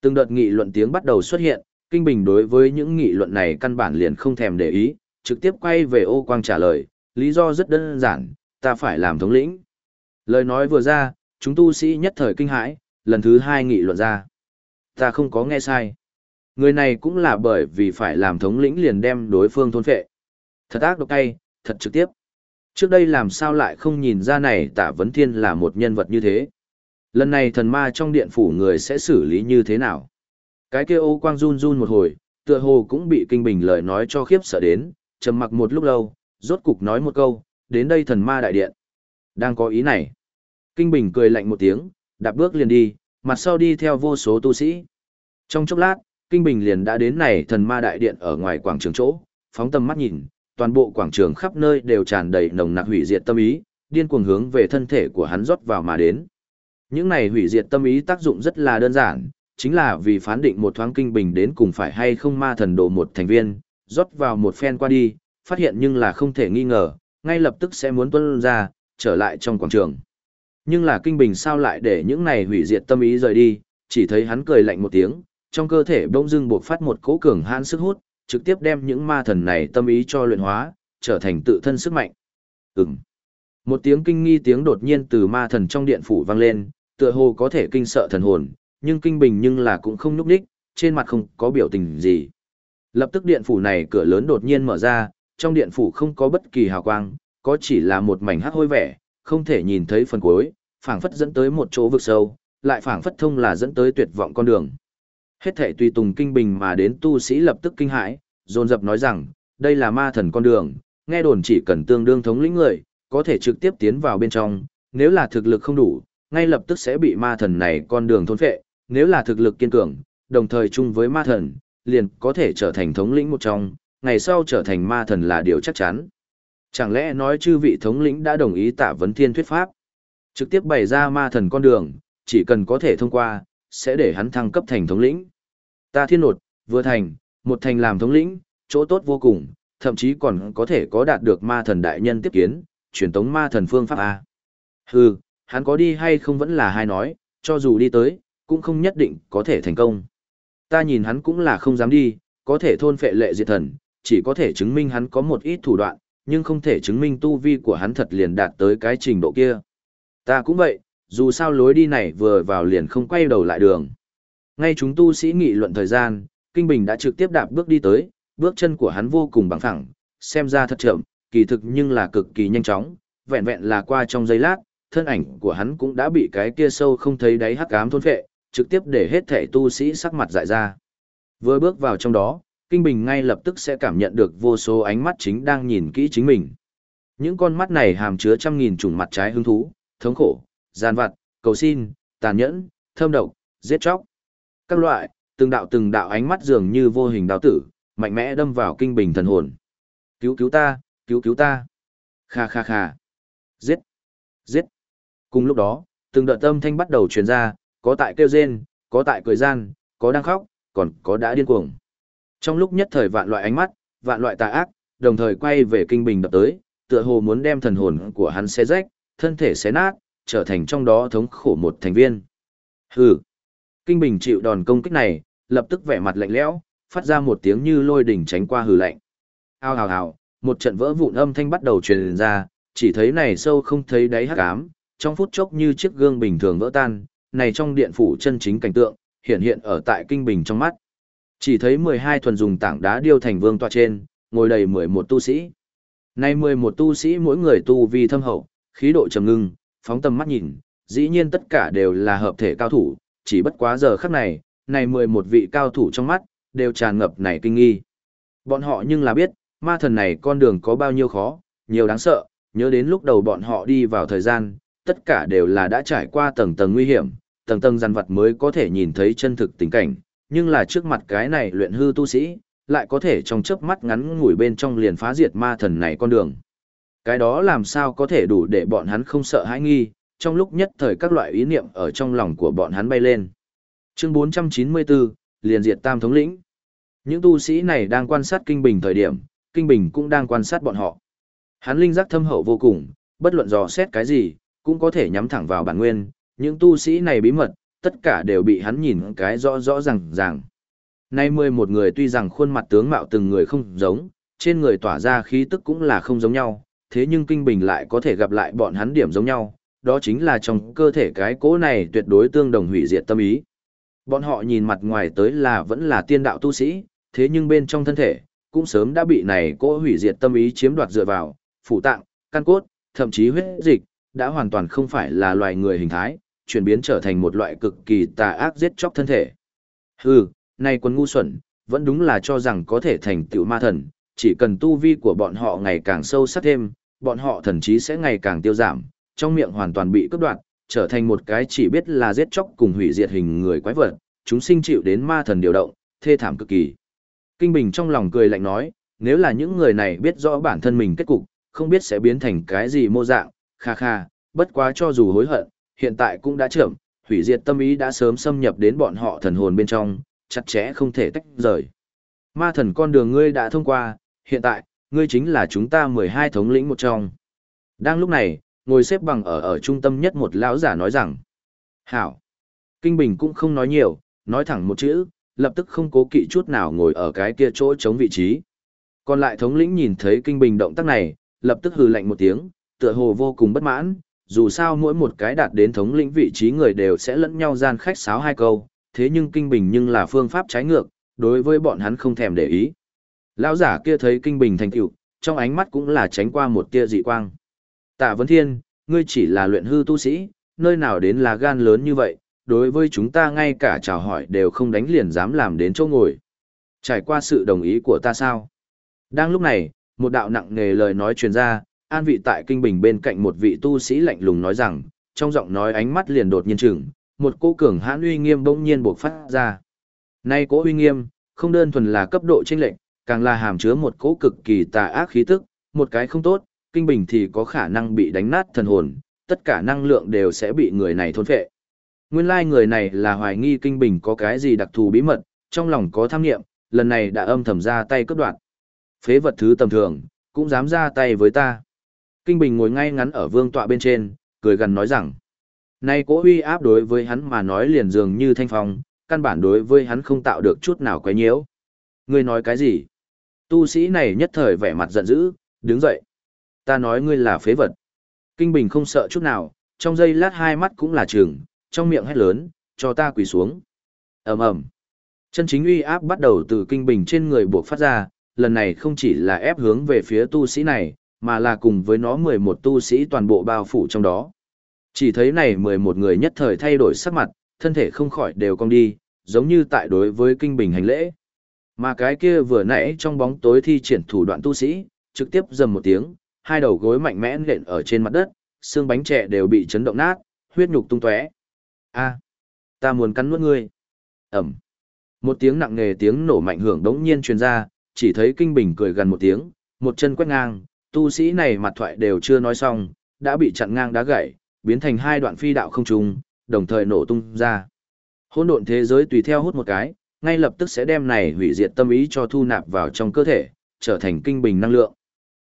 Từng đợt nghị luận tiếng bắt đầu xuất hiện, Kinh Bình đối với những nghị luận này căn bản liền không thèm để ý, trực tiếp quay về ô quang trả lời, lý do rất đơn giản, ta phải làm thống lĩnh. Lời nói vừa ra, chúng tu sĩ nhất thời kinh hãi, lần thứ hai nghị luận ra. Ta không có nghe sai. Người này cũng là bởi vì phải làm thống lĩnh liền đem đối phương thôn phệ. Thật ác độc tay, thật trực tiếp. Trước đây làm sao lại không nhìn ra này tạ vấn thiên là một nhân vật như thế. Lần này thần ma trong điện phủ người sẽ xử lý như thế nào? Cái kia ô quang run run một hồi, tựa hồ cũng bị kinh bình lời nói cho khiếp sợ đến, trầm mặc một lúc lâu, rốt cục nói một câu, đến đây thần ma đại điện. Đang có ý này. Kinh bình cười lạnh một tiếng, đạp bước liền đi, mặt sau đi theo vô số tu sĩ. Trong chốc lát, Kinh Bình liền đã đến này thần ma đại điện ở ngoài quảng trường chỗ, phóng tầm mắt nhìn, toàn bộ quảng trường khắp nơi đều tràn đầy nồng nặc hủy diệt tâm ý, điên cuồng hướng về thân thể của hắn rót vào mà đến. Những này hủy diệt tâm ý tác dụng rất là đơn giản, chính là vì phán định một thoáng kinh bình đến cùng phải hay không ma thần đồ một thành viên, rót vào một phen qua đi, phát hiện nhưng là không thể nghi ngờ, ngay lập tức sẽ muốn tuân ra, trở lại trong quảng trường. Nhưng là kinh bình sao lại để những này hủy diệt tâm ý rời đi, chỉ thấy hắn cười lạnh một tiếng, trong cơ thể bỗng dưng buộc phát một cỗ cường hãn sức hút, trực tiếp đem những ma thần này tâm ý cho luyện hóa, trở thành tự thân sức mạnh. Ừm. Một tiếng kinh nghi tiếng đột nhiên từ ma thần trong điện phủ vang lên, tựa hồ có thể kinh sợ thần hồn, nhưng kinh bình nhưng là cũng không núp đích, trên mặt không có biểu tình gì. Lập tức điện phủ này cửa lớn đột nhiên mở ra, trong điện phủ không có bất kỳ hào quang, có chỉ là một mảnh hắc hôi vẻ, không thể nhìn thấy phần cuối, phảng phất dẫn tới một chỗ vực sâu, lại phảng phất thông là dẫn tới tuyệt vọng con đường. Hết thể tùy tùng kinh bình mà đến tu sĩ lập tức kinh hãi, dồn dập nói rằng, đây là ma thần con đường, nghe đồn chỉ cần tương đương thống lĩnh người, có thể trực tiếp tiến vào bên trong, nếu là thực lực không đủ, ngay lập tức sẽ bị ma thần này con đường thôn phệ, nếu là thực lực kiên cường, đồng thời chung với ma thần, liền có thể trở thành thống lĩnh một trong, ngày sau trở thành ma thần là điều chắc chắn. Chẳng lẽ nói chư vị thống lĩnh đã đồng ý tạ vấn thiên thuyết pháp? Trực tiếp bày ra ma thần con đường, chỉ cần có thể thông qua, sẽ để hắn thăng cấp thành thống lĩnh. Ta thiên nột, vừa thành, một thành làm thống lĩnh, chỗ tốt vô cùng, thậm chí còn có thể có đạt được ma thần đại nhân tiếp kiến, truyền tống ma thần phương pháp A. Hừ, hắn có đi hay không vẫn là hai nói, cho dù đi tới, cũng không nhất định có thể thành công. Ta nhìn hắn cũng là không dám đi, có thể thôn phệ lệ diệt thần, chỉ có thể chứng minh hắn có một ít thủ đoạn, nhưng không thể chứng minh tu vi của hắn thật liền đạt tới cái trình độ kia. Ta cũng vậy, dù sao lối đi này vừa vào liền không quay đầu lại đường. Ngay chúng tu sĩ nghị luận thời gian, Kinh Bình đã trực tiếp đạp bước đi tới, bước chân của hắn vô cùng bằng thẳng, xem ra thật chậm, kỳ thực nhưng là cực kỳ nhanh chóng, vẹn vẹn là qua trong giây lát, thân ảnh của hắn cũng đã bị cái kia sâu không thấy đáy hắc ám thôn phệ, trực tiếp để hết thể tu sĩ sắc mặt dại ra. Vừa bước vào trong đó, Kinh Bình ngay lập tức sẽ cảm nhận được vô số ánh mắt chính đang nhìn kỹ chính mình. Những con mắt này hàm chứa trăm nghìn chủng mặt trái hứng thú, thống khổ, gian vặt, cầu xin, tàn nhẫn, thâm độc, giết chóc. Các loại, từng đạo từng đạo ánh mắt dường như vô hình đào tử, mạnh mẽ đâm vào kinh bình thần hồn. Cứu cứu ta, cứu cứu ta. Kha kha kha. Giết, giết. Cùng lúc đó, từng đợt âm thanh bắt đầu truyền ra, có tại kêu rên, có tại cười gian, có đang khóc, còn có đã điên cuồng. Trong lúc nhất thời vạn loại ánh mắt, vạn loại tà ác, đồng thời quay về kinh bình đập tới, tựa hồ muốn đem thần hồn của hắn xé rách, thân thể xé nát, trở thành trong đó thống khổ một thành viên. Hừ. Kinh Bình chịu đòn công kích này, lập tức vẻ mặt lạnh lẽo, phát ra một tiếng như lôi đỉnh tránh qua hừ lạnh. Ao hào hào, một trận vỡ vụn âm thanh bắt đầu truyền ra, chỉ thấy này sâu không thấy đáy hắc ám, trong phút chốc như chiếc gương bình thường vỡ tan, này trong điện phủ chân chính cảnh tượng, hiện hiện ở tại Kinh Bình trong mắt. Chỉ thấy 12 thuần dùng tảng đá điêu thành vương tọa trên, ngồi đầy 11 tu sĩ. Nay 11 tu sĩ mỗi người tu vi thâm hậu, khí độ trầm ngưng, phóng tầm mắt nhìn, dĩ nhiên tất cả đều là hợp thể cao thủ, chỉ bất quá giờ khắc này, này 11 vị cao thủ trong mắt, đều tràn ngập này kinh nghi. Bọn họ nhưng là biết, ma thần này con đường có bao nhiêu khó, nhiều đáng sợ, nhớ đến lúc đầu bọn họ đi vào thời gian, tất cả đều là đã trải qua tầng tầng nguy hiểm, tầng tầng dằn vặt mới có thể nhìn thấy chân thực tình cảnh, nhưng là trước mặt cái này luyện hư tu sĩ, lại có thể trong chớp mắt ngắn ngủi bên trong liền phá diệt ma thần này con đường. Cái đó làm sao có thể đủ để bọn hắn không sợ hãi nghi, trong lúc nhất thời các loại ý niệm ở trong lòng của bọn hắn bay lên. Chương 494, liền diệt tam thống lĩnh. Những tu sĩ này đang quan sát Kinh Bình thời điểm, Kinh Bình cũng đang quan sát bọn họ. Hắn linh giác thâm hậu vô cùng, bất luận dò xét cái gì, cũng có thể nhắm thẳng vào bản nguyên, những tu sĩ này bí mật, tất cả đều bị hắn nhìn cái rõ rõ ràng ràng. Nay mười một người tuy rằng khuôn mặt tướng mạo từng người không giống, trên người tỏa ra khí tức cũng là không giống nhau, thế nhưng Kinh Bình lại có thể gặp lại bọn hắn điểm giống nhau, đó chính là trong cơ thể cái cỗ này tuyệt đối tương đồng hủy diệt tâm ý. Bọn họ nhìn mặt ngoài tới là vẫn là tiên đạo tu sĩ, thế nhưng bên trong thân thể, cũng sớm đã bị này cỗ hủy diệt tâm ý chiếm đoạt dựa vào, phủ tạng, căn cốt, thậm chí huyết dịch, đã hoàn toàn không phải là loài người hình thái, chuyển biến trở thành một loại cực kỳ tà ác giết chóc thân thể. Hừ, nay quân ngu xuẩn, vẫn đúng là cho rằng có thể thành tựu ma thần, chỉ cần tu vi của bọn họ ngày càng sâu sắc thêm, bọn họ thần trí sẽ ngày càng tiêu giảm, trong miệng hoàn toàn bị cướp đoạt, trở thành một cái chỉ biết là giết chóc cùng hủy diệt hình người quái vật, chúng sinh chịu đến ma thần điều động, thê thảm cực kỳ. Kinh Bình trong lòng cười lạnh nói, nếu là những người này biết rõ bản thân mình kết cục, không biết sẽ biến thành cái gì mô dạng, kha kha, bất quá cho dù hối hận, hiện tại cũng đã chậm, hủy diệt tâm ý đã sớm xâm nhập đến bọn họ thần hồn bên trong, chặt chẽ không thể tách rời. Ma thần con đường ngươi đã thông qua, hiện tại, ngươi chính là chúng ta 12 thống lĩnh một trong. Đang lúc này, ngồi xếp bằng ở ở trung tâm nhất một lão giả nói rằng, Hảo. Kinh Bình cũng không nói nhiều, nói thẳng một chữ, lập tức không cố kỵ chút nào ngồi ở cái kia chỗ chống vị trí. Còn lại thống lĩnh nhìn thấy Kinh Bình động tác này, lập tức hừ lạnh một tiếng, tựa hồ vô cùng bất mãn, dù sao mỗi một cái đạt đến thống lĩnh vị trí người đều sẽ lẫn nhau gian khách sáo hai câu, thế nhưng Kinh Bình nhưng là phương pháp trái ngược, đối với bọn hắn không thèm để ý. Lão giả kia thấy Kinh Bình thành tựu, trong ánh mắt cũng là tránh qua một tia dị quang. Tạ Vấn Thiên, ngươi chỉ là luyện hư tu sĩ, nơi nào đến là gan lớn như vậy, đối với chúng ta ngay cả chào hỏi đều không đánh liền dám làm đến chỗ ngồi. Trải qua sự đồng ý của ta sao? Đang lúc này, một đạo nặng nề lời nói truyền ra, an vị tại kinh bình bên cạnh một vị tu sĩ lạnh lùng nói rằng, trong giọng nói ánh mắt liền đột nhiên chừng, một cô cường hãn uy nghiêm bỗng nhiên buộc phát ra. Nay cố uy nghiêm, không đơn thuần là cấp độ chênh lệnh, càng là hàm chứa một cỗ cực kỳ tà ác khí tức, một cái không tốt, kinh bình thì có khả năng bị đánh nát thần hồn, tất cả năng lượng đều sẽ bị người này thôn phệ. Nguyên lai like người này là hoài nghi kinh bình có cái gì đặc thù bí mật, trong lòng có tham nghiệm, lần này đã âm thầm ra tay cướp đoạt. Phế vật thứ tầm thường, cũng dám ra tay với ta. Kinh bình ngồi ngay ngắn ở vương tọa bên trên, cười gần nói rằng, nay cố uy áp đối với hắn mà nói liền dường như thanh phong, căn bản đối với hắn không tạo được chút nào quấy nhiễu. Ngươi nói cái gì? Tu sĩ này nhất thời vẻ mặt giận dữ, đứng dậy. Ta nói ngươi là phế vật. Kinh Bình không sợ chút nào, trong giây lát hai mắt cũng là trường, trong miệng hét lớn, cho ta quỳ xuống. ầm ầm Chân chính uy áp bắt đầu từ Kinh Bình trên người buộc phát ra, lần này không chỉ là ép hướng về phía tu sĩ này, mà là cùng với nó 11 tu sĩ toàn bộ bao phủ trong đó. Chỉ thấy này 11 người nhất thời thay đổi sắc mặt, thân thể không khỏi đều cong đi, giống như tại đối với Kinh Bình hành lễ. Mà cái kia vừa nãy trong bóng tối thi triển thủ đoạn tu sĩ, trực tiếp dầm một tiếng, hai đầu gối mạnh mẽ nện ở trên mặt đất, xương bánh trẻ đều bị chấn động nát, huyết nhục tung tóe. A, ta muốn cắn nuốt ngươi. Ẩm. Một tiếng nặng nề tiếng nổ mạnh hưởng đống nhiên truyền ra, chỉ thấy Kinh Bình cười gần một tiếng, một chân quét ngang, tu sĩ này mặt thoại đều chưa nói xong, đã bị chặn ngang đá gãy, biến thành hai đoạn phi đạo không trùng, đồng thời nổ tung ra. Hỗn độn thế giới tùy theo hút một cái, ngay lập tức sẽ đem này hủy diệt tâm ý cho thu nạp vào trong cơ thể, trở thành kinh bình năng lượng.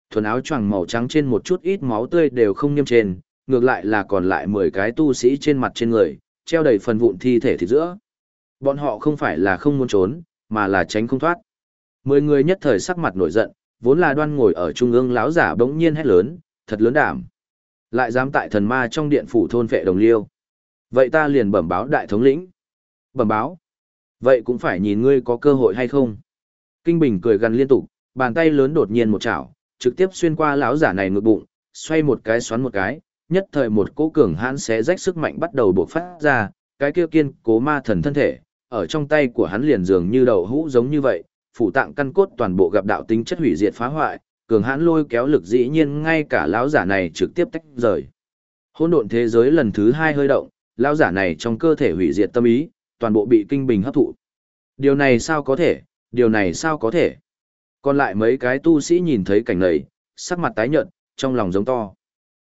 Thuần áo choàng màu trắng trên một chút ít máu tươi đều không nghiêm trên, ngược lại là còn lại 10 cái tu sĩ trên mặt trên người, treo đầy phần vụn thi thể thịt giữa. Bọn họ không phải là không muốn trốn, mà là tránh không thoát. Mười người nhất thời sắc mặt nổi giận, vốn là đoan ngồi ở trung ương lão giả bỗng nhiên hét lớn, thật lớn đảm. Lại dám tại thần ma trong điện phủ thôn vệ đồng liêu. Vậy ta liền bẩm báo đại thống lĩnh. Bẩm báo. Vậy cũng phải nhìn ngươi có cơ hội hay không. Kinh Bình cười gần liên tục, bàn tay lớn đột nhiên một chảo, trực tiếp xuyên qua lão giả này ngực bụng, xoay một cái xoắn một cái, nhất thời một cỗ cường hãn xé rách sức mạnh bắt đầu bộc phát ra, cái kia kiên cố ma thần thân thể, ở trong tay của hắn liền dường như đầu hũ giống như vậy, phủ tạng căn cốt toàn bộ gặp đạo tính chất hủy diệt phá hoại, cường hãn lôi kéo lực dĩ nhiên ngay cả lão giả này trực tiếp tách rời. Hỗn độn thế giới lần thứ hai hơi động, lão giả này trong cơ thể hủy diệt tâm ý, toàn bộ bị kinh bình hấp thụ. Điều này sao có thể, điều này sao có thể. Còn lại mấy cái tu sĩ nhìn thấy cảnh này, sắc mặt tái nhợt, trong lòng giống to.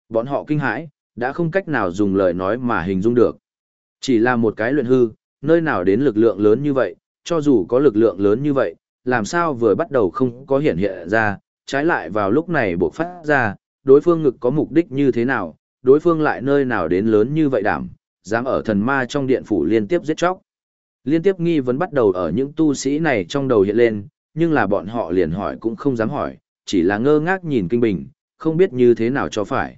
Bọn họ kinh hãi, đã không cách nào dùng lời nói mà hình dung được. Chỉ là một cái luyện hư, nơi nào đến lực lượng lớn như vậy, cho dù có lực lượng lớn như vậy, làm sao vừa bắt đầu không có hiện hiện ra, trái lại vào lúc này buộc phát ra, đối phương ngực có mục đích như thế nào, đối phương lại nơi nào đến lớn như vậy đảm, dám ở thần ma trong điện phủ liên tiếp giết chóc. Liên tiếp nghi vấn bắt đầu ở những tu sĩ này trong đầu hiện lên, nhưng là bọn họ liền hỏi cũng không dám hỏi, chỉ là ngơ ngác nhìn kinh bình, không biết như thế nào cho phải.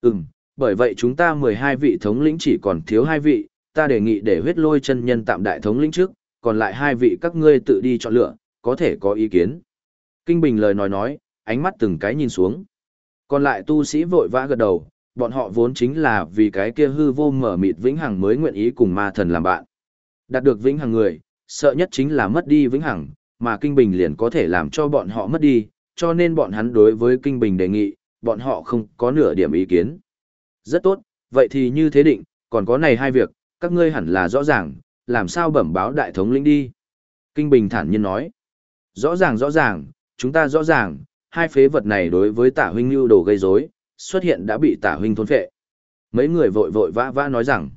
Ừm, bởi vậy chúng ta 12 vị thống lĩnh chỉ còn thiếu hai vị, ta đề nghị để huyết lôi chân nhân tạm đại thống lĩnh trước, còn lại hai vị các ngươi tự đi chọn lựa, có thể có ý kiến. Kinh Bình lời nói nói, ánh mắt từng cái nhìn xuống. Còn lại tu sĩ vội vã gật đầu, bọn họ vốn chính là vì cái kia hư vô mở mịt vĩnh hằng mới nguyện ý cùng ma thần làm bạn. Đạt được vĩnh hằng người, sợ nhất chính là mất đi vĩnh hằng, mà Kinh Bình liền có thể làm cho bọn họ mất đi, cho nên bọn hắn đối với Kinh Bình đề nghị, bọn họ không có nửa điểm ý kiến. Rất tốt, vậy thì như thế định, còn có này hai việc, các ngươi hẳn là rõ ràng, làm sao bẩm báo đại thống lĩnh đi. Kinh Bình thản nhiên nói, rõ ràng rõ ràng, chúng ta rõ ràng, hai phế vật này đối với tả huynh lưu đồ gây rối, xuất hiện đã bị tả huynh thôn phệ. Mấy người vội vội vã vã nói rằng,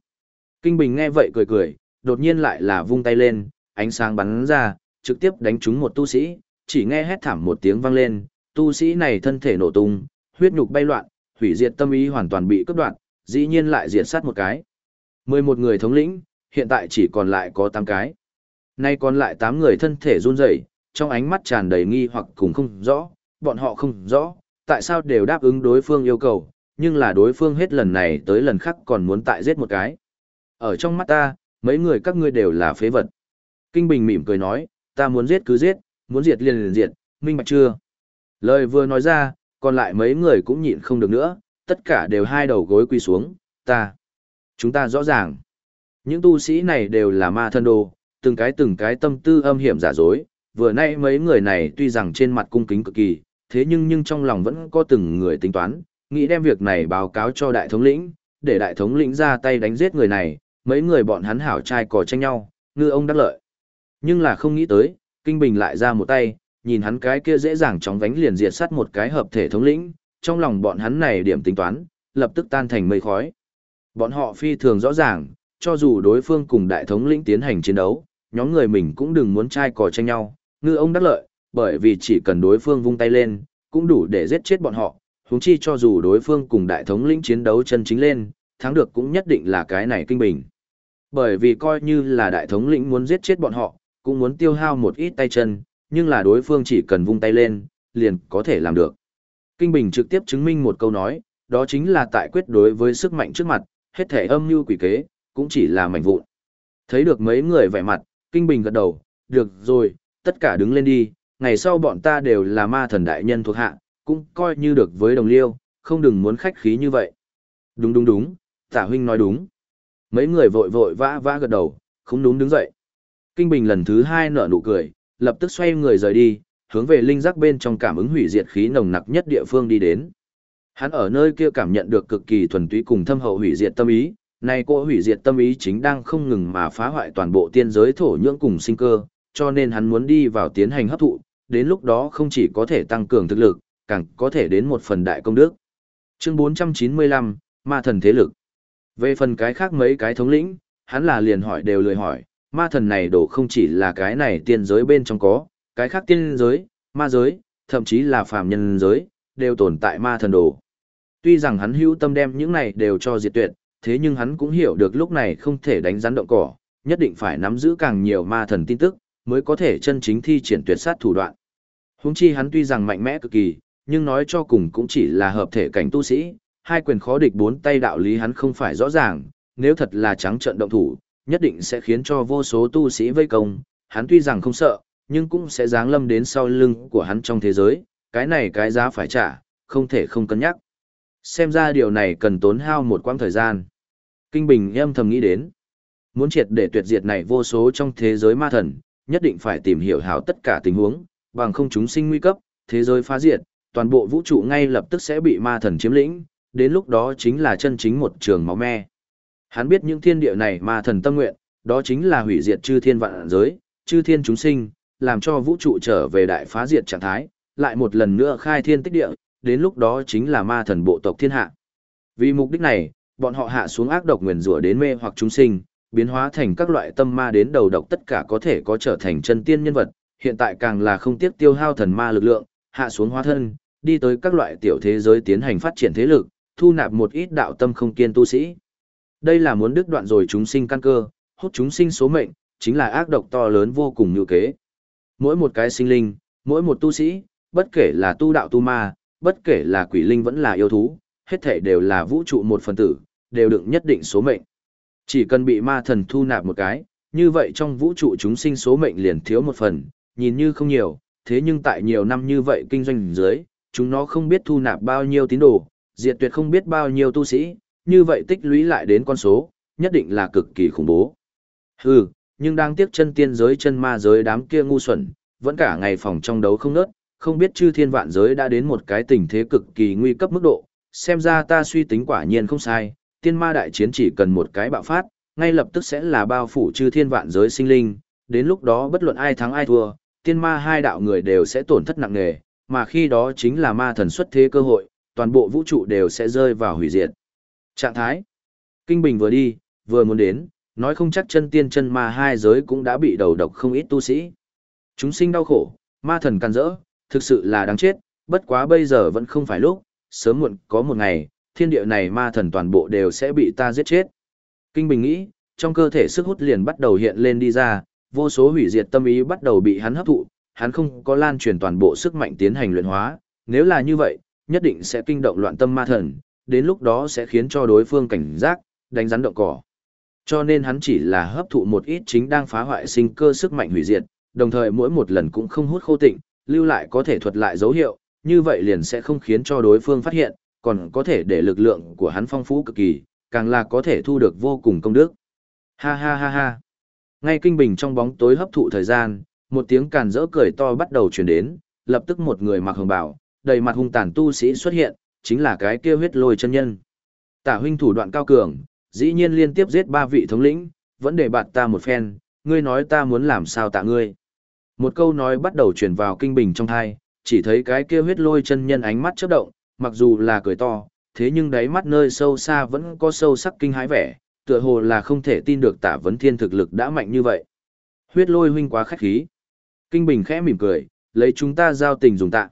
Kinh Bình nghe vậy cười cười, đột nhiên lại là vung tay lên, ánh sáng bắn ra, trực tiếp đánh trúng một tu sĩ, chỉ nghe hét thảm một tiếng vang lên, tu sĩ này thân thể nổ tung, huyết nhục bay loạn, hủy diệt tâm ý hoàn toàn bị cướp đoạn, dĩ nhiên lại diệt sát một cái. 11 người thống lĩnh, hiện tại chỉ còn lại có 8 cái. Nay còn lại 8 người thân thể run rẩy, trong ánh mắt tràn đầy nghi hoặc cùng không rõ, bọn họ không rõ, tại sao đều đáp ứng đối phương yêu cầu, nhưng là đối phương hết lần này tới lần khác còn muốn tại giết một cái. Ở trong mắt ta, mấy người các ngươi đều là phế vật. Kinh Bình mỉm cười nói, ta muốn giết cứ giết, muốn diệt liền liền diệt, minh bạch chưa? Lời vừa nói ra, còn lại mấy người cũng nhịn không được nữa, tất cả đều hai đầu gối quỳ xuống, ta. Chúng ta rõ ràng. Những tu sĩ này đều là ma thân đồ, từng cái từng cái tâm tư âm hiểm giả dối, vừa nay mấy người này tuy rằng trên mặt cung kính cực kỳ, thế nhưng nhưng trong lòng vẫn có từng người tính toán, nghĩ đem việc này báo cáo cho đại thống lĩnh, để đại thống lĩnh ra tay đánh giết người này, mấy người bọn hắn hảo trai cò tranh nhau, ngư ông đắc lợi. Nhưng là không nghĩ tới, Kinh Bình lại ra một tay, nhìn hắn cái kia dễ dàng chóng vánh liền diệt sát một cái hợp thể thống lĩnh, trong lòng bọn hắn này điểm tính toán, lập tức tan thành mây khói. Bọn họ phi thường rõ ràng, cho dù đối phương cùng đại thống lĩnh tiến hành chiến đấu, nhóm người mình cũng đừng muốn trai cò tranh nhau, ngư ông đắc lợi, bởi vì chỉ cần đối phương vung tay lên, cũng đủ để giết chết bọn họ, huống chi cho dù đối phương cùng đại thống lĩnh chiến đấu chân chính lên, thắng được cũng nhất định là cái này kinh bình. Bởi vì coi như là đại thống lĩnh muốn giết chết bọn họ, cũng muốn tiêu hao một ít tay chân, nhưng là đối phương chỉ cần vung tay lên, liền có thể làm được. Kinh Bình trực tiếp chứng minh một câu nói, đó chính là tại quyết đối với sức mạnh trước mặt, hết thể âm mưu quỷ kế, cũng chỉ là mảnh vụn. Thấy được mấy người vẻ mặt, Kinh Bình gật đầu, được rồi, tất cả đứng lên đi, ngày sau bọn ta đều là ma thần đại nhân thuộc hạ, cũng coi như được với đồng liêu, không đừng muốn khách khí như vậy. Đúng đúng đúng, tả huynh nói đúng. Mấy người vội vội vã vã gật đầu, không đúng đứng dậy. Kinh Bình lần thứ hai nở nụ cười, lập tức xoay người rời đi, hướng về linh giác bên trong cảm ứng hủy diệt khí nồng nặc nhất địa phương đi đến. Hắn ở nơi kia cảm nhận được cực kỳ thuần túy cùng thâm hậu hủy diệt tâm ý, nay cô hủy diệt tâm ý chính đang không ngừng mà phá hoại toàn bộ tiên giới thổ nhưỡng cùng sinh cơ, cho nên hắn muốn đi vào tiến hành hấp thụ, đến lúc đó không chỉ có thể tăng cường thực lực, càng có thể đến một phần đại công đức. Chương 495, Ma thần thế lực. Về phần cái khác mấy cái thống lĩnh, hắn là liền hỏi đều lười hỏi, ma thần này đổ không chỉ là cái này tiên giới bên trong có, cái khác tiên giới, ma giới, thậm chí là phàm nhân giới, đều tồn tại ma thần đồ. Tuy rằng hắn hữu tâm đem những này đều cho diệt tuyệt, thế nhưng hắn cũng hiểu được lúc này không thể đánh rắn động cỏ, nhất định phải nắm giữ càng nhiều ma thần tin tức, mới có thể chân chính thi triển tuyệt sát thủ đoạn. Huống chi hắn tuy rằng mạnh mẽ cực kỳ, nhưng nói cho cùng cũng chỉ là hợp thể cảnh tu sĩ, hai quyền khó địch bốn tay đạo lý hắn không phải rõ ràng, nếu thật là trắng trợn động thủ, nhất định sẽ khiến cho vô số tu sĩ vây công, hắn tuy rằng không sợ, nhưng cũng sẽ giáng lâm đến sau lưng của hắn trong thế giới, cái này cái giá phải trả, không thể không cân nhắc. Xem ra điều này cần tốn hao một quãng thời gian. Kinh Bình em thầm nghĩ đến. Muốn triệt để tuyệt diệt này vô số trong thế giới ma thần, nhất định phải tìm hiểu hảo tất cả tình huống, bằng không chúng sinh nguy cấp, thế giới phá diệt, toàn bộ vũ trụ ngay lập tức sẽ bị ma thần chiếm lĩnh, đến lúc đó chính là chân chính một trường máu me. Hắn biết những thiên địa này ma thần tâm nguyện, đó chính là hủy diệt chư thiên vạn giới, chư thiên chúng sinh, làm cho vũ trụ trở về đại phá diệt trạng thái, lại một lần nữa khai thiên tích địa, đến lúc đó chính là ma thần bộ tộc thiên hạ. Vì mục đích này, bọn họ hạ xuống ác độc nguyền rủa đến mê hoặc chúng sinh, biến hóa thành các loại tâm ma đến đầu độc tất cả có thể có trở thành chân tiên nhân vật, hiện tại càng là không tiếc tiêu hao thần ma lực lượng, hạ xuống hóa thân, đi tới các loại tiểu thế giới tiến hành phát triển thế lực, thu nạp một ít đạo tâm không kiên tu sĩ. Đây là muốn đứt đoạn rồi chúng sinh căn cơ, hút chúng sinh số mệnh, chính là ác độc to lớn vô cùng như kế. Mỗi một cái sinh linh, mỗi một tu sĩ, bất kể là tu đạo tu ma, bất kể là quỷ linh vẫn là yêu thú, hết thể đều là vũ trụ một phần tử, đều đựng nhất định số mệnh. Chỉ cần bị ma thần thu nạp một cái, như vậy trong vũ trụ chúng sinh số mệnh liền thiếu một phần, nhìn như không nhiều, thế nhưng tại nhiều năm như vậy kinh doanh dưới, chúng nó không biết thu nạp bao nhiêu tín đồ, diệt tuyệt không biết bao nhiêu tu sĩ, như vậy tích lũy lại đến con số, nhất định là cực kỳ khủng bố. Hừ, nhưng đang tiếc chân tiên giới chân ma giới đám kia ngu xuẩn, vẫn cả ngày phòng trong đấu không nớt, không biết chư thiên vạn giới đã đến một cái tình thế cực kỳ nguy cấp mức độ, xem ra ta suy tính quả nhiên không sai, tiên ma đại chiến chỉ cần một cái bạo phát, ngay lập tức sẽ là bao phủ chư thiên vạn giới sinh linh, đến lúc đó bất luận ai thắng ai thua, tiên ma hai đạo người đều sẽ tổn thất nặng nề, mà khi đó chính là ma thần xuất thế cơ hội, toàn bộ vũ trụ đều sẽ rơi vào hủy diệt. Trạng thái Kinh Bình vừa đi, vừa muốn đến, nói không chắc chân tiên chân ma hai giới cũng đã bị đầu độc không ít tu sĩ. Chúng sinh đau khổ, ma thần can rỡ, thực sự là đáng chết, bất quá bây giờ vẫn không phải lúc, sớm muộn có một ngày, thiên địa này ma thần toàn bộ đều sẽ bị ta giết chết. Kinh Bình nghĩ, trong cơ thể sức hút liền bắt đầu hiện lên đi ra, vô số hủy diệt tâm ý bắt đầu bị hắn hấp thụ, hắn không có lan truyền toàn bộ sức mạnh tiến hành luyện hóa, nếu là như vậy, nhất định sẽ kinh động loạn tâm ma thần, đến lúc đó sẽ khiến cho đối phương cảnh giác, đánh rắn động cỏ. Cho nên hắn chỉ là hấp thụ một ít chính đang phá hoại sinh cơ sức mạnh hủy diệt, đồng thời mỗi một lần cũng không hút khô tịnh, lưu lại có thể thuật lại dấu hiệu, như vậy liền sẽ không khiến cho đối phương phát hiện, còn có thể để lực lượng của hắn phong phú cực kỳ, càng là có thể thu được vô cùng công đức. Ha ha ha ha. Ngay kinh bình trong bóng tối hấp thụ thời gian, một tiếng càn rỡ cười to bắt đầu truyền đến, lập tức một người mặc hồng bào, đầy mặt hung tàn tu sĩ xuất hiện, chính là cái kia huyết lôi chân nhân. Tả huynh thủ đoạn cao cường, dĩ nhiên liên tiếp giết ba vị thống lĩnh, vẫn để bạt ta một phen, ngươi nói ta muốn làm sao tạ ngươi. Một câu nói bắt đầu truyền vào kinh bình trong thai, chỉ thấy cái kia huyết lôi chân nhân ánh mắt chớp động, mặc dù là cười to, thế nhưng đáy mắt nơi sâu xa vẫn có sâu sắc kinh hãi vẻ, tựa hồ là không thể tin được tả vấn thiên thực lực đã mạnh như vậy. Huyết lôi huynh quá khách khí. Kinh bình khẽ mỉm cười, lấy chúng ta giao tình dùng tạ.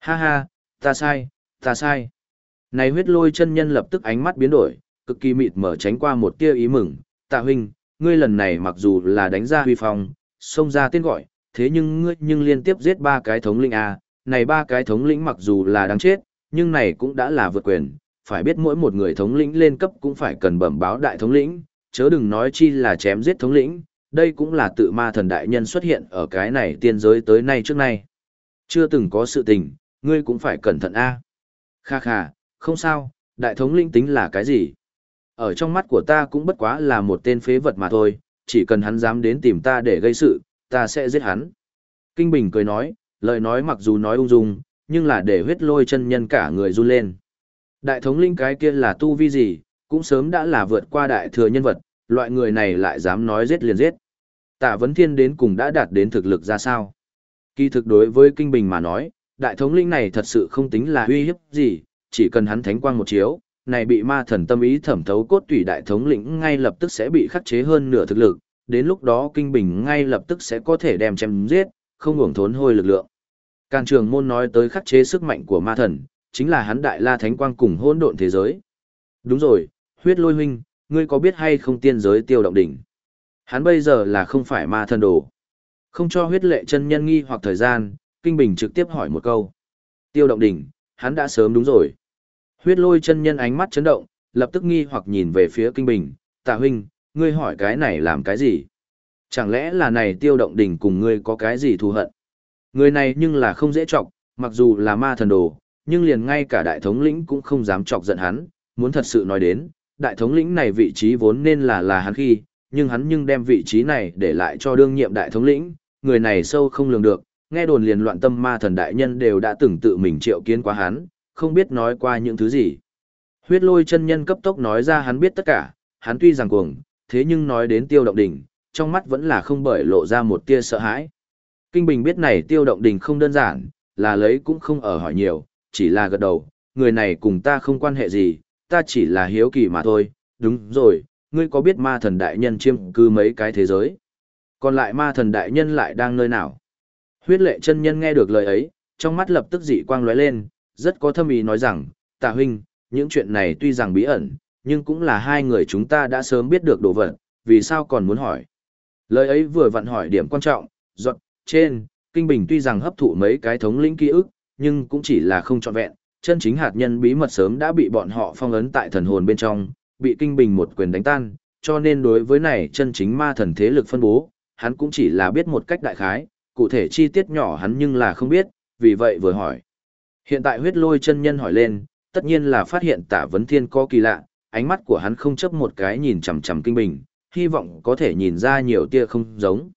Ha ha, ta sai, ta sai. Này huyết lôi chân nhân lập tức ánh mắt biến đổi, cực kỳ mịt mở tránh qua một tia ý mừng. Tạ huynh, ngươi lần này mặc dù là đánh ra huy phong, xông ra tên gọi, thế nhưng ngươi nhưng liên tiếp giết ba cái thống lĩnh A, này ba cái thống lĩnh mặc dù là đáng chết, nhưng này cũng đã là vượt quyền, phải biết mỗi một người thống lĩnh lên cấp cũng phải cần bẩm báo đại thống lĩnh, chớ đừng nói chi là chém giết thống lĩnh, đây cũng là tự ma thần đại nhân xuất hiện ở cái này tiên giới tới nay trước nay. Chưa từng có sự tình, ngươi cũng phải cẩn thận a. Kha kha, không sao, đại thống lĩnh tính là cái gì? Ở trong mắt của ta cũng bất quá là một tên phế vật mà thôi, chỉ cần hắn dám đến tìm ta để gây sự, ta sẽ giết hắn. Kinh Bình cười nói, lời nói mặc dù nói ung dung, nhưng là để huyết lôi chân nhân cả người run lên. Đại thống linh cái kia là tu vi gì, cũng sớm đã là vượt qua đại thừa nhân vật, loại người này lại dám nói giết liền giết. Tạ Vấn Thiên đến cùng đã đạt đến thực lực ra sao? Kỳ thực đối với Kinh Bình mà nói, đại thống linh này thật sự không tính là uy hiếp gì, chỉ cần hắn thánh quang một chiếu, này bị ma thần tâm ý thẩm thấu cốt tủy đại thống lĩnh ngay lập tức sẽ bị khắc chế hơn nửa thực lực, đến lúc đó Kinh Bình ngay lập tức sẽ có thể đem chém giết, không uổng thốn hôi lực lượng. Càn trường môn nói tới khắc chế sức mạnh của ma thần, chính là hắn đại la thánh quang cùng hỗn độn thế giới. Đúng rồi, huyết lôi huynh, ngươi có biết hay không tiên giới tiêu động đỉnh? Hắn bây giờ là không phải ma thần đồ. Không cho huyết lệ chân nhân nghi hoặc thời gian, Kinh Bình trực tiếp hỏi một câu. Tiêu động đỉnh, hắn đã sớm đúng rồi. Huyết lôi chân nhân ánh mắt chấn động, lập tức nghi hoặc nhìn về phía Kinh Bình, tạ huynh, ngươi hỏi cái này làm cái gì? Chẳng lẽ là này tiêu động đỉnh cùng ngươi có cái gì thù hận? Người này nhưng là không dễ chọc, mặc dù là ma thần đồ, nhưng liền ngay cả đại thống lĩnh cũng không dám chọc giận hắn, muốn thật sự nói đến, đại thống lĩnh này vị trí vốn nên là là hắn khi, nhưng hắn nhưng đem vị trí này để lại cho đương nhiệm đại thống lĩnh, người này sâu không lường được, nghe đồn liền loạn tâm ma thần đại nhân đều đã từng tự mình triệu kiến qua hắn, không biết nói qua những thứ gì. Huyết lôi chân nhân cấp tốc nói ra hắn biết tất cả, hắn tuy rằng cuồng, thế nhưng nói đến tiêu động đỉnh, trong mắt vẫn là không bởi lộ ra một tia sợ hãi. Kinh Bình biết này tiêu động đình không đơn giản, là lấy cũng không ở hỏi nhiều, chỉ là gật đầu, người này cùng ta không quan hệ gì, ta chỉ là hiếu kỳ mà thôi, đúng rồi, ngươi có biết ma thần đại nhân chiêm cư mấy cái thế giới? Còn lại ma thần đại nhân lại đang nơi nào? Huyết lệ chân nhân nghe được lời ấy, trong mắt lập tức dị quang lóe lên, rất có thâm ý nói rằng, tạ huynh, những chuyện này tuy rằng bí ẩn, nhưng cũng là hai người chúng ta đã sớm biết được đồ vật, vì sao còn muốn hỏi. Lời ấy vừa vặn hỏi điểm quan trọng, giọt, trên, Kinh Bình tuy rằng hấp thụ mấy cái thống lĩnh ký ức, nhưng cũng chỉ là không trọn vẹn, chân chính hạt nhân bí mật sớm đã bị bọn họ phong ấn tại thần hồn bên trong, bị Kinh Bình một quyền đánh tan, cho nên đối với này chân chính ma thần thế lực phân bố, hắn cũng chỉ là biết một cách đại khái, cụ thể chi tiết nhỏ hắn nhưng là không biết, vì vậy vừa hỏi. Hiện tại huyết lôi chân nhân hỏi lên, tất nhiên là phát hiện tả vấn thiên có kỳ lạ, ánh mắt của hắn không chấp một cái nhìn chằm chằm kinh bình, hy vọng có thể nhìn ra nhiều tia không giống.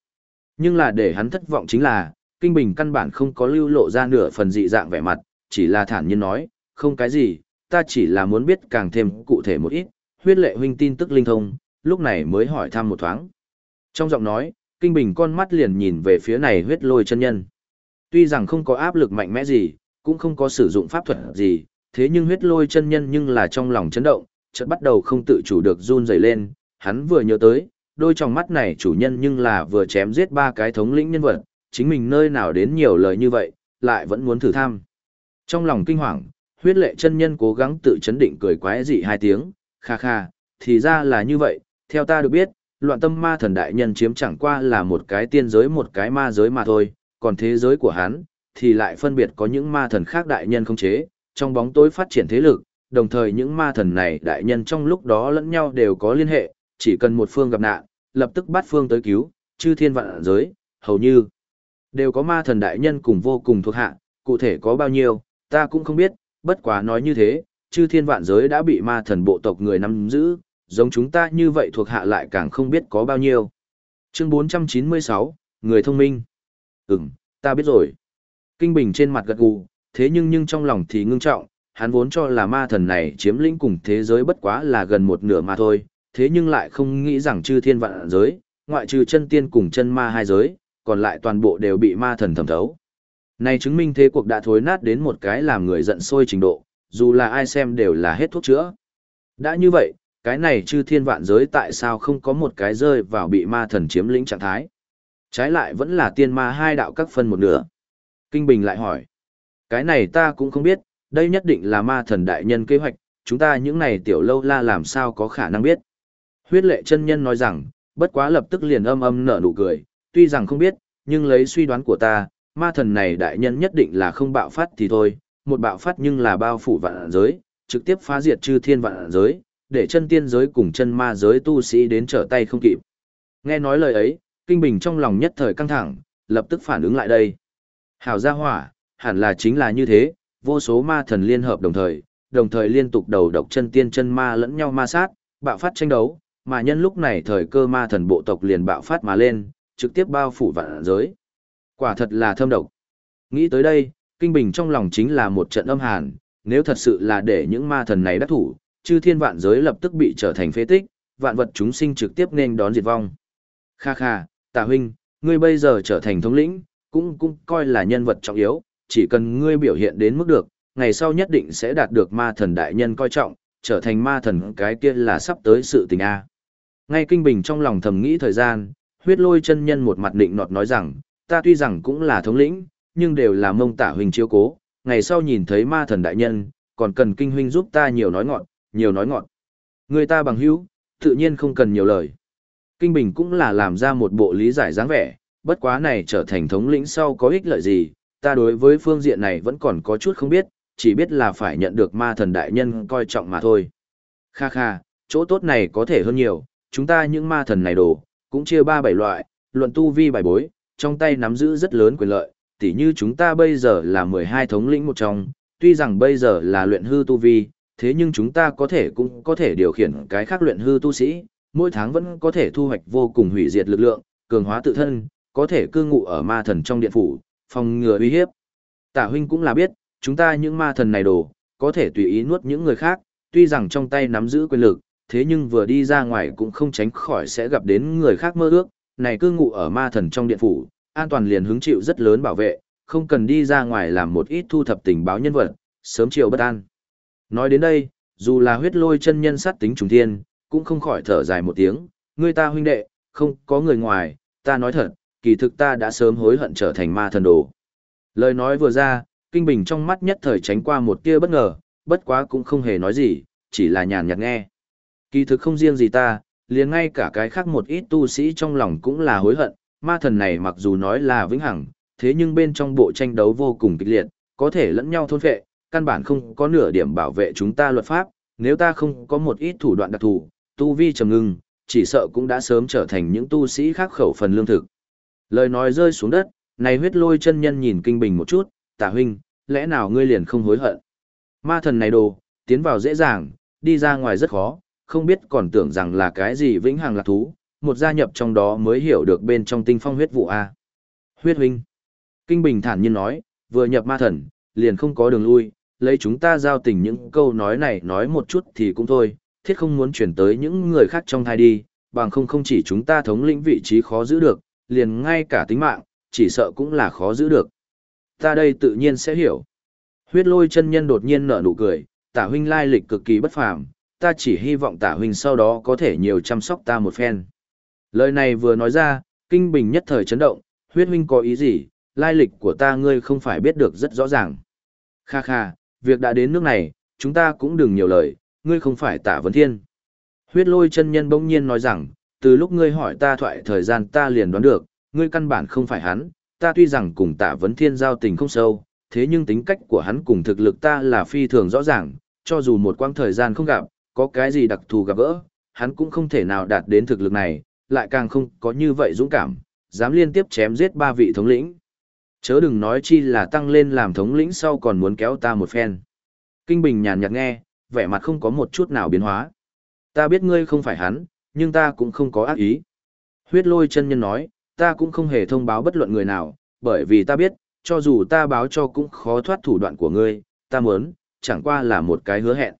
Nhưng là để hắn thất vọng chính là, kinh bình căn bản không có lưu lộ ra nửa phần dị dạng vẻ mặt, chỉ là thản nhiên nói, không cái gì, ta chỉ là muốn biết càng thêm cụ thể một ít, huyết lệ huynh tin tức linh thông, lúc này mới hỏi thăm một thoáng. Trong giọng nói, kinh bình con mắt liền nhìn về phía này huyết lôi chân nhân. Tuy rằng không có áp lực mạnh mẽ gì, cũng không có sử dụng pháp thuật gì, thế nhưng huyết lôi chân nhân nhưng là trong lòng chấn động, chợt bắt đầu không tự chủ được run rẩy lên, hắn vừa nhớ tới, đôi trong mắt này chủ nhân nhưng là vừa chém giết ba cái thống lĩnh nhân vật, chính mình nơi nào đến nhiều lời như vậy, lại vẫn muốn thử tham. Trong lòng kinh hoàng, huyết lệ chân nhân cố gắng tự chấn định cười quái dị hai tiếng, kha kha, thì ra là như vậy, theo ta được biết, loạn tâm ma thần đại nhân chiếm chẳng qua là một cái tiên giới một cái ma giới mà thôi, còn thế giới của hắn, thì lại phân biệt có những ma thần khác đại nhân không chế, trong bóng tối phát triển thế lực, đồng thời những ma thần này đại nhân trong lúc đó lẫn nhau đều có liên hệ, chỉ cần một phương gặp nạn, lập tức bắt phương tới cứu, chư thiên vạn giới, hầu như đều có ma thần đại nhân cùng vô cùng thuộc hạ, cụ thể có bao nhiêu, ta cũng không biết, bất quá nói như thế, chư thiên vạn giới đã bị ma thần bộ tộc người nắm giữ, giống chúng ta như vậy thuộc hạ lại càng không biết có bao nhiêu. Chương 496, Người thông minh. Ừm, ta biết rồi. Kinh Bình trên mặt gật gù, thế nhưng nhưng trong lòng thì ngưng trọng, hắn vốn cho là ma thần này chiếm lĩnh cùng thế giới bất quá là gần một nửa mà thôi, thế nhưng lại không nghĩ rằng chư thiên vạn giới, ngoại trừ chân tiên cùng chân ma hai giới, còn lại toàn bộ đều bị ma thần thẩm thấu. Này chứng minh thế cuộc đã thối nát đến một cái làm người giận sôi trình độ, dù là ai xem đều là hết thuốc chữa. Đã như vậy, cái này chư thiên vạn giới tại sao không có một cái rơi vào bị ma thần chiếm lĩnh trạng thái? Trái lại vẫn là tiên ma hai đạo các phân một nửa. Kinh Bình lại hỏi. Cái này ta cũng không biết, đây nhất định là ma thần đại nhân kế hoạch, chúng ta những này tiểu lâu la làm sao có khả năng biết. Huyết lệ chân nhân nói rằng, bất quá lập tức liền âm âm nở nụ cười, tuy rằng không biết, nhưng lấy suy đoán của ta, ma thần này đại nhân nhất định là không bạo phát thì thôi, một bạo phát nhưng là bao phủ vạn giới, trực tiếp phá diệt chư thiên vạn giới, để chân tiên giới cùng chân ma giới tu sĩ đến trở tay không kịp. Nghe nói lời ấy, Kinh Bình trong lòng nhất thời căng thẳng, lập tức phản ứng lại đây. Hảo gia hỏa, hẳn là chính là như thế, vô số ma thần liên hợp đồng thời, đồng thời liên tục đầu độc chân tiên chân ma lẫn nhau ma sát, bạo phát tranh đấu, mà nhân lúc này thời cơ ma thần bộ tộc liền bạo phát mà lên, trực tiếp bao phủ vạn giới. Quả thật là thâm độc. Nghĩ tới đây, Kinh Bình trong lòng chính là một trận âm hàn, nếu thật sự là để những ma thần này đắc thủ, chư thiên vạn giới lập tức bị trở thành phế tích, vạn vật chúng sinh trực tiếp nên đón diệt vong. Kha kha, tà huynh, ngươi bây giờ trở thành thống lĩnh, cũng cũng coi là nhân vật trọng yếu, chỉ cần ngươi biểu hiện đến mức được, ngày sau nhất định sẽ đạt được ma thần đại nhân coi trọng, trở thành ma thần cái kia là sắp tới sự tình A. Ngay kinh bình trong lòng thầm nghĩ thời gian, huyết lôi chân nhân một mặt định nọt nói rằng, ta tuy rằng cũng là thống lĩnh, nhưng đều là mông tả huynh chiếu cố, ngày sau nhìn thấy ma thần đại nhân, còn cần kinh huynh giúp ta nhiều nói ngọn, nhiều nói ngọn. Người ta bằng hữu, tự nhiên không cần nhiều lời. Kinh Bình cũng là làm ra một bộ lý giải dáng vẻ, bất quá này trở thành thống lĩnh sau có ích lợi gì, ta đối với phương diện này vẫn còn có chút không biết, chỉ biết là phải nhận được ma thần đại nhân coi trọng mà thôi. Kha kha, chỗ tốt này có thể hơn nhiều, chúng ta những ma thần này đồ, cũng chia ba bảy loại, luận tu vi bài bối, trong tay nắm giữ rất lớn quyền lợi, tỉ như chúng ta bây giờ là 12 thống lĩnh một trong, tuy rằng bây giờ là luyện hư tu vi, thế nhưng chúng ta có thể cũng có thể điều khiển cái khác luyện hư tu sĩ, mỗi tháng vẫn có thể thu hoạch vô cùng hủy diệt lực lượng, cường hóa tự thân, có thể cư ngụ ở ma thần trong điện phủ, phòng ngừa uy hiếp. Tả huynh cũng là biết, chúng ta những ma thần này đồ, có thể tùy ý nuốt những người khác, tuy rằng trong tay nắm giữ quyền lực, thế nhưng vừa đi ra ngoài cũng không tránh khỏi sẽ gặp đến người khác mơ ước, này cư ngụ ở ma thần trong điện phủ, an toàn liền hứng chịu rất lớn bảo vệ, không cần đi ra ngoài làm một ít thu thập tình báo nhân vật, sớm chiều bất an. Nói đến đây, dù là huyết lôi chân nhân sát tính trùng thiên, cũng không khỏi thở dài một tiếng, người ta huynh đệ, không có người ngoài, ta nói thật, kỳ thực ta đã sớm hối hận trở thành ma thần đồ. Lời nói vừa ra, Kinh Bình trong mắt nhất thời tránh qua một tia bất ngờ, bất quá cũng không hề nói gì, chỉ là nhàn nhạt nghe. Kỳ thực không riêng gì ta, liền ngay cả cái khác một ít tu sĩ trong lòng cũng là hối hận, ma thần này mặc dù nói là vĩnh hằng, thế nhưng bên trong bộ tranh đấu vô cùng kịch liệt, có thể lẫn nhau thôn phệ, căn bản không có nửa điểm bảo vệ chúng ta luật pháp, nếu ta không có một ít thủ đoạn đặc thù, tu vi trầm ngưng, chỉ sợ cũng đã sớm trở thành những tu sĩ khác khẩu phần lương thực. Lời nói rơi xuống đất, này huyết lôi chân nhân nhìn kinh bình một chút, tả huynh, lẽ nào ngươi liền không hối hận? Ma thần này đồ, tiến vào dễ dàng, đi ra ngoài rất khó, không biết còn tưởng rằng là cái gì vĩnh hằng lạc thú, một gia nhập trong đó mới hiểu được bên trong tinh phong huyết vụ A. Huyết huynh. Kinh Bình thản nhiên nói, vừa nhập ma thần, liền không có đường lui, lấy chúng ta giao tình những câu nói này nói một chút thì cũng thôi, thiết không muốn chuyển tới những người khác trong thai đi, bằng không không chỉ chúng ta thống lĩnh vị trí khó giữ được, liền ngay cả tính mạng, chỉ sợ cũng là khó giữ được. Ta đây tự nhiên sẽ hiểu. Huyết lôi chân nhân đột nhiên nở nụ cười, tả huynh lai lịch cực kỳ bất phàm, ta chỉ hy vọng tả huynh sau đó có thể nhiều chăm sóc ta một phen. Lời này vừa nói ra, kinh bình nhất thời chấn động, huyết huynh có ý gì, lai lịch của ta ngươi không phải biết được rất rõ ràng. Kha kha, việc đã đến nước này, chúng ta cũng đừng nhiều lời, ngươi không phải tả vấn thiên. Huyết lôi chân nhân bỗng nhiên nói rằng, từ lúc ngươi hỏi ta thoại thời gian ta liền đoán được, ngươi căn bản không phải hắn, ta tuy rằng cùng tả vấn thiên giao tình không sâu, thế nhưng tính cách của hắn cùng thực lực ta là phi thường rõ ràng, cho dù một quãng thời gian không gặp, có cái gì đặc thù gặp gỡ, hắn cũng không thể nào đạt đến thực lực này, lại càng không có như vậy dũng cảm, dám liên tiếp chém giết ba vị thống lĩnh. Chớ đừng nói chi là tăng lên làm thống lĩnh sau còn muốn kéo ta một phen. Kinh Bình nhàn nhạt nghe, vẻ mặt không có một chút nào biến hóa. Ta biết ngươi không phải hắn, nhưng ta cũng không có ác ý. Huyết lôi chân nhân nói, ta cũng không hề thông báo bất luận người nào, bởi vì ta biết, cho dù ta báo cho cũng khó thoát thủ đoạn của ngươi, ta muốn, chẳng qua là một cái hứa hẹn.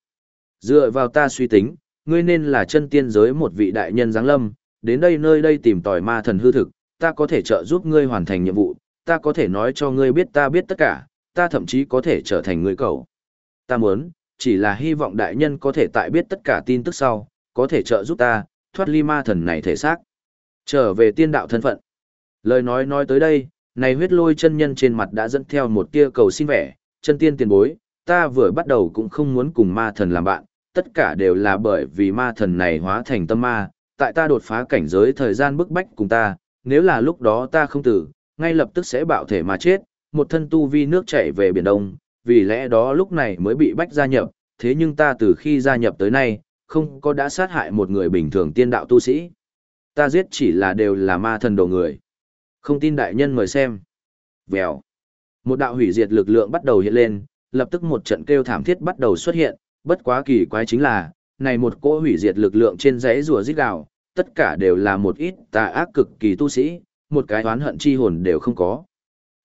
Dựa vào ta suy tính, ngươi nên là chân tiên giới một vị đại nhân giáng lâm, đến đây nơi đây tìm tòi ma thần hư thực, ta có thể trợ giúp ngươi hoàn thành nhiệm vụ, ta có thể nói cho ngươi biết ta biết tất cả, ta thậm chí có thể trở thành người cầu. Ta muốn, chỉ là hy vọng đại nhân có thể tại biết tất cả tin tức sau, có thể trợ giúp ta, thoát ly ma thần này thể xác. Trở về tiên đạo thân phận. Lời nói nói tới đây, này huyết lôi chân nhân trên mặt đã dẫn theo một tia cầu xin vẻ, chân tiên tiền bối, ta vừa bắt đầu cũng không muốn cùng ma thần làm bạn, tất cả đều là bởi vì ma thần này hóa thành tâm ma, tại ta đột phá cảnh giới thời gian bức bách cùng ta, nếu là lúc đó ta không tử, ngay lập tức sẽ bạo thể mà chết, một thân tu vi nước chảy về biển đông, vì lẽ đó lúc này mới bị bách gia nhập, thế nhưng ta từ khi gia nhập tới nay, không có đã sát hại một người bình thường tiên đạo tu sĩ. Ta giết chỉ là đều là ma thần đồ người. Không tin đại nhân mời xem. Vèo. Một đạo hủy diệt lực lượng bắt đầu hiện lên, lập tức một trận kêu thảm thiết bắt đầu xuất hiện, bất quá kỳ quái chính là, này một cỗ hủy diệt lực lượng trên giấy rùa rít gào, tất cả đều là một ít tà ác cực kỳ tu sĩ, một cái oán hận chi hồn đều không có.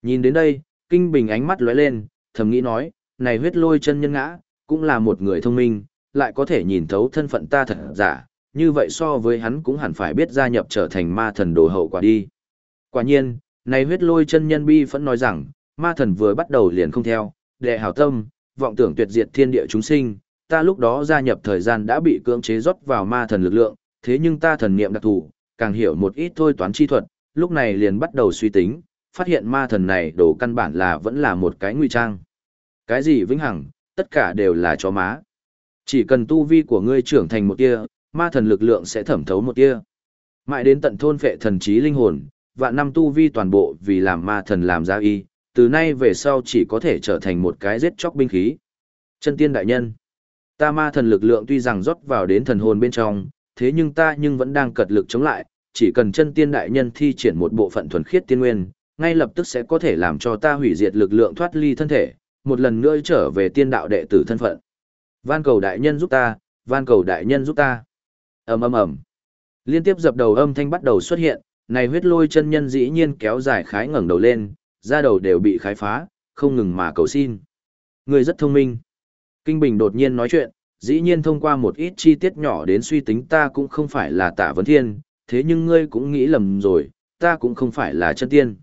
Nhìn đến đây, Kinh Bình ánh mắt lóe lên, thầm nghĩ nói, này huyết lôi chân nhân ngã, cũng là một người thông minh, lại có thể nhìn thấu thân phận ta thật giả, như vậy so với hắn cũng hẳn phải biết gia nhập trở thành ma thần đồ hậu quả đi. Quả nhiên, này huyết lôi chân nhân bi vẫn nói rằng, ma thần vừa bắt đầu liền không theo, đệ hảo tâm, vọng tưởng tuyệt diệt thiên địa chúng sinh, ta lúc đó gia nhập thời gian đã bị cưỡng chế rót vào ma thần lực lượng, thế nhưng ta thần niệm đặc thù, càng hiểu một ít thôi toán chi thuật, lúc này liền bắt đầu suy tính, phát hiện ma thần này đồ căn bản là vẫn là một cái nguy trang. Cái gì vĩnh hằng, tất cả đều là chó má. Chỉ cần tu vi của ngươi trưởng thành một tia, ma thần lực lượng sẽ thẩm thấu một tia. Mãi đến tận thôn phệ thần trí linh hồn, vạn năm tu vi toàn bộ vì làm ma thần làm ra y, từ nay về sau chỉ có thể trở thành một cái giết chóc binh khí. Chân tiên đại nhân, ta ma thần lực lượng tuy rằng rót vào đến thần hồn bên trong, thế nhưng ta nhưng vẫn đang cật lực chống lại, chỉ cần chân tiên đại nhân thi triển một bộ phận thuần khiết tiên nguyên, ngay lập tức sẽ có thể làm cho ta hủy diệt lực lượng thoát ly thân thể, một lần nữa trở về tiên đạo đệ tử thân phận. Van cầu đại nhân giúp ta, van cầu đại nhân giúp ta. ầm ầm ầm. Liên tiếp dập đầu âm thanh bắt đầu xuất hiện, này huyết lôi chân nhân dĩ nhiên kéo dài khái ngẩng đầu lên, da đầu đều bị khái phá, không ngừng mà cầu xin. Người rất thông minh. Kinh Bình đột nhiên nói chuyện, dĩ nhiên thông qua một ít chi tiết nhỏ đến suy tính ta cũng không phải là tạ vấn thiên, thế nhưng ngươi cũng nghĩ lầm rồi, ta cũng không phải là chân tiên.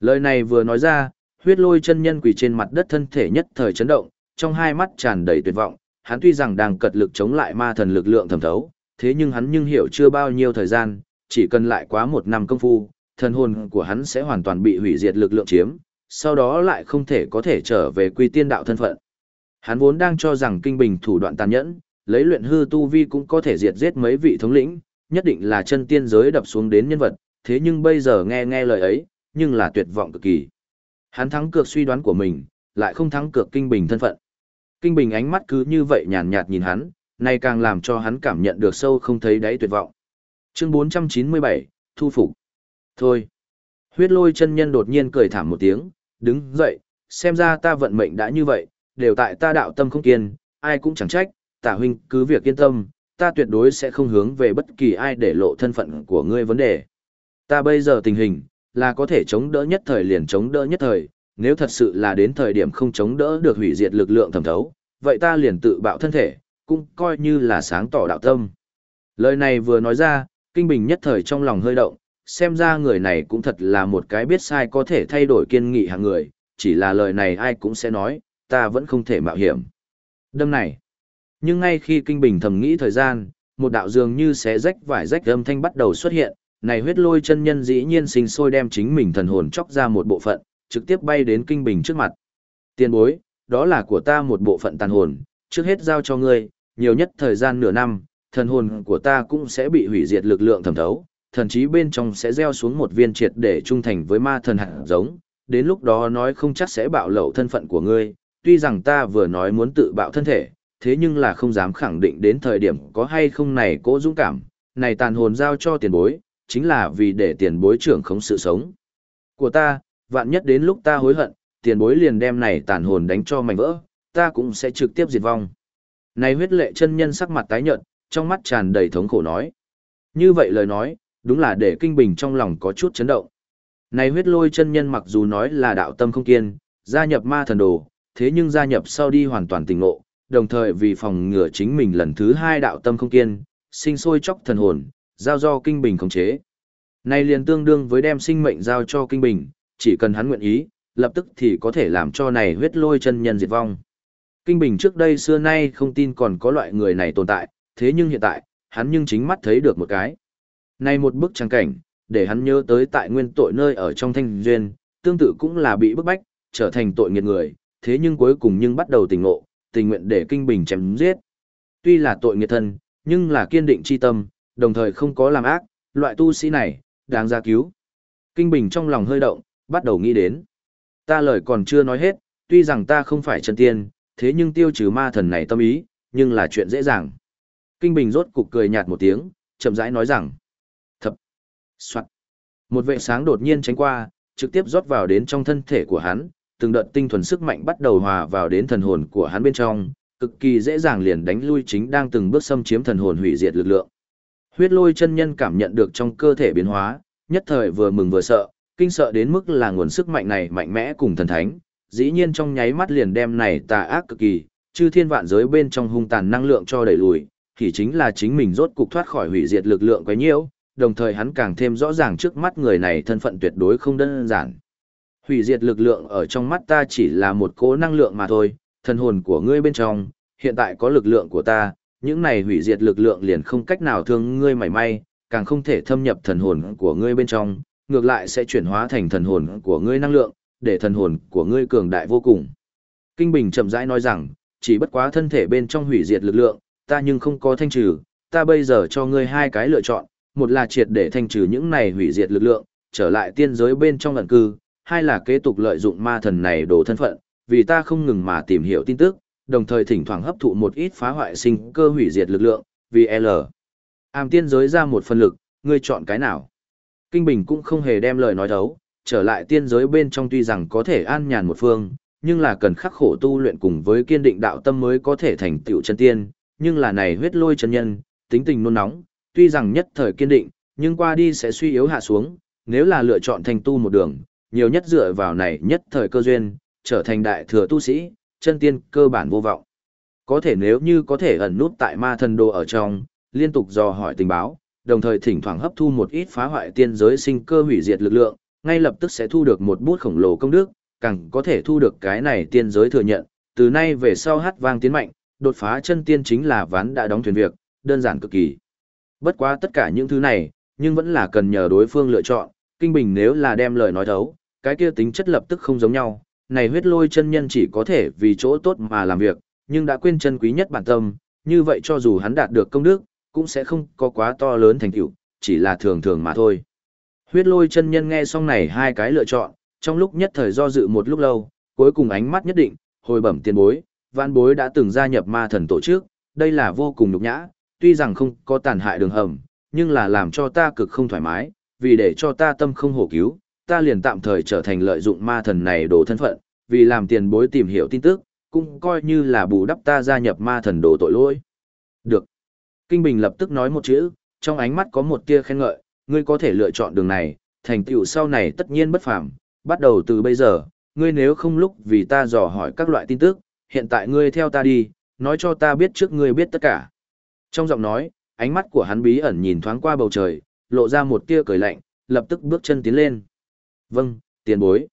Lời này vừa nói ra, huyết lôi chân nhân quỳ trên mặt đất thân thể nhất thời chấn động, trong hai mắt tràn đầy tuyệt vọng, hắn tuy rằng đang cật lực chống lại ma thần lực lượng thẩm thấu, thế nhưng hắn nhưng hiểu chưa bao nhiêu thời gian, chỉ cần lại quá một năm công phu, thần hồn của hắn sẽ hoàn toàn bị hủy diệt lực lượng chiếm, sau đó lại không thể có thể trở về quy tiên đạo thân phận. Hắn vốn đang cho rằng kinh bình thủ đoạn tàn nhẫn, lấy luyện hư tu vi cũng có thể diệt giết mấy vị thống lĩnh, nhất định là chân tiên giới đập xuống đến nhân vật, thế nhưng bây giờ nghe nghe lời ấy, nhưng là tuyệt vọng cực kỳ. Hắn thắng cược suy đoán của mình, lại không thắng cược kinh bình thân phận. Kinh bình ánh mắt cứ như vậy nhàn nhạt nhìn hắn, nay càng làm cho hắn cảm nhận được sâu không thấy đáy tuyệt vọng. Chương 497, Thu Phục. Thôi. Huyết lôi chân nhân đột nhiên cười thảm một tiếng, đứng dậy, xem ra ta vận mệnh đã như vậy, đều tại ta đạo tâm không kiên, ai cũng chẳng trách, tả huynh cứ việc yên tâm, ta tuyệt đối sẽ không hướng về bất kỳ ai để lộ thân phận của ngươi vấn đề. Ta bây giờ tình hình, là có thể chống đỡ nhất thời liền chống đỡ nhất thời, nếu thật sự là đến thời điểm không chống đỡ được hủy diệt lực lượng thẩm thấu, vậy ta liền tự bạo thân thể, cũng coi như là sáng tỏ đạo tâm. Lời này vừa nói ra, Kinh Bình nhất thời trong lòng hơi động, xem ra người này cũng thật là một cái biết sai có thể thay đổi kiên nghị hàng người, chỉ là lời này ai cũng sẽ nói, ta vẫn không thể mạo hiểm. Đâm này. Nhưng ngay khi Kinh Bình thầm nghĩ thời gian, một đạo dường như xé rách vải rách âm thanh bắt đầu xuất hiện, này huyết lôi chân nhân dĩ nhiên sinh sôi đem chính mình thần hồn chóc ra một bộ phận, trực tiếp bay đến Kinh Bình trước mặt. Tiên bối, đó là của ta một bộ phận tàn hồn, trước hết giao cho ngươi, nhiều nhất thời gian nửa năm, thần hồn của ta cũng sẽ bị hủy diệt lực lượng thẩm thấu, thần chí bên trong sẽ gieo xuống một viên triệt để trung thành với ma thần hạt giống, đến lúc đó nói không chắc sẽ bạo lậu thân phận của ngươi, tuy rằng ta vừa nói muốn tự bạo thân thể, thế nhưng là không dám khẳng định đến thời điểm có hay không này cố dũng cảm, này tàn hồn giao cho tiền bối, chính là vì để tiền bối trưởng khống sự sống của ta, vạn nhất đến lúc ta hối hận, tiền bối liền đem này tàn hồn đánh cho mảnh vỡ, ta cũng sẽ trực tiếp diệt vong. Này huyết lệ chân nhân sắc mặt tái nhợt, trong mắt tràn đầy thống khổ nói. Như vậy lời nói, đúng là để kinh bình trong lòng có chút chấn động. Này huyết lôi chân nhân mặc dù nói là đạo tâm không kiên, gia nhập ma thần đồ, thế nhưng gia nhập sau đi hoàn toàn tỉnh ngộ, đồng thời vì phòng ngừa chính mình lần thứ hai đạo tâm không kiên, sinh sôi chóc thần hồn, giao do kinh bình khống chế. Này liền tương đương với đem sinh mệnh giao cho kinh bình, chỉ cần hắn nguyện ý, lập tức thì có thể làm cho này huyết lôi chân nhân diệt vong. Kinh bình trước đây xưa nay không tin còn có loại người này tồn tại, thế nhưng hiện tại, hắn nhưng chính mắt thấy được một cái. Này một bức trang cảnh, để hắn nhớ tới tại nguyên tội nơi ở trong thanh duyên, tương tự cũng là bị bức bách, trở thành tội nghiệt người, thế nhưng cuối cùng nhưng bắt đầu tỉnh ngộ, tình nguyện để kinh bình chém giết. Tuy là tội nghiệt thân, nhưng là kiên định chi tâm, đồng thời không có làm ác, loại tu sĩ này, đáng ra cứu. Kinh bình trong lòng hơi động, bắt đầu nghĩ đến. Ta lời còn chưa nói hết, tuy rằng ta không phải chân tiên, thế nhưng tiêu trừ ma thần này tâm ý, nhưng là chuyện dễ dàng. Kinh bình rốt cục cười nhạt một tiếng, chậm rãi nói rằng. Thập. Soạn. Một vệ sáng đột nhiên tránh qua, trực tiếp rót vào đến trong thân thể của hắn, từng đợt tinh thuần sức mạnh bắt đầu hòa vào đến thần hồn của hắn bên trong, cực kỳ dễ dàng liền đánh lui chính đang từng bước xâm chiếm thần hồn hủy diệt lực lượng. Huyết lôi chân nhân cảm nhận được trong cơ thể biến hóa, nhất thời vừa mừng vừa sợ, kinh sợ đến mức là nguồn sức mạnh này mạnh mẽ cùng thần thánh, dĩ nhiên trong nháy mắt liền đem này tà ác cực kỳ, chư thiên vạn giới bên trong hung tàn năng lượng cho đẩy lùi, thì chính là chính mình rốt cục thoát khỏi hủy diệt lực lượng quá nhiễu, đồng thời hắn càng thêm rõ ràng trước mắt người này thân phận tuyệt đối không đơn giản. Hủy diệt lực lượng ở trong mắt ta chỉ là một cỗ năng lượng mà thôi, thần hồn của ngươi bên trong, hiện tại có lực lượng của ta, những này hủy diệt lực lượng liền không cách nào thương ngươi mảy may, càng không thể thâm nhập thần hồn của ngươi bên trong, ngược lại sẽ chuyển hóa thành thần hồn của ngươi năng lượng, để thần hồn của ngươi cường đại vô cùng. Kinh Bình chậm rãi nói rằng, chỉ bất quá thân thể bên trong hủy diệt lực lượng, ta nhưng không có thanh trừ, ta bây giờ cho ngươi hai cái lựa chọn, một là triệt để thanh trừ những này hủy diệt lực lượng, trở lại tiên giới bên trong ẩn cư, hai là kế tục lợi dụng ma thần này đồ thân phận, vì ta không ngừng mà tìm hiểu tin tức, đồng thời thỉnh thoảng hấp thụ một ít phá hoại sinh cơ hủy diệt lực lượng, vì L. Am tiên giới ra một phần lực, ngươi chọn cái nào? Kinh Bình cũng không hề đem lời nói thấu, trở lại tiên giới bên trong tuy rằng có thể an nhàn một phương, nhưng là cần khắc khổ tu luyện cùng với kiên định đạo tâm mới có thể thành tựu chân tiên, nhưng là này huyết lôi chân nhân, tính tình nôn nóng, tuy rằng nhất thời kiên định, nhưng qua đi sẽ suy yếu hạ xuống, nếu là lựa chọn thành tu một đường, nhiều nhất dựa vào này nhất thời cơ duyên, trở thành đại thừa tu sĩ, chân tiên cơ bản vô vọng. có thể nếu như có thể ẩn nút tại ma thần đồ ở trong, liên tục dò hỏi tình báo, đồng thời thỉnh thoảng hấp thu một ít phá hoại tiên giới sinh cơ hủy diệt lực lượng, ngay lập tức sẽ thu được một bút khổng lồ công đức, càng có thể thu được cái này tiên giới thừa nhận, từ nay về sau hát vang tiến mạnh, đột phá chân tiên chính là ván đã đóng thuyền việc, đơn giản cực kỳ. Bất quá tất cả những thứ này, nhưng vẫn là cần nhờ đối phương lựa chọn, kinh bình nếu là đem lời nói thấu, cái kia tính chất lập tức không giống nhau, này huyết lôi chân nhân chỉ có thể vì chỗ tốt mà làm việc, nhưng đã quên chân quý nhất bản tâm, như vậy cho dù hắn đạt được công đức, cũng sẽ không có quá to lớn thành tựu, chỉ là thường thường mà thôi. Huyết lôi chân nhân nghe xong này hai cái lựa chọn, trong lúc nhất thời do dự một lúc lâu, cuối cùng ánh mắt nhất định, hồi bẩm tiền bối, vạn bối đã từng gia nhập ma thần tổ chức, đây là vô cùng nhục nhã, tuy rằng không có tàn hại đường hầm, nhưng là làm cho ta cực không thoải mái, vì để cho ta tâm không hổ cứu, ta liền tạm thời trở thành lợi dụng ma thần này đồ thân phận, vì làm tiền bối tìm hiểu tin tức, cũng coi như là bù đắp ta gia nhập ma thần đồ tội lỗi. Được. Kinh Bình lập tức nói một chữ, trong ánh mắt có một tia khen ngợi, ngươi có thể lựa chọn đường này, thành tựu sau này tất nhiên bất phàm, bắt đầu từ bây giờ, ngươi nếu không lúc vì ta dò hỏi các loại tin tức, hiện tại ngươi theo ta đi, nói cho ta biết trước ngươi biết tất cả. Trong giọng nói, ánh mắt của hắn bí ẩn nhìn thoáng qua bầu trời, lộ ra một tia cười lạnh, lập tức bước chân tiến lên. Vâng, tiền bối.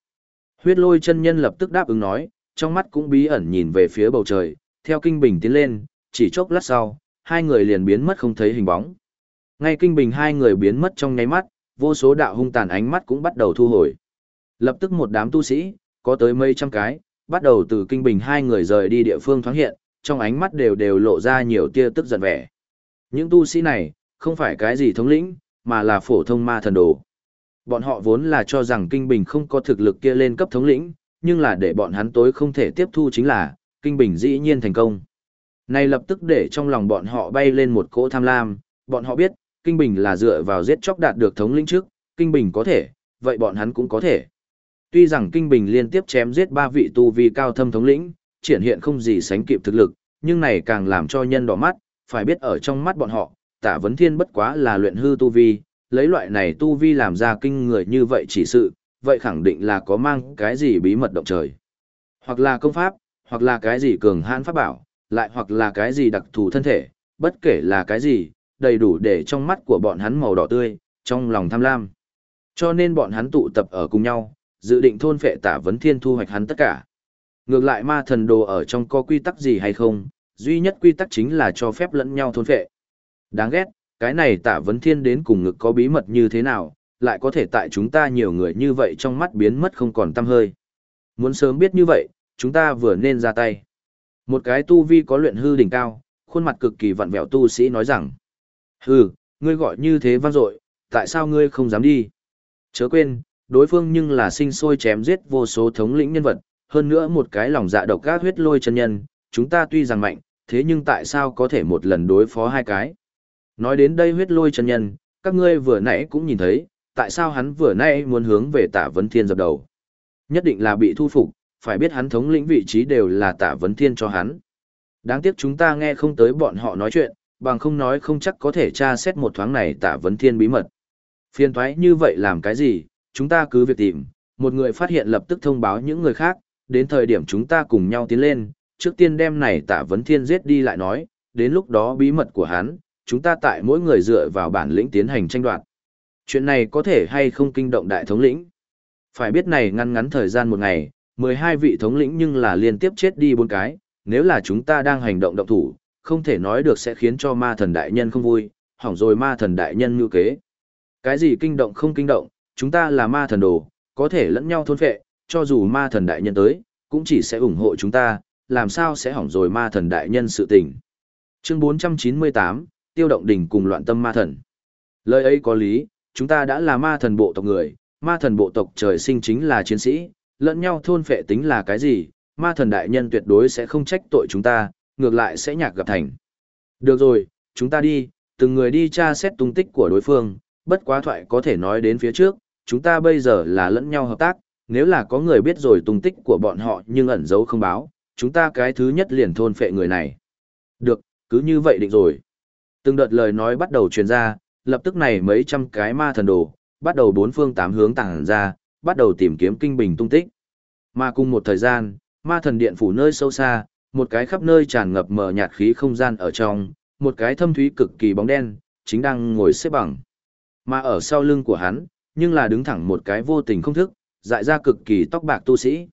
Huyết lôi chân nhân lập tức đáp ứng nói, trong mắt cũng bí ẩn nhìn về phía bầu trời, theo kinh bình tiến lên, chỉ chốc lát sau, hai người liền biến mất không thấy hình bóng. Ngay kinh bình hai người biến mất trong nháy mắt, vô số đạo hung tàn ánh mắt cũng bắt đầu thu hồi. Lập tức một đám tu sĩ, có tới mấy trăm cái, bắt đầu từ kinh bình hai người rời đi địa phương thoáng hiện, trong ánh mắt đều đều lộ ra nhiều tia tức giận vẻ. Những tu sĩ này, không phải cái gì thống lĩnh, mà là phổ thông ma thần đồ. Bọn họ vốn là cho rằng Kinh Bình không có thực lực kia lên cấp thống lĩnh, nhưng là để bọn hắn tối không thể tiếp thu chính là, Kinh Bình dĩ nhiên thành công. Này lập tức để trong lòng bọn họ bay lên một cỗ tham lam, bọn họ biết, Kinh Bình là dựa vào giết chóc đạt được thống lĩnh trước, Kinh Bình có thể, vậy bọn hắn cũng có thể. Tuy rằng Kinh Bình liên tiếp chém giết ba vị tu vi cao thâm thống lĩnh, triển hiện không gì sánh kịp thực lực, nhưng này càng làm cho nhân đỏ mắt, phải biết ở trong mắt bọn họ, tả vấn thiên bất quá là luyện hư tu vi, lấy loại này tu vi làm ra kinh người như vậy chỉ sự, vậy khẳng định là có mang cái gì bí mật động trời. Hoặc là công pháp, hoặc là cái gì cường hãn pháp bảo, lại hoặc là cái gì đặc thù thân thể, bất kể là cái gì, đầy đủ để trong mắt của bọn hắn màu đỏ tươi, trong lòng tham lam. Cho nên bọn hắn tụ tập ở cùng nhau, dự định thôn phệ tả vấn thiên thu hoạch hắn tất cả. Ngược lại ma thần đồ ở trong có quy tắc gì hay không, duy nhất quy tắc chính là cho phép lẫn nhau thôn phệ. Đáng ghét, cái này tả vấn thiên đến cùng ngực có bí mật như thế nào, lại có thể tại chúng ta nhiều người như vậy trong mắt biến mất không còn tâm hơi. Muốn sớm biết như vậy, chúng ta vừa nên ra tay. Một cái tu vi có luyện hư đỉnh cao, khuôn mặt cực kỳ vặn vẹo tu sĩ nói rằng, hừ, ngươi gọi như thế vang dội, tại sao ngươi không dám đi? Chớ quên, đối phương nhưng là sinh sôi chém giết vô số thống lĩnh nhân vật, hơn nữa một cái lòng dạ độc gác huyết lôi chân nhân, chúng ta tuy rằng mạnh, thế nhưng tại sao có thể một lần đối phó hai cái? Nói đến đây huyết lôi chân nhân, các ngươi vừa nãy cũng nhìn thấy, tại sao hắn vừa nãy muốn hướng về tả vấn thiên dập đầu. Nhất định là bị thu phục, phải biết hắn thống lĩnh vị trí đều là tả vấn thiên cho hắn. Đáng tiếc chúng ta nghe không tới bọn họ nói chuyện, bằng không nói không chắc có thể tra xét một thoáng này tả vấn thiên bí mật. Phiên thoái như vậy làm cái gì, chúng ta cứ việc tìm, một người phát hiện lập tức thông báo những người khác, đến thời điểm chúng ta cùng nhau tiến lên, trước tiên đem này tả vấn thiên giết đi lại nói, đến lúc đó bí mật của hắn, chúng ta tại mỗi người dựa vào bản lĩnh tiến hành tranh đoạt. Chuyện này có thể hay không kinh động đại thống lĩnh. Phải biết này ngăn ngắn thời gian một ngày, 12 vị thống lĩnh nhưng là liên tiếp chết đi bốn cái, nếu là chúng ta đang hành động động thủ, không thể nói được sẽ khiến cho ma thần đại nhân không vui, hỏng rồi ma thần đại nhân như kế. Cái gì kinh động không kinh động, chúng ta là ma thần đồ, có thể lẫn nhau thôn phệ, cho dù ma thần đại nhân tới, cũng chỉ sẽ ủng hộ chúng ta, làm sao sẽ hỏng rồi ma thần đại nhân sự tình. Chương 498, tiêu động đỉnh cùng loạn tâm ma thần. Lời ấy có lý, chúng ta đã là ma thần bộ tộc người, ma thần bộ tộc trời sinh chính là chiến sĩ, lẫn nhau thôn phệ tính là cái gì, ma thần đại nhân tuyệt đối sẽ không trách tội chúng ta, ngược lại sẽ nhạc gặp thành. Được rồi, chúng ta đi, từng người đi tra xét tung tích của đối phương, bất quá thoại có thể nói đến phía trước, chúng ta bây giờ là lẫn nhau hợp tác, nếu là có người biết rồi tung tích của bọn họ nhưng ẩn giấu không báo, chúng ta cái thứ nhất liền thôn phệ người này. Được, cứ như vậy định rồi. Từng đợt lời nói bắt đầu truyền ra, lập tức này mấy trăm cái ma thần đồ, bắt đầu bốn phương tám hướng tàng ra, bắt đầu tìm kiếm kinh bình tung tích. Mà cùng một thời gian, ma thần điện phủ nơi sâu xa, một cái khắp nơi tràn ngập mờ nhạt khí không gian ở trong, một cái thâm thúy cực kỳ bóng đen, chính đang ngồi xếp bằng. Mà ở sau lưng của hắn, nhưng là đứng thẳng một cái vô tình không thức, dại ra cực kỳ tóc bạc tu sĩ.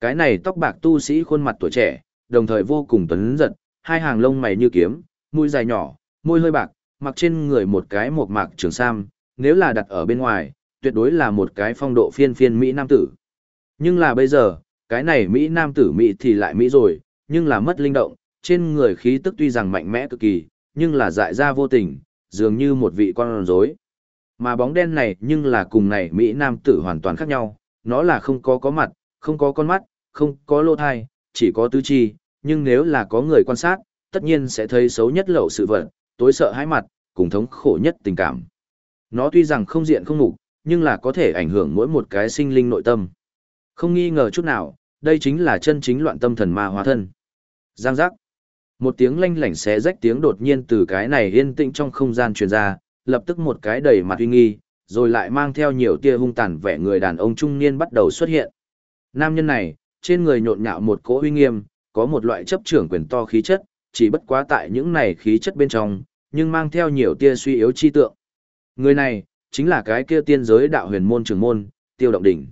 Cái này tóc bạc tu sĩ khuôn mặt tuổi trẻ, đồng thời vô cùng tuấn giật, hai hàng lông mày như kiếm, mũi dài nhỏ, môi hơi bạc, mặc trên người một cái một mạc trường sam, nếu là đặt ở bên ngoài, tuyệt đối là một cái phong độ phiên phiên Mỹ Nam tử. Nhưng là bây giờ, cái này Mỹ Nam tử Mỹ thì lại Mỹ rồi, nhưng là mất linh động, trên người khí tức tuy rằng mạnh mẽ cực kỳ, nhưng là dại ra vô tình, dường như một vị con rối. Mà bóng đen này nhưng là cùng này Mỹ Nam tử hoàn toàn khác nhau, nó là không có có mặt, không có con mắt, không có lỗ thai, chỉ có tứ chi, nhưng nếu là có người quan sát, tất nhiên sẽ thấy xấu nhất lậu sự vật, tối sợ hãi mặt, cùng thống khổ nhất tình cảm. Nó tuy rằng không diện không mục, nhưng là có thể ảnh hưởng mỗi một cái sinh linh nội tâm. Không nghi ngờ chút nào, đây chính là chân chính loạn tâm thần ma hóa thân. Giang giác. Một tiếng lanh lảnh xé rách tiếng đột nhiên từ cái này yên tĩnh trong không gian truyền ra, lập tức một cái đầy mặt uy nghi, rồi lại mang theo nhiều tia hung tàn vẻ người đàn ông trung niên bắt đầu xuất hiện. Nam nhân này, trên người nhộn nhạo một cỗ uy nghiêm, có một loại chấp trưởng quyền to khí chất, chỉ bất quá tại những này khí chất bên trong, nhưng mang theo nhiều tia suy yếu chi tượng. Người này, chính là cái kia tiên giới đạo huyền môn trưởng môn, tiêu động đỉnh.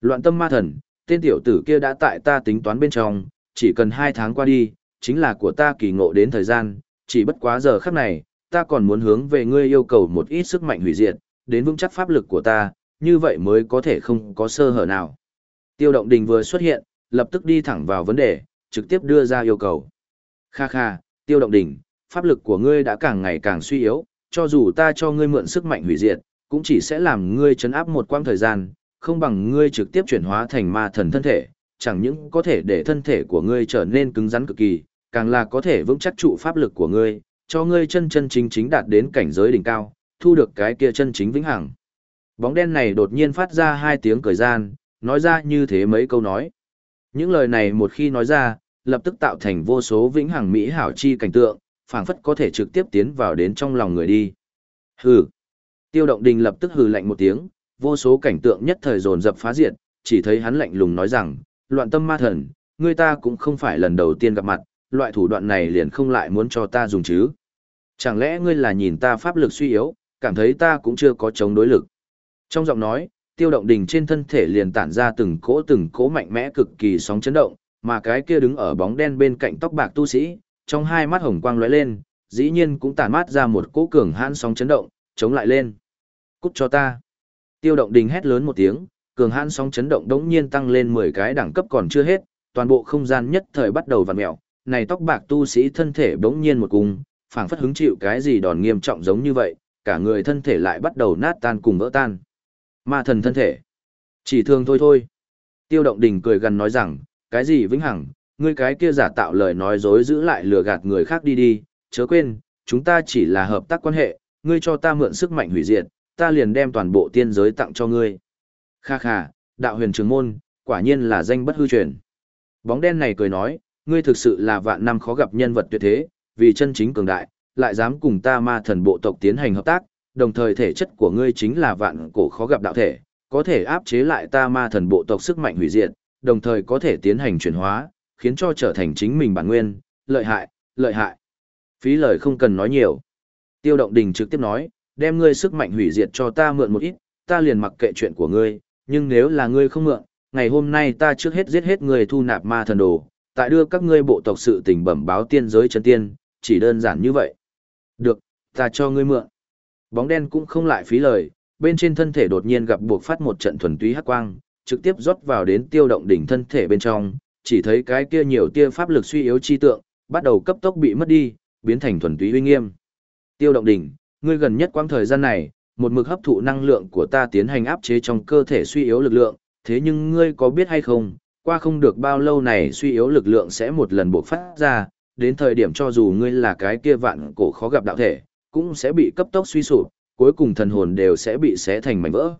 Loạn tâm ma thần, tên tiểu tử kia đã tại ta tính toán bên trong, chỉ cần hai tháng qua đi, chính là của ta kỳ ngộ đến thời gian, chỉ bất quá giờ khắc này, ta còn muốn hướng về ngươi yêu cầu một ít sức mạnh hủy diệt, đến vững chắc pháp lực của ta, như vậy mới có thể không có sơ hở nào. Tiêu động đình vừa xuất hiện, lập tức đi thẳng vào vấn đề, trực tiếp đưa ra yêu cầu. Kha kha, tiêu động đỉnh, pháp lực của ngươi đã càng ngày càng suy yếu, cho dù ta cho ngươi mượn sức mạnh hủy diệt, cũng chỉ sẽ làm ngươi chấn áp một quãng thời gian, không bằng ngươi trực tiếp chuyển hóa thành ma thần thân thể, chẳng những có thể để thân thể của ngươi trở nên cứng rắn cực kỳ, càng là có thể vững chắc trụ pháp lực của ngươi, cho ngươi chân chân chính chính đạt đến cảnh giới đỉnh cao, thu được cái kia chân chính vĩnh hằng. Bóng đen này đột nhiên phát ra hai tiếng cười gian, nói ra như thế mấy câu nói. Những lời này một khi nói ra, lập tức tạo thành vô số vĩnh hằng mỹ hảo chi cảnh tượng, phảng phất có thể trực tiếp tiến vào đến trong lòng người đi. Hừ. Tiêu động đình lập tức hừ lạnh một tiếng, vô số cảnh tượng nhất thời dồn dập phá diệt, chỉ thấy hắn lạnh lùng nói rằng, loạn tâm ma thần, người ta cũng không phải lần đầu tiên gặp mặt, loại thủ đoạn này liền không lại muốn cho ta dùng chứ. Chẳng lẽ ngươi là nhìn ta pháp lực suy yếu, cảm thấy ta cũng chưa có chống đối lực. Trong giọng nói, tiêu động đình trên thân thể liền tản ra từng cỗ từng cỗ mạnh mẽ cực kỳ sóng chấn động, mà cái kia đứng ở bóng đen bên cạnh tóc bạc tu sĩ, trong hai mắt hồng quang lóe lên, dĩ nhiên cũng tản mát ra một cỗ cường hãn sóng chấn động, chống lại lên. Cút cho ta. Tiêu động đình hét lớn một tiếng, cường hãn sóng chấn động đống nhiên tăng lên 10 cái đẳng cấp còn chưa hết, toàn bộ không gian nhất thời bắt đầu vặn mèo, này tóc bạc tu sĩ thân thể đống nhiên một cung, phảng phất hứng chịu cái gì đòn nghiêm trọng giống như vậy, cả người thân thể lại bắt đầu nát tan cùng vỡ tan. Ma thần thân thể. Chỉ thường thôi thôi. Tiêu động đình cười gần nói rằng, cái gì vĩnh hằng, ngươi cái kia giả tạo lời nói dối giữ lại lừa gạt người khác đi đi, chớ quên, chúng ta chỉ là hợp tác quan hệ, ngươi cho ta mượn sức mạnh hủy diệt, ta liền đem toàn bộ tiên giới tặng cho ngươi. Kha kha, đạo huyền trường môn, quả nhiên là danh bất hư truyền. Bóng đen này cười nói, ngươi thực sự là vạn năm khó gặp nhân vật tuyệt thế, vì chân chính cường đại, lại dám cùng ta ma thần bộ tộc tiến hành hợp tác, đồng thời thể chất của ngươi chính là vạn cổ khó gặp đạo thể, có thể áp chế lại ta ma thần bộ tộc sức mạnh hủy diệt, đồng thời có thể tiến hành chuyển hóa, khiến cho trở thành chính mình bản nguyên, lợi hại, lợi hại. Phí lời không cần nói nhiều. Tiêu động đình trực tiếp nói, đem ngươi sức mạnh hủy diệt cho ta mượn một ít, ta liền mặc kệ chuyện của ngươi, nhưng nếu là ngươi không mượn, ngày hôm nay ta trước hết giết hết người thu nạp ma thần đồ, tại đưa các ngươi bộ tộc sự tình bẩm báo tiên giới chân tiên, chỉ đơn giản như vậy. Được, ta cho ngươi mượn. Bóng đen cũng không lại phí lời, bên trên thân thể đột nhiên gặp buộc phát một trận thuần túy hắc quang, trực tiếp rót vào đến tiêu động đỉnh thân thể bên trong, chỉ thấy cái kia nhiều tia pháp lực suy yếu chi tượng, bắt đầu cấp tốc bị mất đi, biến thành thuần túy uy nghiêm. Tiêu động đỉnh, ngươi gần nhất quãng thời gian này, một mực hấp thụ năng lượng của ta tiến hành áp chế trong cơ thể suy yếu lực lượng, thế nhưng ngươi có biết hay không, qua không được bao lâu này suy yếu lực lượng sẽ một lần bộc phát ra, đến thời điểm cho dù ngươi là cái kia vạn cổ khó gặp đạo thể, cũng sẽ bị cấp tốc suy sụp, cuối cùng thần hồn đều sẽ bị xé thành mảnh vỡ.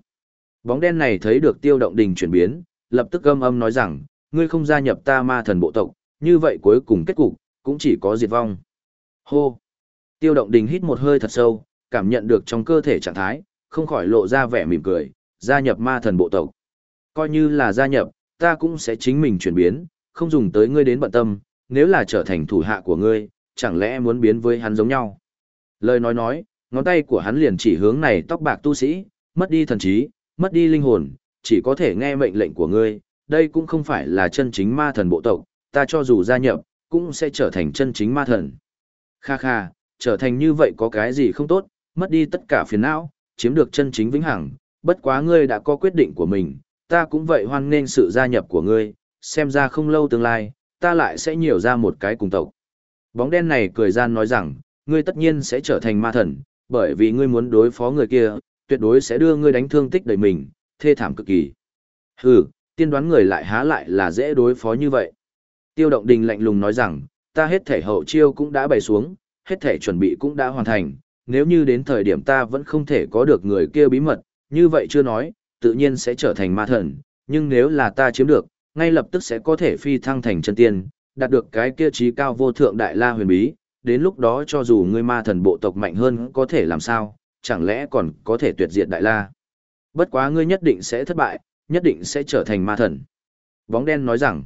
Bóng đen này thấy được tiêu động đình chuyển biến, lập tức âm âm nói rằng, ngươi không gia nhập ta ma thần bộ tộc, như vậy cuối cùng kết cục, cũng chỉ có diệt vong. Hô! Tiêu động đình hít một hơi thật sâu, cảm nhận được trong cơ thể trạng thái, không khỏi lộ ra vẻ mỉm cười, gia nhập ma thần bộ tộc. Coi như là gia nhập, ta cũng sẽ chính mình chuyển biến, không dùng tới ngươi đến bận tâm, nếu là trở thành thủ hạ của ngươi, chẳng lẽ muốn biến với hắn giống nhau. Lời nói nói, ngón tay của hắn liền chỉ hướng này tóc bạc tu sĩ, mất đi thần trí, mất đi linh hồn, chỉ có thể nghe mệnh lệnh của ngươi, đây cũng không phải là chân chính ma thần bộ tộc, ta cho dù gia nhập, cũng sẽ trở thành chân chính ma thần. Kha kha, trở thành như vậy có cái gì không tốt, mất đi tất cả phiền não, chiếm được chân chính vĩnh hằng, bất quá ngươi đã có quyết định của mình, ta cũng vậy hoan nghênh sự gia nhập của ngươi, xem ra không lâu tương lai, ta lại sẽ nhiều ra một cái cùng tộc. Bóng đen này cười gian nói rằng, ngươi tất nhiên sẽ trở thành ma thần, bởi vì ngươi muốn đối phó người kia, tuyệt đối sẽ đưa ngươi đánh thương tích đầy mình, thê thảm cực kỳ. Hừ, tiên đoán người lại há lại là dễ đối phó như vậy. Tiêu động đình lạnh lùng nói rằng, ta hết thể hậu chiêu cũng đã bày xuống, hết thể chuẩn bị cũng đã hoàn thành, nếu như đến thời điểm ta vẫn không thể có được người kia bí mật, như vậy chưa nói, tự nhiên sẽ trở thành ma thần, nhưng nếu là ta chiếm được, ngay lập tức sẽ có thể phi thăng thành chân tiên, đạt được cái kia trí cao vô thượng đại la huyền bí, đến lúc đó cho dù ngươi ma thần bộ tộc mạnh hơn có thể làm sao, chẳng lẽ còn có thể tuyệt diệt đại la. Bất quá ngươi nhất định sẽ thất bại, nhất định sẽ trở thành ma thần. Bóng đen nói rằng,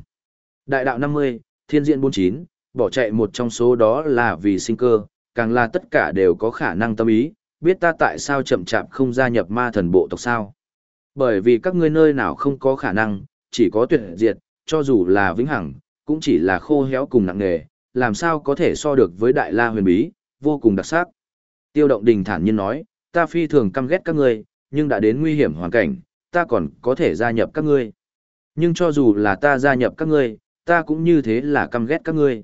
đại đạo 50, thiên diện 49, bỏ chạy một trong số đó là vì sinh cơ, càng là tất cả đều có khả năng tâm ý, biết ta tại sao chậm chạp không gia nhập ma thần bộ tộc sao. Bởi vì các ngươi nơi nào không có khả năng, chỉ có tuyệt diệt, cho dù là vĩnh hằng, cũng chỉ là khô héo cùng nặng nề, làm sao có thể so được với đại la huyền bí, vô cùng đặc sắc. Tiêu động đình thản nhiên nói, ta phi thường căm ghét các ngươi, nhưng đã đến nguy hiểm hoàn cảnh, ta còn có thể gia nhập các ngươi. Nhưng cho dù là ta gia nhập các ngươi, ta cũng như thế là căm ghét các ngươi.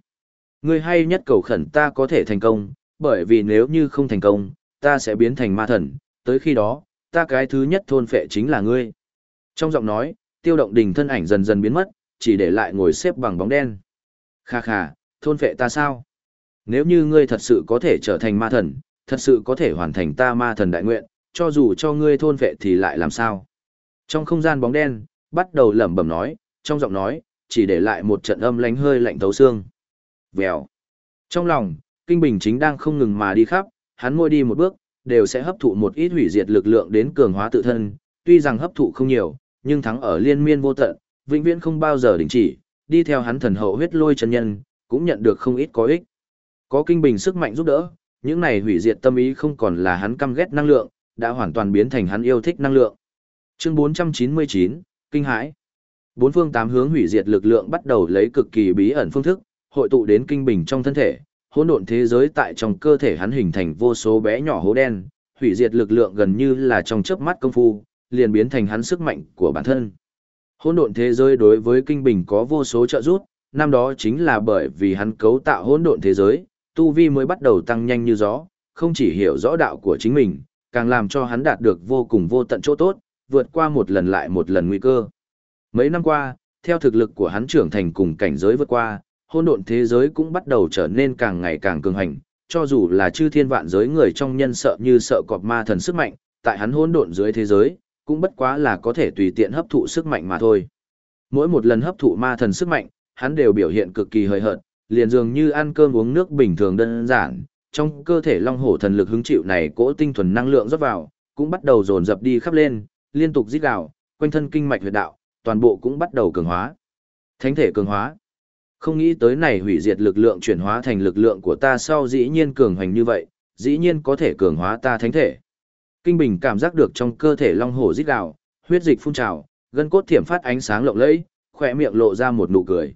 Ngươi hay nhất cầu khẩn ta có thể thành công, bởi vì nếu như không thành công, ta sẽ biến thành ma thần, tới khi đó, ta cái thứ nhất thôn phệ chính là ngươi. Trong giọng nói, tiêu động đình thân ảnh dần dần biến mất, chỉ để lại ngồi xếp bằng bóng đen. Kha kha, thôn phệ ta sao? Nếu như ngươi thật sự có thể trở thành ma thần, thật sự có thể hoàn thành ta ma thần đại nguyện, cho dù cho ngươi thôn vệ thì lại làm sao? Trong không gian bóng đen, bắt đầu lẩm bẩm nói, trong giọng nói, chỉ để lại một trận âm lánh hơi lạnh thấu xương. Vèo. Trong lòng, Kinh Bình chính đang không ngừng mà đi khắp, hắn môi đi một bước, đều sẽ hấp thụ một ít hủy diệt lực lượng đến cường hóa tự thân, tuy rằng hấp thụ không nhiều, nhưng thắng ở liên miên vô tận, vĩnh viễn không bao giờ đình chỉ, đi theo hắn thần hậu huyết lôi chân nhân, cũng nhận được không ít có ích. Có kinh bình sức mạnh giúp đỡ, những này hủy diệt tâm ý không còn là hắn căm ghét năng lượng, đã hoàn toàn biến thành hắn yêu thích năng lượng. Chương 499, Kinh hãi. Bốn phương tám hướng hủy diệt lực lượng bắt đầu lấy cực kỳ bí ẩn phương thức, hội tụ đến kinh bình trong thân thể, hỗn độn thế giới tại trong cơ thể hắn hình thành vô số bé nhỏ hố đen, hủy diệt lực lượng gần như là trong chớp mắt công phu, liền biến thành hắn sức mạnh của bản thân. Hỗn độn thế giới đối với kinh bình có vô số trợ giúp, năm đó chính là bởi vì hắn cấu tạo hỗn độn thế giới, tu vi mới bắt đầu tăng nhanh như gió, không chỉ hiểu rõ đạo của chính mình, càng làm cho hắn đạt được vô cùng vô tận chỗ tốt, vượt qua một lần lại một lần nguy cơ. Mấy năm qua, theo thực lực của hắn trưởng thành cùng cảnh giới vượt qua, hỗn độn thế giới cũng bắt đầu trở nên càng ngày càng cường hành, cho dù là chư thiên vạn giới người trong nhân sợ như sợ cọp ma thần sức mạnh, tại hắn hỗn độn dưới thế giới, cũng bất quá là có thể tùy tiện hấp thụ sức mạnh mà thôi. Mỗi một lần hấp thụ ma thần sức mạnh, hắn đều biểu hiện cực kỳ hời hợt, liền dường như ăn cơm uống nước bình thường đơn giản, trong cơ thể long hổ thần lực hứng chịu này cỗ tinh thuần năng lượng rót vào, cũng bắt đầu dồn dập đi khắp lên, liên tục rít gào, quanh thân kinh mạch huyệt đạo, toàn bộ cũng bắt đầu cường hóa. Thánh thể cường hóa. Không nghĩ tới này hủy diệt lực lượng chuyển hóa thành lực lượng của ta sau dĩ nhiên cường hành như vậy, dĩ nhiên có thể cường hóa ta thánh thể. Kinh Bình cảm giác được trong cơ thể long hổ rít gào, huyết dịch phun trào, gân cốt thiểm phát ánh sáng lộng lẫy, khỏe miệng lộ ra một nụ cười.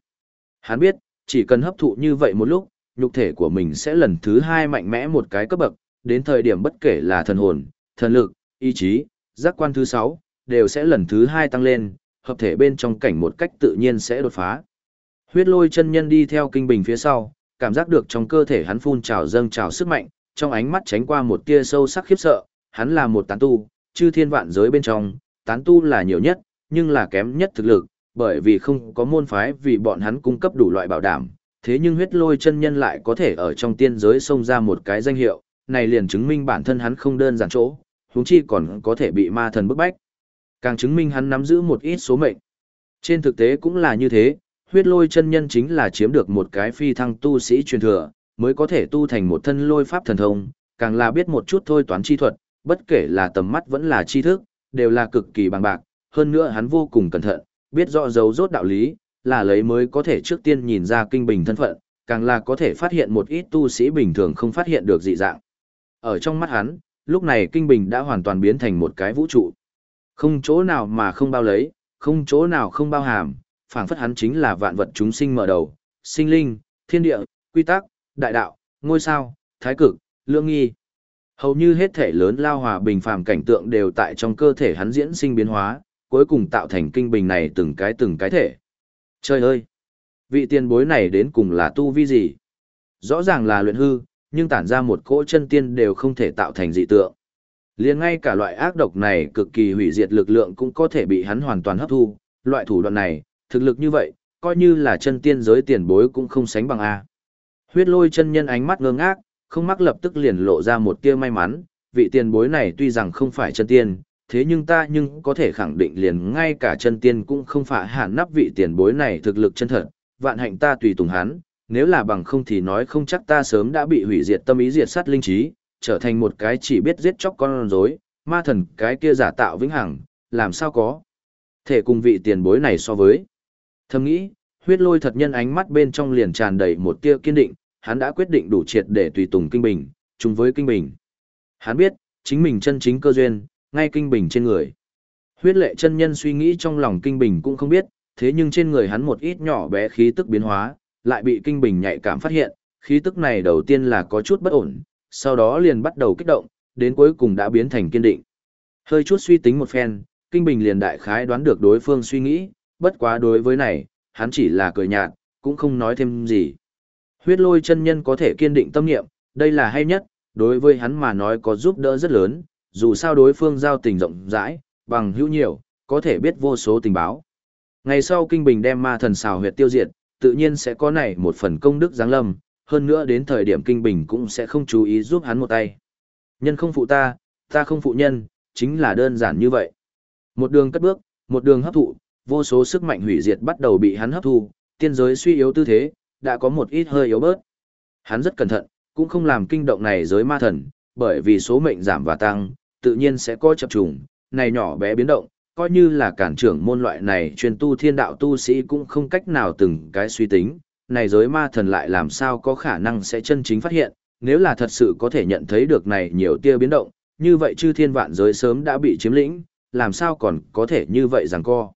Hắn biết, chỉ cần hấp thụ như vậy một lúc, nhục thể của mình sẽ lần thứ hai mạnh mẽ một cái cấp bậc, đến thời điểm bất kể là thần hồn, thần lực, ý chí, giác quan thứ sáu, đều sẽ lần thứ hai tăng lên, hợp thể bên trong cảnh một cách tự nhiên sẽ đột phá. Huyết lôi chân nhân đi theo kinh bình phía sau, cảm giác được trong cơ thể hắn phun trào dâng trào sức mạnh, trong ánh mắt tránh qua một tia sâu sắc khiếp sợ, hắn là một tán tu, chư thiên vạn giới bên trong, tán tu là nhiều nhất, nhưng là kém nhất thực lực, bởi vì không có môn phái vì bọn hắn cung cấp đủ loại bảo đảm. Thế nhưng huyết lôi chân nhân lại có thể ở trong tiên giới xông ra một cái danh hiệu, này liền chứng minh bản thân hắn không đơn giản chỗ, huống chi còn có thể bị ma thần bức bách. Càng chứng minh hắn nắm giữ một ít số mệnh. Trên thực tế cũng là như thế, huyết lôi chân nhân chính là chiếm được một cái phi thăng tu sĩ truyền thừa, mới có thể tu thành một thân lôi pháp thần thông, càng là biết một chút thôi toán chi thuật, bất kể là tầm mắt vẫn là chi thức, đều là cực kỳ bằng bạc, hơn nữa hắn vô cùng cẩn thận, biết rõ dấu rốt đạo lý, là lấy mới có thể trước tiên nhìn ra kinh bình thân phận, càng là có thể phát hiện một ít tu sĩ bình thường không phát hiện được dị dạng. Ở trong mắt hắn, lúc này kinh bình đã hoàn toàn biến thành một cái vũ trụ. Không chỗ nào mà không bao lấy, không chỗ nào không bao hàm, phảng phất hắn chính là vạn vật chúng sinh mở đầu, sinh linh, thiên địa, quy tắc, đại đạo, ngôi sao, thái cực, lương nghi. Hầu như hết thể lớn lao hòa bình phàm cảnh tượng đều tại trong cơ thể hắn diễn sinh biến hóa, cuối cùng tạo thành kinh bình này từng cái từng cái thể. Trời ơi! Vị tiền bối này đến cùng là tu vi gì? Rõ ràng là luyện hư, nhưng tản ra một cỗ chân tiên đều không thể tạo thành dị tượng. Liền ngay cả loại ác độc này cực kỳ hủy diệt lực lượng cũng có thể bị hắn hoàn toàn hấp thu, loại thủ đoạn này, thực lực như vậy, coi như là chân tiên giới tiền bối cũng không sánh bằng A. Huyết lôi chân nhân ánh mắt ngơ ngác, không mắc lập tức liền lộ ra một tia may mắn, vị tiền bối này tuy rằng không phải chân tiên, thế nhưng ta nhưng có thể khẳng định liền ngay cả chân tiên cũng không phải hạn nắp vị tiền bối này thực lực chân thật, vạn hạnh ta tùy tùng hắn, nếu là bằng không thì nói không chắc ta sớm đã bị hủy diệt tâm ý diệt sát linh trí, trở thành một cái chỉ biết giết chóc con rối, ma thần cái kia giả tạo vĩnh hằng, làm sao có thể cùng vị tiền bối này so với. Thầm nghĩ, huyết lôi thật nhân ánh mắt bên trong liền tràn đầy một tia kiên định, hắn đã quyết định đủ triệt để tùy tùng kinh bình, chung với kinh bình. Hắn biết, chính mình chân chính cơ duyên, ngay kinh bình trên người. Huyết lệ chân nhân suy nghĩ trong lòng kinh bình cũng không biết, thế nhưng trên người hắn một ít nhỏ bé khí tức biến hóa, lại bị kinh bình nhạy cảm phát hiện, khí tức này đầu tiên là có chút bất ổn, sau đó liền bắt đầu kích động, đến cuối cùng đã biến thành kiên định. Hơi chút suy tính một phen, kinh bình liền đại khái đoán được đối phương suy nghĩ, bất quá đối với này, hắn chỉ là cười nhạt, cũng không nói thêm gì. Huyết lôi chân nhân có thể kiên định tâm niệm, đây là hay nhất, đối với hắn mà nói có giúp đỡ rất lớn, dù sao đối phương giao tình rộng rãi, bằng hữu nhiều, có thể biết vô số tình báo. Ngày sau Kinh Bình đem ma thần xào huyệt tiêu diệt, tự nhiên sẽ có này một phần công đức giáng lâm, hơn nữa đến thời điểm Kinh Bình cũng sẽ không chú ý giúp hắn một tay. Nhân không phụ ta, ta không phụ nhân, chính là đơn giản như vậy. Một đường cất bước, một đường hấp thụ, vô số sức mạnh hủy diệt bắt đầu bị hắn hấp thu, tiên giới suy yếu tư thế, đã có một ít hơi yếu bớt. Hắn rất cẩn thận, cũng không làm kinh động này giới ma thần, bởi vì số mệnh giảm và tăng, tự nhiên sẽ có chập trùng, này nhỏ bé biến động, coi như là cản trưởng môn loại này truyền tu thiên đạo tu sĩ cũng không cách nào từng cái suy tính, này giới ma thần lại làm sao có khả năng sẽ chân chính phát hiện, nếu là thật sự có thể nhận thấy được này nhiều tia biến động, như vậy chư thiên vạn giới sớm đã bị chiếm lĩnh, làm sao còn có thể như vậy rằng co.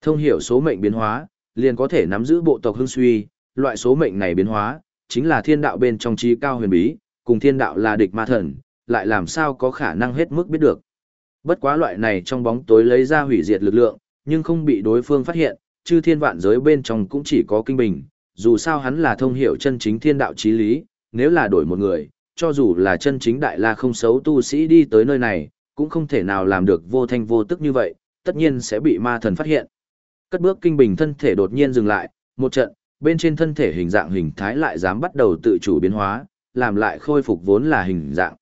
Thông hiểu số mệnh biến hóa, liền có thể nắm giữ bộ tộc hưng suy, loại số mệnh này biến hóa, chính là thiên đạo bên trong trí cao huyền bí, cùng thiên đạo là địch ma thần, lại làm sao có khả năng hết mức biết được. Bất quá loại này trong bóng tối lấy ra hủy diệt lực lượng, nhưng không bị đối phương phát hiện, chư thiên vạn giới bên trong cũng chỉ có kinh bình, dù sao hắn là thông hiểu chân chính thiên đạo chí lý, nếu là đổi một người, cho dù là chân chính đại la không xấu tu sĩ đi tới nơi này, cũng không thể nào làm được vô thanh vô tức như vậy, tất nhiên sẽ bị ma thần phát hiện. Cất bước kinh bình thân thể đột nhiên dừng lại, một trận, bên trên thân thể hình dạng hình thái lại dám bắt đầu tự chủ biến hóa, làm lại khôi phục vốn là hình dạng.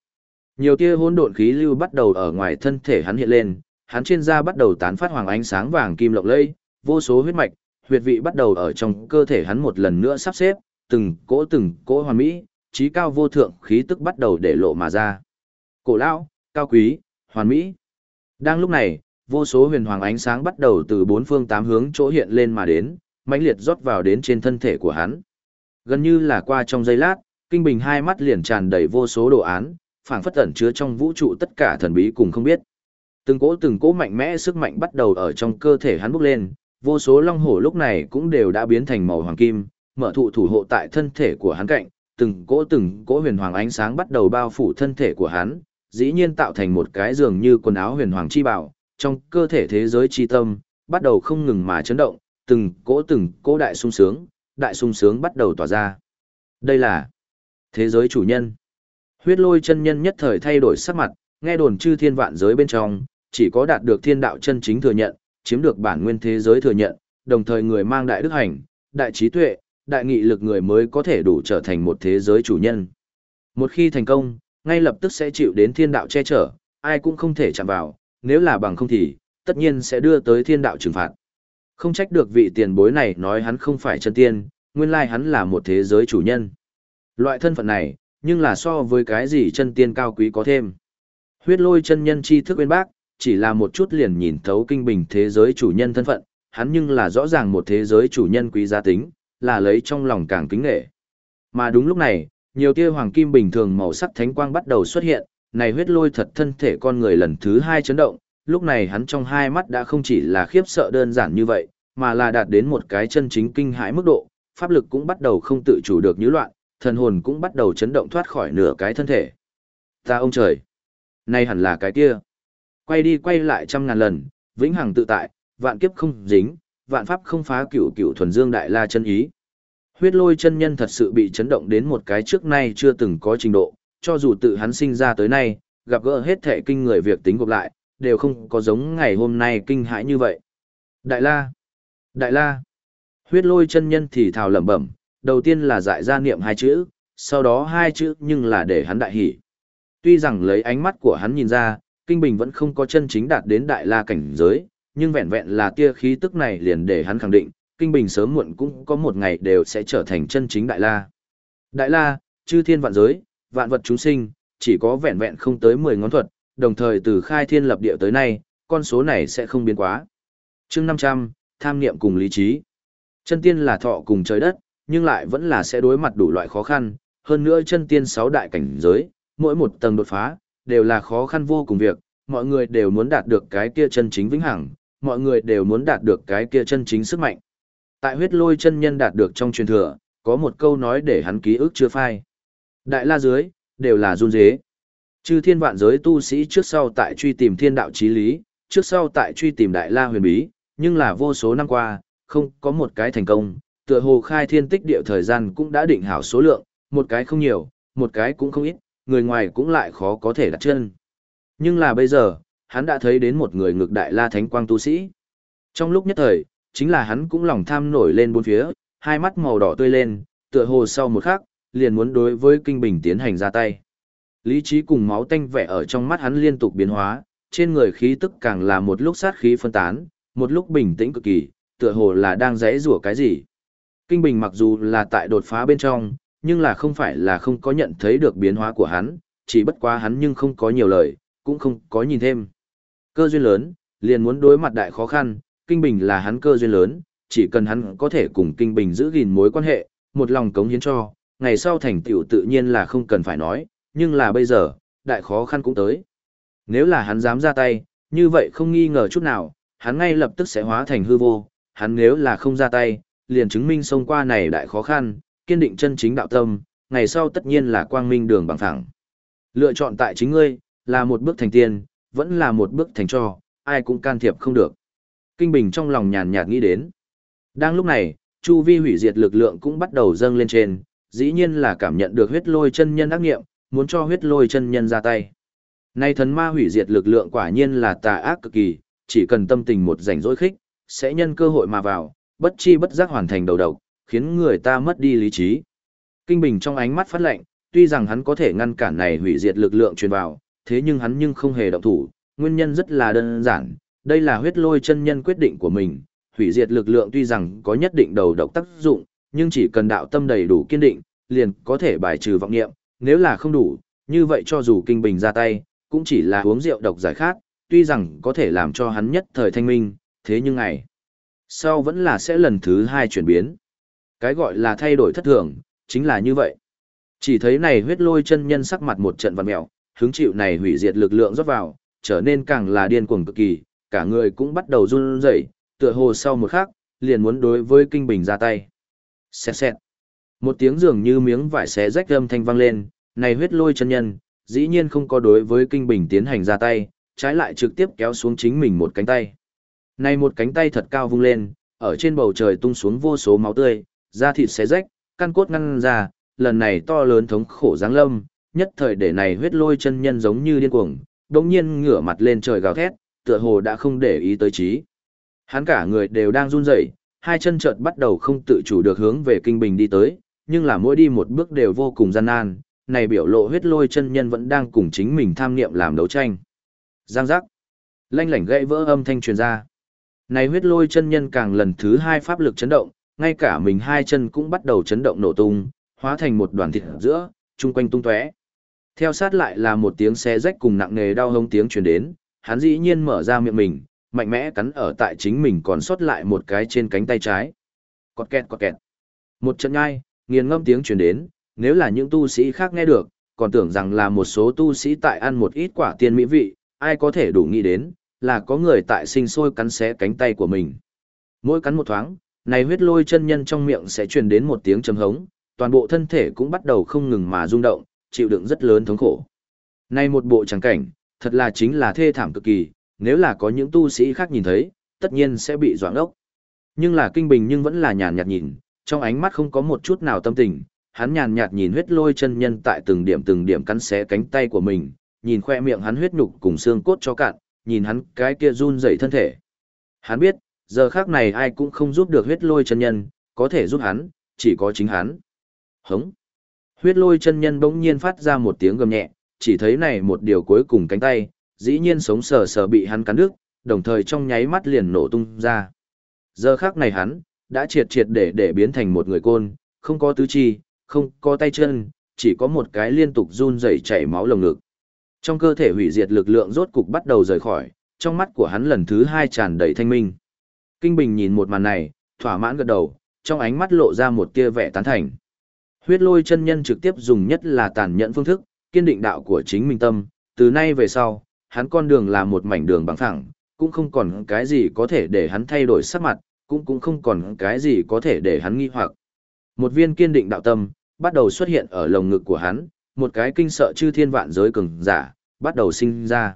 Nhiều tia hỗn độn khí lưu bắt đầu ở ngoài thân thể hắn hiện lên, hắn trên da bắt đầu tán phát hoàng ánh sáng vàng kim lộng lẫy, vô số huyết mạch, huyệt vị bắt đầu ở trong cơ thể hắn một lần nữa sắp xếp, từng cỗ từng cỗ hoàn mỹ, trí cao vô thượng khí tức bắt đầu để lộ mà ra. Cổ lão, cao quý, hoàn mỹ. Đang lúc này, vô số huyền hoàng ánh sáng bắt đầu từ bốn phương tám hướng chỗ hiện lên mà đến, mãnh liệt rót vào đến trên thân thể của hắn. Gần như là qua trong giây lát, Kinh Bình hai mắt liền tràn đầy vô số đồ án, phảng phất ẩn chứa trong vũ trụ tất cả thần bí cùng không biết. Từng cỗ từng cỗ mạnh mẽ sức mạnh bắt đầu ở trong cơ thể hắn bốc lên, vô số long hổ lúc này cũng đều đã biến thành màu hoàng kim, mở thụ thủ hộ tại thân thể của hắn cạnh, từng cỗ từng cỗ huyền hoàng ánh sáng bắt đầu bao phủ thân thể của hắn, dĩ nhiên tạo thành một cái dường như quần áo huyền hoàng chi bảo, trong cơ thể thế giới chi tâm, bắt đầu không ngừng mà chấn động, từng cỗ từng cỗ đại sung sướng, đại sung sướng bắt đầu tỏa ra. Đây là thế giới chủ nhân. Huyết lôi chân nhân nhất thời thay đổi sắc mặt, nghe đồn chư thiên vạn giới bên trong, chỉ có đạt được thiên đạo chân chính thừa nhận, chiếm được bản nguyên thế giới thừa nhận, đồng thời người mang đại đức hành, đại trí tuệ, đại nghị lực người mới có thể đủ trở thành một thế giới chủ nhân. Một khi thành công, ngay lập tức sẽ chịu đến thiên đạo che chở, ai cũng không thể chạm vào, nếu là bằng không thì, tất nhiên sẽ đưa tới thiên đạo trừng phạt. Không trách được vị tiền bối này nói hắn không phải chân tiên, nguyên lai hắn là một thế giới chủ nhân. Loại thân phận này, nhưng là so với cái gì chân tiên cao quý có thêm. Huyết lôi chân nhân chi thức bên bác, chỉ là một chút liền nhìn thấu kinh bình thế giới chủ nhân thân phận, hắn nhưng là rõ ràng một thế giới chủ nhân quý giá tính, là lấy trong lòng càng kính nghệ. Mà đúng lúc này, nhiều tia hoàng kim bình thường màu sắc thánh quang bắt đầu xuất hiện, này huyết lôi thật thân thể con người lần thứ hai chấn động, lúc này hắn trong hai mắt đã không chỉ là khiếp sợ đơn giản như vậy, mà là đạt đến một cái chân chính kinh hãi mức độ, pháp lực cũng bắt đầu không tự chủ được như loạn, thần hồn cũng bắt đầu chấn động thoát khỏi nửa cái thân thể. Ta ông trời! nay hẳn là cái kia. Quay đi quay lại trăm ngàn lần, vĩnh hằng tự tại, vạn kiếp không dính, vạn pháp không phá cửu cửu thuần dương đại la chân ý. Huyết lôi chân nhân thật sự bị chấn động đến một cái trước nay chưa từng có trình độ, cho dù tự hắn sinh ra tới nay, gặp gỡ hết thể kinh người việc tính gộp lại, đều không có giống ngày hôm nay kinh hãi như vậy. Đại la! Đại la! Huyết lôi chân nhân thì thào lẩm bẩm, đầu tiên là dại ra niệm hai chữ, sau đó hai chữ nhưng là để hắn đại hỉ. Tuy rằng lấy ánh mắt của hắn nhìn ra, Kinh Bình vẫn không có chân chính đạt đến đại la cảnh giới, nhưng vẹn vẹn là tia khí tức này liền để hắn khẳng định, Kinh Bình sớm muộn cũng có một ngày đều sẽ trở thành chân chính đại la. Đại la, chư thiên vạn giới, vạn vật chúng sinh, chỉ có vẹn vẹn không tới 10 ngón thuật, đồng thời từ khai thiên lập địa tới nay, con số này sẽ không biến quá. chương 500, tham niệm cùng lý trí. Chân tiên là thọ cùng trời đất, nhưng lại vẫn là sẽ đối mặt đủ loại khó khăn, hơn nữa chân tiên sáu đại cảnh giới, mỗi một tầng đột phá, đều là khó khăn vô cùng việc, mọi người đều muốn đạt được cái kia chân chính vĩnh hằng, mọi người đều muốn đạt được cái kia chân chính sức mạnh. Tại huyết lôi chân nhân đạt được trong truyền thừa, có một câu nói để hắn ký ức chưa phai. Đại la dưới, đều là run dế. Chư thiên vạn giới tu sĩ trước sau tại truy tìm thiên đạo chí lý, trước sau tại truy tìm đại la huyền bí, nhưng là vô số năm qua, không có một cái thành công, tựa hồ khai thiên tích địa thời gian cũng đã định hảo số lượng, một cái không nhiều, một cái cũng không ít, người ngoài cũng lại khó có thể đặt chân. Nhưng là bây giờ, hắn đã thấy đến một người ngược đại la thánh quang tu sĩ. Trong lúc nhất thời, chính là hắn cũng lòng tham nổi lên bốn phía, hai mắt màu đỏ tươi lên, tựa hồ sau một khắc, liền muốn đối với kinh bình tiến hành ra tay. Lý trí cùng máu tanh vẻ ở trong mắt hắn liên tục biến hóa, trên người khí tức càng là một lúc sát khí phân tán, một lúc bình tĩnh cực kỳ, tựa hồ là đang rẽ rủa cái gì. Kinh bình mặc dù là tại đột phá bên trong, nhưng là không phải là không có nhận thấy được biến hóa của hắn, chỉ bất quá hắn nhưng không có nhiều lời, cũng không có nhìn thêm. Cơ duyên lớn, liền muốn đối mặt đại khó khăn, Kinh Bình là hắn cơ duyên lớn, chỉ cần hắn có thể cùng Kinh Bình giữ gìn mối quan hệ, một lòng cống hiến cho, ngày sau thành tựu tự nhiên là không cần phải nói, nhưng là bây giờ, đại khó khăn cũng tới. Nếu là hắn dám ra tay, như vậy không nghi ngờ chút nào, hắn ngay lập tức sẽ hóa thành hư vô, hắn nếu là không ra tay, liền chứng minh xông qua này đại khó khăn, kiên định chân chính đạo tâm, ngày sau tất nhiên là quang minh đường bằng thẳng. Lựa chọn tại chính ngươi, là một bước thành tiên, vẫn là một bước thành cho, ai cũng can thiệp không được. Kinh Bình trong lòng nhàn nhạt nghĩ đến. Đang lúc này, chu vi hủy diệt lực lượng cũng bắt đầu dâng lên trên, dĩ nhiên là cảm nhận được huyết lôi chân nhân ác nghiệm, muốn cho huyết lôi chân nhân ra tay. Nay thần ma hủy diệt lực lượng quả nhiên là tà ác cực kỳ, chỉ cần tâm tình một rảnh rỗi khích, sẽ nhân cơ hội mà vào, bất chi bất giác hoàn thành đầu độc, khiến người ta mất đi lý trí. Kinh Bình trong ánh mắt phát lệnh, tuy rằng hắn có thể ngăn cản này hủy diệt lực lượng truyền vào, thế nhưng hắn nhưng không hề động thủ, nguyên nhân rất là đơn giản, đây là huyết lôi chân nhân quyết định của mình, hủy diệt lực lượng tuy rằng có nhất định đầu độc tác dụng, nhưng chỉ cần đạo tâm đầy đủ kiên định, liền có thể bài trừ vọng niệm, nếu là không đủ, như vậy cho dù kinh bình ra tay, cũng chỉ là uống rượu độc giải khát, tuy rằng có thể làm cho hắn nhất thời thanh minh, thế nhưng ngày sau vẫn là sẽ lần thứ hai chuyển biến. Cái gọi là thay đổi thất thường, chính là như vậy. Chỉ thấy này huyết lôi chân nhân sắc mặt một trận vằn mèo, hứng chịu này hủy diệt lực lượng rót vào, trở nên càng là điên cuồng cực kỳ, cả người cũng bắt đầu run rẩy, tựa hồ sau một khắc, liền muốn đối với kinh bình ra tay. Xẹt xẹt. Một tiếng dường như miếng vải xé rách âm thanh vang lên, này huyết lôi chân nhân, dĩ nhiên không có đối với kinh bình tiến hành ra tay, trái lại trực tiếp kéo xuống chính mình một cánh tay. Này một cánh tay thật cao vung lên, ở trên bầu trời tung xuống vô số máu tươi, da thịt xé rách, căn cốt ngăn ra, lần này to lớn thống khổ giáng lâm, nhất thời để này huyết lôi chân nhân giống như điên cuồng, đột nhiên ngửa mặt lên trời gào thét, tựa hồ đã không để ý tới trí. Hắn cả người đều đang run rẩy, hai chân chợt bắt đầu không tự chủ được hướng về kinh bình đi tới, nhưng là mỗi đi một bước đều vô cùng gian nan, này biểu lộ huyết lôi chân nhân vẫn đang cùng chính mình tham niệm làm đấu tranh. Giang giác. Lanh lảnh gãy vỡ âm thanh truyền ra. Này huyết lôi chân nhân càng lần thứ hai pháp lực chấn động, ngay cả mình hai chân cũng bắt đầu chấn động nổ tung, hóa thành một đoàn thịt giữa, chung quanh tung tóe. Theo sát lại là một tiếng xé rách cùng nặng nề đau hông tiếng truyền đến, hắn dĩ nhiên mở ra miệng mình, mạnh mẽ cắn ở tại chính mình còn sót lại một cái trên cánh tay trái. Cọt kẹt cọt kẹt. Một trận ngai, nghiền ngâm tiếng truyền đến, nếu là những tu sĩ khác nghe được, còn tưởng rằng là một số tu sĩ tại ăn một ít quả tiên mỹ vị, ai có thể đủ nghĩ đến, là có người tại sinh sôi cắn xé cánh tay của mình. Mỗi cắn một thoáng, này huyết lôi chân nhân trong miệng sẽ truyền đến một tiếng trầm hống, toàn bộ thân thể cũng bắt đầu không ngừng mà rung động, chịu đựng rất lớn thống khổ. Này một bộ tràng cảnh, thật là chính là thê thảm cực kỳ, nếu là có những tu sĩ khác nhìn thấy, tất nhiên sẽ bị doãn ốc. Nhưng là kinh bình nhưng vẫn là nhàn nhạt nhìn, trong ánh mắt không có một chút nào tâm tình, hắn nhàn nhạt nhìn huyết lôi chân nhân tại từng điểm từng điểm cắn xé cánh tay của mình, nhìn khoe miệng hắn huyết nhục cùng xương cốt cho cạn, nhìn hắn cái kia run rẩy thân thể. Hắn biết, giờ khác này ai cũng không giúp được huyết lôi chân nhân, có thể giúp hắn, chỉ có chính hắn. Hống! Huyết lôi chân nhân bỗng nhiên phát ra một tiếng gầm nhẹ, chỉ thấy này một điều cuối cùng cánh tay, dĩ nhiên sống sờ sờ bị hắn cắn đứt, đồng thời trong nháy mắt liền nổ tung ra. Giờ khác này hắn, đã triệt triệt để để biến thành một người côn, không có tứ chi, không có tay chân, chỉ có một cái liên tục run rẩy chảy máu lồng ngực. Trong cơ thể hủy diệt lực lượng rốt cục bắt đầu rời khỏi, trong mắt của hắn lần thứ hai tràn đầy thanh minh. Kinh Bình nhìn một màn này, thỏa mãn gật đầu, trong ánh mắt lộ ra một tia vẻ tán thành. Huyết lôi chân nhân trực tiếp dùng nhất là tàn nhẫn phương thức, kiên định đạo của chính mình tâm, từ nay về sau, hắn con đường là một mảnh đường bằng thẳng, cũng không còn cái gì có thể để hắn thay đổi sắc mặt, cũng cũng không còn cái gì có thể để hắn nghi hoặc. Một viên kiên định đạo tâm, bắt đầu xuất hiện ở lồng ngực của hắn, một cái kinh sợ chư thiên vạn giới cường giả, bắt đầu sinh ra.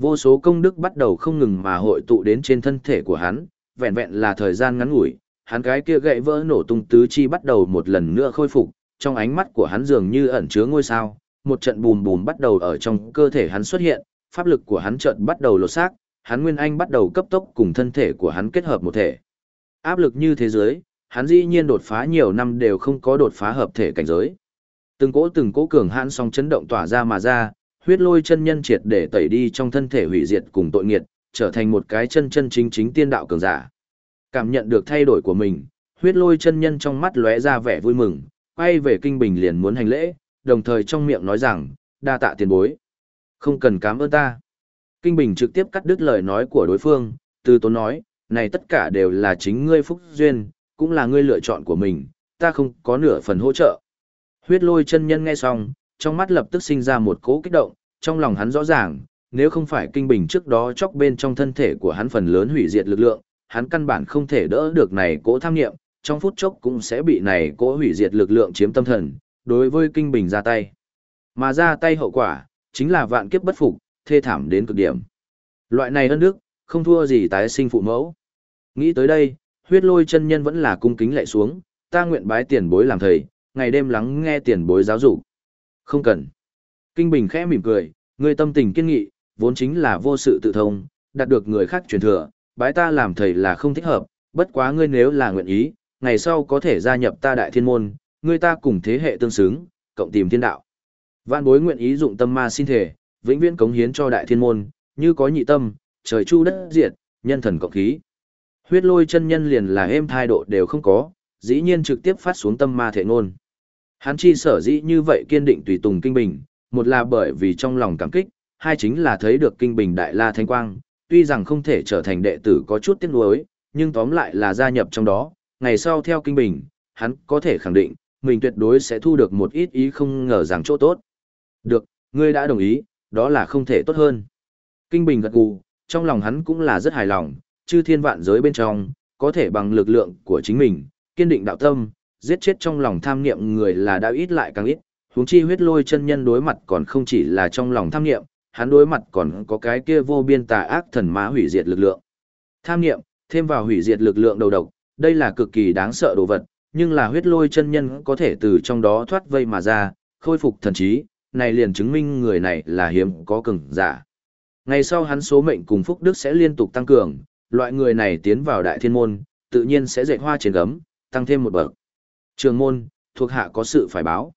Vô số công đức bắt đầu không ngừng mà hội tụ đến trên thân thể của hắn, vẹn vẹn là thời gian ngắn ngủi, hắn cái kia gãy vỡ nổ tung tứ chi bắt đầu một lần nữa khôi phục, trong ánh mắt của hắn dường như ẩn chứa ngôi sao, một trận bùm bùm bắt đầu ở trong cơ thể hắn xuất hiện, pháp lực của hắn chợt bắt đầu lột xác, hắn nguyên anh bắt đầu cấp tốc cùng thân thể của hắn kết hợp một thể. Áp lực như thế giới, hắn dĩ nhiên đột phá nhiều năm đều không có đột phá hợp thể cảnh giới. Từng cỗ từng cỗ cường hãn song chấn động tỏa ra mà ra, huyết lôi chân nhân triệt để tẩy đi trong thân thể hủy diệt cùng tội nghiệt, trở thành một cái chân chân chính chính tiên đạo cường giả. Cảm nhận được thay đổi của mình, huyết lôi chân nhân trong mắt lóe ra vẻ vui mừng, quay về kinh bình liền muốn hành lễ, đồng thời trong miệng nói rằng, đa tạ tiền bối. Không cần cảm ơn ta. Kinh bình trực tiếp cắt đứt lời nói của đối phương, từ tốn nói, này tất cả đều là chính ngươi phúc duyên, cũng là ngươi lựa chọn của mình, ta không có nửa phần hỗ trợ. Huyết lôi chân nhân nghe xong, trong mắt lập tức sinh ra một cỗ kích động, trong lòng hắn rõ ràng, nếu không phải kinh bình trước đó chóc bên trong thân thể của hắn phần lớn hủy diệt lực lượng, hắn căn bản không thể đỡ được này cỗ tham nghiệm, trong phút chốc cũng sẽ bị này cỗ hủy diệt lực lượng chiếm tâm thần, đối với kinh bình ra tay. Mà ra tay hậu quả, chính là vạn kiếp bất phục, thê thảm đến cực điểm. Loại này ân đức, không thua gì tái sinh phụ mẫu. Nghĩ tới đây, huyết lôi chân nhân vẫn là cung kính lạy xuống, ta nguyện bái tiền bối làm thầy, ngày đêm lắng nghe tiền bối giáo dục. Không cần. Kinh Bình khẽ mỉm cười, người tâm tình kiên nghị, vốn chính là vô sự tự thông, đạt được người khác truyền thừa, bái ta làm thầy là không thích hợp, bất quá ngươi nếu là nguyện ý, ngày sau có thể gia nhập ta đại thiên môn, ngươi ta cùng thế hệ tương xứng, cộng tìm thiên đạo. Vạn bối nguyện ý dụng tâm ma xin thể, vĩnh viễn cống hiến cho đại thiên môn, như có nhị tâm, trời chu đất diệt, nhân thần cộng khí. Huyết lôi chân nhân liền là êm thai độ đều không có, dĩ nhiên trực tiếp phát xuống tâm ma thể ngôn. Hắn chi sở dĩ như vậy kiên định tùy tùng kinh bình, một là bởi vì trong lòng cảm kích, hai chính là thấy được kinh bình đại la thanh quang, tuy rằng không thể trở thành đệ tử có chút tiếc nuối, nhưng tóm lại là gia nhập trong đó, ngày sau theo kinh bình, hắn có thể khẳng định, mình tuyệt đối sẽ thu được một ít ý không ngờ rằng chỗ tốt. Được, ngươi đã đồng ý, đó là không thể tốt hơn. Kinh bình gật gù, trong lòng hắn cũng là rất hài lòng, chư thiên vạn giới bên trong, có thể bằng lực lượng của chính mình, kiên định đạo tâm, giết chết trong lòng tham niệm người là đã ít lại càng ít, huống chi huyết lôi chân nhân đối mặt còn không chỉ là trong lòng tham niệm, hắn đối mặt còn có cái kia vô biên tà ác thần ma hủy diệt lực lượng. Tham niệm, thêm vào hủy diệt lực lượng đầu độc, đây là cực kỳ đáng sợ đồ vật, nhưng là huyết lôi chân nhân có thể từ trong đó thoát vây mà ra, khôi phục thần trí, này liền chứng minh người này là hiếm có cường giả. Ngày sau hắn số mệnh cùng phúc đức sẽ liên tục tăng cường, loại người này tiến vào đại thiên môn, tự nhiên sẽ dạy hoa trên gấm, tăng thêm một bậc. Trường môn, thuộc hạ có sự phải báo.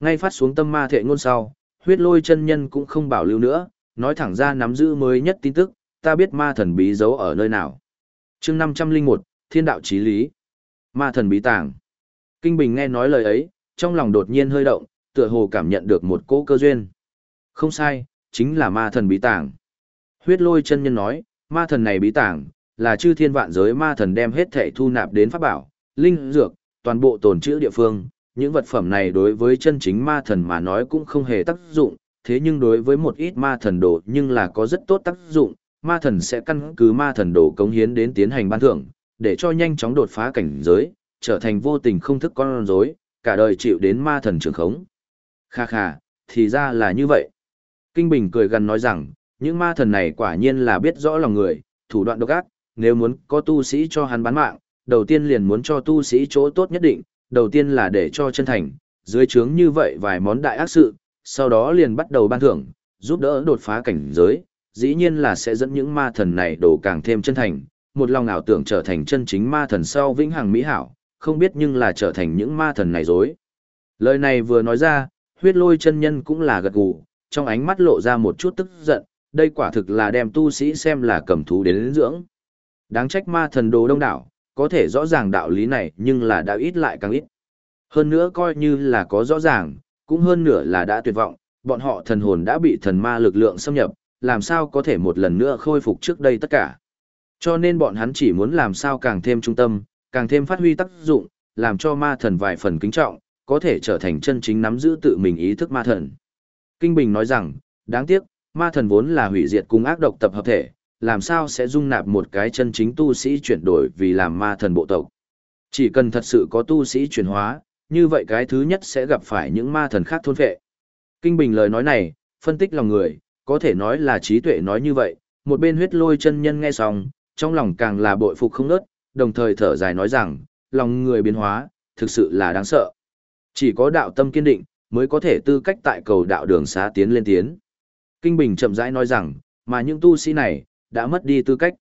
Ngay phát xuống tâm ma thệ ngôn sau, huyết lôi chân nhân cũng không bảo lưu nữa, nói thẳng ra nắm giữ mới nhất tin tức, ta biết ma thần bí giấu ở nơi nào. chương 501, Thiên đạo chí lý. Ma thần bí tàng. Kinh Bình nghe nói lời ấy, trong lòng đột nhiên hơi động, tựa hồ cảm nhận được một cỗ cơ duyên. Không sai, chính là ma thần bí tàng. Huyết lôi chân nhân nói, Ma thần này bí tàng, là chư thiên vạn giới ma thần đem hết thể thu nạp đến pháp bảo, linh dược, toàn bộ tồn trữ địa phương. Những vật phẩm này đối với chân chính ma thần mà nói cũng không hề tác dụng, thế nhưng đối với một ít ma thần đồ nhưng là có rất tốt tác dụng, ma thần sẽ căn cứ ma thần đồ cống hiến đến tiến hành ban thưởng, để cho nhanh chóng đột phá cảnh giới, trở thành vô tình không thức con rối, cả đời chịu đến ma thần trường khống. Kha kha, thì ra là như vậy. Kinh Bình cười gần nói rằng, những ma thần này quả nhiên là biết rõ lòng người, thủ đoạn độc ác, nếu muốn có tu sĩ cho hắn bán mạng, đầu tiên liền muốn cho tu sĩ chỗ tốt nhất định, đầu tiên là để cho chân thành, dưới trướng như vậy vài món đại ác sự, sau đó liền bắt đầu ban thưởng, giúp đỡ đột phá cảnh giới, dĩ nhiên là sẽ dẫn những ma thần này đổ càng thêm chân thành, một lòng ảo tưởng trở thành chân chính ma thần sau vĩnh hằng mỹ hảo, không biết nhưng là trở thành những ma thần này dối. Lời này vừa nói ra, huyết lôi chân nhân cũng là gật gù, trong ánh mắt lộ ra một chút tức giận, đây quả thực là đem tu sĩ xem là cầm thú đến lĩnh dưỡng. Đáng trách ma thần đồ đông đảo, có thể rõ ràng đạo lý này nhưng là đã ít lại càng ít. Hơn nữa coi như là có rõ ràng, cũng hơn nửa là đã tuyệt vọng, bọn họ thần hồn đã bị thần ma lực lượng xâm nhập, làm sao có thể một lần nữa khôi phục trước đây tất cả. Cho nên bọn hắn chỉ muốn làm sao càng thêm trung tâm, càng thêm phát huy tác dụng, làm cho ma thần vài phần kính trọng, có thể trở thành chân chính nắm giữ tự mình ý thức ma thần. Kinh Bình nói rằng, đáng tiếc, ma thần vốn là hủy diệt cùng ác độc tập hợp thể, làm sao sẽ dung nạp một cái chân chính tu sĩ chuyển đổi vì làm ma thần bộ tộc. Chỉ cần thật sự có tu sĩ chuyển hóa, như vậy cái thứ nhất sẽ gặp phải những ma thần khác thôn vệ Kinh Bình lời nói này, phân tích lòng người, có thể nói là trí tuệ nói như vậy, một bên huyết lôi chân nhân nghe xong, trong lòng càng là bội phục không nớt, đồng thời thở dài nói rằng, lòng người biến hóa, thực sự là đáng sợ. Chỉ có đạo tâm kiên định, mới có thể tư cách tại cầu đạo đường xá tiến lên tiến. Kinh Bình chậm rãi nói rằng, mà những tu sĩ này, đã mất đi tư cách.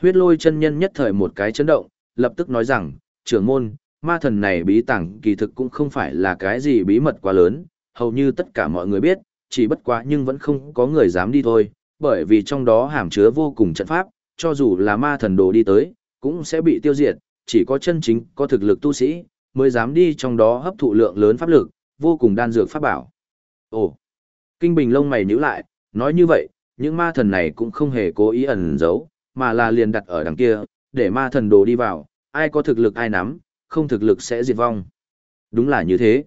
Huyết lôi chân nhân nhất thời một cái chấn động, lập tức nói rằng, trưởng môn, ma thần này bí tàng kỳ thực cũng không phải là cái gì bí mật quá lớn, hầu như tất cả mọi người biết, chỉ bất quá nhưng vẫn không có người dám đi thôi, bởi vì trong đó hàm chứa vô cùng trận pháp, cho dù là ma thần đồ đi tới, cũng sẽ bị tiêu diệt, chỉ có chân chính có thực lực tu sĩ, mới dám đi trong đó hấp thụ lượng lớn pháp lực, vô cùng đan dược pháp bảo. Ồ! Kinh Bình lông mày nhíu lại, nói như vậy, những ma thần này cũng không hề cố ý ẩn giấu, mà là liền đặt ở đằng kia, để ma thần đồ đi vào, ai có thực lực ai nắm, không thực lực sẽ diệt vong. Đúng là như thế.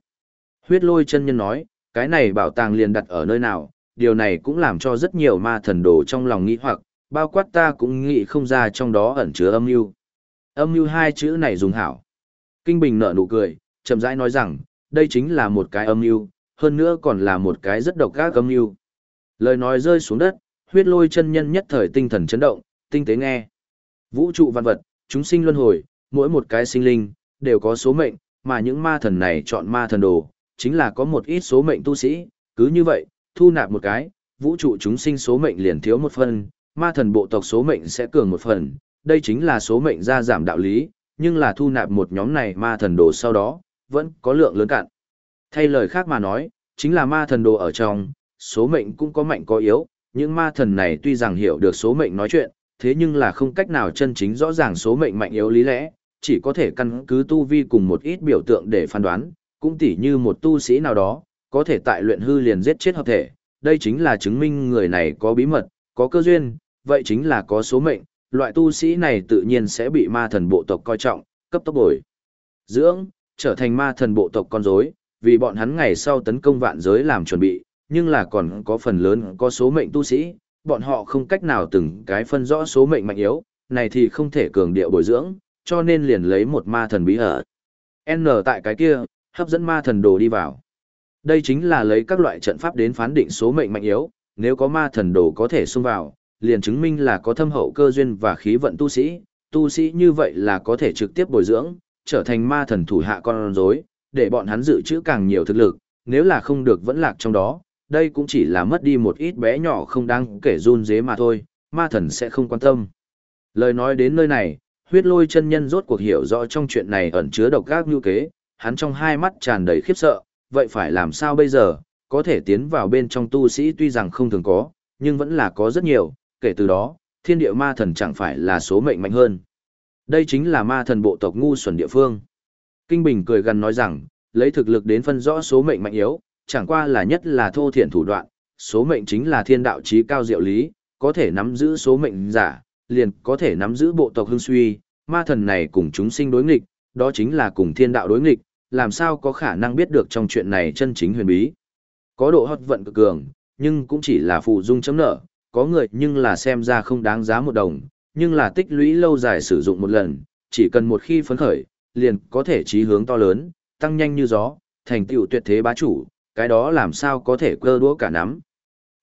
Huyết lôi chân nhân nói, cái này bảo tàng liền đặt ở nơi nào, điều này cũng làm cho rất nhiều ma thần đồ trong lòng nghĩ hoặc, bao quát ta cũng nghĩ không ra trong đó ẩn chứa âm mưu. Âm mưu hai chữ này dùng hảo. Kinh Bình nở nụ cười, chậm rãi nói rằng, đây chính là một cái âm mưu, hơn nữa còn là một cái rất độc ác âm mưu. Lời nói rơi xuống đất, huyết lôi chân nhân nhất thời tinh thần chấn động, tinh tế nghe. Vũ trụ văn vật, chúng sinh luân hồi, mỗi một cái sinh linh, đều có số mệnh, mà những ma thần này chọn ma thần đồ, chính là có một ít số mệnh tu sĩ, cứ như vậy, thu nạp một cái, vũ trụ chúng sinh số mệnh liền thiếu một phần, ma thần bộ tộc số mệnh sẽ cường một phần, đây chính là số mệnh gia giảm đạo lý, nhưng là thu nạp một nhóm này ma thần đồ sau đó, vẫn có lượng lớn cạn. Thay lời khác mà nói, chính là ma thần đồ ở trong, số mệnh cũng có mạnh có yếu, những ma thần này tuy rằng hiểu được số mệnh nói chuyện, thế nhưng là không cách nào chân chính rõ ràng số mệnh mạnh yếu lý lẽ, chỉ có thể căn cứ tu vi cùng một ít biểu tượng để phán đoán, cũng tỉ như một tu sĩ nào đó, có thể tại luyện hư liền giết chết hợp thể, đây chính là chứng minh người này có bí mật, có cơ duyên, vậy chính là có số mệnh, loại tu sĩ này tự nhiên sẽ bị ma thần bộ tộc coi trọng, cấp tốc bồi. Dưỡng, trở thành ma thần bộ tộc con rối, vì bọn hắn ngày sau tấn công vạn giới làm chuẩn bị, nhưng là còn có phần lớn có số mệnh tu sĩ, bọn họ không cách nào từng cái phân rõ số mệnh mạnh yếu, này thì không thể cường điệu bồi dưỡng, cho nên liền lấy một ma thần bí ở. N tại cái kia, hấp dẫn ma thần đồ đi vào. Đây chính là lấy các loại trận pháp đến phán định số mệnh mạnh yếu, nếu có ma thần đồ có thể xung vào, liền chứng minh là có thâm hậu cơ duyên và khí vận tu sĩ, tu sĩ như vậy là có thể trực tiếp bồi dưỡng, trở thành ma thần thủ hạ con rối, để bọn hắn dự trữ càng nhiều thực lực, nếu là không được vẫn lạc trong đó, đây cũng chỉ là mất đi một ít bé nhỏ không đáng kể run dế mà thôi, ma thần sẽ không quan tâm. Lời nói đến nơi này, huyết lôi chân nhân rốt cuộc hiểu rõ trong chuyện này ẩn chứa độc ác như kế, hắn trong hai mắt tràn đầy khiếp sợ, vậy phải làm sao bây giờ, có thể tiến vào bên trong tu sĩ tuy rằng không thường có, nhưng vẫn là có rất nhiều, kể từ đó, thiên địa ma thần chẳng phải là số mệnh mạnh hơn. Đây chính là ma thần bộ tộc ngu xuẩn địa phương. Kinh Bình cười gần nói rằng, lấy thực lực đến phân rõ số mệnh mạnh yếu, chẳng qua là nhất là thô thiện thủ đoạn, số mệnh chính là thiên đạo trí cao diệu lý, có thể nắm giữ số mệnh giả, liền có thể nắm giữ bộ tộc hưng suy, ma thần này cùng chúng sinh đối nghịch, đó chính là cùng thiên đạo đối nghịch, làm sao có khả năng biết được trong chuyện này chân chính huyền bí. Có độ hot vận cực cường, nhưng cũng chỉ là phụ dung chấm nợ, có người nhưng là xem ra không đáng giá một đồng, nhưng là tích lũy lâu dài sử dụng một lần, chỉ cần một khi phấn khởi, liền có thể trí hướng to lớn, tăng nhanh như gió, thành tựu tuyệt thế bá chủ, cái đó làm sao có thể cơ đũa cả nắm.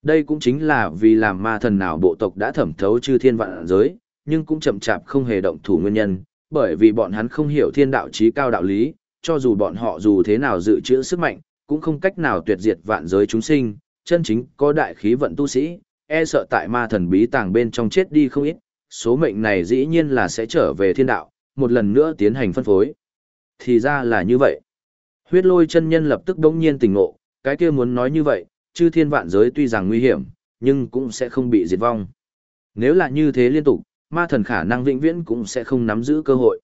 Đây cũng chính là vì làm ma thần nào bộ tộc đã thẩm thấu chư thiên vạn giới, nhưng cũng chậm chạp không hề động thủ nguyên nhân, bởi vì bọn hắn không hiểu thiên đạo trí cao đạo lý, cho dù bọn họ dù thế nào dự trữ sức mạnh, cũng không cách nào tuyệt diệt vạn giới chúng sinh, chân chính có đại khí vận tu sĩ, e sợ tại ma thần bí tàng bên trong chết đi không ít, số mệnh này dĩ nhiên là sẽ trở về thiên đạo, một lần nữa tiến hành phân phối. Thì ra là như vậy. Huyết lôi chân nhân lập tức đống nhiên tỉnh ngộ, cái kia muốn nói như vậy, chư thiên vạn giới tuy rằng nguy hiểm, nhưng cũng sẽ không bị diệt vong. Nếu là như thế liên tục, ma thần khả năng vĩnh viễn cũng sẽ không nắm giữ cơ hội.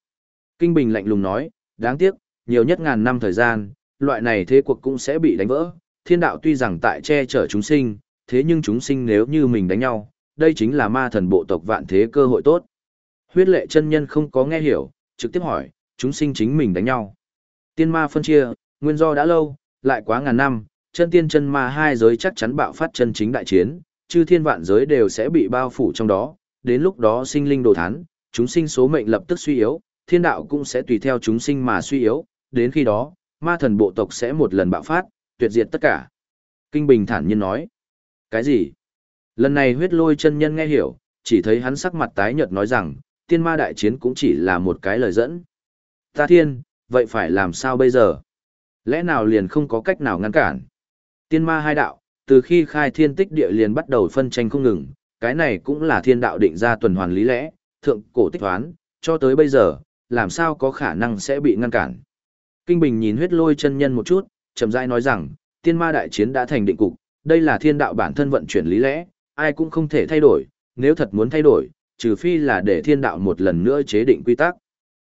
Kinh Bình lạnh lùng nói, đáng tiếc, nhiều nhất ngàn năm thời gian, loại này thế cuộc cũng sẽ bị đánh vỡ. Thiên đạo tuy rằng tại che chở chúng sinh, thế nhưng chúng sinh nếu như mình đánh nhau, đây chính là ma thần bộ tộc vạn thế cơ hội tốt. Huyết lệ chân nhân không có nghe hiểu, trực tiếp hỏi, chúng sinh chính mình đánh nhau. Tiên ma phân chia, nguyên do đã lâu, lại quá ngàn năm, chân tiên chân ma hai giới chắc chắn bạo phát chân chính đại chiến, chư thiên vạn giới đều sẽ bị bao phủ trong đó, đến lúc đó sinh linh đồ thán, chúng sinh số mệnh lập tức suy yếu, thiên đạo cũng sẽ tùy theo chúng sinh mà suy yếu, đến khi đó, ma thần bộ tộc sẽ một lần bạo phát, tuyệt diệt tất cả. Kinh Bình thản nhiên nói. Cái gì? Lần này huyết lôi chân nhân nghe hiểu, chỉ thấy hắn sắc mặt tái nhợt nói rằng, tiên ma đại chiến cũng chỉ là một cái lời dẫn. Ta thiên, vậy phải làm sao bây giờ? Lẽ nào liền không có cách nào ngăn cản? Tiên ma hai đạo, từ khi khai thiên tích địa liền bắt đầu phân tranh không ngừng, cái này cũng là thiên đạo định ra tuần hoàn lý lẽ, thượng cổ tích toán, cho tới bây giờ, làm sao có khả năng sẽ bị ngăn cản. Kinh Bình nhìn huyết lôi chân nhân một chút, chậm rãi nói rằng, tiên ma đại chiến đã thành định cục, đây là thiên đạo bản thân vận chuyển lý lẽ, ai cũng không thể thay đổi, nếu thật muốn thay đổi, trừ phi là để thiên đạo một lần nữa chế định quy tắc.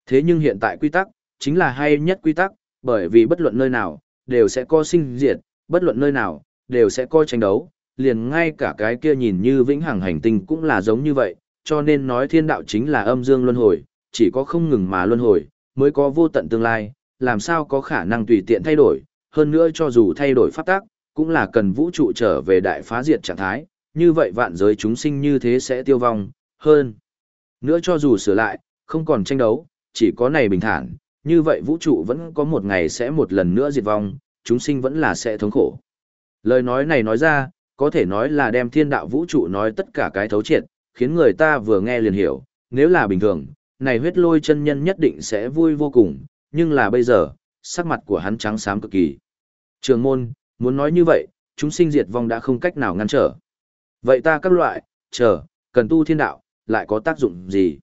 Thế nhưng hiện tại quy tắc, chính là hay nhất quy tắc, bởi vì bất luận nơi nào, đều sẽ có sinh diệt, bất luận nơi nào, đều sẽ coi tranh đấu, liền ngay cả cái kia nhìn như vĩnh hằng hành tinh cũng là giống như vậy, cho nên nói thiên đạo chính là âm dương luân hồi, chỉ có không ngừng mà luân hồi, mới có vô tận tương lai, làm sao có khả năng tùy tiện thay đổi, hơn nữa cho dù thay đổi pháp tắc, cũng là cần vũ trụ trở về đại phá diệt trạng thái, như vậy vạn giới chúng sinh như thế sẽ tiêu vong, hơn. Nữa cho dù sửa lại, không còn tranh đấu, chỉ có này bình thản, như vậy vũ trụ vẫn có một ngày sẽ một lần nữa diệt vong, chúng sinh vẫn là sẽ thống khổ. Lời nói này nói ra, có thể nói là đem thiên đạo vũ trụ nói tất cả cái thấu triệt, khiến người ta vừa nghe liền hiểu, nếu là bình thường, này huyết lôi chân nhân nhất định sẽ vui vô cùng, nhưng là bây giờ, sắc mặt của hắn trắng xám cực kỳ. Trường môn, muốn nói như vậy, chúng sinh diệt vong đã không cách nào ngăn trở. Vậy ta các loại, chờ, cần tu thiên đạo, lại có tác dụng gì?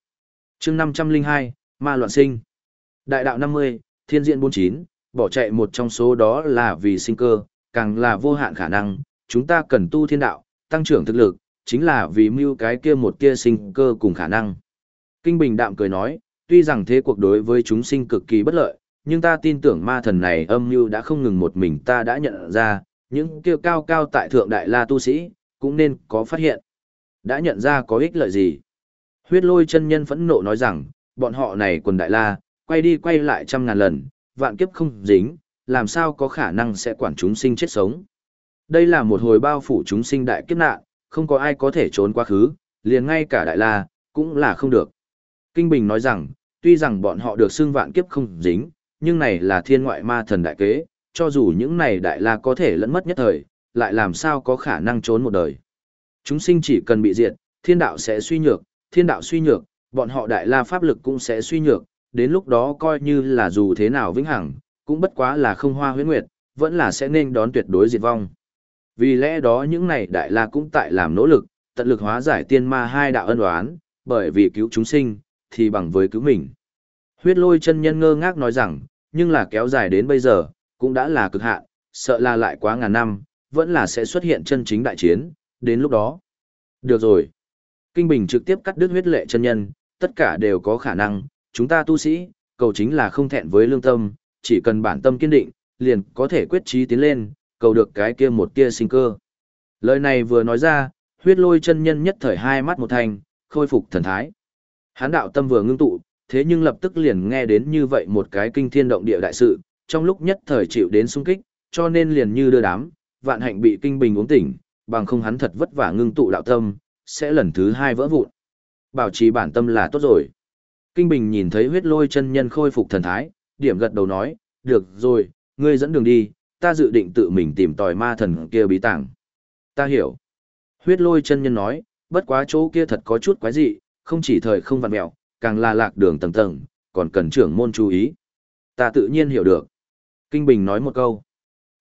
chương 502, ma loạn sinh. Đại đạo 50, thiên diện 49, bỏ chạy một trong số đó là vì sinh cơ, càng là vô hạn khả năng, chúng ta cần tu thiên đạo, tăng trưởng thực lực, chính là vì mưu cái kia một kia sinh cơ cùng khả năng. Kinh Bình đạm cười nói, tuy rằng thế cuộc đối với chúng sinh cực kỳ bất lợi, nhưng ta tin tưởng ma thần này âm mưu đã không ngừng một mình ta đã nhận ra, những kêu cao cao tại thượng đại la tu sĩ, cũng nên có phát hiện. Đã nhận ra có ích lợi gì? Huyết lôi chân nhân phẫn nộ nói rằng, bọn họ này quần đại la, quay đi quay lại trăm ngàn lần, vạn kiếp không dính, làm sao có khả năng sẽ quản chúng sinh chết sống. Đây là một hồi bao phủ chúng sinh đại kiếp nạn, không có ai có thể trốn quá khứ, liền ngay cả đại la, cũng là không được. Kinh Bình nói rằng, tuy rằng bọn họ được xưng vạn kiếp không dính, nhưng này là thiên ngoại ma thần đại kế, cho dù những này đại la có thể lẫn mất nhất thời, lại làm sao có khả năng trốn một đời. Chúng sinh chỉ cần bị diệt, thiên đạo sẽ suy nhược, thiên đạo suy nhược, bọn họ đại la pháp lực cũng sẽ suy nhược, đến lúc đó coi như là dù thế nào vĩnh hằng, cũng bất quá là không hoa huyễn nguyệt, vẫn là sẽ nên đón tuyệt đối diệt vong. Vì lẽ đó những này đại la cũng tại làm nỗ lực, tận lực hóa giải tiên ma hai đạo ân oán, bởi vì cứu chúng sinh, thì bằng với cứu mình. Huyết lôi chân nhân ngơ ngác nói rằng, nhưng là kéo dài đến bây giờ, cũng đã là cực hạn, sợ là lại quá ngàn năm, vẫn là sẽ xuất hiện chân chính đại chiến, đến lúc đó. Được rồi. Kinh Bình trực tiếp cắt đứt huyết lệ chân nhân, tất cả đều có khả năng, chúng ta tu sĩ, cầu chính là không thẹn với lương tâm, chỉ cần bản tâm kiên định, liền có thể quyết trí tiến lên, cầu được cái kia một tia sinh cơ. Lời này vừa nói ra, huyết lôi chân nhân nhất thời hai mắt một thành, khôi phục thần thái. Hán đạo tâm vừa ngưng tụ, thế nhưng lập tức liền nghe đến như vậy một cái kinh thiên động địa đại sự, trong lúc nhất thời chịu đến sung kích, cho nên liền như đưa đám, vạn hạnh bị kinh bình uống tỉnh, bằng không hắn thật vất vả ngưng tụ đạo tâm, sẽ lần thứ hai vỡ vụn. Bảo trì bản tâm là tốt rồi. Kinh bình nhìn thấy huyết lôi chân nhân khôi phục thần thái, điểm gật đầu nói, được rồi, ngươi dẫn đường đi, ta dự định tự mình tìm tòi ma thần kia bí tàng. Ta hiểu. Huyết lôi chân nhân nói, bất quá chỗ kia thật có chút quái dị, không chỉ thời không vặn mẹo, càng là lạc đường tầng tầng, còn cần trưởng môn chú ý. Ta tự nhiên hiểu được. Kinh Bình nói một câu.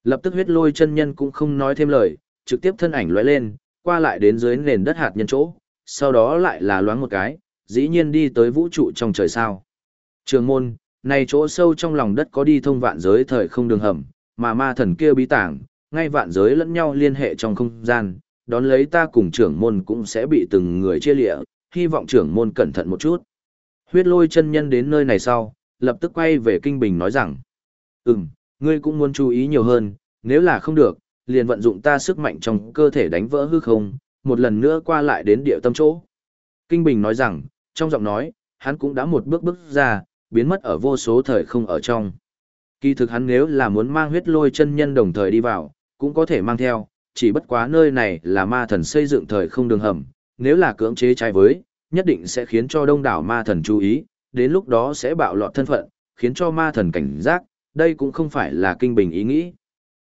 Lập tức huyết lôi chân nhân cũng không nói thêm lời, trực tiếp thân ảnh lóe lên, qua lại đến dưới nền đất hạt nhân chỗ, sau đó lại là loáng một cái, dĩ nhiên đi tới vũ trụ trong trời sao. Trường môn, này chỗ sâu trong lòng đất có đi thông vạn giới thời không đường hầm, mà ma thần kia bí tảng, ngay vạn giới lẫn nhau liên hệ trong không gian, đón lấy ta cùng trưởng môn cũng sẽ bị từng người chia lịa, hy vọng trưởng môn cẩn thận một chút. Huyết lôi chân nhân đến nơi này sau, lập tức quay về Kinh Bình nói rằng, Ừm, ngươi cũng muốn chú ý nhiều hơn, nếu là không được, liền vận dụng ta sức mạnh trong cơ thể đánh vỡ hư không, một lần nữa qua lại đến địa tâm chỗ. Kinh Bình nói rằng, trong giọng nói, hắn cũng đã một bước bước ra, biến mất ở vô số thời không ở trong. Kỳ thực hắn nếu là muốn mang huyết lôi chân nhân đồng thời đi vào, cũng có thể mang theo, chỉ bất quá nơi này là ma thần xây dựng thời không đường hầm, nếu là cưỡng chế trái với, nhất định sẽ khiến cho đông đảo ma thần chú ý, đến lúc đó sẽ bạo lọt thân phận, khiến cho ma thần cảnh giác, đây cũng không phải là kinh bình ý nghĩ.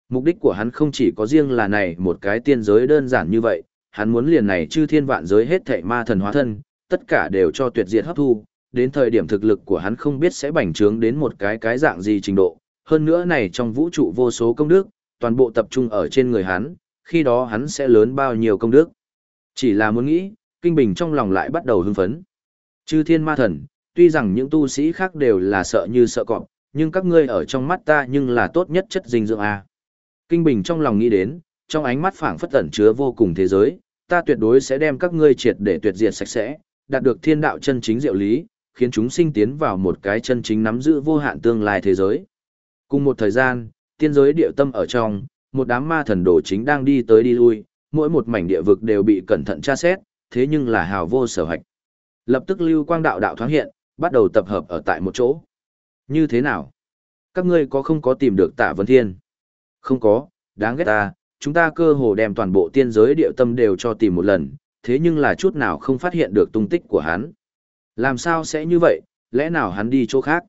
Mục đích của hắn không chỉ có riêng là này một cái tiên giới đơn giản như vậy, hắn muốn liền này chư thiên vạn giới hết thảy ma thần hóa thân, tất cả đều cho tuyệt diệt hấp thu, đến thời điểm thực lực của hắn không biết sẽ bành trướng đến một cái cái dạng gì trình độ. Hơn nữa này trong vũ trụ vô số công đức, toàn bộ tập trung ở trên người hắn, khi đó hắn sẽ lớn bao nhiêu công đức. Chỉ là muốn nghĩ, kinh bình trong lòng lại bắt đầu hưng phấn. Chư thiên ma thần, tuy rằng những tu sĩ khác đều là sợ như sợ cọp, nhưng các ngươi ở trong mắt ta nhưng là tốt nhất chất dinh dưỡng a. Kinh Bình trong lòng nghĩ đến, trong ánh mắt phảng phất tẩn chứa vô cùng thế giới, ta tuyệt đối sẽ đem các ngươi triệt để tuyệt diệt sạch sẽ, đạt được thiên đạo chân chính diệu lý, khiến chúng sinh tiến vào một cái chân chính nắm giữ vô hạn tương lai thế giới. Cùng một thời gian, tiên giới địa tâm ở trong, một đám ma thần đồ chính đang đi tới đi lui, mỗi một mảnh địa vực đều bị cẩn thận tra xét, thế nhưng là hào vô sở hạch. Lập tức lưu quang đạo đạo thoáng hiện, bắt đầu tập hợp ở tại một chỗ. Như thế nào? Các ngươi có không có tìm được tạ Vân Thiên? Không có, đáng ghét ta, chúng ta cơ hồ đem toàn bộ tiên giới địa tâm đều cho tìm một lần, thế nhưng là chút nào không phát hiện được tung tích của hắn. Làm sao sẽ như vậy, lẽ nào hắn đi chỗ khác?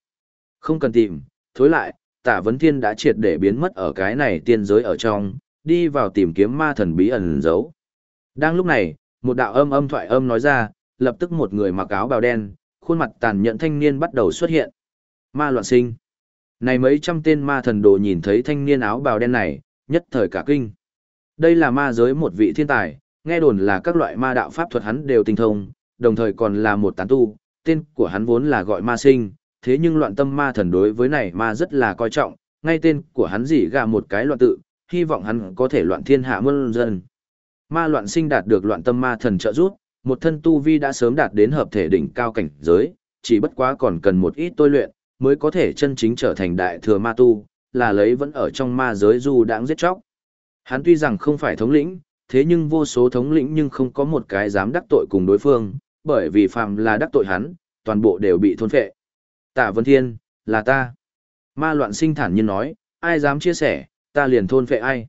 Không cần tìm, thối lại, tả vấn thiên đã triệt để biến mất ở cái này tiên giới ở trong, đi vào tìm kiếm ma thần bí ẩn giấu. Đang lúc này, một đạo âm âm thoại âm nói ra, lập tức một người mặc áo bào đen, khuôn mặt tàn nhẫn thanh niên bắt đầu xuất hiện. Ma loạn sinh. Này mấy trăm tên ma thần đồ nhìn thấy thanh niên áo bào đen này, nhất thời cả kinh. Đây là ma giới một vị thiên tài, nghe đồn là các loại ma đạo pháp thuật hắn đều tinh thông, đồng thời còn là một tán tu, tên của hắn vốn là gọi ma sinh, thế nhưng loạn tâm ma thần đối với này ma rất là coi trọng, ngay tên của hắn chỉ gà một cái loạn tự, hy vọng hắn có thể loạn thiên hạ muôn dân. Ma loạn sinh đạt được loạn tâm ma thần trợ giúp, một thân tu vi đã sớm đạt đến hợp thể đỉnh cao cảnh giới, chỉ bất quá còn cần một ít tôi luyện, mới có thể chân chính trở thành đại thừa ma tu, là lấy vẫn ở trong ma giới du đãng giết chóc. Hắn tuy rằng không phải thống lĩnh, thế nhưng vô số thống lĩnh nhưng không có một cái dám đắc tội cùng đối phương, bởi vì phàm là đắc tội hắn, toàn bộ đều bị thôn phệ. Tạ Vân Thiên, là ta. Ma loạn sinh thản nhiên nói, ai dám chia sẻ, ta liền thôn phệ ai.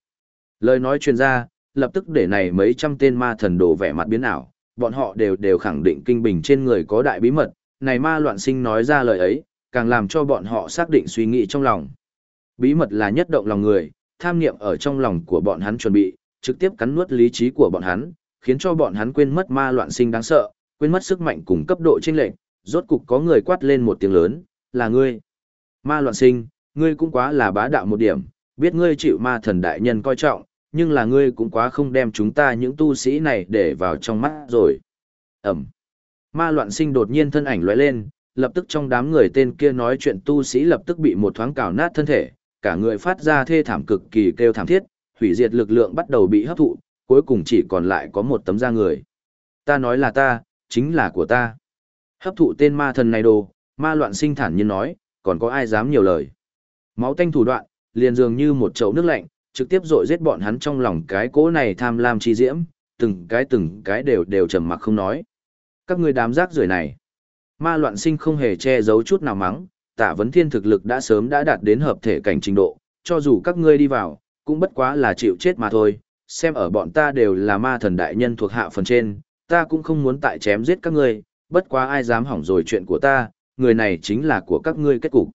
Lời nói truyền ra, lập tức để này mấy trăm tên ma thần đồ vẻ mặt biến ảo, bọn họ đều đều khẳng định kinh bình trên người có đại bí mật, này ma loạn sinh nói ra lời ấy, càng làm cho bọn họ xác định suy nghĩ trong lòng. Bí mật là nhất động lòng người, tham niệm ở trong lòng của bọn hắn chuẩn bị, trực tiếp cắn nuốt lý trí của bọn hắn, khiến cho bọn hắn quên mất ma loạn sinh đáng sợ, quên mất sức mạnh cùng cấp độ chênh lệch, rốt cục có người quát lên một tiếng lớn, là ngươi. Ma loạn sinh, ngươi cũng quá là bá đạo một điểm, biết ngươi chịu ma thần đại nhân coi trọng, nhưng là ngươi cũng quá không đem chúng ta những tu sĩ này để vào trong mắt rồi. Ẩm. Ma loạn sinh đột nhiên thân ảnh lóe lên, lập tức trong đám người tên kia nói chuyện tu sĩ lập tức bị một thoáng cào nát thân thể, cả người phát ra thê thảm cực kỳ kêu thảm thiết, hủy diệt lực lượng bắt đầu bị hấp thụ, cuối cùng chỉ còn lại có một tấm da người. Ta nói là ta, chính là của ta. Hấp thụ tên ma thần này đồ, ma loạn sinh thản nhiên nói, còn có ai dám nhiều lời. Máu tanh thủ đoạn, liền dường như một chậu nước lạnh, trực tiếp rội giết bọn hắn trong lòng cái cỗ này tham lam chi diễm, từng cái từng cái đều đều trầm mặc không nói. Các ngươi đám rác rưởi này. Ma loạn sinh không hề che giấu chút nào mắng, tạ vấn thiên thực lực đã sớm đã đạt đến hợp thể cảnh trình độ, cho dù các ngươi đi vào, cũng bất quá là chịu chết mà thôi, xem ở bọn ta đều là ma thần đại nhân thuộc hạ phần trên, ta cũng không muốn tại chém giết các ngươi, bất quá ai dám hỏng rồi chuyện của ta, người này chính là của các ngươi kết cục.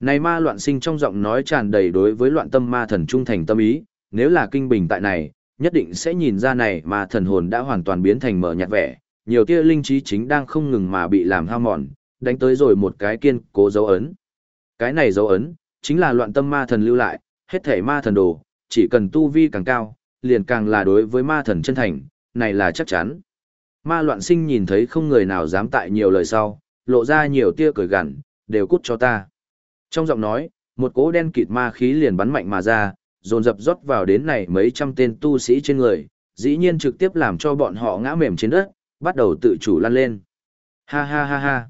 Này ma loạn sinh trong giọng nói tràn đầy đối với loạn tâm ma thần trung thành tâm ý, nếu là kinh bình tại này, nhất định sẽ nhìn ra này mà thần hồn đã hoàn toàn biến thành mở nhạt vẻ, nhiều tia linh trí chính đang không ngừng mà bị làm hao mòn, đánh tới rồi một cái kiên cố dấu ấn. Cái này dấu ấn, chính là loạn tâm ma thần lưu lại, hết thể ma thần đồ, chỉ cần tu vi càng cao, liền càng là đối với ma thần chân thành, này là chắc chắn. Ma loạn sinh nhìn thấy không người nào dám tại nhiều lời sau, lộ ra nhiều tia cười gằn, đều cút cho ta. Trong giọng nói, một cỗ đen kịt ma khí liền bắn mạnh mà ra, dồn dập rót vào đến này mấy trăm tên tu sĩ trên người, dĩ nhiên trực tiếp làm cho bọn họ ngã mềm trên đất, bắt đầu tự chủ lăn lên. Ha ha ha ha.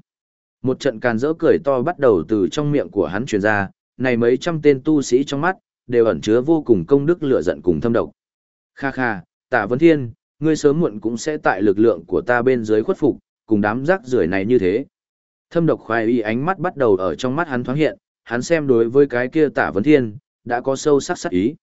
Một trận càn rỡ cười to bắt đầu từ trong miệng của hắn truyền ra, này mấy trăm tên tu sĩ trong mắt, đều ẩn chứa vô cùng công đức lửa giận cùng thâm độc. Kha kha, tạ vấn thiên, ngươi sớm muộn cũng sẽ tại lực lượng của ta bên dưới khuất phục, cùng đám rác rưởi này như thế. Thâm độc khoai y ánh mắt bắt đầu ở trong mắt hắn thoáng hiện, hắn xem đối với cái kia tạ vấn thiên, đã có sâu sắc sắc ý.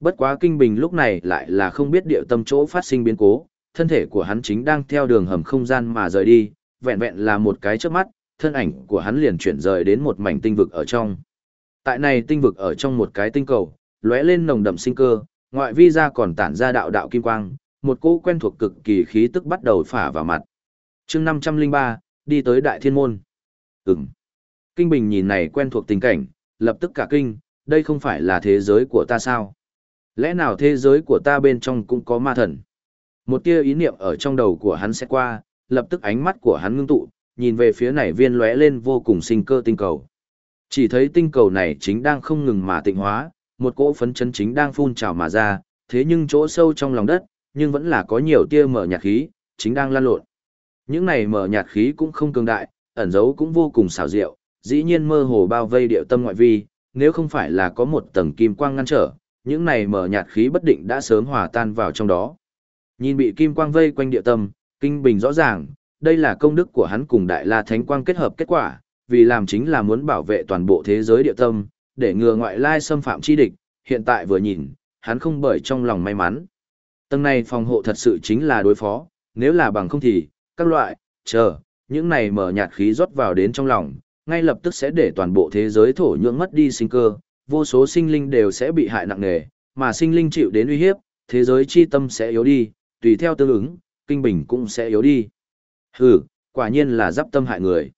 Bất quá kinh bình lúc này lại là không biết địa tâm chỗ phát sinh biến cố, thân thể của hắn chính đang theo đường hầm không gian mà rời đi, vẹn vẹn là một cái trước mắt, thân ảnh của hắn liền chuyển rời đến một mảnh tinh vực ở trong. Tại này tinh vực ở trong một cái tinh cầu, lóe lên nồng đậm sinh cơ, ngoại vi ra còn tản ra đạo đạo kim quang, một cỗ quen thuộc cực kỳ khí tức bắt đầu phả vào mặt. chương 503, đi tới đại thiên môn. Ừm. Kinh Bình nhìn này quen thuộc tình cảnh, lập tức cả kinh, đây không phải là thế giới của ta sao? Lẽ nào thế giới của ta bên trong cũng có ma thần? Một tia ý niệm ở trong đầu của hắn sẽ qua, lập tức ánh mắt của hắn ngưng tụ, nhìn về phía này viên lóe lên vô cùng sinh cơ tinh cầu. Chỉ thấy tinh cầu này chính đang không ngừng mà tịnh hóa, một cỗ phấn chân chính đang phun trào mà ra, thế nhưng chỗ sâu trong lòng đất, nhưng vẫn là có nhiều tia mở nhạt khí, chính đang lan lộn. Những này mở nhạt khí cũng không cường đại, ẩn dấu cũng vô cùng xảo diệu, dĩ nhiên mơ hồ bao vây điệu tâm ngoại vi, nếu không phải là có một tầng kim quang ngăn trở, những này mở nhạt khí bất định đã sớm hòa tan vào trong đó. Nhìn bị kim quang vây quanh địa tâm, kinh bình rõ ràng, đây là công đức của hắn cùng đại la thánh quang kết hợp kết quả, vì làm chính là muốn bảo vệ toàn bộ thế giới địa tâm, để ngừa ngoại lai xâm phạm chi địch, hiện tại vừa nhìn, hắn không bởi trong lòng may mắn. Tầng này phòng hộ thật sự chính là đối phó, nếu là bằng không thì, các loại, chờ, những này mở nhạt khí rót vào đến trong lòng, ngay lập tức sẽ để toàn bộ thế giới thổ nhưỡng mất đi sinh cơ, vô số sinh linh đều sẽ bị hại nặng nề, mà sinh linh chịu đến uy hiếp, thế giới chi tâm sẽ yếu đi, tùy theo tương ứng, kinh bình cũng sẽ yếu đi. Hừ, quả nhiên là giáp tâm hại người.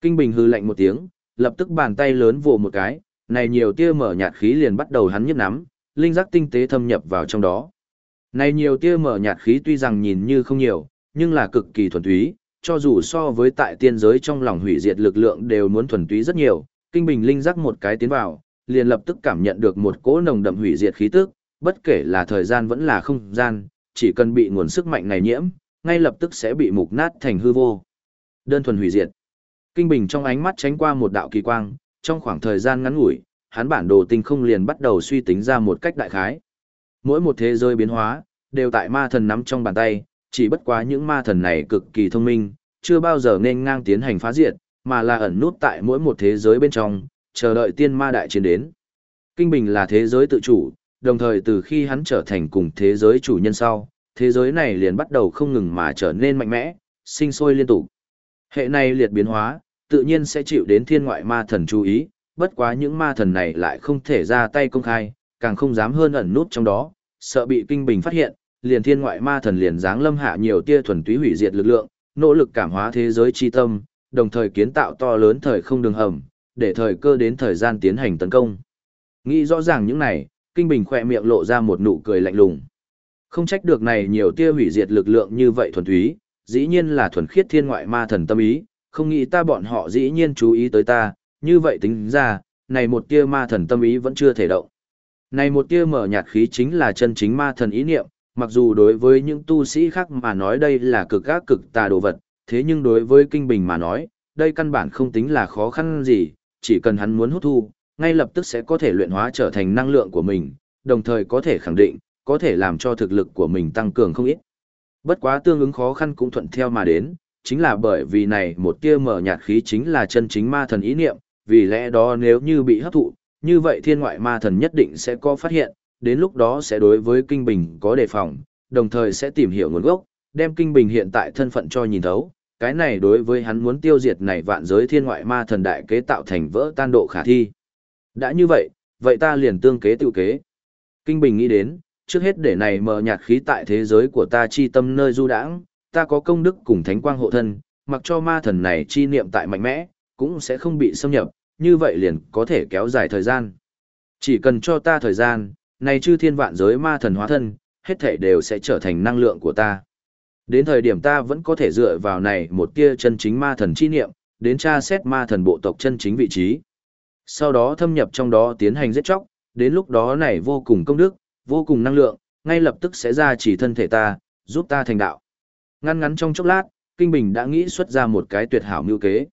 Kinh bình hừ lạnh một tiếng, lập tức bàn tay lớn vồ một cái, này nhiều tia mở nhạt khí liền bắt đầu hắn nhấp nắm, linh giác tinh tế thâm nhập vào trong đó. Này nhiều tia mở nhạt khí tuy rằng nhìn như không nhiều, nhưng là cực kỳ thuần túy, cho dù so với tại tiên giới trong lòng hủy diệt lực lượng đều muốn thuần túy rất nhiều, kinh bình linh giác một cái tiến vào, liền lập tức cảm nhận được một cỗ nồng đậm hủy diệt khí tức, bất kể là thời gian vẫn là không gian, chỉ cần bị nguồn sức mạnh này nhiễm, ngay lập tức sẽ bị mục nát thành hư vô. Đơn thuần hủy diệt. Kinh bình trong ánh mắt tránh qua một đạo kỳ quang, trong khoảng thời gian ngắn ngủi, hắn bản đồ tinh không liền bắt đầu suy tính ra một cách đại khái. Mỗi một thế giới biến hóa, đều tại ma thần nắm trong bàn tay, chỉ bất quá những ma thần này cực kỳ thông minh, chưa bao giờ nên ngang tiến hành phá diệt, mà là ẩn nút tại mỗi một thế giới bên trong, chờ đợi tiên ma đại chiến đến. Kinh Bình là thế giới tự chủ, đồng thời từ khi hắn trở thành cùng thế giới chủ nhân sau, thế giới này liền bắt đầu không ngừng mà trở nên mạnh mẽ, sinh sôi liên tục. Hệ này liệt biến hóa, tự nhiên sẽ chịu đến thiên ngoại ma thần chú ý, bất quá những ma thần này lại không thể ra tay công khai, càng không dám hơn ẩn nút trong đó, sợ bị kinh bình phát hiện, liền thiên ngoại ma thần liền giáng lâm hạ nhiều tia thuần túy hủy diệt lực lượng, nỗ lực cảm hóa thế giới chi tâm, đồng thời kiến tạo to lớn thời không đường hầm, để thời cơ đến thời gian tiến hành tấn công. Nghĩ rõ ràng những này, Kinh Bình khỏe miệng lộ ra một nụ cười lạnh lùng. Không trách được này nhiều tia hủy diệt lực lượng như vậy thuần túy, dĩ nhiên là thuần khiết thiên ngoại ma thần tâm ý, không nghĩ ta bọn họ dĩ nhiên chú ý tới ta, như vậy tính ra, này một tia ma thần tâm ý vẫn chưa thể động. Này một tia mở nhạt khí chính là chân chính ma thần ý niệm, mặc dù đối với những tu sĩ khác mà nói đây là cực ác cực tà đồ vật, thế nhưng đối với kinh bình mà nói, đây căn bản không tính là khó khăn gì, chỉ cần hắn muốn hút thu, ngay lập tức sẽ có thể luyện hóa trở thành năng lượng của mình, đồng thời có thể khẳng định, có thể làm cho thực lực của mình tăng cường không ít. Bất quá tương ứng khó khăn cũng thuận theo mà đến, chính là bởi vì này một tia mở nhạt khí chính là chân chính ma thần ý niệm, vì lẽ đó nếu như bị hấp thụ, như vậy thiên ngoại ma thần nhất định sẽ có phát hiện, đến lúc đó sẽ đối với kinh bình có đề phòng, đồng thời sẽ tìm hiểu nguồn gốc, đem kinh bình hiện tại thân phận cho nhìn thấu. Cái này đối với hắn muốn tiêu diệt này vạn giới thiên ngoại ma thần đại kế tạo thành vỡ tan độ khả thi. Đã như vậy, vậy ta liền tương kế tự kế. Kinh Bình nghĩ đến, trước hết để này mờ nhạt khí tại thế giới của ta chi tâm nơi du đãng, ta có công đức cùng thánh quang hộ thân, mặc cho ma thần này chi niệm tại mạnh mẽ, cũng sẽ không bị xâm nhập, như vậy liền có thể kéo dài thời gian. Chỉ cần cho ta thời gian, này chư thiên vạn giới ma thần hóa thân, hết thảy đều sẽ trở thành năng lượng của ta. Đến thời điểm ta vẫn có thể dựa vào này một tia chân chính ma thần chi niệm, đến tra xét ma thần bộ tộc chân chính vị trí. Sau đó thâm nhập trong đó tiến hành giết chóc, đến lúc đó này vô cùng công đức, vô cùng năng lượng, ngay lập tức sẽ ra chỉ thân thể ta, giúp ta thành đạo. Ngăn ngắn trong chốc lát, Kinh Bình đã nghĩ xuất ra một cái tuyệt hảo mưu kế.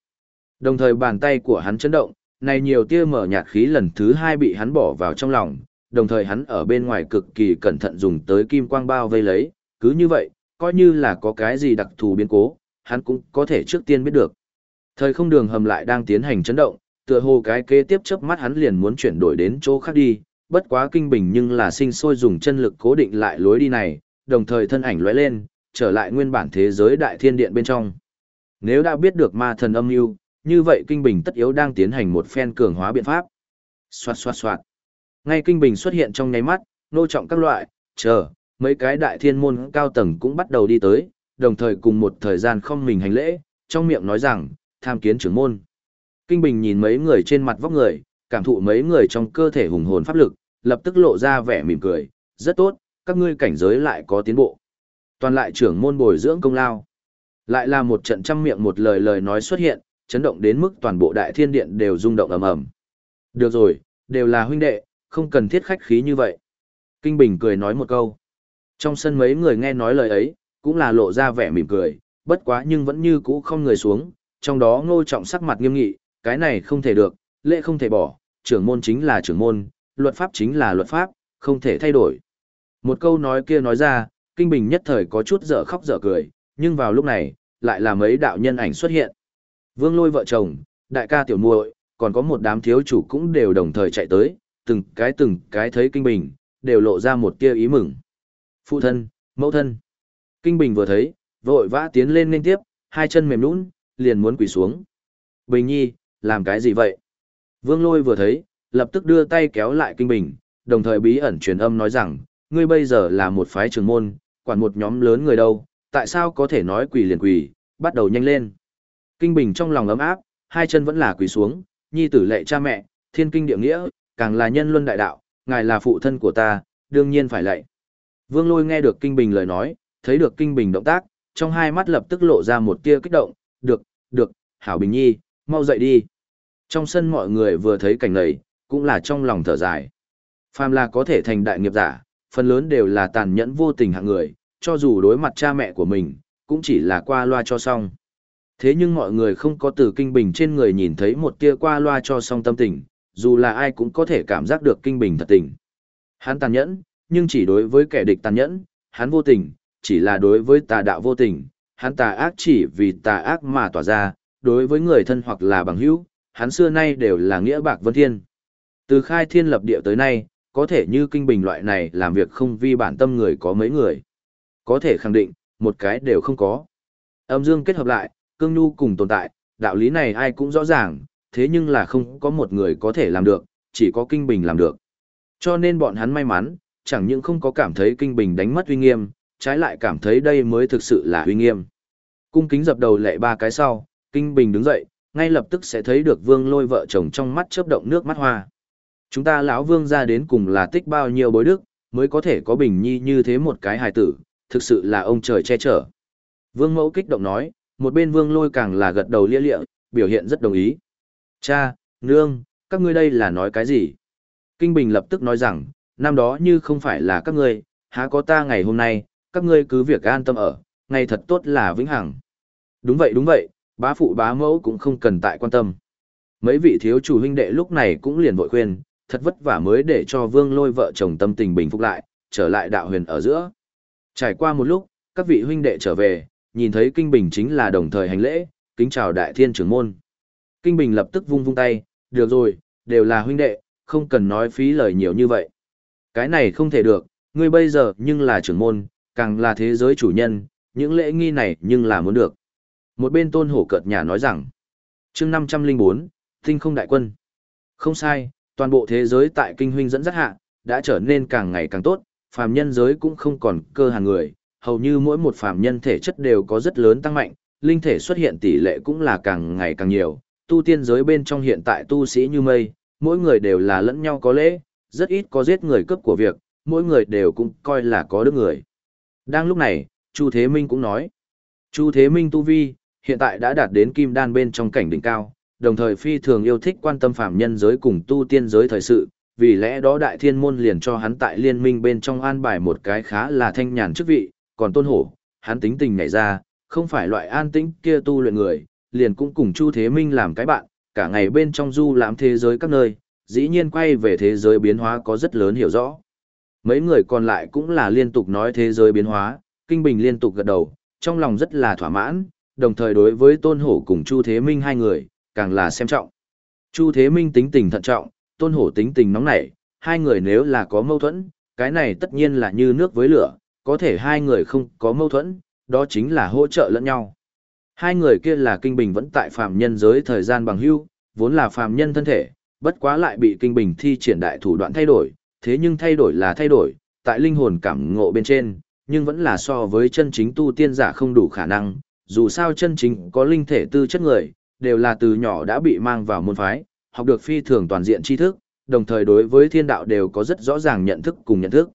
Đồng thời bàn tay của hắn chấn động, này nhiều tia mở nhạt khí lần thứ hai bị hắn bỏ vào trong lòng, đồng thời hắn ở bên ngoài cực kỳ cẩn thận dùng tới kim quang bao vây lấy, cứ như vậy, coi như là có cái gì đặc thù biến cố, hắn cũng có thể trước tiên biết được. Thời không đường hầm lại đang tiến hành chấn động, tựa hồ cái kế tiếp chớp mắt hắn liền muốn chuyển đổi đến chỗ khác đi, bất quá kinh bình nhưng là sinh sôi dùng chân lực cố định lại lối đi này, đồng thời thân ảnh lóe lên, trở lại nguyên bản thế giới đại thiên điện bên trong. Nếu đã biết được ma thần âm mưu, như vậy kinh bình tất yếu đang tiến hành một phen cường hóa biện pháp. Xoạt xoạt xoạt. Ngay kinh bình xuất hiện trong nháy mắt, nô trọng các loại, chờ, mấy cái đại thiên môn cao tầng cũng bắt đầu đi tới, đồng thời cùng một thời gian không mình hành lễ, trong miệng nói rằng, tham kiến trưởng môn. Kinh bình nhìn mấy người trên mặt vóc người, cảm thụ mấy người trong cơ thể hùng hồn pháp lực, lập tức lộ ra vẻ mỉm cười, rất tốt, các ngươi cảnh giới lại có tiến bộ. Toàn lại trưởng môn bồi dưỡng công lao. Lại là một trận trăm miệng một lời lời nói xuất hiện, chấn động đến mức toàn bộ đại thiên điện đều rung động ầm ầm. Được rồi, đều là huynh đệ, không cần thiết khách khí như vậy. Kinh Bình cười nói một câu. Trong sân mấy người nghe nói lời ấy, cũng là lộ ra vẻ mỉm cười, bất quá nhưng vẫn như cũ không người xuống, trong đó ngô trọng sắc mặt nghiêm nghị, cái này không thể được, lễ không thể bỏ, trưởng môn chính là trưởng môn, luật pháp chính là luật pháp, không thể thay đổi. Một câu nói kia nói ra, Kinh Bình nhất thời có chút dở khóc dở cười, nhưng vào lúc này, lại là mấy đạo nhân ảnh xuất hiện. Vương lôi vợ chồng, đại ca tiểu muội, còn có một đám thiếu chủ cũng đều đồng thời chạy tới, từng cái từng cái thấy Kinh Bình, đều lộ ra một tia ý mừng. Phụ thân, mẫu thân. Kinh Bình vừa thấy, vội vã tiến lên liên tiếp, hai chân mềm nũng, liền muốn quỳ xuống. Bình nhi, làm cái gì vậy? Vương lôi vừa thấy, lập tức đưa tay kéo lại Kinh Bình, đồng thời bí ẩn truyền âm nói rằng, ngươi bây giờ là một phái trường môn, quản một nhóm lớn người đâu, tại sao có thể nói quỳ liền quỳ, bắt đầu nhanh lên. Kinh Bình trong lòng ấm áp, hai chân vẫn là quỳ xuống, nhi tử lệ cha mẹ, thiên kinh địa nghĩa, càng là nhân luân đại đạo, ngài là phụ thân của ta, đương nhiên phải lạy. Vương Lôi nghe được Kinh Bình lời nói, thấy được Kinh Bình động tác, trong hai mắt lập tức lộ ra một tia kích động, được, được, Hảo Bình Nhi, mau dậy đi. Trong sân mọi người vừa thấy cảnh này, cũng là trong lòng thở dài. Phàm là có thể thành đại nghiệp giả, phần lớn đều là tàn nhẫn vô tình hạng người, cho dù đối mặt cha mẹ của mình, cũng chỉ là qua loa cho xong. Thế nhưng mọi người không có từ kinh bình trên người nhìn thấy một tia qua loa cho xong tâm tình, dù là ai cũng có thể cảm giác được kinh bình thật tình. Hắn tàn nhẫn, nhưng chỉ đối với kẻ địch tàn nhẫn, hắn vô tình, chỉ là đối với tà đạo vô tình, hắn tà ác chỉ vì tà ác mà tỏa ra, đối với người thân hoặc là bằng hữu, hắn xưa nay đều là nghĩa bạc vân thiên. Từ khai thiên lập địa tới nay, có thể như kinh bình loại này làm việc không vi bản tâm người có mấy người. Có thể khẳng định, một cái đều không có. Âm dương kết hợp lại, cương nhu cùng tồn tại, đạo lý này ai cũng rõ ràng, thế nhưng là không có một người có thể làm được, chỉ có kinh bình làm được. Cho nên bọn hắn may mắn, chẳng những không có cảm thấy kinh bình đánh mất uy nghiêm, trái lại cảm thấy đây mới thực sự là uy nghiêm. Cung kính dập đầu lệ ba cái sau, kinh bình đứng dậy, ngay lập tức sẽ thấy được vương lôi vợ chồng trong mắt chớp động nước mắt hoa. Chúng ta lão vương ra đến cùng là tích bao nhiêu bối đức, mới có thể có bình nhi như thế một cái hài tử, thực sự là ông trời che chở. Vương mẫu kích động nói, một bên vương lôi càng là gật đầu lia lịa, biểu hiện rất đồng ý. Cha, nương, các ngươi đây là nói cái gì? Kinh Bình lập tức nói rằng, năm đó như không phải là các ngươi, há có ta ngày hôm nay, các ngươi cứ việc an tâm ở, ngày thật tốt là vĩnh hằng. Đúng vậy đúng vậy, bá phụ bá mẫu cũng không cần tại quan tâm. Mấy vị thiếu chủ huynh đệ lúc này cũng liền vội khuyên, thật vất vả mới để cho vương lôi vợ chồng tâm tình bình phục lại, trở lại đạo huyền ở giữa. Trải qua một lúc, các vị huynh đệ trở về, nhìn thấy Kinh Bình chính là đồng thời hành lễ, kính chào đại thiên trưởng môn. Kinh Bình lập tức vung vung tay, được rồi, đều là huynh đệ, không cần nói phí lời nhiều như vậy. Cái này không thể được, ngươi bây giờ nhưng là trưởng môn, càng là thế giới chủ nhân, những lễ nghi này nhưng là muốn được. Một bên tôn hổ cợt nhà nói rằng, chương 504, tinh không đại quân. Không sai, toàn bộ thế giới tại kinh huynh dẫn dắt hạ, đã trở nên càng ngày càng tốt, phàm nhân giới cũng không còn cơ hàng người, hầu như mỗi một phàm nhân thể chất đều có rất lớn tăng mạnh, linh thể xuất hiện tỷ lệ cũng là càng ngày càng nhiều, tu tiên giới bên trong hiện tại tu sĩ như mây, mỗi người đều là lẫn nhau có lễ, rất ít có giết người cướp của việc, mỗi người đều cũng coi là có đức người. Đang lúc này, Chu Thế Minh cũng nói, Chu Thế Minh tu vi, hiện tại đã đạt đến kim đan bên trong cảnh đỉnh cao, đồng thời phi thường yêu thích quan tâm phàm nhân giới cùng tu tiên giới thời sự, vì lẽ đó đại thiên môn liền cho hắn tại liên minh bên trong an bài một cái khá là thanh nhàn chức vị, còn tôn hổ, hắn tính tình nhảy ra, không phải loại an tĩnh kia tu luyện người, liền cũng cùng Chu Thế Minh làm cái bạn, cả ngày bên trong du lãm thế giới các nơi, dĩ nhiên quay về thế giới biến hóa có rất lớn hiểu rõ. Mấy người còn lại cũng là liên tục nói thế giới biến hóa, Kinh Bình liên tục gật đầu, trong lòng rất là thỏa mãn, đồng thời đối với Tôn Hổ cùng Chu Thế Minh hai người, càng là xem trọng. Chu Thế Minh tính tình thận trọng, Tôn Hổ tính tình nóng nảy, hai người nếu là có mâu thuẫn, cái này tất nhiên là như nước với lửa, có thể hai người không có mâu thuẫn, đó chính là hỗ trợ lẫn nhau. Hai người kia là kinh bình vẫn tại phàm nhân giới thời gian bằng hưu, vốn là phàm nhân thân thể, bất quá lại bị kinh bình thi triển đại thủ đoạn thay đổi, thế nhưng thay đổi là thay đổi, tại linh hồn cảm ngộ bên trên, nhưng vẫn là so với chân chính tu tiên giả không đủ khả năng, dù sao chân chính có linh thể tư chất người, đều là từ nhỏ đã bị mang vào môn phái, học được phi thường toàn diện tri thức, đồng thời đối với thiên đạo đều có rất rõ ràng nhận thức cùng nhận thức.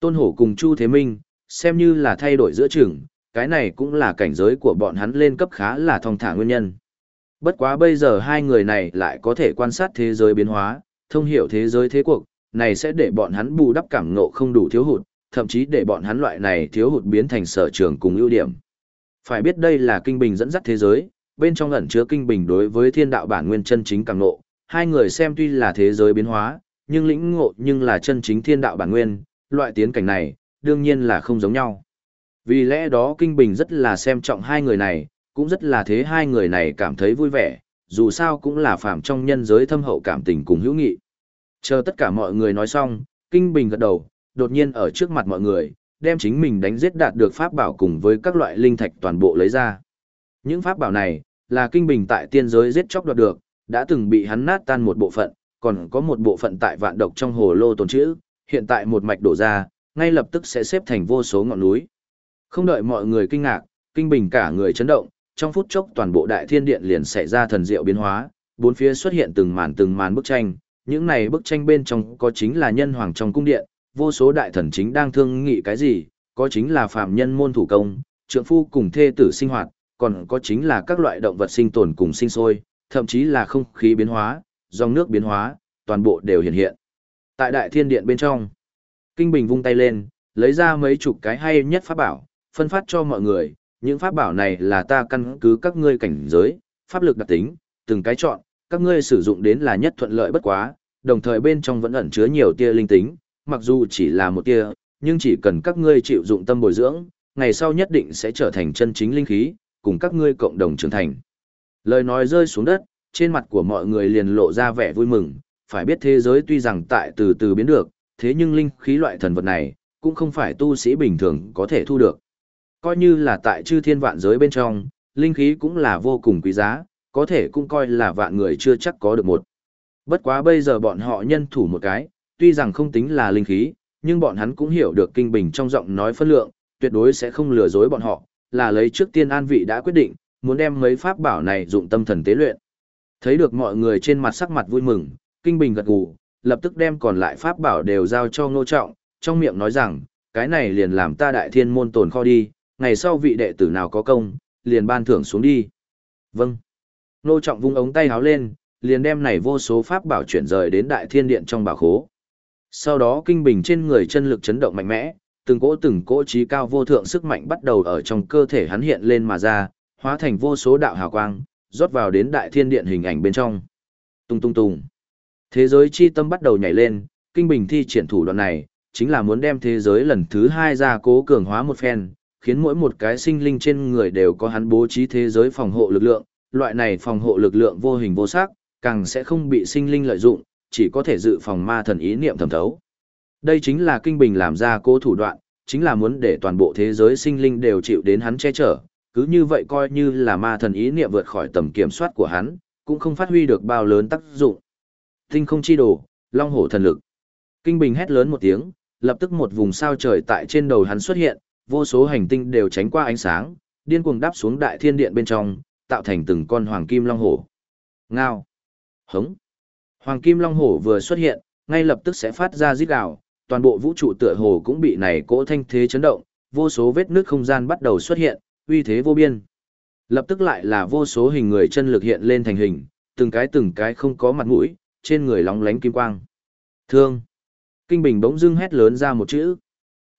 Tôn Hổ cùng Chu Thế Minh, xem như là thay đổi giữa trường, cái này cũng là cảnh giới của bọn hắn lên cấp khá là thong thả nguyên nhân. Bất quá bây giờ hai người này lại có thể quan sát thế giới biến hóa, thông hiểu thế giới thế cuộc, này sẽ để bọn hắn bù đắp cảm ngộ không đủ thiếu hụt, thậm chí để bọn hắn loại này thiếu hụt biến thành sở trường cùng ưu điểm. Phải biết đây là kinh bình dẫn dắt thế giới, bên trong ẩn chứa kinh bình đối với thiên đạo bản nguyên chân chính càng ngộ, hai người xem tuy là thế giới biến hóa, nhưng lĩnh ngộ nhưng là chân chính thiên đạo bản nguyên, loại tiến cảnh này, đương nhiên là không giống nhau. Vì lẽ đó Kinh Bình rất là xem trọng hai người này, cũng rất là thế hai người này cảm thấy vui vẻ, dù sao cũng là phạm trong nhân giới thâm hậu cảm tình cùng hữu nghị. Chờ tất cả mọi người nói xong, Kinh Bình gật đầu, đột nhiên ở trước mặt mọi người, đem chính mình đánh giết đạt được pháp bảo cùng với các loại linh thạch toàn bộ lấy ra. Những pháp bảo này, là Kinh Bình tại tiên giới giết chóc đoạt được, đã từng bị hắn nát tan một bộ phận, còn có một bộ phận tại vạn độc trong hồ lô tồn trữ, hiện tại một mạch đổ ra, ngay lập tức sẽ xếp thành vô số ngọn núi. Không đợi mọi người kinh ngạc, kinh bình cả người chấn động, trong phút chốc toàn bộ đại thiên điện liền xảy ra thần diệu biến hóa, bốn phía xuất hiện từng màn từng màn bức tranh, những này bức tranh bên trong có chính là nhân hoàng trong cung điện, vô số đại thần chính đang thương nghị cái gì, có chính là phạm nhân môn thủ công, trượng phu cùng thê tử sinh hoạt, còn có chính là các loại động vật sinh tồn cùng sinh sôi, thậm chí là không khí biến hóa, dòng nước biến hóa, toàn bộ đều hiện hiện. Tại đại thiên điện bên trong, Kinh Bình vung tay lên, lấy ra mấy chục cái hay nhất pháp bảo, phân phát cho mọi người, những pháp bảo này là ta căn cứ các ngươi cảnh giới, pháp lực đặc tính, từng cái chọn, các ngươi sử dụng đến là nhất thuận lợi bất quá, đồng thời bên trong vẫn ẩn chứa nhiều tia linh tính, mặc dù chỉ là một tia, nhưng chỉ cần các ngươi chịu dụng tâm bồi dưỡng, ngày sau nhất định sẽ trở thành chân chính linh khí, cùng các ngươi cộng đồng trưởng thành. Lời nói rơi xuống đất, trên mặt của mọi người liền lộ ra vẻ vui mừng, phải biết thế giới tuy rằng tại từ từ biến được, thế nhưng linh khí loại thần vật này, cũng không phải tu sĩ bình thường có thể thu được coi như là tại chư thiên vạn giới bên trong, linh khí cũng là vô cùng quý giá, có thể cũng coi là vạn người chưa chắc có được một. Bất quá bây giờ bọn họ nhân thủ một cái, tuy rằng không tính là linh khí, nhưng bọn hắn cũng hiểu được kinh bình trong giọng nói phân lượng, tuyệt đối sẽ không lừa dối bọn họ, là lấy trước tiên an vị đã quyết định, muốn đem mấy pháp bảo này dụng tâm thần tế luyện. Thấy được mọi người trên mặt sắc mặt vui mừng, kinh bình gật gù, lập tức đem còn lại pháp bảo đều giao cho ngô trọng, trong miệng nói rằng, cái này liền làm ta đại thiên môn tồn kho đi, ngày sau vị đệ tử nào có công, liền ban thưởng xuống đi. Vâng. Nô Trọng vung ống tay háo lên, liền đem này vô số pháp bảo chuyển rời đến đại thiên điện trong bảo khố. Sau đó kinh bình trên người chân lực chấn động mạnh mẽ, từng cỗ từng cỗ trí cao vô thượng sức mạnh bắt đầu ở trong cơ thể hắn hiện lên mà ra, hóa thành vô số đạo hào quang, rót vào đến đại thiên điện hình ảnh bên trong. Tung tung tung. Thế giới chi tâm bắt đầu nhảy lên, kinh bình thi triển thủ đoạn này, chính là muốn đem thế giới lần thứ hai ra cố cường hóa một phen, khiến mỗi một cái sinh linh trên người đều có hắn bố trí thế giới phòng hộ lực lượng, loại này phòng hộ lực lượng vô hình vô sắc, càng sẽ không bị sinh linh lợi dụng, chỉ có thể dự phòng ma thần ý niệm thẩm thấu. Đây chính là kinh bình làm ra cố thủ đoạn, chính là muốn để toàn bộ thế giới sinh linh đều chịu đến hắn che chở, cứ như vậy coi như là ma thần ý niệm vượt khỏi tầm kiểm soát của hắn, cũng không phát huy được bao lớn tác dụng. Tinh không chi đồ, long hổ thần lực. Kinh bình hét lớn một tiếng, lập tức một vùng sao trời tại trên đầu hắn xuất hiện, vô số hành tinh đều tránh qua ánh sáng, điên cuồng đáp xuống đại thiên điện bên trong, tạo thành từng con hoàng kim long hổ. Ngao. Hống. Hoàng kim long hổ vừa xuất hiện, ngay lập tức sẽ phát ra rít gào, toàn bộ vũ trụ tựa hồ cũng bị này cỗ thanh thế chấn động, vô số vết nước không gian bắt đầu xuất hiện, uy thế vô biên. Lập tức lại là vô số hình người chân lực hiện lên thành hình, từng cái từng cái không có mặt mũi, trên người lóng lánh kim quang. Thương. Kinh Bình bỗng dưng hét lớn ra một chữ.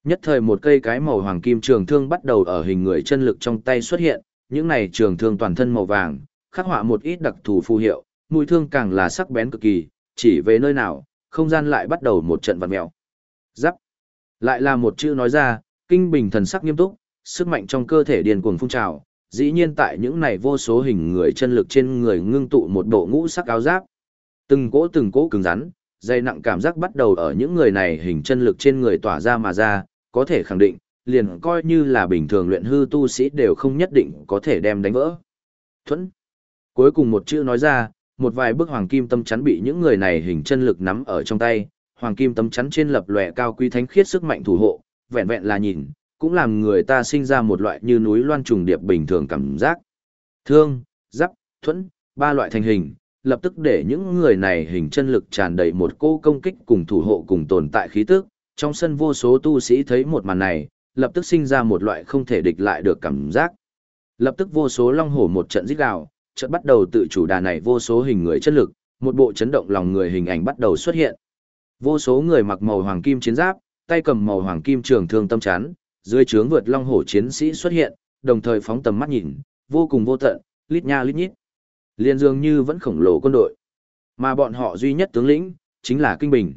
Nhất thời một cây cái màu hoàng kim trường thương bắt đầu ở hình người chân lực trong tay xuất hiện, những này trường thương toàn thân màu vàng, khắc họa một ít đặc thù phù hiệu, mũi thương càng là sắc bén cực kỳ, chỉ về nơi nào, không gian lại bắt đầu một trận vặn mèo. Giáp. Lại là một chữ nói ra, kinh bình thần sắc nghiêm túc, sức mạnh trong cơ thể điền cuồng phun trào, dĩ nhiên tại những này vô số hình người chân lực trên người ngưng tụ một bộ ngũ sắc áo giáp. Từng cỗ từng cỗ cứng rắn, dày nặng cảm giác bắt đầu ở những người này hình chân lực trên người tỏa ra mà ra, có thể khẳng định, liền coi như là bình thường luyện hư tu sĩ đều không nhất định có thể đem đánh vỡ. Thuẫn. Cuối cùng một chữ nói ra, một vài bức hoàng kim tâm chắn bị những người này hình chân lực nắm ở trong tay, hoàng kim tâm chắn trên lập lòe cao quý thánh khiết sức mạnh thủ hộ, vẹn vẹn là nhìn, cũng làm người ta sinh ra một loại như núi loan trùng điệp bình thường cảm giác. Thương, giáp, thuẫn, ba loại thành hình, lập tức để những người này hình chân lực tràn đầy một cô công kích cùng thủ hộ cùng tồn tại khí tức. Trong sân vô số tu sĩ thấy một màn này, lập tức sinh ra một loại không thể địch lại được cảm giác. Lập tức vô số long hổ một trận giết gào, chợt bắt đầu tự chủ đà này vô số hình người chất lực, một bộ chấn động lòng người hình ảnh bắt đầu xuất hiện. Vô số người mặc màu hoàng kim chiến giáp, tay cầm màu hoàng kim trường thương tâm chán, dưới trướng vượt long hổ chiến sĩ xuất hiện, đồng thời phóng tầm mắt nhìn, vô cùng vô tận, lít nha lít nhít. Liên dường như vẫn khổng lồ quân đội. Mà bọn họ duy nhất tướng lĩnh, chính là Kinh Bình.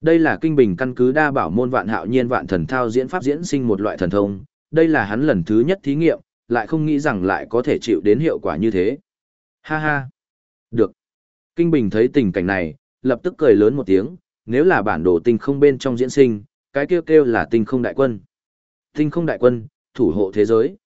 Đây là Kinh Bình căn cứ đa bảo môn vạn hạo nhiên vạn thần thao diễn pháp diễn sinh một loại thần thông, đây là hắn lần thứ nhất thí nghiệm, lại không nghĩ rằng lại có thể chịu đến hiệu quả như thế. Ha ha. Được. Kinh Bình thấy tình cảnh này, lập tức cười lớn một tiếng, nếu là bản đồ tinh không bên trong diễn sinh, cái kêu kêu là tinh không đại quân. Tinh không đại quân, thủ hộ thế giới.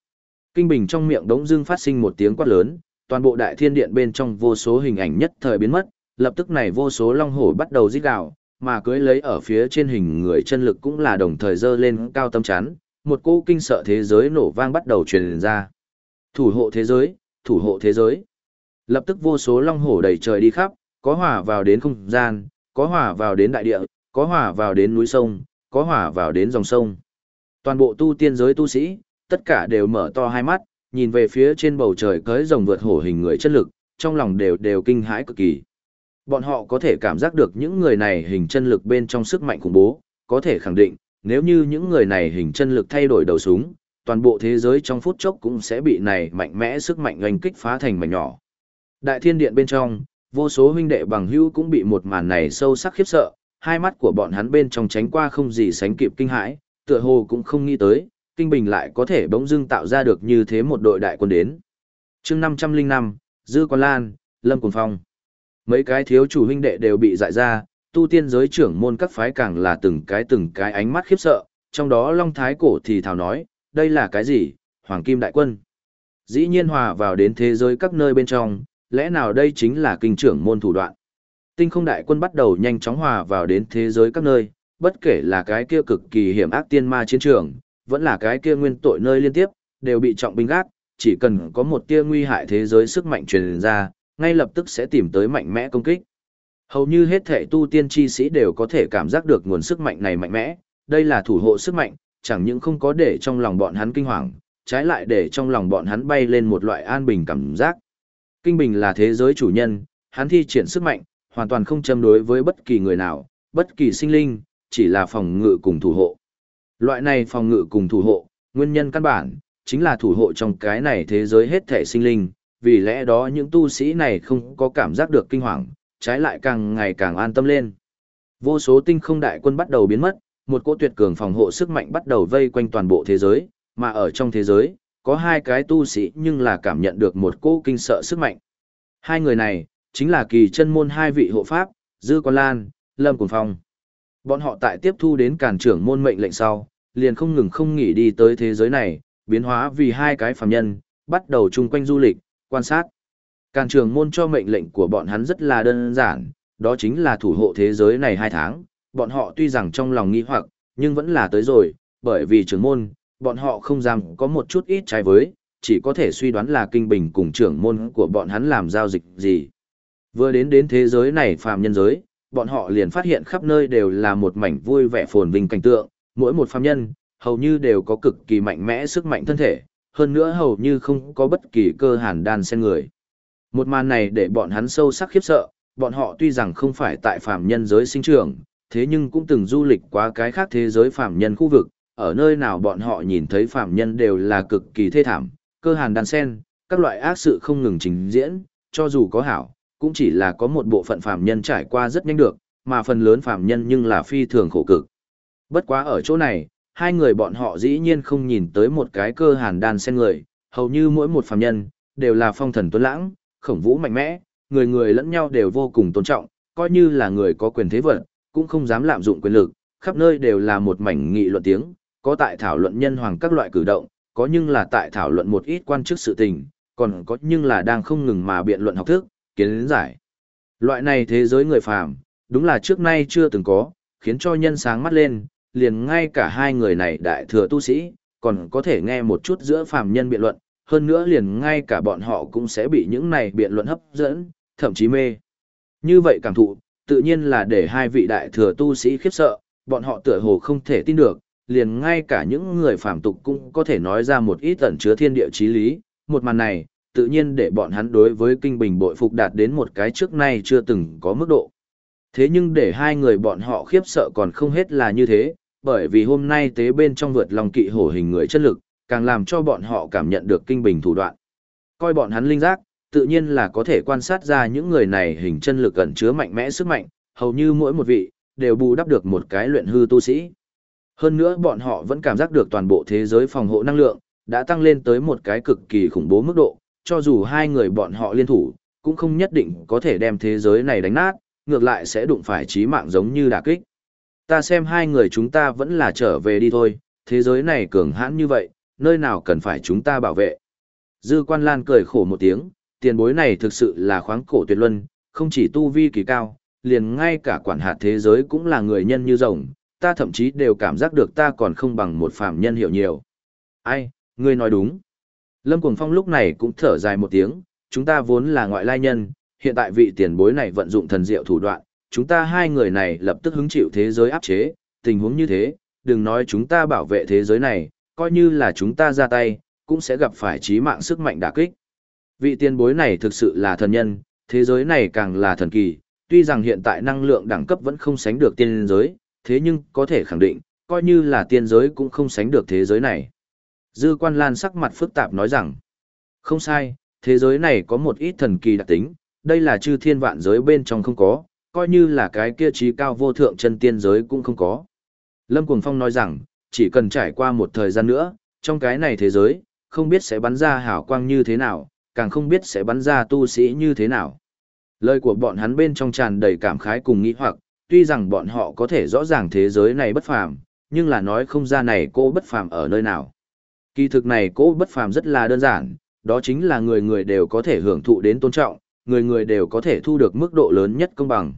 Kinh bình trong miệng đống dưng phát sinh một tiếng quát lớn, toàn bộ đại thiên điện bên trong vô số hình ảnh nhất thời biến mất, lập tức này vô số long hổ bắt đầu rít gào, mà cưới lấy ở phía trên hình người chân lực cũng là đồng thời dơ lên cao tâm chán, một cỗ kinh sợ thế giới nổ vang bắt đầu truyền ra. Thủ hộ thế giới, thủ hộ thế giới. Lập tức vô số long hổ đầy trời đi khắp, có hỏa vào đến không gian, có hỏa vào đến đại địa, có hỏa vào đến núi sông, có hỏa vào đến dòng sông. Toàn bộ tu tiên giới tu sĩ, tất cả đều mở to hai mắt, nhìn về phía trên bầu trời cưới rồng vượt hổ hình người chân lực, trong lòng đều đều kinh hãi cực kỳ. Bọn họ có thể cảm giác được những người này hình chân lực bên trong sức mạnh khủng bố, có thể khẳng định, nếu như những người này hình chân lực thay đổi đầu súng, toàn bộ thế giới trong phút chốc cũng sẽ bị này mạnh mẽ sức mạnh oanh kích phá thành mảnh nhỏ. Đại thiên điện bên trong, vô số huynh đệ bằng hữu cũng bị một màn này sâu sắc khiếp sợ, hai mắt của bọn hắn bên trong tránh qua không gì sánh kịp kinh hãi, tựa hồ cũng không nghĩ tới, kinh bình lại có thể bỗng dưng tạo ra được như thế một đội đại quân đến. chương 505, Dư Quan Lan, Lâm Cùng Phong. Mấy cái thiếu chủ huynh đệ đều bị dại ra, tu tiên giới trưởng môn các phái càng là từng cái từng cái ánh mắt khiếp sợ, trong đó Long Thái Cổ thì thào nói, đây là cái gì, Hoàng Kim Đại Quân. Dĩ nhiên hòa vào đến thế giới các nơi bên trong, lẽ nào đây chính là kinh trưởng môn thủ đoạn. Tinh không đại quân bắt đầu nhanh chóng hòa vào đến thế giới các nơi, bất kể là cái kia cực kỳ hiểm ác tiên ma chiến trường, vẫn là cái kia nguyên tội nơi liên tiếp, đều bị trọng binh gác, chỉ cần có một tia nguy hại thế giới sức mạnh truyền ra, ngay lập tức sẽ tìm tới mạnh mẽ công kích. Hầu như hết thể tu tiên chi sĩ đều có thể cảm giác được nguồn sức mạnh này mạnh mẽ, đây là thủ hộ sức mạnh, chẳng những không có để trong lòng bọn hắn kinh hoàng, trái lại để trong lòng bọn hắn bay lên một loại an bình cảm giác. Kinh Bình là thế giới chủ nhân, hắn thi triển sức mạnh, hoàn toàn không châm đối với bất kỳ người nào, bất kỳ sinh linh, chỉ là phòng ngự cùng thủ hộ. Loại này phòng ngự cùng thủ hộ, nguyên nhân căn bản, chính là thủ hộ trong cái này thế giới hết thể sinh linh, vì lẽ đó những tu sĩ này không có cảm giác được kinh hoàng, trái lại càng ngày càng an tâm lên. Vô số tinh không đại quân bắt đầu biến mất, một cỗ tuyệt cường phòng hộ sức mạnh bắt đầu vây quanh toàn bộ thế giới, mà ở trong thế giới, có hai cái tu sĩ nhưng là cảm nhận được một cỗ kinh sợ sức mạnh. Hai người này, chính là kỳ chân môn hai vị hộ pháp, Dư Quan Lan, Lâm Cùng Phong. Bọn họ tại tiếp thu đến càn trưởng môn mệnh lệnh sau, liền không ngừng không nghỉ đi tới thế giới này, biến hóa vì hai cái phàm nhân, bắt đầu chung quanh du lịch, quan sát. Càn Trường môn cho mệnh lệnh của bọn hắn rất là đơn giản, đó chính là thủ hộ thế giới này hai tháng. Bọn họ tuy rằng trong lòng nghi hoặc, nhưng vẫn là tới rồi, bởi vì trưởng môn, bọn họ không dám có một chút ít trái với, chỉ có thể suy đoán là kinh bình cùng trưởng môn của bọn hắn làm giao dịch gì. Vừa đến đến thế giới này phàm nhân giới, bọn họ liền phát hiện khắp nơi đều là một mảnh vui vẻ phồn vinh cảnh tượng, mỗi một phàm nhân, hầu như đều có cực kỳ mạnh mẽ sức mạnh thân thể, hơn nữa hầu như không có bất kỳ cơ hàn đan sen người. Một màn này để bọn hắn sâu sắc khiếp sợ, bọn họ tuy rằng không phải tại phàm nhân giới sinh trưởng, thế nhưng cũng từng du lịch qua cái khác thế giới phàm nhân khu vực, ở nơi nào bọn họ nhìn thấy phàm nhân đều là cực kỳ thê thảm, cơ hàn đan sen, các loại ác sự không ngừng trình diễn, cho dù có hảo, cũng chỉ là có một bộ phận phàm nhân trải qua rất nhanh được, mà phần lớn phàm nhân nhưng là phi thường khổ cực. Bất quá ở chỗ này, hai người bọn họ dĩ nhiên không nhìn tới một cái cơ hàn đan sen người, hầu như mỗi một phàm nhân, đều là phong thần tuấn lãng, khổng vũ mạnh mẽ, người người lẫn nhau đều vô cùng tôn trọng, coi như là người có quyền thế vật, cũng không dám lạm dụng quyền lực, khắp nơi đều là một mảnh nghị luận tiếng, có tại thảo luận nhân hoàng các loại cử động, có nhưng là tại thảo luận một ít quan chức sự tình, còn có nhưng là đang không ngừng mà biện luận học thức, kiến giải. Loại này thế giới người phàm, đúng là trước nay chưa từng có, khiến cho nhân sáng mắt lên, liền ngay cả hai người này đại thừa tu sĩ, còn có thể nghe một chút giữa phàm nhân biện luận, hơn nữa liền ngay cả bọn họ cũng sẽ bị những này biện luận hấp dẫn, thậm chí mê. Như vậy cảm thụ, tự nhiên là để hai vị đại thừa tu sĩ khiếp sợ, bọn họ tựa hồ không thể tin được, liền ngay cả những người phàm tục cũng có thể nói ra một ít ẩn chứa thiên địa chí lý, một màn này, tự nhiên để bọn hắn đối với kinh bình bội phục đạt đến một cái trước nay chưa từng có mức độ. Thế nhưng để hai người bọn họ khiếp sợ còn không hết là như thế, bởi vì hôm nay tế bên trong vượt lòng kỵ hổ hình người chất lực, càng làm cho bọn họ cảm nhận được kinh bình thủ đoạn. Coi bọn hắn linh giác, tự nhiên là có thể quan sát ra những người này hình chân lực ẩn chứa mạnh mẽ sức mạnh, hầu như mỗi một vị, đều bù đắp được một cái luyện hư tu sĩ. Hơn nữa bọn họ vẫn cảm giác được toàn bộ thế giới phòng hộ năng lượng, đã tăng lên tới một cái cực kỳ khủng bố mức độ, cho dù hai người bọn họ liên thủ, cũng không nhất định có thể đem thế giới này đánh nát, ngược lại sẽ đụng phải chí mạng giống như đả kích. Ta xem hai người chúng ta vẫn là trở về đi thôi, thế giới này cường hãn như vậy, nơi nào cần phải chúng ta bảo vệ. Dư quan lan cười khổ một tiếng, tiền bối này thực sự là khoáng cổ tuyệt luân, không chỉ tu vi kỳ cao, liền ngay cả quản hạt thế giới cũng là người nhân như rồng, ta thậm chí đều cảm giác được ta còn không bằng một phàm nhân hiểu nhiều. Ai, ngươi nói đúng. Lâm Cuồng Phong lúc này cũng thở dài một tiếng, chúng ta vốn là ngoại lai nhân, hiện tại vị tiền bối này vận dụng thần diệu thủ đoạn, chúng ta hai người này lập tức hứng chịu thế giới áp chế, tình huống như thế, đừng nói chúng ta bảo vệ thế giới này, coi như là chúng ta ra tay, cũng sẽ gặp phải chí mạng sức mạnh đả kích. Vị tiền bối này thực sự là thần nhân, thế giới này càng là thần kỳ, tuy rằng hiện tại năng lượng đẳng cấp vẫn không sánh được tiên giới, thế nhưng có thể khẳng định, coi như là tiên giới cũng không sánh được thế giới này. Dư quan lan sắc mặt phức tạp nói rằng, không sai, thế giới này có một ít thần kỳ đặc tính, đây là chư thiên vạn giới bên trong không có, coi như là cái kia trí cao vô thượng chân tiên giới cũng không có. Lâm Cuồng Phong nói rằng, chỉ cần trải qua một thời gian nữa, trong cái này thế giới, không biết sẽ bắn ra hào quang như thế nào, càng không biết sẽ bắn ra tu sĩ như thế nào. Lời của bọn hắn bên trong tràn đầy cảm khái cùng nghĩ hoặc, tuy rằng bọn họ có thể rõ ràng thế giới này bất phàm, nhưng là nói không ra này cô bất phàm ở nơi nào. Kỳ thực này cô bất phàm rất là đơn giản, đó chính là người người đều có thể hưởng thụ đến tôn trọng, người người đều có thể thu được mức độ lớn nhất công bằng.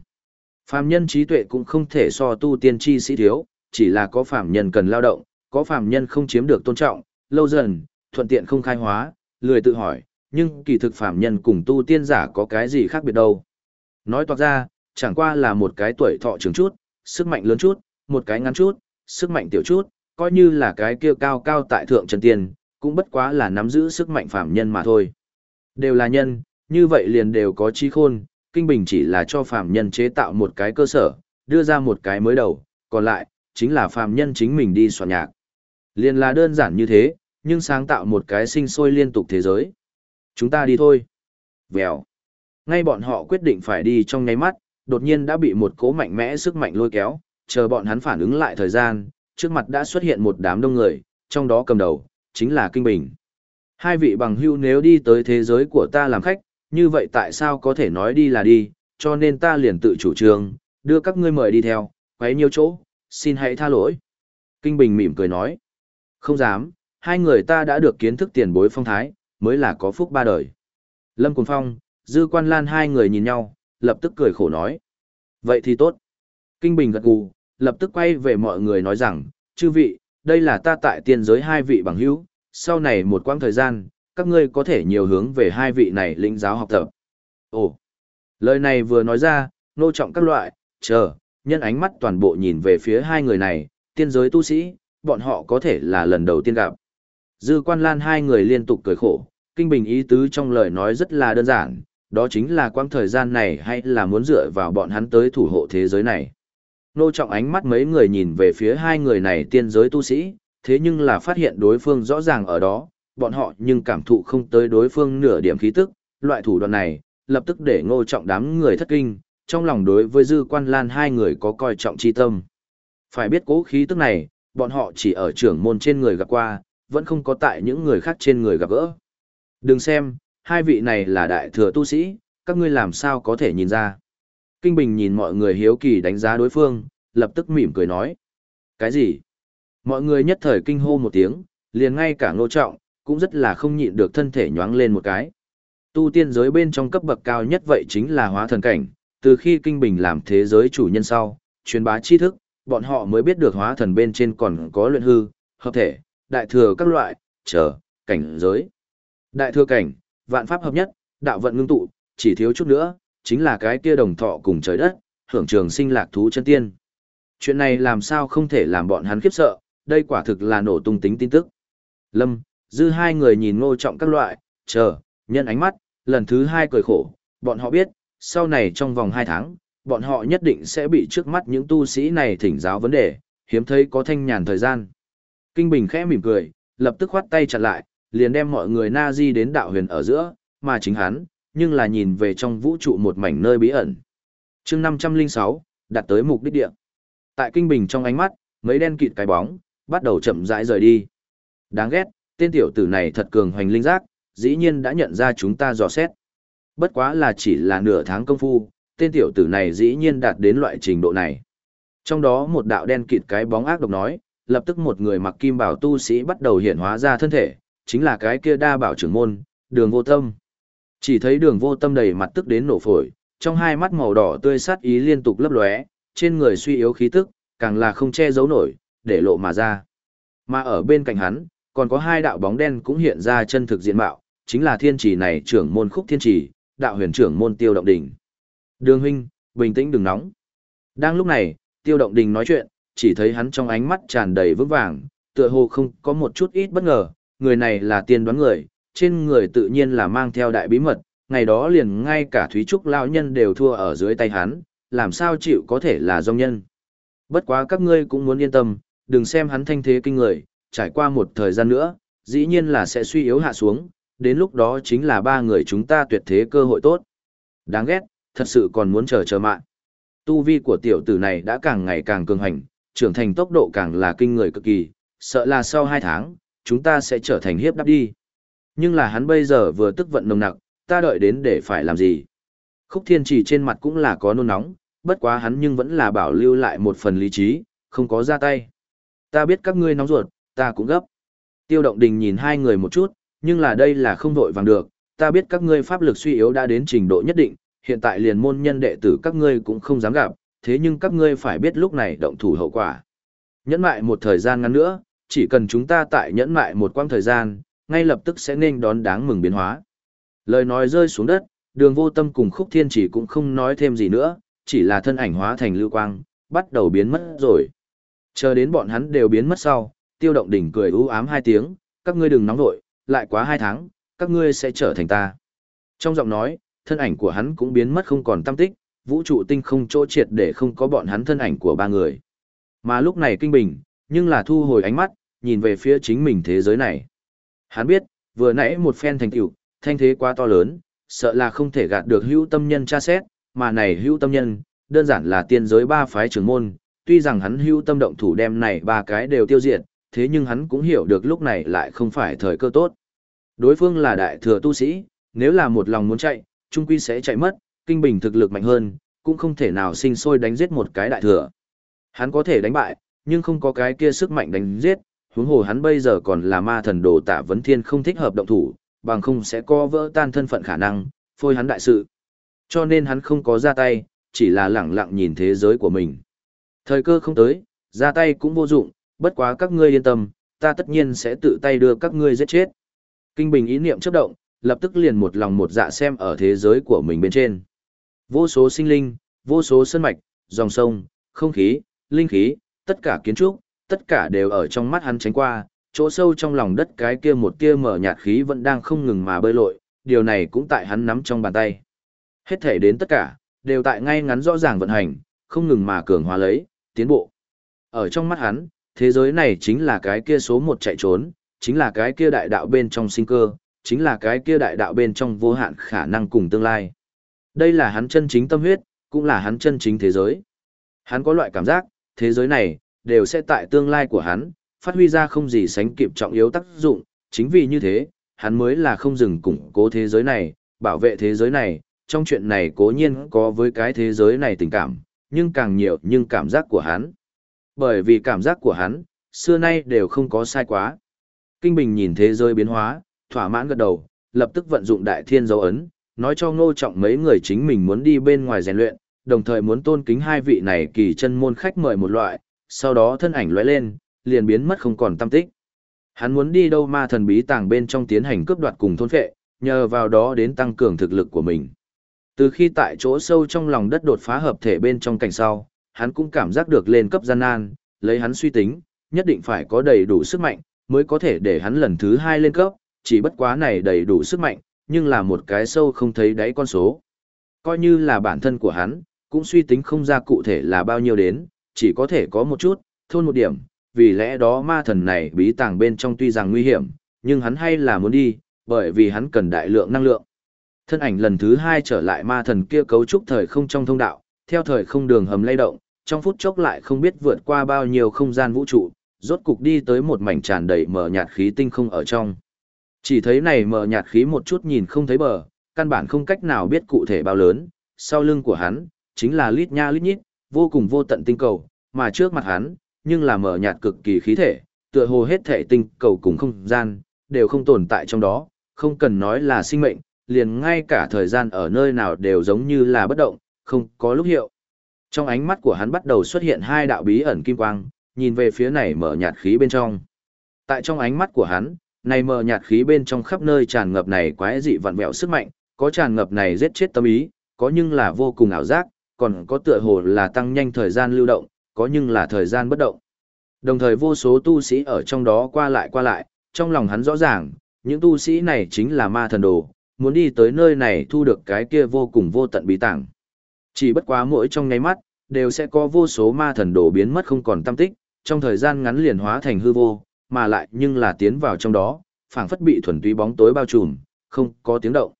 Phàm nhân trí tuệ cũng không thể so tu tiên chi sĩ thiếu, chỉ là có phàm nhân cần lao động, có phàm nhân không chiếm được tôn trọng, lâu dần, thuận tiện không khai hóa, lười tự hỏi, nhưng kỳ thực phàm nhân cùng tu tiên giả có cái gì khác biệt đâu. Nói toạc ra, chẳng qua là một cái tuổi thọ trường chút, sức mạnh lớn chút, một cái ngắn chút, sức mạnh tiểu chút, coi như là cái kia cao cao tại thượng chân tiên, cũng bất quá là nắm giữ sức mạnh phàm nhân mà thôi. Đều là nhân, như vậy liền đều có trí khôn, kinh bình chỉ là cho phàm nhân chế tạo một cái cơ sở, đưa ra một cái mới đầu, còn lại, chính là phàm nhân chính mình đi soạn nhạc. Liền là đơn giản như thế, nhưng sáng tạo một cái sinh sôi liên tục thế giới. Chúng ta đi thôi. Vèo. Ngay bọn họ quyết định phải đi trong nháy mắt, đột nhiên đã bị một cố mạnh mẽ sức mạnh lôi kéo, chờ bọn hắn phản ứng lại thời gian, trước mặt đã xuất hiện một đám đông người, trong đó cầm đầu, chính là Kinh Bình. Hai vị bằng hữu nếu đi tới thế giới của ta làm khách, như vậy tại sao có thể nói đi là đi, cho nên ta liền tự chủ trương, đưa các ngươi mời đi theo, quấy nhiều chỗ, xin hãy tha lỗi. Kinh Bình mỉm cười nói, không dám, hai người ta đã được kiến thức tiền bối phong thái, mới là có phúc ba đời. Lâm Cùng Phong, Dư Quan Lan hai người nhìn nhau, lập tức cười khổ nói. Vậy thì tốt. Kinh Bình gật gù, lập tức quay về mọi người nói rằng, chư vị, đây là ta tại tiên giới hai vị bằng hữu, sau này một quãng thời gian, các ngươi có thể nhiều hướng về hai vị này lĩnh giáo học tập. Ồ, lời này vừa nói ra, nô trọng các loại, chờ, nhân ánh mắt toàn bộ nhìn về phía hai người này, tiên giới tu sĩ, bọn họ có thể là lần đầu tiên gặp. Dư quan lan hai người liên tục cười khổ, kinh bình ý tứ trong lời nói rất là đơn giản, đó chính là quãng thời gian này hay là muốn dựa vào bọn hắn tới thủ hộ thế giới này. Nô trọng ánh mắt mấy người nhìn về phía hai người này tiên giới tu sĩ, thế nhưng là phát hiện đối phương rõ ràng ở đó, bọn họ nhưng cảm thụ không tới đối phương nửa điểm khí tức, loại thủ đoạn này, lập tức để ngô trọng đám người thất kinh, trong lòng đối với dư quan lan hai người có coi trọng chi tâm. Phải biết cố khí tức này, bọn họ chỉ ở trưởng môn trên người gặp qua, vẫn không có tại những người khác trên người gặp gỡ. Đừng xem, hai vị này là đại thừa tu sĩ, các ngươi làm sao có thể nhìn ra. Kinh Bình nhìn mọi người hiếu kỳ đánh giá đối phương, lập tức mỉm cười nói. Cái gì? Mọi người nhất thời kinh hô một tiếng, liền ngay cả ngô trọng, cũng rất là không nhịn được thân thể nhoáng lên một cái. Tu tiên giới bên trong cấp bậc cao nhất vậy chính là hóa thần cảnh, từ khi Kinh Bình làm thế giới chủ nhân sau, truyền bá tri thức, bọn họ mới biết được hóa thần bên trên còn có luyện hư, hợp thể, đại thừa các loại, trở, cảnh giới. Đại thừa cảnh, vạn pháp hợp nhất, đạo vận ngưng tụ, chỉ thiếu chút nữa, chính là cái kia đồng thọ cùng trời đất, hưởng trường sinh lạc thú chân tiên. Chuyện này làm sao không thể làm bọn hắn khiếp sợ, đây quả thực là nổ tung tính tin tức. Lâm, dư hai người nhìn ngô trọng các loại, chờ, nhân ánh mắt, lần thứ hai cười khổ, bọn họ biết, sau này trong vòng hai tháng, bọn họ nhất định sẽ bị trước mắt những tu sĩ này thỉnh giáo vấn đề, hiếm thấy có thanh nhàn thời gian. Kinh Bình khẽ mỉm cười, lập tức khoát tay chặt lại, liền đem mọi người na di đến đạo huyền ở giữa, mà chính hắn, nhưng là nhìn về trong vũ trụ một mảnh nơi bí ẩn. chương 506, đặt tới mục đích địa. Tại Kinh Bình trong ánh mắt, mấy đen kịt cái bóng, bắt đầu chậm rãi rời đi. Đáng ghét, tên tiểu tử này thật cường hoành linh giác, dĩ nhiên đã nhận ra chúng ta dò xét. Bất quá là chỉ là nửa tháng công phu, tên tiểu tử này dĩ nhiên đạt đến loại trình độ này. Trong đó một đạo đen kịt cái bóng ác độc nói, lập tức một người mặc kim bảo tu sĩ bắt đầu hiện hóa ra thân thể, chính là cái kia đa bảo trưởng môn, đường vô tâm. Chỉ thấy đường vô tâm đầy mặt tức đến nổ phổi, trong hai mắt màu đỏ tươi sát ý liên tục lấp lóe, trên người suy yếu khí tức, càng là không che giấu nổi, để lộ mà ra. Mà ở bên cạnh hắn, còn có hai đạo bóng đen cũng hiện ra chân thực diện mạo, chính là thiên trì này trưởng môn khúc thiên trì, đạo huyền trưởng môn tiêu động đình Đường huynh, bình tĩnh đừng nóng. Đang lúc này, tiêu động đình nói chuyện, chỉ thấy hắn trong ánh mắt tràn đầy vững vàng, tựa hồ không có một chút ít bất ngờ, người này là tiên đoán người, trên người tự nhiên là mang theo đại bí mật, ngày đó liền ngay cả Thúy Trúc lão nhân đều thua ở dưới tay hắn, làm sao chịu có thể là dòng nhân. Bất quá các ngươi cũng muốn yên tâm, đừng xem hắn thanh thế kinh người, trải qua một thời gian nữa, dĩ nhiên là sẽ suy yếu hạ xuống, đến lúc đó chính là ba người chúng ta tuyệt thế cơ hội tốt. Đáng ghét, thật sự còn muốn chờ chờ mạng. Tu vi của tiểu tử này đã càng ngày càng cường hành, trưởng thành tốc độ càng là kinh người cực kỳ, sợ là sau hai tháng, chúng ta sẽ trở thành hiếp đắp đi. Nhưng là hắn bây giờ vừa tức vận nồng nặc, ta đợi đến để phải làm gì. Khúc thiên trì trên mặt cũng là có nôn nóng, bất quá hắn nhưng vẫn là bảo lưu lại một phần lý trí, không có ra tay. Ta biết các ngươi nóng ruột, ta cũng gấp. Tiêu động đình nhìn hai người một chút, nhưng là đây là không vội vàng được, ta biết các ngươi pháp lực suy yếu đã đến trình độ nhất định, hiện tại liền môn nhân đệ tử các ngươi cũng không dám gặp, thế nhưng các ngươi phải biết lúc này động thủ hậu quả. Nhẫn mại một thời gian ngắn nữa, chỉ cần chúng ta tại nhẫn mại một quãng thời gian, ngay lập tức sẽ nên đón đáng mừng biến hóa. Lời nói rơi xuống đất, đường vô tâm cùng khúc thiên chỉ cũng không nói thêm gì nữa, chỉ là thân ảnh hóa thành lưu quang, bắt đầu biến mất rồi. Chờ đến bọn hắn đều biến mất sau, tiêu động đỉnh cười u ám hai tiếng, các ngươi đừng nóng vội, lại quá hai tháng, các ngươi sẽ trở thành ta. Trong giọng nói, thân ảnh của hắn cũng biến mất không còn tâm tích, vũ trụ tinh không chỗ triệt để không có bọn hắn thân ảnh của ba người. Mà lúc này kinh bình, nhưng là thu hồi ánh mắt, nhìn về phía chính mình thế giới này. Hắn biết, vừa nãy một phen thành tựu, thanh thế quá to lớn, sợ là không thể gạt được hữu tâm nhân tra xét, mà này hữu tâm nhân, đơn giản là tiên giới ba phái trưởng môn, tuy rằng hắn hữu tâm động thủ đem này ba cái đều tiêu diệt, thế nhưng hắn cũng hiểu được lúc này lại không phải thời cơ tốt. Đối phương là đại thừa tu sĩ, nếu là một lòng muốn chạy, trung quy sẽ chạy mất, kinh bình thực lực mạnh hơn, cũng không thể nào sinh sôi đánh giết một cái đại thừa. Hắn có thể đánh bại, nhưng không có cái kia sức mạnh đánh giết, huống hồ hắn bây giờ còn là ma thần đồ tạ vấn thiên không thích hợp động thủ, bằng không sẽ co vỡ tan thân phận khả năng, phôi hắn đại sự. Cho nên hắn không có ra tay, chỉ là lẳng lặng nhìn thế giới của mình. Thời cơ không tới, ra tay cũng vô dụng, bất quá các ngươi yên tâm, ta tất nhiên sẽ tự tay đưa các ngươi giết chết. Kinh bình ý niệm chấp động, lập tức liền một lòng một dạ xem ở thế giới của mình bên trên. Vô số sinh linh, vô số sân mạch, dòng sông, không khí, linh khí, tất cả kiến trúc, tất cả đều ở trong mắt hắn tránh qua, chỗ sâu trong lòng đất cái kia một tia mở nhạt khí vẫn đang không ngừng mà bơi lội, điều này cũng tại hắn nắm trong bàn tay. Hết thể đến tất cả, đều tại ngay ngắn rõ ràng vận hành, không ngừng mà cường hóa lấy, tiến bộ. Ở trong mắt hắn, thế giới này chính là cái kia số một chạy trốn, chính là cái kia đại đạo bên trong sinh cơ, chính là cái kia đại đạo bên trong vô hạn khả năng cùng tương lai. Đây là hắn chân chính tâm huyết, cũng là hắn chân chính thế giới. Hắn có loại cảm giác, thế giới này, đều sẽ tại tương lai của hắn, phát huy ra không gì sánh kịp trọng yếu tác dụng, chính vì như thế, hắn mới là không dừng củng cố thế giới này, bảo vệ thế giới này, trong chuyện này cố nhiên có với cái thế giới này tình cảm, nhưng càng nhiều nhưng cảm giác của hắn. Bởi vì cảm giác của hắn, xưa nay đều không có sai quá. Kinh Bình nhìn thế giới biến hóa, thỏa mãn gật đầu, lập tức vận dụng đại thiên dấu ấn, nói cho ngô trọng mấy người chính mình muốn đi bên ngoài rèn luyện, đồng thời muốn tôn kính hai vị này kỳ chân môn khách mời một loại, sau đó thân ảnh lóe lên, liền biến mất không còn tâm tích. Hắn muốn đi đâu ma thần bí tàng bên trong tiến hành cướp đoạt cùng thôn phệ, nhờ vào đó đến tăng cường thực lực của mình. Từ khi tại chỗ sâu trong lòng đất đột phá hợp thể bên trong cảnh sau, hắn cũng cảm giác được lên cấp gian nan, lấy hắn suy tính, nhất định phải có đầy đủ sức mạnh, mới có thể để hắn lần thứ hai lên cấp, chỉ bất quá này đầy đủ sức mạnh, nhưng là một cái sâu không thấy đáy con số. Coi như là bản thân của hắn, cũng suy tính không ra cụ thể là bao nhiêu đến, chỉ có thể có một chút, thôn một điểm, vì lẽ đó ma thần này bí tàng bên trong tuy rằng nguy hiểm, nhưng hắn hay là muốn đi, bởi vì hắn cần đại lượng năng lượng. Thân ảnh lần thứ hai trở lại ma thần kia cấu trúc thời không trong thông đạo, theo thời không đường hầm lay động, trong phút chốc lại không biết vượt qua bao nhiêu không gian vũ trụ, rốt cục đi tới một mảnh tràn đầy mờ nhạt khí tinh không ở trong. Chỉ thấy này mờ nhạt khí một chút nhìn không thấy bờ, căn bản không cách nào biết cụ thể bao lớn, sau lưng của hắn, chính là lít nha lít nhít, vô cùng vô tận tinh cầu, mà trước mặt hắn, nhưng là mờ nhạt cực kỳ khí thể, tựa hồ hết thể tinh cầu cùng không gian, đều không tồn tại trong đó, không cần nói là sinh mệnh, liền ngay cả thời gian ở nơi nào đều giống như là bất động, không có lúc hiệu. Trong ánh mắt của hắn bắt đầu xuất hiện hai đạo bí ẩn kim quang, nhìn về phía này mở nhạt khí bên trong. Tại trong ánh mắt của hắn, này mở nhạt khí bên trong khắp nơi tràn ngập này quái dị vặn vẹo sức mạnh, có tràn ngập này giết chết tâm ý, có nhưng là vô cùng ảo giác, còn có tựa hồ là tăng nhanh thời gian lưu động, có nhưng là thời gian bất động. Đồng thời vô số tu sĩ ở trong đó qua lại qua lại, trong lòng hắn rõ ràng, những tu sĩ này chính là ma thần đồ, muốn đi tới nơi này thu được cái kia vô cùng vô tận bí tàng chỉ bất quá mỗi trong nháy mắt, đều sẽ có vô số ma thần đổ biến mất không còn tâm tích, trong thời gian ngắn liền hóa thành hư vô, mà lại nhưng là tiến vào trong đó, phảng phất bị thuần túy bóng tối bao trùm, không có tiếng động.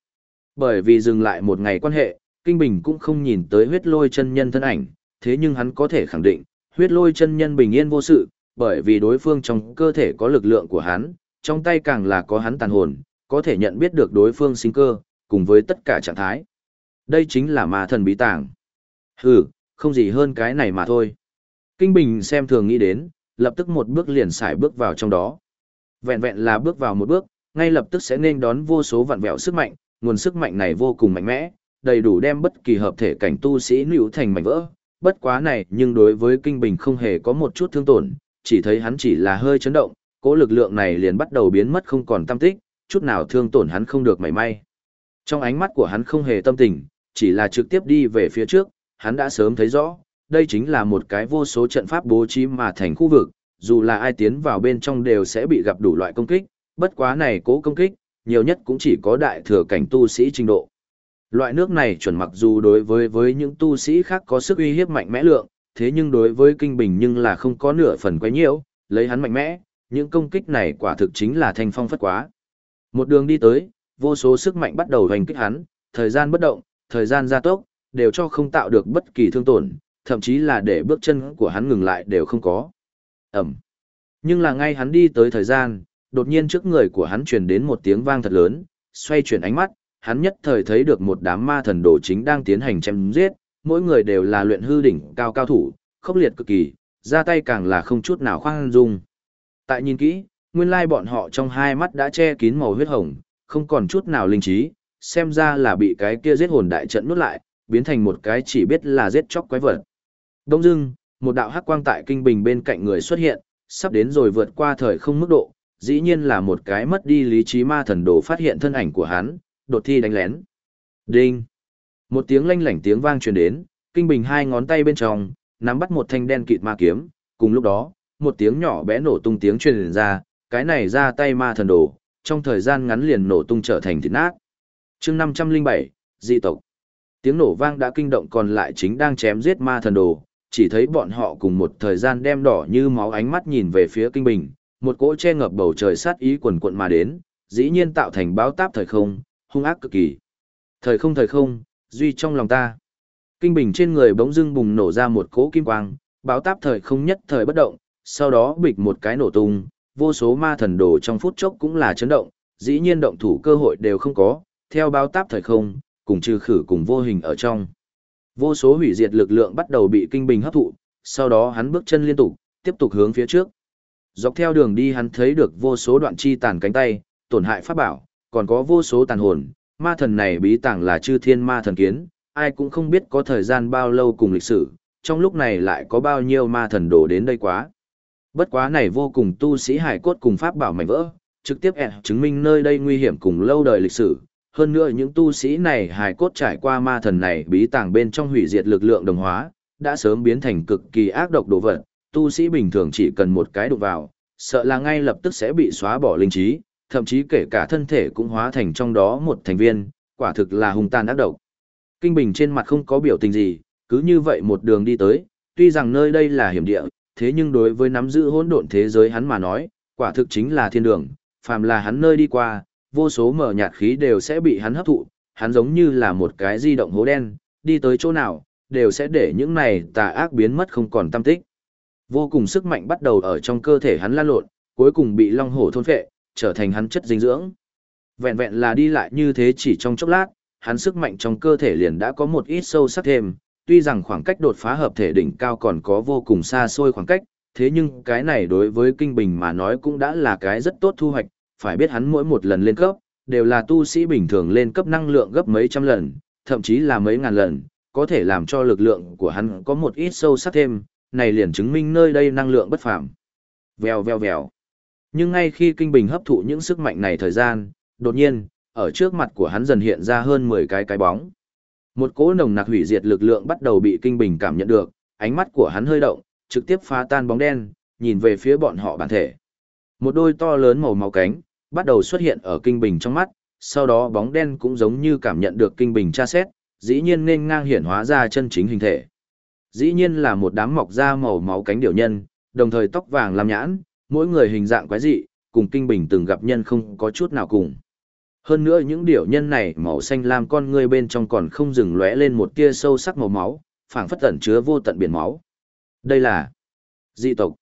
Bởi vì dừng lại một ngày quan hệ, Kinh Bình cũng không nhìn tới huyết lôi chân nhân thân ảnh, thế nhưng hắn có thể khẳng định, huyết lôi chân nhân bình yên vô sự, bởi vì đối phương trong cơ thể có lực lượng của hắn, trong tay càng là có hắn tàn hồn, có thể nhận biết được đối phương sinh cơ, cùng với tất cả trạng thái. Đây chính là ma thần bí tàng. Hừ, không gì hơn cái này mà thôi. Kinh Bình xem thường nghĩ đến, lập tức một bước liền xài bước vào trong đó. Vẹn vẹn là bước vào một bước, ngay lập tức sẽ nên đón vô số vạn vẹo sức mạnh, nguồn sức mạnh này vô cùng mạnh mẽ, đầy đủ đem bất kỳ hợp thể cảnh tu sĩ nữu thành mảnh vỡ. Bất quá này nhưng đối với Kinh Bình không hề có một chút thương tổn, chỉ thấy hắn chỉ là hơi chấn động, cỗ lực lượng này liền bắt đầu biến mất không còn tâm tích, chút nào thương tổn hắn không được mảy may. Trong ánh mắt của hắn không hề tâm tình, chỉ là trực tiếp đi về phía trước, hắn đã sớm thấy rõ, đây chính là một cái vô số trận pháp bố trí mà thành khu vực, dù là ai tiến vào bên trong đều sẽ bị gặp đủ loại công kích, bất quá này cố công kích, nhiều nhất cũng chỉ có đại thừa cảnh tu sĩ trình độ. Loại nước này chuẩn mặc dù đối với với những tu sĩ khác có sức uy hiếp mạnh mẽ lượng, thế nhưng đối với kinh bình nhưng là không có nửa phần quấy nhiễu, lấy hắn mạnh mẽ, những công kích này quả thực chính là thanh phong phất quá. Một đường đi tới, vô số sức mạnh bắt đầu hành kích hắn, thời gian bất động, thời gian gia tốc, đều cho không tạo được bất kỳ thương tổn, thậm chí là để bước chân của hắn ngừng lại đều không có. Ẩm. Nhưng là ngay hắn đi tới thời gian, đột nhiên trước người của hắn truyền đến một tiếng vang thật lớn, xoay chuyển ánh mắt, hắn nhất thời thấy được một đám ma thần đồ chính đang tiến hành chém giết, mỗi người đều là luyện hư đỉnh cao cao thủ, khốc liệt cực kỳ, ra tay càng là không chút nào khoan dung. Tại nhìn kỹ, nguyên lai bọn họ trong hai mắt đã che kín màu huyết hồng, không còn chút nào linh trí, xem ra là bị cái kia giết hồn đại trận nuốt lại, biến thành một cái chỉ biết là giết chóc quái vật. Đông dưng, một đạo hắc quang tại kinh bình bên cạnh người xuất hiện, sắp đến rồi vượt qua thời không mức độ, dĩ nhiên là một cái mất đi lý trí ma thần đồ phát hiện thân ảnh của hắn, đột thi đánh lén. Đinh! Một tiếng lanh lảnh tiếng vang truyền đến, kinh bình hai ngón tay bên trong, nắm bắt một thanh đen kịt ma kiếm, cùng lúc đó, một tiếng nhỏ bé nổ tung tiếng truyền ra, cái này ra tay ma thần đồ, trong thời gian ngắn liền nổ tung trở thành thịt nát chương 507, di tộc. Tiếng nổ vang đã kinh động còn lại chính đang chém giết ma thần đồ, chỉ thấy bọn họ cùng một thời gian đem đỏ như máu ánh mắt nhìn về phía kinh bình, một cỗ che ngập bầu trời sát ý quần quận mà đến, dĩ nhiên tạo thành báo táp thời không, hung ác cực kỳ. Thời không thời không, duy trong lòng ta. Kinh bình trên người bỗng dưng bùng nổ ra một cỗ kim quang, báo táp thời không nhất thời bất động, sau đó bịch một cái nổ tung, vô số ma thần đồ trong phút chốc cũng là chấn động, dĩ nhiên động thủ cơ hội đều không có, theo báo táp thời không, cùng trừ khử cùng vô hình ở trong. Vô số hủy diệt lực lượng bắt đầu bị kinh bình hấp thụ, sau đó hắn bước chân liên tục, tiếp tục hướng phía trước. Dọc theo đường đi hắn thấy được vô số đoạn chi tàn cánh tay, tổn hại pháp bảo, còn có vô số tàn hồn, ma thần này bí tàng là chư thiên ma thần kiến, ai cũng không biết có thời gian bao lâu cùng lịch sử, trong lúc này lại có bao nhiêu ma thần đổ đến đây quá. Bất quá này vô cùng tu sĩ hải cốt cùng pháp bảo mảnh vỡ, trực tiếp ẹn chứng minh nơi đây nguy hiểm cùng lâu đời lịch sử. Hơn nữa những tu sĩ này hải cốt trải qua ma thần này bí tàng bên trong hủy diệt lực lượng đồng hóa, đã sớm biến thành cực kỳ ác độc đồ vật, tu sĩ bình thường chỉ cần một cái đụng vào, sợ là ngay lập tức sẽ bị xóa bỏ linh trí, thậm chí kể cả thân thể cũng hóa thành trong đó một thành viên, quả thực là hung tàn ác độc. Kinh Bình trên mặt không có biểu tình gì, cứ như vậy một đường đi tới, tuy rằng nơi đây là hiểm địa, thế nhưng đối với nắm giữ hỗn độn thế giới hắn mà nói, quả thực chính là thiên đường, phàm là hắn nơi đi qua, vô số mở nhạt khí đều sẽ bị hắn hấp thụ, hắn giống như là một cái di động hố đen, đi tới chỗ nào, đều sẽ để những này tà ác biến mất không còn tâm tích. Vô cùng sức mạnh bắt đầu ở trong cơ thể hắn lan lộn, cuối cùng bị long hổ thôn phệ, trở thành hắn chất dinh dưỡng. Vẹn vẹn là đi lại như thế chỉ trong chốc lát, hắn sức mạnh trong cơ thể liền đã có một ít sâu sắc thêm, tuy rằng khoảng cách đột phá hợp thể đỉnh cao còn có vô cùng xa xôi khoảng cách, thế nhưng cái này đối với kinh bình mà nói cũng đã là cái rất tốt thu hoạch, phải biết hắn mỗi một lần lên cấp, đều là tu sĩ bình thường lên cấp năng lượng gấp mấy trăm lần, thậm chí là mấy ngàn lần, có thể làm cho lực lượng của hắn có một ít sâu sắc thêm, này liền chứng minh nơi đây năng lượng bất phàm. Vèo vèo vèo. Nhưng ngay khi kinh bình hấp thụ những sức mạnh này thời gian, đột nhiên, ở trước mặt của hắn dần hiện ra hơn 10 cái cái bóng. Một cỗ nồng nặc hủy diệt lực lượng bắt đầu bị kinh bình cảm nhận được, ánh mắt của hắn hơi động, trực tiếp phá tan bóng đen, nhìn về phía bọn họ bản thể. Một đôi to lớn màu máu cánh, bắt đầu xuất hiện ở kinh bình trong mắt, sau đó bóng đen cũng giống như cảm nhận được kinh bình tra xét, dĩ nhiên nên ngang hiển hóa ra chân chính hình thể. Dĩ nhiên là một đám mọc da màu máu cánh điểu nhân, đồng thời tóc vàng làm nhãn, mỗi người hình dạng quái dị, cùng kinh bình từng gặp nhân không có chút nào cùng. Hơn nữa những điểu nhân này màu xanh lam con người bên trong còn không dừng lóe lên một tia sâu sắc màu máu, phảng phất tẩn chứa vô tận biển máu. Đây là dị tộc.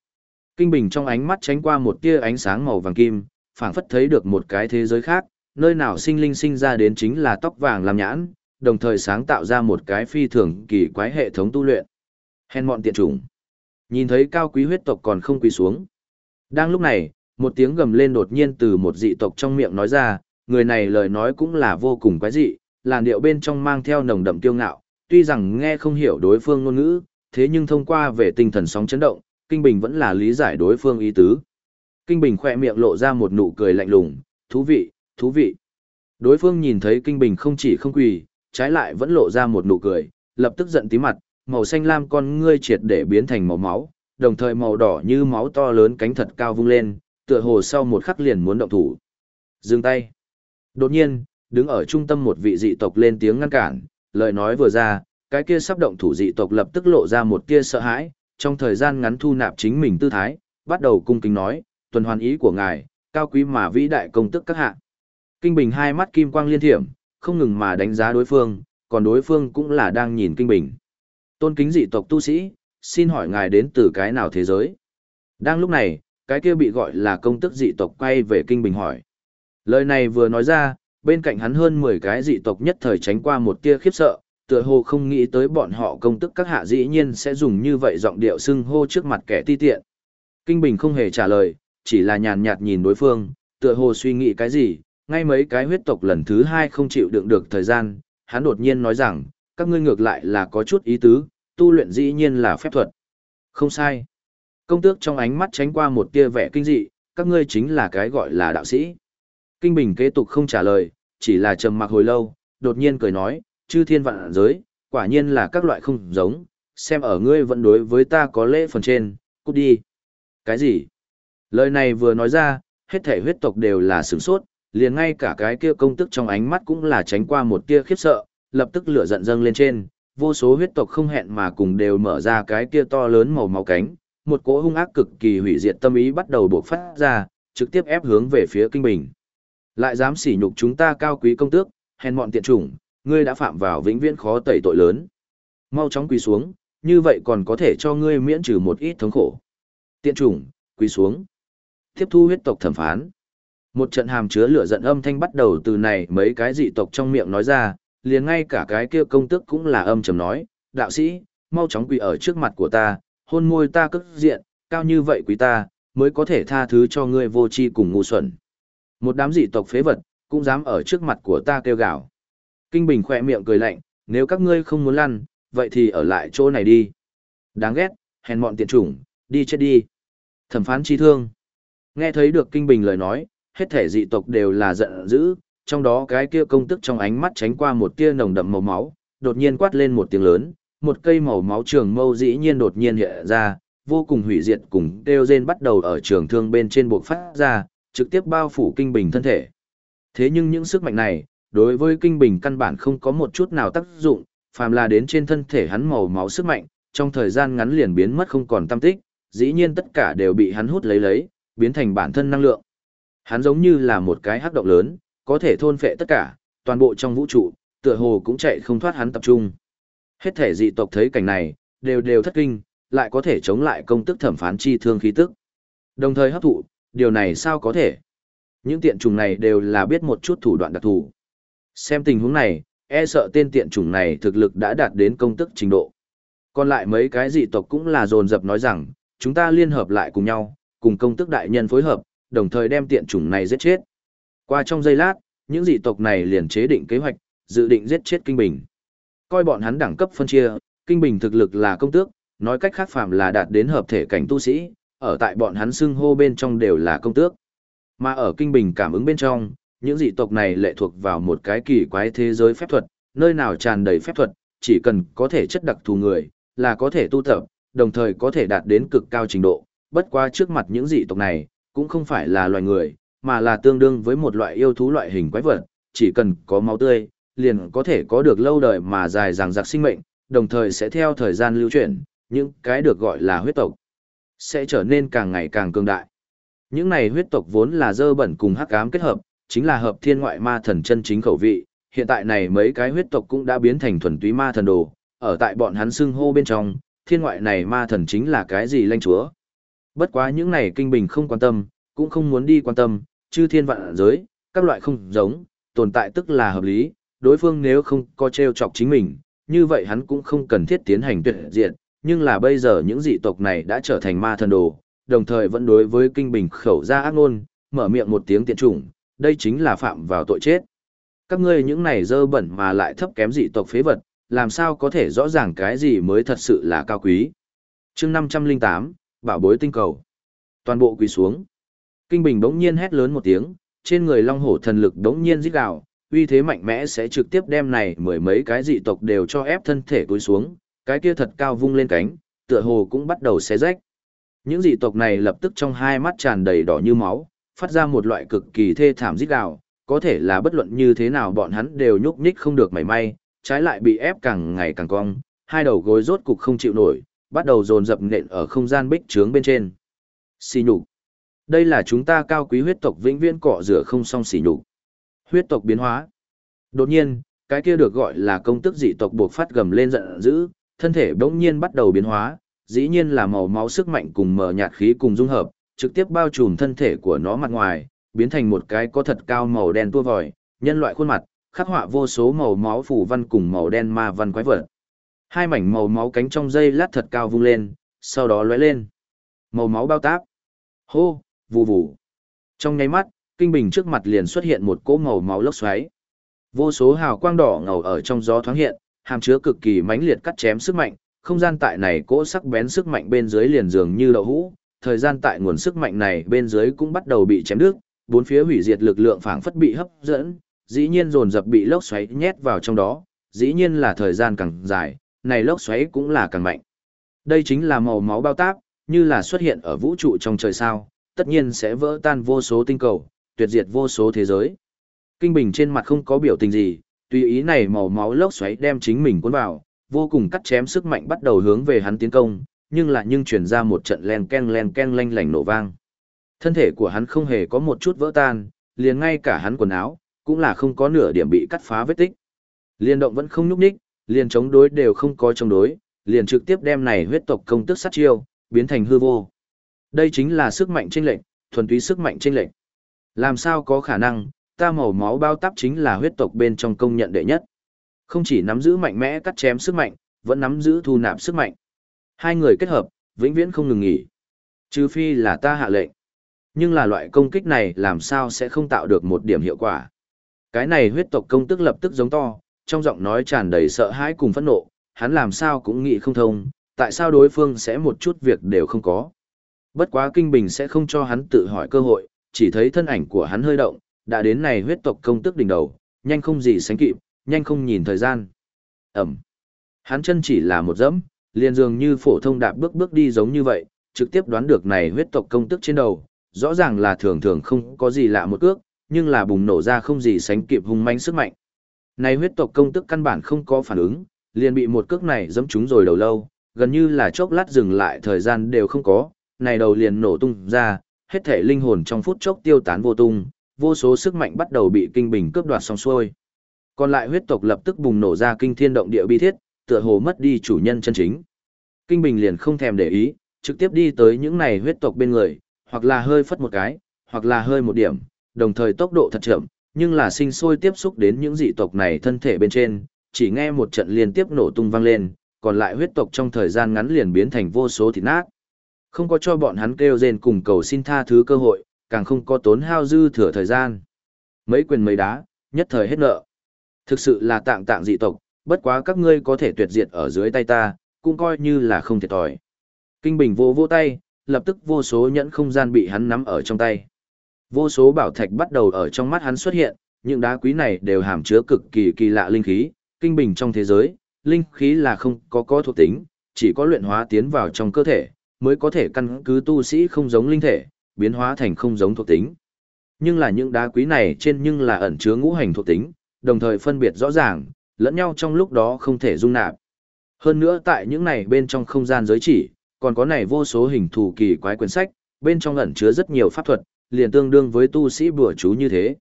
Kinh Bình trong ánh mắt tránh qua một tia ánh sáng màu vàng kim, phảng phất thấy được một cái thế giới khác, nơi nào sinh linh sinh ra đến chính là tóc vàng làm nhãn, đồng thời sáng tạo ra một cái phi thường kỳ quái hệ thống tu luyện. Hèn mọn tiện chủng. Nhìn thấy cao quý huyết tộc còn không quỳ xuống. Đang lúc này, một tiếng gầm lên đột nhiên từ một dị tộc trong miệng nói ra, người này lời nói cũng là vô cùng quái dị, làn điệu bên trong mang theo nồng đậm kiêu ngạo, tuy rằng nghe không hiểu đối phương ngôn ngữ, thế nhưng thông qua về tinh thần sóng chấn động, Kinh Bình vẫn là lý giải đối phương ý tứ. Kinh Bình khỏe miệng lộ ra một nụ cười lạnh lùng, thú vị, thú vị. Đối phương nhìn thấy Kinh Bình không chỉ không quỳ, trái lại vẫn lộ ra một nụ cười, lập tức giận tí mặt, màu xanh lam con ngươi triệt để biến thành màu máu, đồng thời màu đỏ như máu to lớn cánh thật cao vung lên, tựa hồ sau một khắc liền muốn động thủ. Dừng tay. Đột nhiên, đứng ở trung tâm một vị dị tộc lên tiếng ngăn cản, lời nói vừa ra, cái kia sắp động thủ dị tộc lập tức lộ ra một tia sợ hãi, trong thời gian ngắn thu nạp chính mình tư thái, bắt đầu cung kính nói, tuần hoàn ý của ngài, cao quý mà vĩ đại công tức các hạ. Kinh Bình hai mắt kim quang liên thiểm, không ngừng mà đánh giá đối phương, còn đối phương cũng là đang nhìn Kinh Bình. Tôn kính dị tộc tu sĩ, xin hỏi ngài đến từ cái nào thế giới? Đang lúc này, cái kia bị gọi là công tức dị tộc quay về kinh bình hỏi. Lời này vừa nói ra, bên cạnh hắn hơn 10 cái dị tộc nhất thời tránh qua một tia khiếp sợ, tựa hồ không nghĩ tới bọn họ công tức các hạ dĩ nhiên sẽ dùng như vậy giọng điệu xưng hô trước mặt kẻ ti tiện. Kinh Bình không hề trả lời, chỉ là nhàn nhạt nhìn đối phương, tựa hồ suy nghĩ cái gì, ngay mấy cái huyết tộc lần thứ hai không chịu đựng được thời gian, hắn đột nhiên nói rằng, các ngươi ngược lại là có chút ý tứ, tu luyện dĩ nhiên là phép thuật. Không sai. Công tước trong ánh mắt tránh qua một tia vẻ kinh dị, các ngươi chính là cái gọi là đạo sĩ. Kinh Bình kế tục không trả lời, chỉ là trầm mặc hồi lâu, đột nhiên cười nói, chư thiên vạn giới, quả nhiên là các loại không giống, xem ở ngươi vẫn đối với ta có lễ phần trên, cút đi. Cái gì? Lời này vừa nói ra, hết thể huyết tộc đều là sửng sốt, liền ngay cả cái kia công tức trong ánh mắt cũng là tránh qua một tia khiếp sợ, lập tức lửa giận dâng lên trên, vô số huyết tộc không hẹn mà cùng đều mở ra cái kia to lớn màu máu cánh, một cỗ hung ác cực kỳ hủy diệt tâm ý bắt đầu bộc phát ra, trực tiếp ép hướng về phía kinh bình. Lại dám sỉ nhục chúng ta cao quý công tước, hèn mọn tiện chủng, ngươi đã phạm vào vĩnh viễn khó tẩy tội lớn. Mau chóng quỳ xuống, như vậy còn có thể cho ngươi miễn trừ một ít thống khổ. Tiện chủng, quỳ xuống. Tiếp thu huyết tộc thẩm phán. Một trận hàm chứa lửa giận âm thanh bắt đầu từ này mấy cái dị tộc trong miệng nói ra, liền ngay cả cái kia công tước cũng là âm trầm nói, đạo sĩ, mau chóng quỳ ở trước mặt của ta, hôn môi ta cất diện, cao như vậy quý ta, mới có thể tha thứ cho ngươi vô tri cùng ngu xuẩn. Một đám dị tộc phế vật, cũng dám ở trước mặt của ta kêu gào. Kinh Bình khỏe miệng cười lạnh, nếu các ngươi không muốn lăn, vậy thì ở lại chỗ này đi. Đáng ghét, hèn mọn tiện chủng, đi chết đi. Thẩm phán chi thương. Nghe thấy được Kinh Bình lời nói, hết thể dị tộc đều là giận dữ, trong đó cái kia công tức trong ánh mắt tránh qua một tia nồng đậm màu máu, đột nhiên quát lên một tiếng lớn, một cây màu máu trường mâu dĩ nhiên đột nhiên hiện ra, vô cùng hủy diệt cùng đều rên bắt đầu ở trường thương bên trên buộc phát ra, trực tiếp bao phủ kinh bình thân thể. Thế nhưng những sức mạnh này, đối với kinh bình căn bản không có một chút nào tác dụng, phàm là đến trên thân thể hắn màu máu sức mạnh, trong thời gian ngắn liền biến mất không còn tâm tích, dĩ nhiên tất cả đều bị hắn hút lấy lấy, biến thành bản thân năng lượng. Hắn giống như là một cái hắc động lớn, có thể thôn phệ tất cả, toàn bộ trong vũ trụ, tựa hồ cũng chạy không thoát hắn tập trung. Hết thể dị tộc thấy cảnh này, đều đều thất kinh, lại có thể chống lại công tức thẩm phán chi thương khí tức. Đồng thời hấp thụ, điều này sao có thể? Những tiện trùng này đều là biết một chút thủ đoạn đặc thù. Xem tình huống này, e sợ tên tiện trùng này thực lực đã đạt đến công tức trình độ. Còn lại mấy cái dị tộc cũng là dồn dập nói rằng, chúng ta liên hợp lại cùng nhau, cùng công tước đại nhân phối hợp, đồng thời đem tiện chủng này giết chết. Qua trong giây lát, những dị tộc này liền chế định kế hoạch, dự định giết chết Kinh Bình. Coi bọn hắn đẳng cấp phân chia, Kinh Bình thực lực là công tước, nói cách khác phàm là đạt đến hợp thể cảnh tu sĩ, ở tại bọn hắn xưng hô bên trong đều là công tước. Mà ở Kinh Bình cảm ứng bên trong, những dị tộc này lệ thuộc vào một cái kỳ quái thế giới phép thuật, nơi nào tràn đầy phép thuật, chỉ cần có thể chất đặc thù người, là có thể tu tập, đồng thời có thể đạt đến cực cao trình độ. Bất qua trước mặt những dị tộc này, cũng không phải là loài người, mà là tương đương với một loại yêu thú loại hình quái vật, chỉ cần có máu tươi, liền có thể có được lâu đời mà dài dằng dặc sinh mệnh, đồng thời sẽ theo thời gian lưu chuyển, những cái được gọi là huyết tộc, sẽ trở nên càng ngày càng cường đại. Những này huyết tộc vốn là dơ bẩn cùng hắc ám kết hợp, chính là hợp thiên ngoại ma thần chân chính khẩu vị, hiện tại này mấy cái huyết tộc cũng đã biến thành thuần túy ma thần đồ, ở tại bọn hắn xưng hô bên trong, thiên ngoại này ma thần chính là cái gì lanh chúa. Bất quá những này kinh bình không quan tâm, cũng không muốn đi quan tâm, chư thiên vạn giới, các loại không giống, tồn tại tức là hợp lý, đối phương nếu không có treo chọc chính mình, như vậy hắn cũng không cần thiết tiến hành tuyệt diệt, nhưng là bây giờ những dị tộc này đã trở thành ma thần đồ, đồng thời vẫn đối với kinh bình khẩu ra ác ngôn, mở miệng một tiếng tiện chủng, đây chính là phạm vào tội chết. Các ngươi những này dơ bẩn mà lại thấp kém dị tộc phế vật, làm sao có thể rõ ràng cái gì mới thật sự là cao quý. chương 508, bảo bối tinh cầu. Toàn bộ quỳ xuống. Kinh Bình đống nhiên hét lớn một tiếng, trên người long hổ thần lực đống nhiên rít gào, uy thế mạnh mẽ sẽ trực tiếp đem này mười mấy cái dị tộc đều cho ép thân thể cúi xuống, cái kia thật cao vung lên cánh, tựa hồ cũng bắt đầu xé rách. Những dị tộc này lập tức trong hai mắt tràn đầy đỏ như máu, phát ra một loại cực kỳ thê thảm rít gào, có thể là bất luận như thế nào bọn hắn đều nhúc nhích không được mảy may, trái lại bị ép càng ngày càng cong, hai đầu gối rốt cục không chịu nổi, bắt đầu dồn dập nện ở không gian bích trướng bên trên. Xì nhục. Đây là chúng ta cao quý huyết tộc vĩnh viễn cọ rửa không xong xì nhục. Huyết tộc biến hóa. Đột nhiên, cái kia được gọi là công tức dị tộc buộc phát gầm lên giận dữ, thân thể bỗng nhiên bắt đầu biến hóa, dĩ nhiên là màu máu sức mạnh cùng mờ nhạt khí cùng dung hợp, trực tiếp bao trùm thân thể của nó mặt ngoài, biến thành một cái có thật cao màu đen tua vòi, nhân loại khuôn mặt, khắc họa vô số màu máu phủ văn cùng màu đen ma văn quái vật. Hai mảnh màu máu cánh trong dây lát thật cao vung lên, sau đó lóe lên. Màu máu bao táp. Hô, vù vù. Trong nháy mắt, kinh bình trước mặt liền xuất hiện một cỗ màu máu lốc xoáy. Vô số hào quang đỏ ngầu ở trong gió thoáng hiện, hàm chứa cực kỳ mãnh liệt cắt chém sức mạnh, không gian tại này cỗ sắc bén sức mạnh bên dưới liền dường như đậu hũ, thời gian tại nguồn sức mạnh này bên dưới cũng bắt đầu bị chém đứt, bốn phía hủy diệt lực lượng phảng phất bị hấp dẫn, dĩ nhiên dồn dập bị lốc xoáy nhét vào trong đó, dĩ nhiên là thời gian càng dài, này lốc xoáy cũng là càng mạnh. Đây chính là màu máu bao táp, như là xuất hiện ở vũ trụ trong trời sao, tất nhiên sẽ vỡ tan vô số tinh cầu, tuyệt diệt vô số thế giới. Kinh Bình trên mặt không có biểu tình gì, tùy ý này màu máu lốc xoáy đem chính mình cuốn vào, vô cùng cắt chém sức mạnh bắt đầu hướng về hắn tiến công, nhưng lại nhưng truyền ra một trận len ken len ken lanh lảnh nổ vang. Thân thể của hắn không hề có một chút vỡ tan, liền ngay cả hắn quần áo, cũng là không có nửa điểm bị cắt phá vết tích. Liên động vẫn không nhúc nhích, liền chống đối đều không có chống đối, liền trực tiếp đem này huyết tộc công tức sát chiêu, biến thành hư vô. Đây chính là sức mạnh chênh lệnh, thuần túy sức mạnh chênh lệnh. Làm sao có khả năng, ta màu máu bao táp chính là huyết tộc bên trong công nhận đệ nhất. Không chỉ nắm giữ mạnh mẽ cắt chém sức mạnh, vẫn nắm giữ thu nạp sức mạnh. Hai người kết hợp, vĩnh viễn không ngừng nghỉ. Trừ phi là ta hạ lệnh. Nhưng là loại công kích này làm sao sẽ không tạo được một điểm hiệu quả. Cái này huyết tộc công tức lập tức giống to, trong giọng nói tràn đầy sợ hãi cùng phẫn nộ, hắn làm sao cũng nghĩ không thông, tại sao đối phương sẽ một chút việc đều không có. Bất quá kinh bình sẽ không cho hắn tự hỏi cơ hội, chỉ thấy thân ảnh của hắn hơi động, đã đến này huyết tộc công tức đỉnh đầu, nhanh không gì sánh kịp, nhanh không nhìn thời gian. Ẩm. Hắn chân chỉ là một dẫm, liền dường như phổ thông đạp bước bước đi giống như vậy, trực tiếp đoán được này huyết tộc công tức trên đầu, rõ ràng là thường thường không có gì lạ một cước, nhưng là bùng nổ ra không gì sánh kịp hung manh sức mạnh. Này huyết tộc công tức căn bản không có phản ứng, liền bị một cước này dẫm trúng rồi đầu lâu, gần như là chốc lát dừng lại thời gian đều không có, này đầu liền nổ tung ra, hết thể linh hồn trong phút chốc tiêu tán vô tung, vô số sức mạnh bắt đầu bị kinh bình cướp đoạt xong xuôi. Còn lại huyết tộc lập tức bùng nổ ra kinh thiên động địa bi thiết, tựa hồ mất đi chủ nhân chân chính. Kinh bình liền không thèm để ý, trực tiếp đi tới những này huyết tộc bên người, hoặc là hơi phất một cái, hoặc là hơi một điểm, đồng thời tốc độ thật chậm, nhưng là sinh sôi tiếp xúc đến những dị tộc này thân thể bên trên, chỉ nghe một trận liên tiếp nổ tung vang lên, còn lại huyết tộc trong thời gian ngắn liền biến thành vô số thịt nát. Không có cho bọn hắn kêu rên cùng cầu xin tha thứ cơ hội, càng không có tốn hao dư thừa thời gian. Mấy quyền mấy đá, nhất thời hết nợ. Thực sự là tạng tạng dị tộc, bất quá các ngươi có thể tuyệt diệt ở dưới tay ta, cũng coi như là không thiệt thòi. Kinh Bình vô vô tay, lập tức vô số nhẫn không gian bị hắn nắm ở trong tay. Vô số bảo thạch bắt đầu ở trong mắt hắn xuất hiện, những đá quý này đều hàm chứa cực kỳ kỳ lạ linh khí, kinh bình trong thế giới, linh khí là không có có thuộc tính, chỉ có luyện hóa tiến vào trong cơ thể, mới có thể căn cứ tu sĩ không giống linh thể, biến hóa thành không giống thuộc tính. Nhưng là những đá quý này trên nhưng là ẩn chứa ngũ hành thuộc tính, đồng thời phân biệt rõ ràng, lẫn nhau trong lúc đó không thể dung nạp. Hơn nữa tại những này bên trong không gian giới chỉ, còn có này vô số hình thù kỳ quái quyển sách, bên trong ẩn chứa rất nhiều pháp thuật, liền tương đương với tu sĩ bùa chú như thế.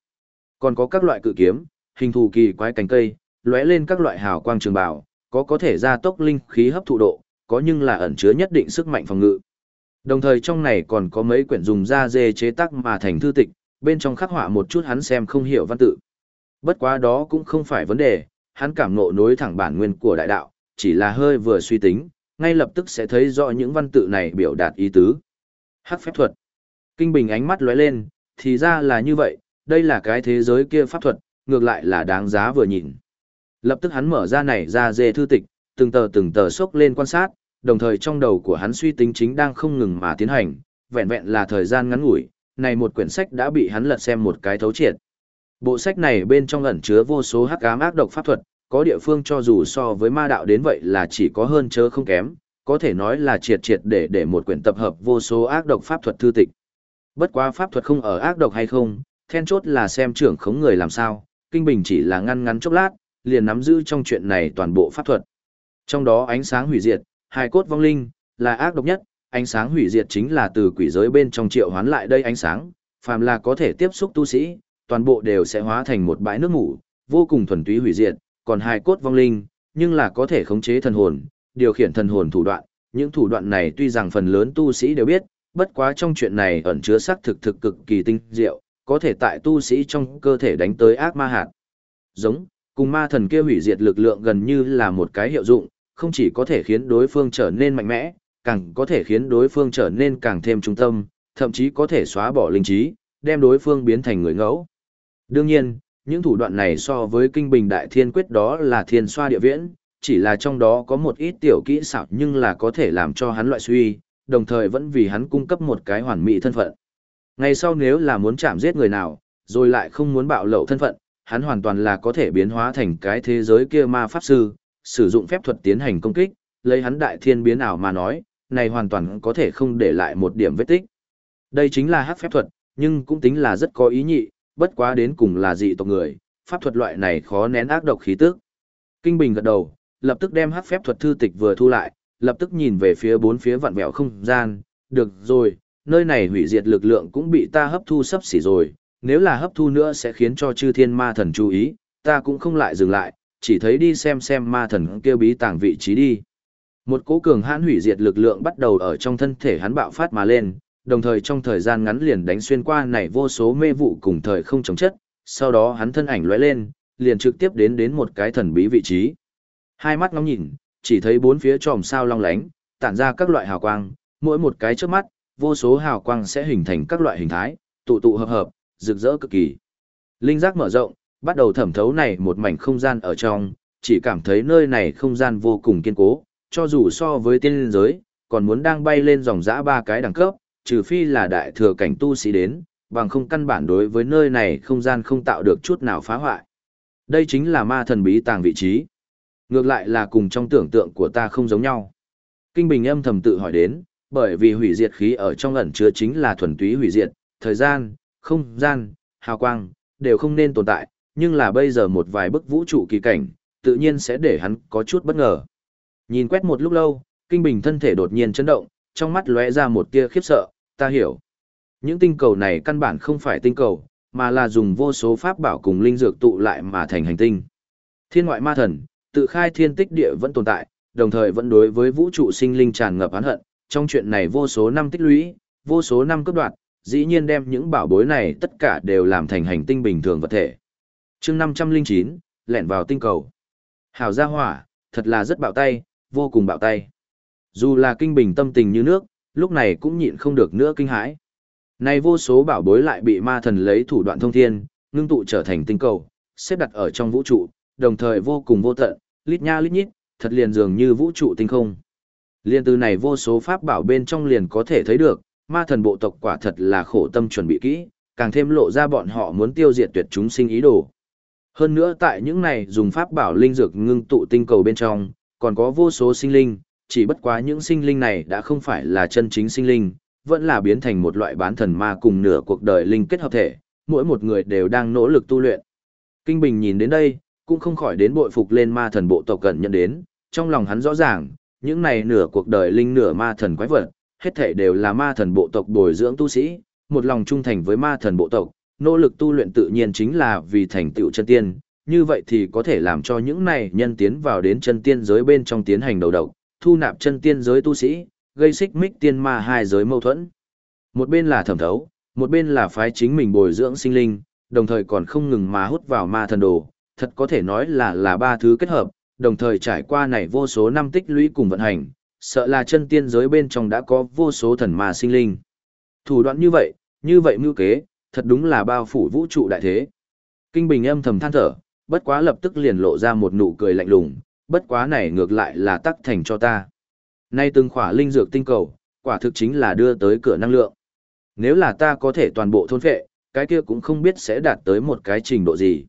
Còn có các loại cự kiếm, hình thù kỳ quái cánh cây, lóe lên các loại hào quang trường bảo, có có thể gia tốc linh khí hấp thụ độ, có nhưng là ẩn chứa nhất định sức mạnh phòng ngự. Đồng thời trong này còn có mấy quyển dùng da dê chế tác mà thành thư tịch, bên trong khắc họa một chút hắn xem không hiểu văn tự. Bất quá đó cũng không phải vấn đề, hắn cảm ngộ nối thẳng bản nguyên của đại đạo, chỉ là hơi vừa suy tính, ngay lập tức sẽ thấy rõ những văn tự này biểu đạt ý tứ. Hắc phép thuật. Kinh Bình ánh mắt lóe lên, thì ra là như vậy, đây là cái thế giới kia pháp thuật, ngược lại là đáng giá vừa nhìn. Lập tức hắn mở ra này ra dê thư tịch, từng tờ từng tờ xốc lên quan sát, đồng thời trong đầu của hắn suy tính chính đang không ngừng mà tiến hành, vẹn vẹn là thời gian ngắn ngủi, này một quyển sách đã bị hắn lật xem một cái thấu triệt. Bộ sách này bên trong ẩn chứa vô số hắc ám ác độc pháp thuật, có địa phương cho dù so với ma đạo đến vậy là chỉ có hơn chớ không kém, có thể nói là triệt triệt để để một quyển tập hợp vô số ác độc pháp thuật thư tịch. Bất quá pháp thuật không ở ác độc hay không, then chốt là xem trưởng khống người làm sao, Kinh Bình chỉ là ngăn ngắn chốc lát, liền nắm giữ trong chuyện này toàn bộ pháp thuật. Trong đó ánh sáng hủy diệt, hai cốt vong linh, là ác độc nhất, ánh sáng hủy diệt chính là từ quỷ giới bên trong triệu hoán lại đây ánh sáng, phàm là có thể tiếp xúc tu sĩ, toàn bộ đều sẽ hóa thành một bãi nước ngủ, vô cùng thuần túy hủy diệt, còn hai cốt vong linh, nhưng là có thể khống chế thần hồn, điều khiển thần hồn thủ đoạn, những thủ đoạn này tuy rằng phần lớn tu sĩ đều biết, bất quá trong chuyện này ẩn chứa sắc thực thực cực kỳ tinh diệu, có thể tại tu sĩ trong cơ thể đánh tới ác ma hạt. Giống, cùng ma thần kia hủy diệt lực lượng gần như là một cái hiệu dụng, không chỉ có thể khiến đối phương trở nên mạnh mẽ, càng có thể khiến đối phương trở nên càng thêm trung tâm, thậm chí có thể xóa bỏ linh trí, đem đối phương biến thành người ngẫu. Đương nhiên, những thủ đoạn này so với kinh bình đại thiên quyết đó là thiên xoa địa viễn, chỉ là trong đó có một ít tiểu kỹ xảo nhưng là có thể làm cho hắn loại suy, đồng thời vẫn vì hắn cung cấp một cái hoàn mỹ thân phận. Ngày sau nếu là muốn chạm giết người nào, rồi lại không muốn bạo lộ thân phận, hắn hoàn toàn là có thể biến hóa thành cái thế giới kia ma pháp sư, sử dụng phép thuật tiến hành công kích, lấy hắn đại thiên biến ảo mà nói, này hoàn toàn có thể không để lại một điểm vết tích. Đây chính là hắc phép thuật, nhưng cũng tính là rất có ý nhị, bất quá đến cùng là dị tộc người, pháp thuật loại này khó nén ác độc khí tức. Kinh Bình gật đầu, lập tức đem hắc phép thuật thư tịch vừa thu lại, lập tức nhìn về phía bốn phía vặn vẹo không gian, được rồi, nơi này hủy diệt lực lượng cũng bị ta hấp thu sắp xỉ rồi, nếu là hấp thu nữa sẽ khiến cho chư thiên ma thần chú ý, ta cũng không lại dừng lại, chỉ thấy đi xem xem ma thần kêu bí tàng vị trí đi. Một cố cường hãn hủy diệt lực lượng bắt đầu ở trong thân thể hắn bạo phát mà lên, đồng thời trong thời gian ngắn liền đánh xuyên qua này vô số mê vụ cùng thời không chống chất, sau đó hắn thân ảnh lóe lên, liền trực tiếp đến đến một cái thần bí vị trí. Hai mắt ngóng nhìn, chỉ thấy bốn phía tròm sao long lánh, tản ra các loại hào quang, mỗi một cái trước mắt, vô số hào quang sẽ hình thành các loại hình thái, tụ tụ hợp hợp, rực rỡ cực kỳ. Linh giác mở rộng, bắt đầu thẩm thấu này một mảnh không gian ở trong, chỉ cảm thấy nơi này không gian vô cùng kiên cố, cho dù so với tiên linh giới, còn muốn đang bay lên dòng dã ba cái đẳng cấp, trừ phi là đại thừa cảnh tu sĩ đến, bằng không căn bản đối với nơi này không gian không tạo được chút nào phá hoại. Đây chính là ma thần bí tàng vị trí. Ngược lại là cùng trong tưởng tượng của ta không giống nhau. Kinh Bình âm thầm tự hỏi đến, bởi vì hủy diệt khí ở trong ẩn chứa chính là thuần túy hủy diệt, thời gian, không gian, hào quang, đều không nên tồn tại, nhưng là bây giờ một vài bức vũ trụ kỳ cảnh, tự nhiên sẽ để hắn có chút bất ngờ. Nhìn quét một lúc lâu, Kinh Bình thân thể đột nhiên chấn động, trong mắt lóe ra một tia khiếp sợ, ta hiểu. Những tinh cầu này căn bản không phải tinh cầu, mà là dùng vô số pháp bảo cùng linh dược tụ lại mà thành hành tinh. Thiên ngoại ma thần, tự khai thiên tích địa vẫn tồn tại, đồng thời vẫn đối với vũ trụ sinh linh tràn ngập oán hận, trong chuyện này vô số năm tích lũy, vô số năm cấp đoạt, dĩ nhiên đem những bảo bối này tất cả đều làm thành hành tinh bình thường vật thể. chương 509, lẹn vào tinh cầu. Hảo gia hỏa, thật là rất bạo tay, vô cùng bạo tay. Dù là kinh bình tâm tình như nước, lúc này cũng nhịn không được nữa kinh hãi. Này vô số bảo bối lại bị ma thần lấy thủ đoạn thông thiên, ngưng tụ trở thành tinh cầu, xếp đặt ở trong vũ trụ, đồng thời vô cùng vô tận, lít nha lít nhít, thật liền dường như vũ trụ tinh không. Liên từ này vô số pháp bảo bên trong liền có thể thấy được, ma thần bộ tộc quả thật là khổ tâm chuẩn bị kỹ, càng thêm lộ ra bọn họ muốn tiêu diệt tuyệt chúng sinh ý đồ. Hơn nữa tại những này dùng pháp bảo linh dược ngưng tụ tinh cầu bên trong, còn có vô số sinh linh, chỉ bất quá những sinh linh này đã không phải là chân chính sinh linh, vẫn là biến thành một loại bán thần ma cùng nửa cuộc đời linh kết hợp thể, mỗi một người đều đang nỗ lực tu luyện. Kinh Bình nhìn đến đây, cũng không khỏi đến bội phục lên ma thần bộ tộc cận nhận đến, trong lòng hắn rõ ràng, những này nửa cuộc đời linh nửa ma thần quái vật, hết thể đều là ma thần bộ tộc bồi dưỡng tu sĩ, một lòng trung thành với ma thần bộ tộc, nỗ lực tu luyện tự nhiên chính là vì thành tựu chân tiên, như vậy thì có thể làm cho những này nhân tiến vào đến chân tiên giới bên trong tiến hành đầu độc, thu nạp chân tiên giới tu sĩ, gây xích mích tiên ma hai giới mâu thuẫn. Một bên là thẩm thấu, một bên là phái chính mình bồi dưỡng sinh linh, đồng thời còn không ngừng mà hút vào ma thần đồ, thật có thể nói là là ba thứ kết hợp, đồng thời trải qua này vô số năm tích lũy cùng vận hành, sợ là chân tiên giới bên trong đã có vô số thần ma sinh linh. Thủ đoạn như vậy, như vậy mưu kế, thật đúng là bao phủ vũ trụ đại thế. Kinh Bình âm thầm than thở, bất quá lập tức liền lộ ra một nụ cười lạnh lùng, bất quá này ngược lại là tắc thành cho ta. Nay từng khỏa linh dược tinh cầu, quả thực chính là đưa tới cửa năng lượng. Nếu là ta có thể toàn bộ thôn phệ, cái kia cũng không biết sẽ đạt tới một cái trình độ gì.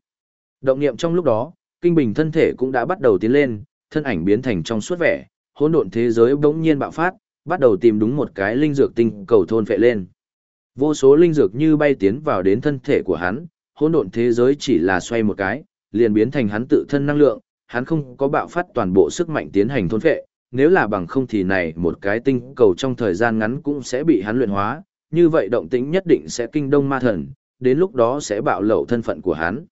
Động niệm trong lúc đó, kinh bình thân thể cũng đã bắt đầu tiến lên, thân ảnh biến thành trong suốt vẻ, hỗn độn thế giới bỗng nhiên bạo phát, bắt đầu tìm đúng một cái linh dược tinh cầu thôn phệ lên. Vô số linh dược như bay tiến vào đến thân thể của hắn, hỗn độn thế giới chỉ là xoay một cái, liền biến thành hắn tự thân năng lượng, hắn không có bạo phát toàn bộ sức mạnh tiến hành thôn phệ, nếu là bằng không thì này một cái tinh cầu trong thời gian ngắn cũng sẽ bị hắn luyện hóa, như vậy động tĩnh nhất định sẽ kinh đông ma thần, đến lúc đó sẽ bạo lậu thân phận của hắn.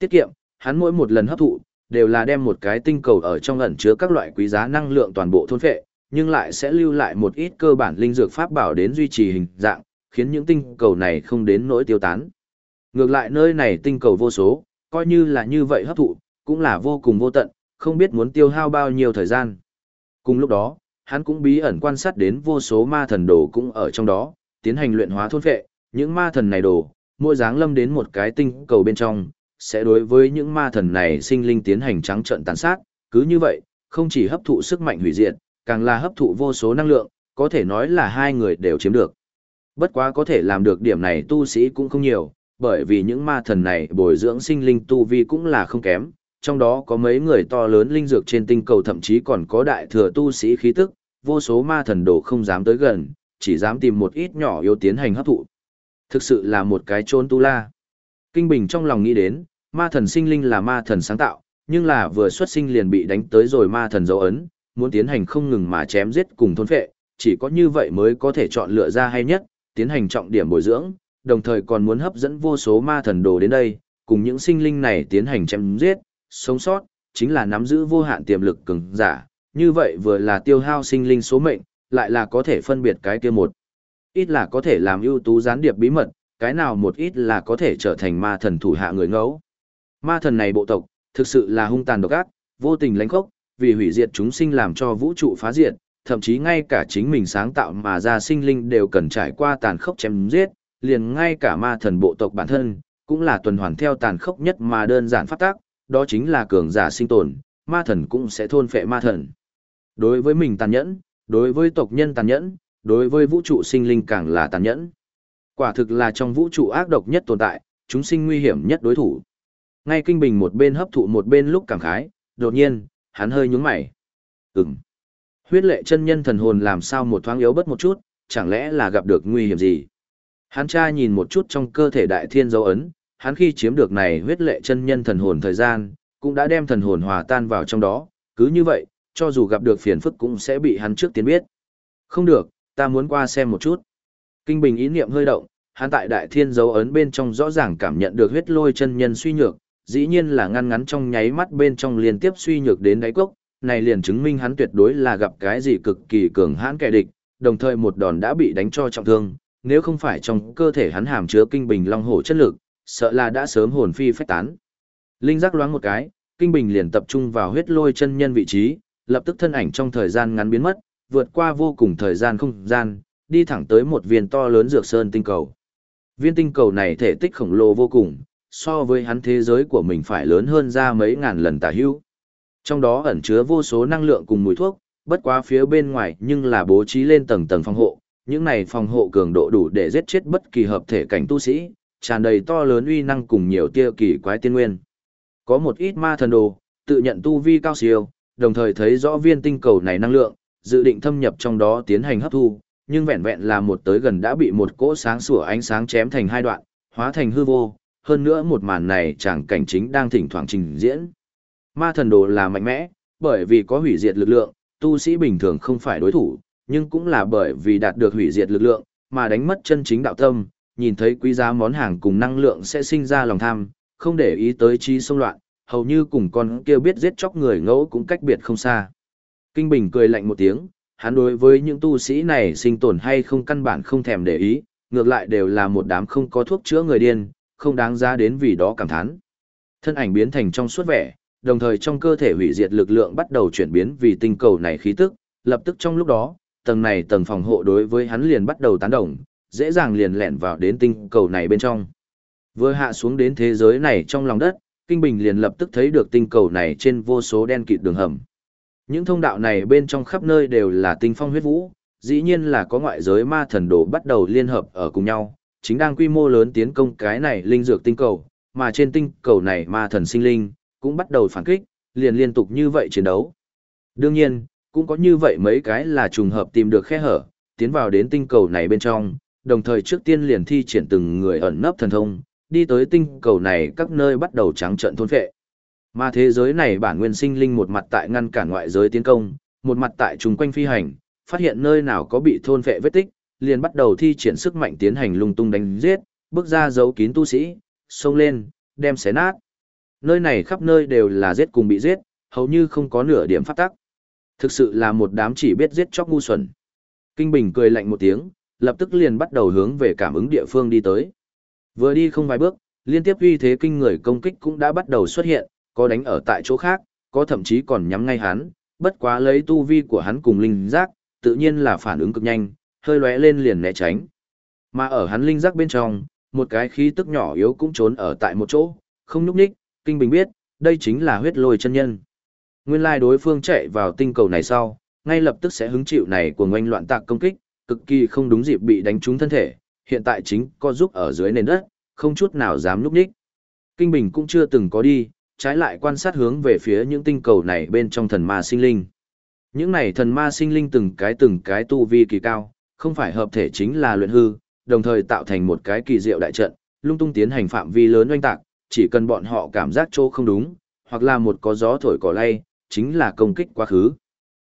Tiết kiệm, hắn mỗi một lần hấp thụ, đều là đem một cái tinh cầu ở trong ẩn chứa các loại quý giá năng lượng toàn bộ thôn phệ, nhưng lại sẽ lưu lại một ít cơ bản linh dược pháp bảo đến duy trì hình dạng, khiến những tinh cầu này không đến nỗi tiêu tán. Ngược lại nơi này tinh cầu vô số, coi như là như vậy hấp thụ, cũng là vô cùng vô tận, không biết muốn tiêu hao bao nhiêu thời gian. Cùng lúc đó, hắn cũng bí ẩn quan sát đến vô số ma thần đồ cũng ở trong đó, tiến hành luyện hóa thôn phệ, những ma thần này đồ, mỗi dáng lâm đến một cái tinh cầu bên trong, sẽ đối với những ma thần này sinh linh tiến hành trắng trận tàn sát, cứ như vậy, không chỉ hấp thụ sức mạnh hủy diệt, càng là hấp thụ vô số năng lượng, có thể nói là hai người đều chiếm được. Bất quá có thể làm được điểm này tu sĩ cũng không nhiều, bởi vì những ma thần này bồi dưỡng sinh linh tu vi cũng là không kém, trong đó có mấy người to lớn linh dược trên tinh cầu thậm chí còn có đại thừa tu sĩ khí tức, vô số ma thần đồ không dám tới gần, chỉ dám tìm một ít nhỏ yếu tiến hành hấp thụ. Thực sự là một cái chôn tu la. Kinh Bình trong lòng nghĩ đến, ma thần sinh linh là ma thần sáng tạo, nhưng là vừa xuất sinh liền bị đánh tới rồi ma thần dấu ấn, muốn tiến hành không ngừng mà chém giết cùng thôn phệ, chỉ có như vậy mới có thể chọn lựa ra hay nhất, tiến hành trọng điểm bồi dưỡng, đồng thời còn muốn hấp dẫn vô số ma thần đồ đến đây, cùng những sinh linh này tiến hành chém giết, sống sót, chính là nắm giữ vô hạn tiềm lực cường giả, như vậy vừa là tiêu hao sinh linh số mệnh, lại là có thể phân biệt cái kia một. Ít là có thể làm ưu tú gián điệp bí mật, cái nào một ít là có thể trở thành ma thần thủ hạ người ngẫu. Ma thần này bộ tộc, thực sự là hung tàn độc ác, vô tình lãnh khốc, vì hủy diệt chúng sinh làm cho vũ trụ phá diệt, thậm chí ngay cả chính mình sáng tạo mà ra sinh linh đều cần trải qua tàn khốc chém giết, liền ngay cả ma thần bộ tộc bản thân, cũng là tuần hoàn theo tàn khốc nhất mà đơn giản phát tác, đó chính là cường giả sinh tồn, ma thần cũng sẽ thôn phệ ma thần. Đối với mình tàn nhẫn, đối với tộc nhân tàn nhẫn, đối với vũ trụ sinh linh càng là tàn nhẫn. Quả thực là trong vũ trụ ác độc nhất tồn tại, chúng sinh nguy hiểm nhất đối thủ. Ngay kinh bình một bên hấp thụ một bên lúc cảm khái, đột nhiên, hắn hơi nhướng mày. Ừm. Huyết lệ chân nhân thần hồn làm sao một thoáng yếu bất một chút, chẳng lẽ là gặp được nguy hiểm gì? Hắn tra nhìn một chút trong cơ thể đại thiên dấu ấn, hắn khi chiếm được này huyết lệ chân nhân thần hồn thời gian, cũng đã đem thần hồn hòa tan vào trong đó, cứ như vậy, cho dù gặp được phiền phức cũng sẽ bị hắn trước tiên biết. Không được, ta muốn qua xem một chút. Kinh bình ý niệm hơi động, hắn tại đại thiên dấu ấn bên trong rõ ràng cảm nhận được huyết lôi chân nhân suy nhược, dĩ nhiên là ngăn ngắn trong nháy mắt bên trong liên tiếp suy nhược đến đáy cốc, này liền chứng minh hắn tuyệt đối là gặp cái gì cực kỳ cường hãn kẻ địch, đồng thời một đòn đã bị đánh cho trọng thương, nếu không phải trong cơ thể hắn hàm chứa kinh bình long hổ chất lực, sợ là đã sớm hồn phi phách tán. Linh giác loáng một cái, kinh bình liền tập trung vào huyết lôi chân nhân vị trí, lập tức thân ảnh trong thời gian ngắn biến mất, vượt qua vô cùng thời gian không gian, đi thẳng tới một viên to lớn dược sơn tinh cầu. Viên tinh cầu này thể tích khổng lồ vô cùng, so với hắn thế giới của mình phải lớn hơn ra mấy ngàn lần tả hữu. Trong đó ẩn chứa vô số năng lượng cùng mùi thuốc, bất quá phía bên ngoài nhưng là bố trí lên tầng tầng phòng hộ, những này phòng hộ cường độ đủ để giết chết bất kỳ hợp thể cảnh tu sĩ, tràn đầy to lớn uy năng cùng nhiều tia kỳ quái tiên nguyên. Có một ít ma thần đồ, tự nhận tu vi cao siêu, đồng thời thấy rõ viên tinh cầu này năng lượng, dự định thâm nhập trong đó tiến hành hấp thu, nhưng vẹn vẹn là một tới gần đã bị một cỗ sáng sủa ánh sáng chém thành hai đoạn, hóa thành hư vô, hơn nữa một màn này chẳng cảnh chính đang thỉnh thoảng trình diễn. Ma thần đồ là mạnh mẽ, bởi vì có hủy diệt lực lượng, tu sĩ bình thường không phải đối thủ, nhưng cũng là bởi vì đạt được hủy diệt lực lượng, mà đánh mất chân chính đạo tâm, nhìn thấy quý giá món hàng cùng năng lượng sẽ sinh ra lòng tham, không để ý tới trí xông loạn, hầu như cùng con kia biết giết chóc người ngẫu cũng cách biệt không xa. Kinh Bình cười lạnh một tiếng, hắn đối với những tu sĩ này sinh tồn hay không căn bản không thèm để ý, ngược lại đều là một đám không có thuốc chữa người điên, không đáng giá đến vì đó cảm thán. Thân ảnh biến thành trong suốt vẻ, đồng thời trong cơ thể hủy diệt lực lượng bắt đầu chuyển biến vì tinh cầu này khí tức, lập tức trong lúc đó, tầng này tầng phòng hộ đối với hắn liền bắt đầu tán động, dễ dàng liền lẹn vào đến tinh cầu này bên trong. Vừa hạ xuống đến thế giới này trong lòng đất, Kinh Bình liền lập tức thấy được tinh cầu này trên vô số đen kịt đường hầm. Những thông đạo này bên trong khắp nơi đều là tinh phong huyết vũ, dĩ nhiên là có ngoại giới ma thần đồ bắt đầu liên hợp ở cùng nhau, chính đang quy mô lớn tiến công cái này linh dược tinh cầu, mà trên tinh cầu này ma thần sinh linh, cũng bắt đầu phản kích, liền liên tục như vậy chiến đấu. Đương nhiên, cũng có như vậy mấy cái là trùng hợp tìm được khe hở, tiến vào đến tinh cầu này bên trong, đồng thời trước tiên liền thi triển từng người ẩn nấp thần thông, đi tới tinh cầu này các nơi bắt đầu trắng trận thôn phệ. Mà thế giới này bản nguyên sinh linh một mặt tại ngăn cản ngoại giới tiến công, một mặt tại trùng quanh phi hành, phát hiện nơi nào có bị thôn phệ vết tích, liền bắt đầu thi triển sức mạnh tiến hành lung tung đánh giết, bước ra dấu kín tu sĩ, xông lên, đem xé nát. Nơi này khắp nơi đều là giết cùng bị giết, hầu như không có nửa điểm phát tắc. Thực sự là một đám chỉ biết giết chóc ngu xuẩn. Kinh Bình cười lạnh một tiếng, lập tức liền bắt đầu hướng về cảm ứng địa phương đi tới. Vừa đi không vài bước, liên tiếp uy thế kinh người công kích cũng đã bắt đầu xuất hiện, có đánh ở tại chỗ khác, có thậm chí còn nhắm ngay hắn, bất quá lấy tu vi của hắn cùng linh giác, tự nhiên là phản ứng cực nhanh, hơi lóe lên liền né tránh. Mà ở hắn linh giác bên trong, một cái khí tức nhỏ yếu cũng trốn ở tại một chỗ, không nhúc nhích, kinh bình biết, đây chính là huyết lôi chân nhân. Nguyên lai đối phương chạy vào tinh cầu này sau, ngay lập tức sẽ hứng chịu này của ngoanh loạn tạc công kích, cực kỳ không đúng dịp bị đánh trúng thân thể, hiện tại chính có giúp ở dưới nền đất, không chút nào dám núp nhích. Kinh Bình cũng chưa từng có đi, trái lại quan sát hướng về phía những tinh cầu này bên trong thần ma sinh linh. Những này thần ma sinh linh từng cái từng cái tu vi kỳ cao, không phải hợp thể chính là luyện hư, đồng thời tạo thành một cái kỳ diệu đại trận, lung tung tiến hành phạm vi lớn oanh tạc, chỉ cần bọn họ cảm giác chỗ không đúng, hoặc là một có gió thổi cỏ lay, chính là công kích quá khứ.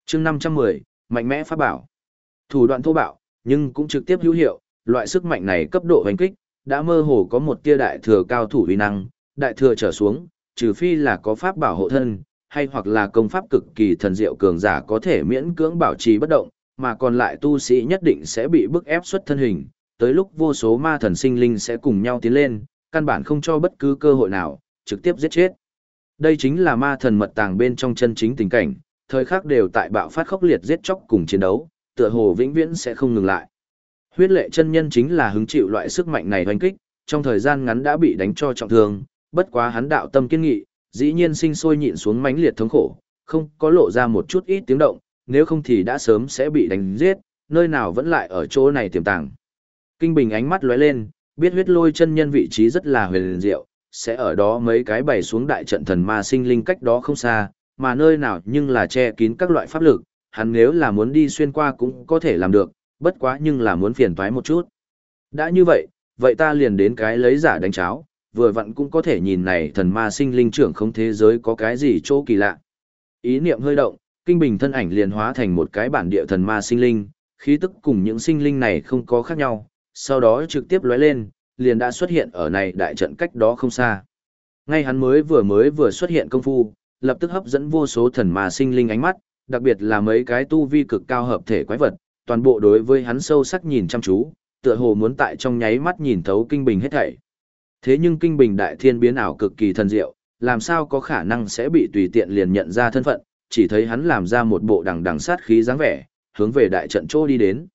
chương 510, mạnh mẽ pháp bảo. Thủ đoạn thô bạo, nhưng cũng trực tiếp hữu hiệu, loại sức mạnh này cấp độ hành kích, đã mơ hồ có một tia đại thừa cao thủ uy năng, đại thừa trở xuống, trừ phi là có pháp bảo hộ thân, hay hoặc là công pháp cực kỳ thần diệu cường giả có thể miễn cưỡng bảo trì bất động, mà còn lại tu sĩ nhất định sẽ bị bức ép xuất thân hình, tới lúc vô số ma thần sinh linh sẽ cùng nhau tiến lên, căn bản không cho bất cứ cơ hội nào, trực tiếp giết chết. Đây chính là ma thần mật tàng bên trong chân chính tình cảnh, thời khắc đều tại bạo phát khốc liệt giết chóc cùng chiến đấu, tựa hồ vĩnh viễn sẽ không ngừng lại. Huyết lệ chân nhân chính là hứng chịu loại sức mạnh này hoành kích, trong thời gian ngắn đã bị đánh cho trọng thương, bất quá hắn đạo tâm kiên nghị, dĩ nhiên sinh sôi nhịn xuống mãnh liệt thống khổ, không có lộ ra một chút ít tiếng động, nếu không thì đã sớm sẽ bị đánh giết, nơi nào vẫn lại ở chỗ này tiềm tàng. Kinh Bình ánh mắt lóe lên, biết huyết lôi chân nhân vị trí rất là huyền diệu, sẽ ở đó mấy cái bày xuống đại trận thần ma sinh linh cách đó không xa, mà nơi nào nhưng là che kín các loại pháp lực, hắn nếu là muốn đi xuyên qua cũng có thể làm được, bất quá nhưng là muốn phiền toái một chút. Đã như vậy, vậy ta liền đến cái lấy giả đánh cháo, vừa vặn cũng có thể nhìn này thần ma sinh linh trưởng không thế giới có cái gì chỗ kỳ lạ. Ý niệm hơi động, kinh bình thân ảnh liền hóa thành một cái bản địa thần ma sinh linh, khí tức cùng những sinh linh này không có khác nhau, sau đó trực tiếp lóe lên, liền đã xuất hiện ở này đại trận cách đó không xa. Ngay hắn mới vừa mới vừa xuất hiện công phu, lập tức hấp dẫn vô số thần ma sinh linh ánh mắt, đặc biệt là mấy cái tu vi cực cao hợp thể quái vật, toàn bộ đối với hắn sâu sắc nhìn chăm chú, tựa hồ muốn tại trong nháy mắt nhìn thấu kinh bình hết thảy. Thế nhưng kinh bình đại thiên biến ảo cực kỳ thần diệu, làm sao có khả năng sẽ bị tùy tiện liền nhận ra thân phận, chỉ thấy hắn làm ra một bộ đằng đằng sát khí dáng vẻ, hướng về đại trận chỗ đi đến.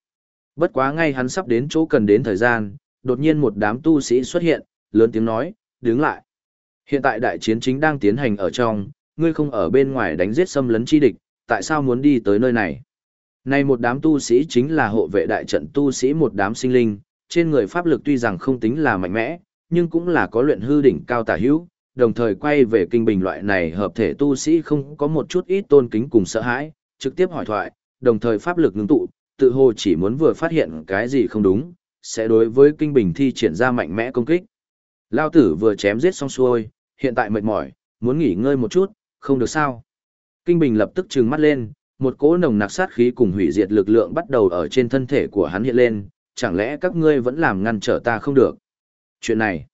Bất quá ngay hắn sắp đến chỗ cần đến thời gian, đột nhiên một đám tu sĩ xuất hiện, lớn tiếng nói, đứng lại. Hiện tại đại chiến chính đang tiến hành ở trong, ngươi không ở bên ngoài đánh giết xâm lấn chi địch, tại sao muốn đi tới nơi này? Này một đám tu sĩ chính là hộ vệ đại trận tu sĩ một đám sinh linh, trên người pháp lực tuy rằng không tính là mạnh mẽ, nhưng cũng là có luyện hư đỉnh cao tả hữu, đồng thời quay về kinh bình loại này hợp thể tu sĩ không có một chút ít tôn kính cùng sợ hãi, trực tiếp hỏi thoại, đồng thời pháp lực ngưng tụ, tự hồ chỉ muốn vừa phát hiện cái gì không đúng, sẽ đối với kinh bình thi triển ra mạnh mẽ công kích. Lao tử vừa chém giết xong xuôi, hiện tại mệt mỏi, muốn nghỉ ngơi một chút, không được sao. Kinh bình lập tức trừng mắt lên, một cỗ nồng nặc sát khí cùng hủy diệt lực lượng bắt đầu ở trên thân thể của hắn hiện lên, chẳng lẽ các ngươi vẫn làm ngăn trở ta không được. Chuyện này,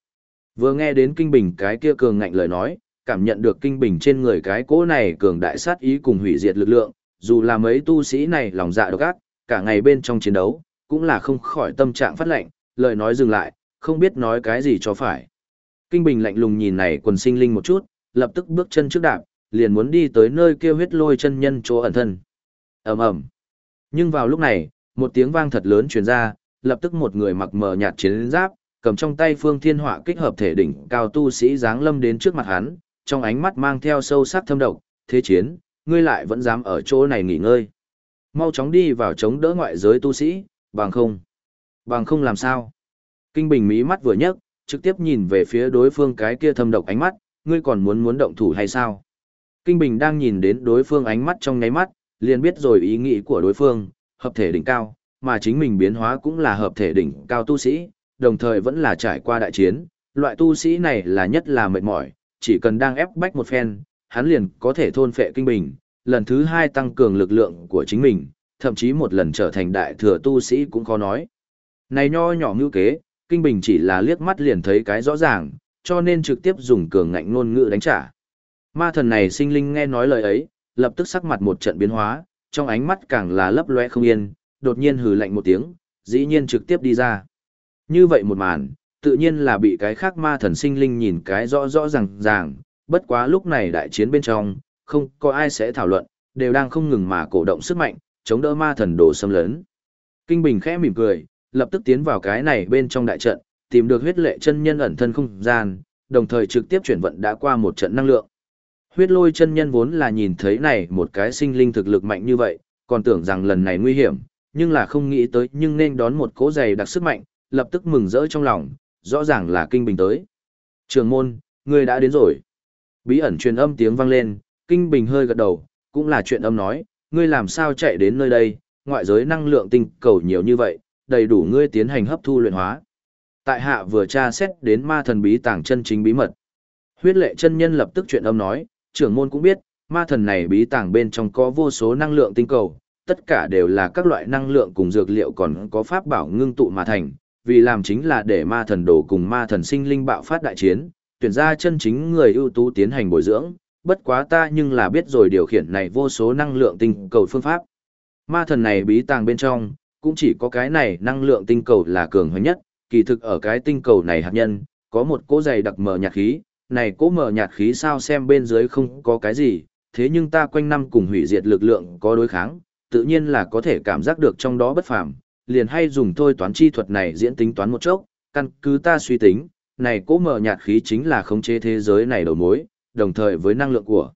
vừa nghe đến kinh bình cái kia cường ngạnh lời nói, cảm nhận được kinh bình trên người cái cỗ này cường đại sát ý cùng hủy diệt lực lượng, dù là mấy tu sĩ này lòng dạ độc ác, cả ngày bên trong chiến đấu, cũng là không khỏi tâm trạng phát lệnh, lời nói dừng lại, không biết nói cái gì cho phải. Kinh Bình lạnh lùng nhìn này quần sinh linh một chút, lập tức bước chân trước đạp, liền muốn đi tới nơi kêu huyết lôi chân nhân chỗ ẩn thân. ầm ầm. Nhưng vào lúc này, một tiếng vang thật lớn truyền ra, lập tức một người mặc mờ nhạt chiến giáp, cầm trong tay phương thiên họa kích hợp thể đỉnh cao tu sĩ dáng lâm đến trước mặt hắn, trong ánh mắt mang theo sâu sắc thâm độc, thế chiến, ngươi lại vẫn dám ở chỗ này nghỉ ngơi. Mau chóng đi vào chống đỡ ngoại giới tu sĩ, bằng không. Bằng không làm sao. Kinh Bình mí mắt vừa nhấc, trực tiếp nhìn về phía đối phương cái kia thâm độc ánh mắt, ngươi còn muốn muốn động thủ hay sao? Kinh Bình đang nhìn đến đối phương ánh mắt trong nháy mắt, liền biết rồi ý nghĩ của đối phương, hợp thể đỉnh cao, mà chính mình biến hóa cũng là hợp thể đỉnh cao tu sĩ, đồng thời vẫn là trải qua đại chiến, loại tu sĩ này là nhất là mệt mỏi, chỉ cần đang ép bách một phen, hắn liền có thể thôn phệ Kinh Bình, lần thứ hai tăng cường lực lượng của chính mình, thậm chí một lần trở thành đại thừa tu sĩ cũng khó nói. Này nho nhỏ ngữ kế, Kinh Bình chỉ là liếc mắt liền thấy cái rõ ràng, cho nên trực tiếp dùng cường ngạnh ngôn ngữ đánh trả. Ma thần này sinh linh nghe nói lời ấy, lập tức sắc mặt một trận biến hóa, trong ánh mắt càng là lấp loe không yên, đột nhiên hừ lạnh một tiếng, dĩ nhiên trực tiếp đi ra. Như vậy một màn, tự nhiên là bị cái khác ma thần sinh linh nhìn cái rõ rõ ràng ràng, bất quá lúc này đại chiến bên trong, không có ai sẽ thảo luận, đều đang không ngừng mà cổ động sức mạnh, chống đỡ ma thần đồ xâm lấn. Kinh Bình khẽ mỉm cười, lập tức tiến vào cái này bên trong đại trận, tìm được huyết lệ chân nhân ẩn thân không gian, đồng thời trực tiếp chuyển vận đã qua một trận năng lượng. Huyết lôi chân nhân vốn là nhìn thấy này một cái sinh linh thực lực mạnh như vậy, còn tưởng rằng lần này nguy hiểm, nhưng là không nghĩ tới nhưng nên đón một cỗ giày đặc sức mạnh, lập tức mừng rỡ trong lòng, rõ ràng là kinh bình tới. Trường môn, ngươi đã đến rồi. Bí ẩn truyền âm tiếng vang lên, kinh bình hơi gật đầu, cũng là chuyện âm nói, ngươi làm sao chạy đến nơi đây, ngoại giới năng lượng tinh cầu nhiều như vậy, đầy đủ ngươi tiến hành hấp thu luyện hóa. Tại hạ vừa tra xét đến ma thần bí tàng chân chính bí mật. Huyết lệ chân nhân lập tức chuyện âm nói, trưởng môn cũng biết, ma thần này bí tàng bên trong có vô số năng lượng tinh cầu, tất cả đều là các loại năng lượng cùng dược liệu còn có pháp bảo ngưng tụ mà thành, vì làm chính là để ma thần đồ cùng ma thần sinh linh bạo phát đại chiến, tuyển ra chân chính người ưu tú tiến hành bồi dưỡng, bất quá ta nhưng là biết rồi điều khiển này vô số năng lượng tinh cầu phương pháp. Ma thần này bí tàng bên trong, cũng chỉ có cái này năng lượng tinh cầu là cường hơn nhất, kỳ thực ở cái tinh cầu này hạt nhân, có một cỗ dày đặc mờ nhạt khí, này cỗ mờ nhạt khí sao xem bên dưới không có cái gì, thế nhưng ta quanh năm cùng hủy diệt lực lượng có đối kháng, tự nhiên là có thể cảm giác được trong đó bất phàm, liền hay dùng thôi toán chi thuật này diễn tính toán một chốc, căn cứ ta suy tính, này cố mở nhạt khí chính là khống chế thế giới này đầu mối, đồng thời với năng lượng của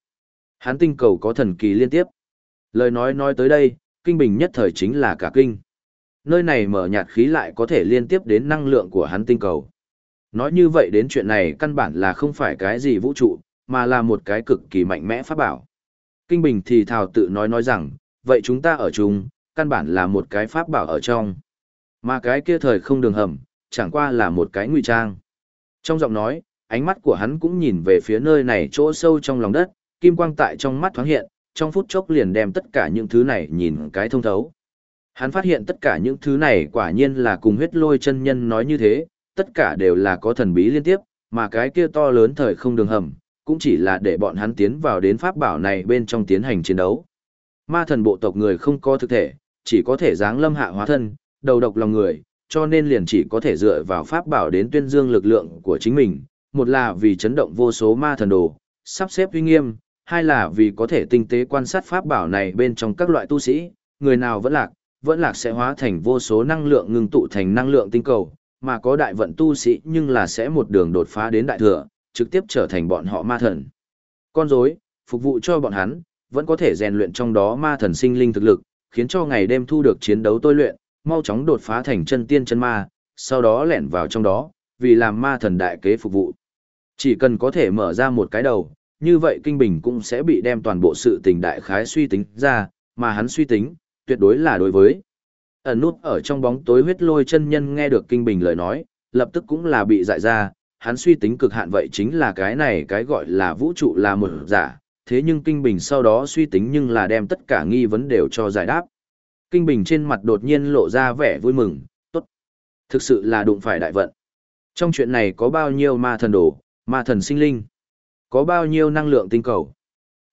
hắn tinh cầu có thần kỳ liên tiếp. Lời nói nói tới đây, kinh bình nhất thời chính là cả kinh. Nơi này mở nhạt khí lại có thể liên tiếp đến năng lượng của hắn tinh cầu. Nói như vậy đến chuyện này căn bản là không phải cái gì vũ trụ, mà là một cái cực kỳ mạnh mẽ pháp bảo. Kinh Bình thì thào tự nói nói rằng, vậy chúng ta ở chung, căn bản là một cái pháp bảo ở trong. Mà cái kia thời không đường hầm, chẳng qua là một cái ngụy trang. Trong giọng nói, ánh mắt của hắn cũng nhìn về phía nơi này chỗ sâu trong lòng đất, kim quang tại trong mắt thoáng hiện, trong phút chốc liền đem tất cả những thứ này nhìn cái thông thấu. Hắn phát hiện tất cả những thứ này quả nhiên là cùng huyết lôi chân nhân nói như thế, tất cả đều là có thần bí liên tiếp, mà cái kia to lớn thời không đường hầm, cũng chỉ là để bọn hắn tiến vào đến pháp bảo này bên trong tiến hành chiến đấu. Ma thần bộ tộc người không có thực thể, chỉ có thể dáng lâm hạ hóa thân, đầu độc lòng người, cho nên liền chỉ có thể dựa vào pháp bảo đến tuyên dương lực lượng của chính mình, một là vì chấn động vô số ma thần đồ, sắp xếp uy nghiêm, hai là vì có thể tinh tế quan sát pháp bảo này bên trong các loại tu sĩ, người nào vẫn lạc, vẫn lạc sẽ hóa thành vô số năng lượng ngưng tụ thành năng lượng tinh cầu, mà có đại vận tu sĩ nhưng là sẽ một đường đột phá đến đại thừa, trực tiếp trở thành bọn họ ma thần. Con rối, phục vụ cho bọn hắn, vẫn có thể rèn luyện trong đó ma thần sinh linh thực lực, khiến cho ngày đêm thu được chiến đấu tôi luyện, mau chóng đột phá thành chân tiên chân ma, sau đó lẻn vào trong đó, vì làm ma thần đại kế phục vụ. Chỉ cần có thể mở ra một cái đầu, như vậy kinh bình cũng sẽ bị đem toàn bộ sự tình đại khái suy tính ra, mà hắn suy tính, tuyệt đối là đối với. Ẩn nút ở trong bóng tối huyết lôi chân nhân nghe được kinh bình lời nói, lập tức cũng là bị dại ra, hắn suy tính cực hạn vậy chính là cái này cái gọi là vũ trụ là một giả, thế nhưng kinh bình sau đó suy tính nhưng là đem tất cả nghi vấn đều cho giải đáp. Kinh bình trên mặt đột nhiên lộ ra vẻ vui mừng, tốt. Thực sự là đụng phải đại vận. Trong chuyện này có bao nhiêu ma thần đồ, ma thần sinh linh, có bao nhiêu năng lượng tinh cầu.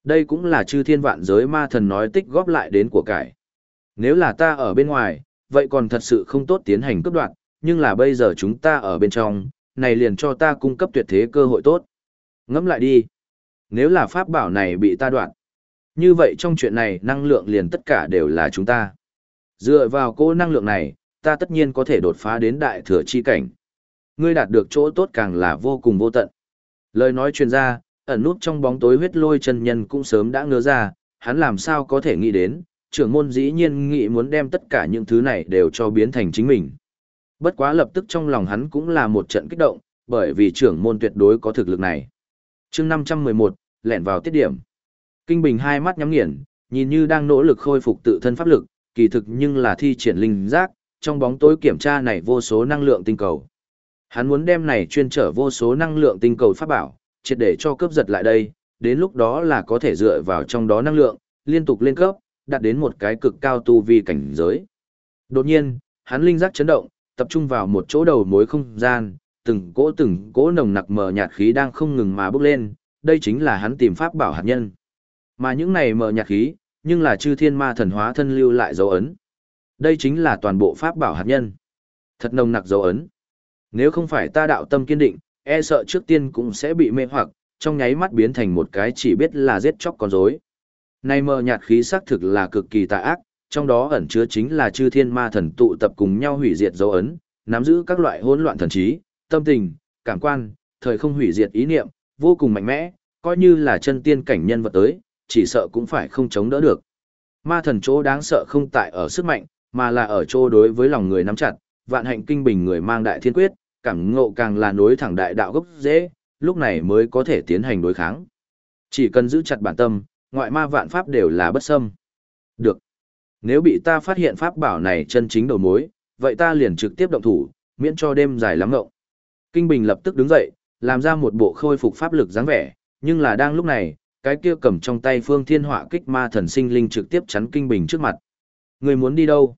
Đây cũng là chư thiên vạn giới ma thần nói tích góp lại đến của cải. Nếu là ta ở bên ngoài, vậy còn thật sự không tốt tiến hành cấp đoạn, nhưng là bây giờ chúng ta ở bên trong, này liền cho ta cung cấp tuyệt thế cơ hội tốt. Ngẫm lại đi. Nếu là pháp bảo này bị ta đoạn, như vậy trong chuyện này năng lượng liền tất cả đều là chúng ta. Dựa vào cô năng lượng này, ta tất nhiên có thể đột phá đến đại thừa chi cảnh. Ngươi đạt được chỗ tốt càng là vô cùng vô tận. Lời nói truyền ra, ẩn nút trong bóng tối huyết lôi chân nhân cũng sớm đã ngớ ra, hắn làm sao có thể nghĩ đến, trưởng môn dĩ nhiên nghĩ muốn đem tất cả những thứ này đều cho biến thành chính mình. Bất quá lập tức trong lòng hắn cũng là một trận kích động, bởi vì trưởng môn tuyệt đối có thực lực này chương 511, lẹn vào tiết điểm. Kinh Bình hai mắt nhắm nghiền, nhìn như đang nỗ lực khôi phục tự thân pháp lực, kỳ thực nhưng là thi triển linh giác, trong bóng tối kiểm tra này vô số năng lượng tinh cầu. Hắn muốn đem này chuyên trở vô số năng lượng tinh cầu pháp bảo, triệt để cho cướp giật lại đây, đến lúc đó là có thể dựa vào trong đó năng lượng, liên tục lên cấp, đạt đến một cái cực cao tu vi cảnh giới. Đột nhiên, hắn linh giác chấn động, tập trung vào một chỗ đầu mối không gian, từng cỗ từng cỗ nồng nặc mờ nhạt khí đang không ngừng mà bốc lên, đây chính là hắn tìm pháp bảo hạt nhân. Mà những này mờ nhạt khí, nhưng là chư thiên ma thần hóa thân lưu lại dấu ấn. Đây chính là toàn bộ pháp bảo hạt nhân. Thật nồng nặc dấu ấn. Nếu không phải ta đạo tâm kiên định, e sợ trước tiên cũng sẽ bị mê hoặc, trong nháy mắt biến thành một cái chỉ biết là giết chóc con rối. Này mờ nhạt khí xác thực là cực kỳ tà ác, trong đó ẩn chứa chính là chư thiên ma thần tụ tập cùng nhau hủy diệt dấu ấn, nắm giữ các loại hỗn loạn thần trí, tâm tình, cảm quan, thời không hủy diệt ý niệm, vô cùng mạnh mẽ, coi như là chân tiên cảnh nhân vật tới, chỉ sợ cũng phải không chống đỡ được. Ma thần chỗ đáng sợ không tại ở sức mạnh, mà là ở chỗ đối với lòng người nắm chặt, vạn hạnh kinh bình người mang đại thiên quyết, cảm ngộ càng là nối thẳng đại đạo gốc dễ, lúc này mới có thể tiến hành đối kháng. Chỉ cần giữ chặt bản tâm, ngoại ma vạn pháp đều là bất xâm. Được. Nếu bị ta phát hiện pháp bảo này chân chính đầu mối, vậy ta liền trực tiếp động thủ, miễn cho đêm dài lắm ngộng. Kinh Bình lập tức đứng dậy, làm ra một bộ khôi phục pháp lực dáng vẻ, nhưng là đang lúc này, cái kia cầm trong tay phương thiên họa kích ma thần sinh linh trực tiếp chắn Kinh Bình trước mặt. Người muốn đi đâu?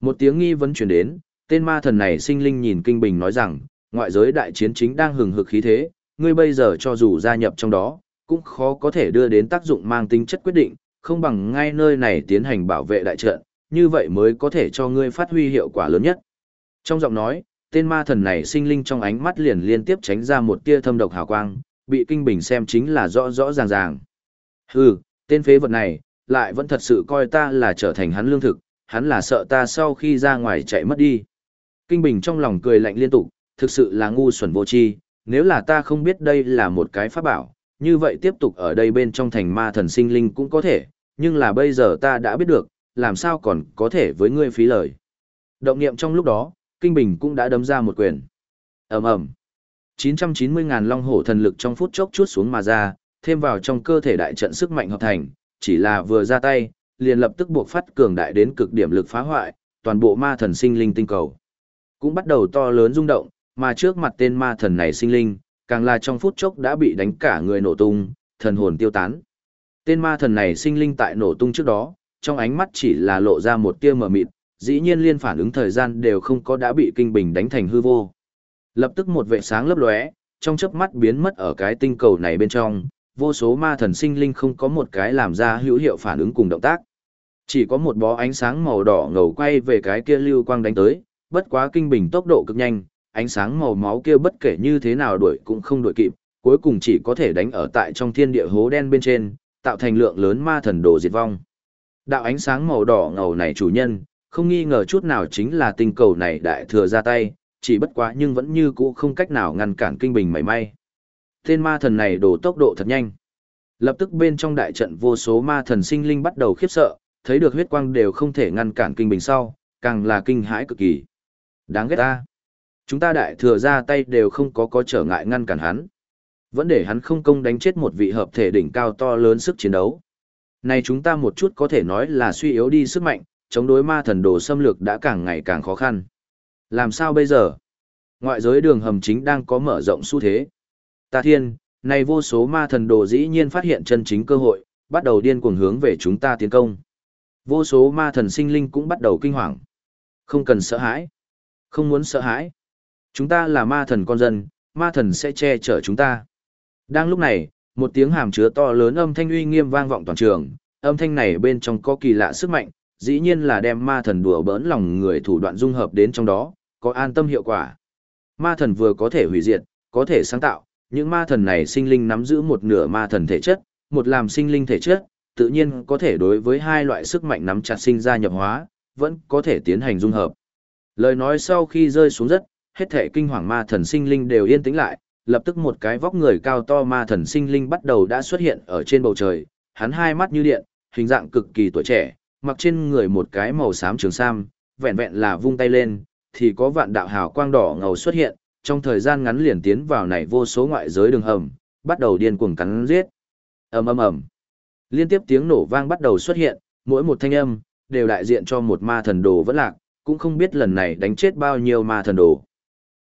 Một tiếng nghi vấn chuyển đến, tên ma thần này sinh linh nhìn Kinh Bình nói rằng, ngoại giới đại chiến chính đang hừng hực khí thế, ngươi bây giờ cho dù gia nhập trong đó, cũng khó có thể đưa đến tác dụng mang tính chất quyết định, không bằng ngay nơi này tiến hành bảo vệ đại trận, như vậy mới có thể cho ngươi phát huy hiệu quả lớn nhất. Trong giọng nói, tên ma thần này sinh linh trong ánh mắt liền liên tiếp tránh ra một tia thâm độc hào quang, bị kinh bình xem chính là rõ rõ ràng ràng. Hừ, tên phế vật này, lại vẫn thật sự coi ta là trở thành hắn lương thực, hắn là sợ ta sau khi ra ngoài chạy mất đi. Kinh bình trong lòng cười lạnh liên tục, thực sự là ngu xuẩn vô tri, nếu là ta không biết đây là một cái pháp bảo, như vậy tiếp tục ở đây bên trong thành ma thần sinh linh cũng có thể, nhưng là bây giờ ta đã biết được, làm sao còn có thể với ngươi phí lời. Động niệm trong lúc đó, Kinh Bình cũng đã đấm ra một quyền. ầm ầm 990.000 long hổ thần lực trong phút chốc chút xuống mà ra, thêm vào trong cơ thể đại trận sức mạnh hợp thành, chỉ là vừa ra tay, liền lập tức buộc phát cường đại đến cực điểm lực phá hoại, toàn bộ ma thần sinh linh tinh cầu. Cũng bắt đầu to lớn rung động, mà trước mặt tên ma thần này sinh linh, càng là trong phút chốc đã bị đánh cả người nổ tung, thần hồn tiêu tán. Tên ma thần này sinh linh tại nổ tung trước đó, trong ánh mắt chỉ là lộ ra một tia mờ mịt, dĩ nhiên liên phản ứng thời gian đều không có đã bị kinh bình đánh thành hư vô. Lập tức một vệ sáng lấp lóe, trong chớp mắt biến mất ở cái tinh cầu này bên trong, vô số ma thần sinh linh không có một cái làm ra hữu hiệu phản ứng cùng động tác. Chỉ có một bó ánh sáng màu đỏ ngầu quay về cái kia lưu quang đánh tới, bất quá kinh bình tốc độ cực nhanh, ánh sáng màu máu kia bất kể như thế nào đuổi cũng không đuổi kịp, cuối cùng chỉ có thể đánh ở tại trong thiên địa hố đen bên trên, tạo thành lượng lớn ma thần đồ diệt vong. Đạo ánh sáng màu đỏ ngầu này chủ nhân, không nghi ngờ chút nào chính là tinh cầu này đại thừa ra tay, chỉ bất quá nhưng vẫn như cũ không cách nào ngăn cản kinh bình mảy may. Tên ma thần này đổ tốc độ thật nhanh. Lập tức bên trong đại trận vô số ma thần sinh linh bắt đầu khiếp sợ, thấy được huyết quang đều không thể ngăn cản kinh bình sau, càng là kinh hãi cực kỳ. Đáng ghét ta. Chúng ta đại thừa ra tay đều không có có trở ngại ngăn cản hắn. Vẫn để hắn không công đánh chết một vị hợp thể đỉnh cao to lớn sức chiến đấu. Này chúng ta một chút có thể nói là suy yếu đi sức mạnh, chống đối ma thần đồ xâm lược đã càng ngày càng khó khăn. Làm sao bây giờ? Ngoại giới đường hầm chính đang có mở rộng xu thế. Ta thiên, này vô số ma thần đồ dĩ nhiên phát hiện chân chính cơ hội, bắt đầu điên cuồng hướng về chúng ta tiến công. Vô số ma thần sinh linh cũng bắt đầu kinh hoàng. Không cần sợ hãi. Không muốn sợ hãi. Chúng ta là ma thần con dân, ma thần sẽ che chở chúng ta. Đang lúc này, một tiếng hàm chứa to lớn âm thanh uy nghiêm vang vọng toàn trường, âm thanh này bên trong có kỳ lạ sức mạnh, dĩ nhiên là đem ma thần đùa bỡn lòng người thủ đoạn dung hợp đến trong đó, có an tâm hiệu quả. Ma thần vừa có thể hủy diệt, có thể sáng tạo, những ma thần này sinh linh nắm giữ một nửa ma thần thể chất, một làm sinh linh thể chất, tự nhiên có thể đối với hai loại sức mạnh nắm chặt sinh ra nhập hóa, vẫn có thể tiến hành dung hợp. Lời nói sau khi rơi xuống đất, hết thể kinh hoàng ma thần sinh linh đều yên tĩnh lại, lập tức một cái vóc người cao to ma thần sinh linh bắt đầu đã xuất hiện ở trên bầu trời, hắn hai mắt như điện, hình dạng cực kỳ tuổi trẻ, mặc trên người một cái màu xám trường sam, vẹn vẹn là vung tay lên, thì có vạn đạo hào quang đỏ ngầu xuất hiện, trong thời gian ngắn liền tiến vào này vô số ngoại giới đường hầm, bắt đầu điên cuồng cắn giết. Ầm ầm ầm. Liên tiếp tiếng nổ vang bắt đầu xuất hiện, mỗi một thanh âm đều đại diện cho một ma thần đồ vẫn lạc, cũng không biết lần này đánh chết bao nhiêu ma thần đồ.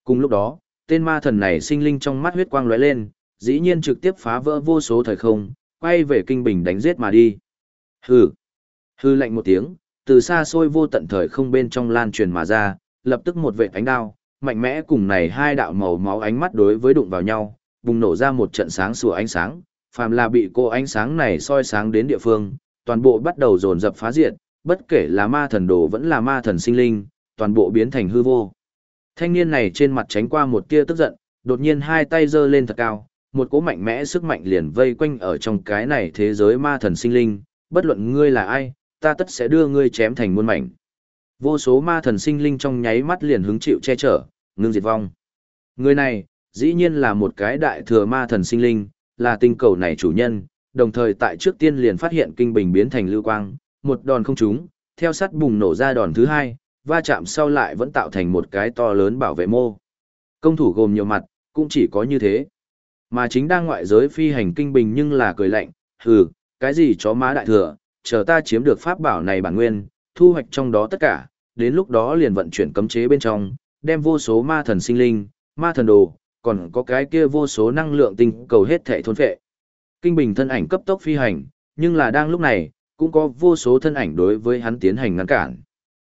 Cùng lúc đó, tên ma thần này sinh linh trong mắt huyết quang lóe lên, dĩ nhiên trực tiếp phá vỡ vô số thời không, quay về kinh bình đánh giết mà đi. Hừ. Hư lạnh một tiếng, từ xa xôi vô tận thời không bên trong lan truyền mà ra, lập tức một vệ ánh đao, mạnh mẽ cùng này hai đạo màu máu ánh mắt đối với đụng vào nhau, bùng nổ ra một trận sáng sủa ánh sáng, phàm là bị cô ánh sáng này soi sáng đến địa phương, toàn bộ bắt đầu dồn dập phá diệt, bất kể là ma thần đồ vẫn là ma thần sinh linh, toàn bộ biến thành hư vô. Thanh niên này trên mặt tránh qua một tia tức giận, đột nhiên hai tay giơ lên thật cao, một cỗ mạnh mẽ sức mạnh liền vây quanh ở trong cái này thế giới ma thần sinh linh, bất luận ngươi là ai, ta tất sẽ đưa ngươi chém thành muôn mảnh. Vô số ma thần sinh linh trong nháy mắt liền hứng chịu che chở, ngưng diệt vong. Người này, dĩ nhiên là một cái đại thừa ma thần sinh linh, là tinh cầu này chủ nhân, đồng thời tại trước tiên liền phát hiện kinh bình biến thành lưu quang, một đòn không trúng, theo sát bùng nổ ra đòn thứ hai, va chạm sau lại vẫn tạo thành một cái to lớn bảo vệ mô. Công thủ gồm nhiều mặt, cũng chỉ có như thế. Mà chính đang ngoại giới phi hành kinh bình nhưng là cười lạnh, hừ, cái gì chó má đại thừa, chờ ta chiếm được pháp bảo này bản nguyên, thu hoạch trong đó tất cả, đến lúc đó liền vận chuyển cấm chế bên trong, đem vô số ma thần sinh linh, ma thần đồ, còn có cái kia vô số năng lượng tinh cầu hết thể thôn phệ. Kinh bình thân ảnh cấp tốc phi hành, nhưng là đang lúc này, cũng có vô số thân ảnh đối với hắn tiến hành ngăn cản.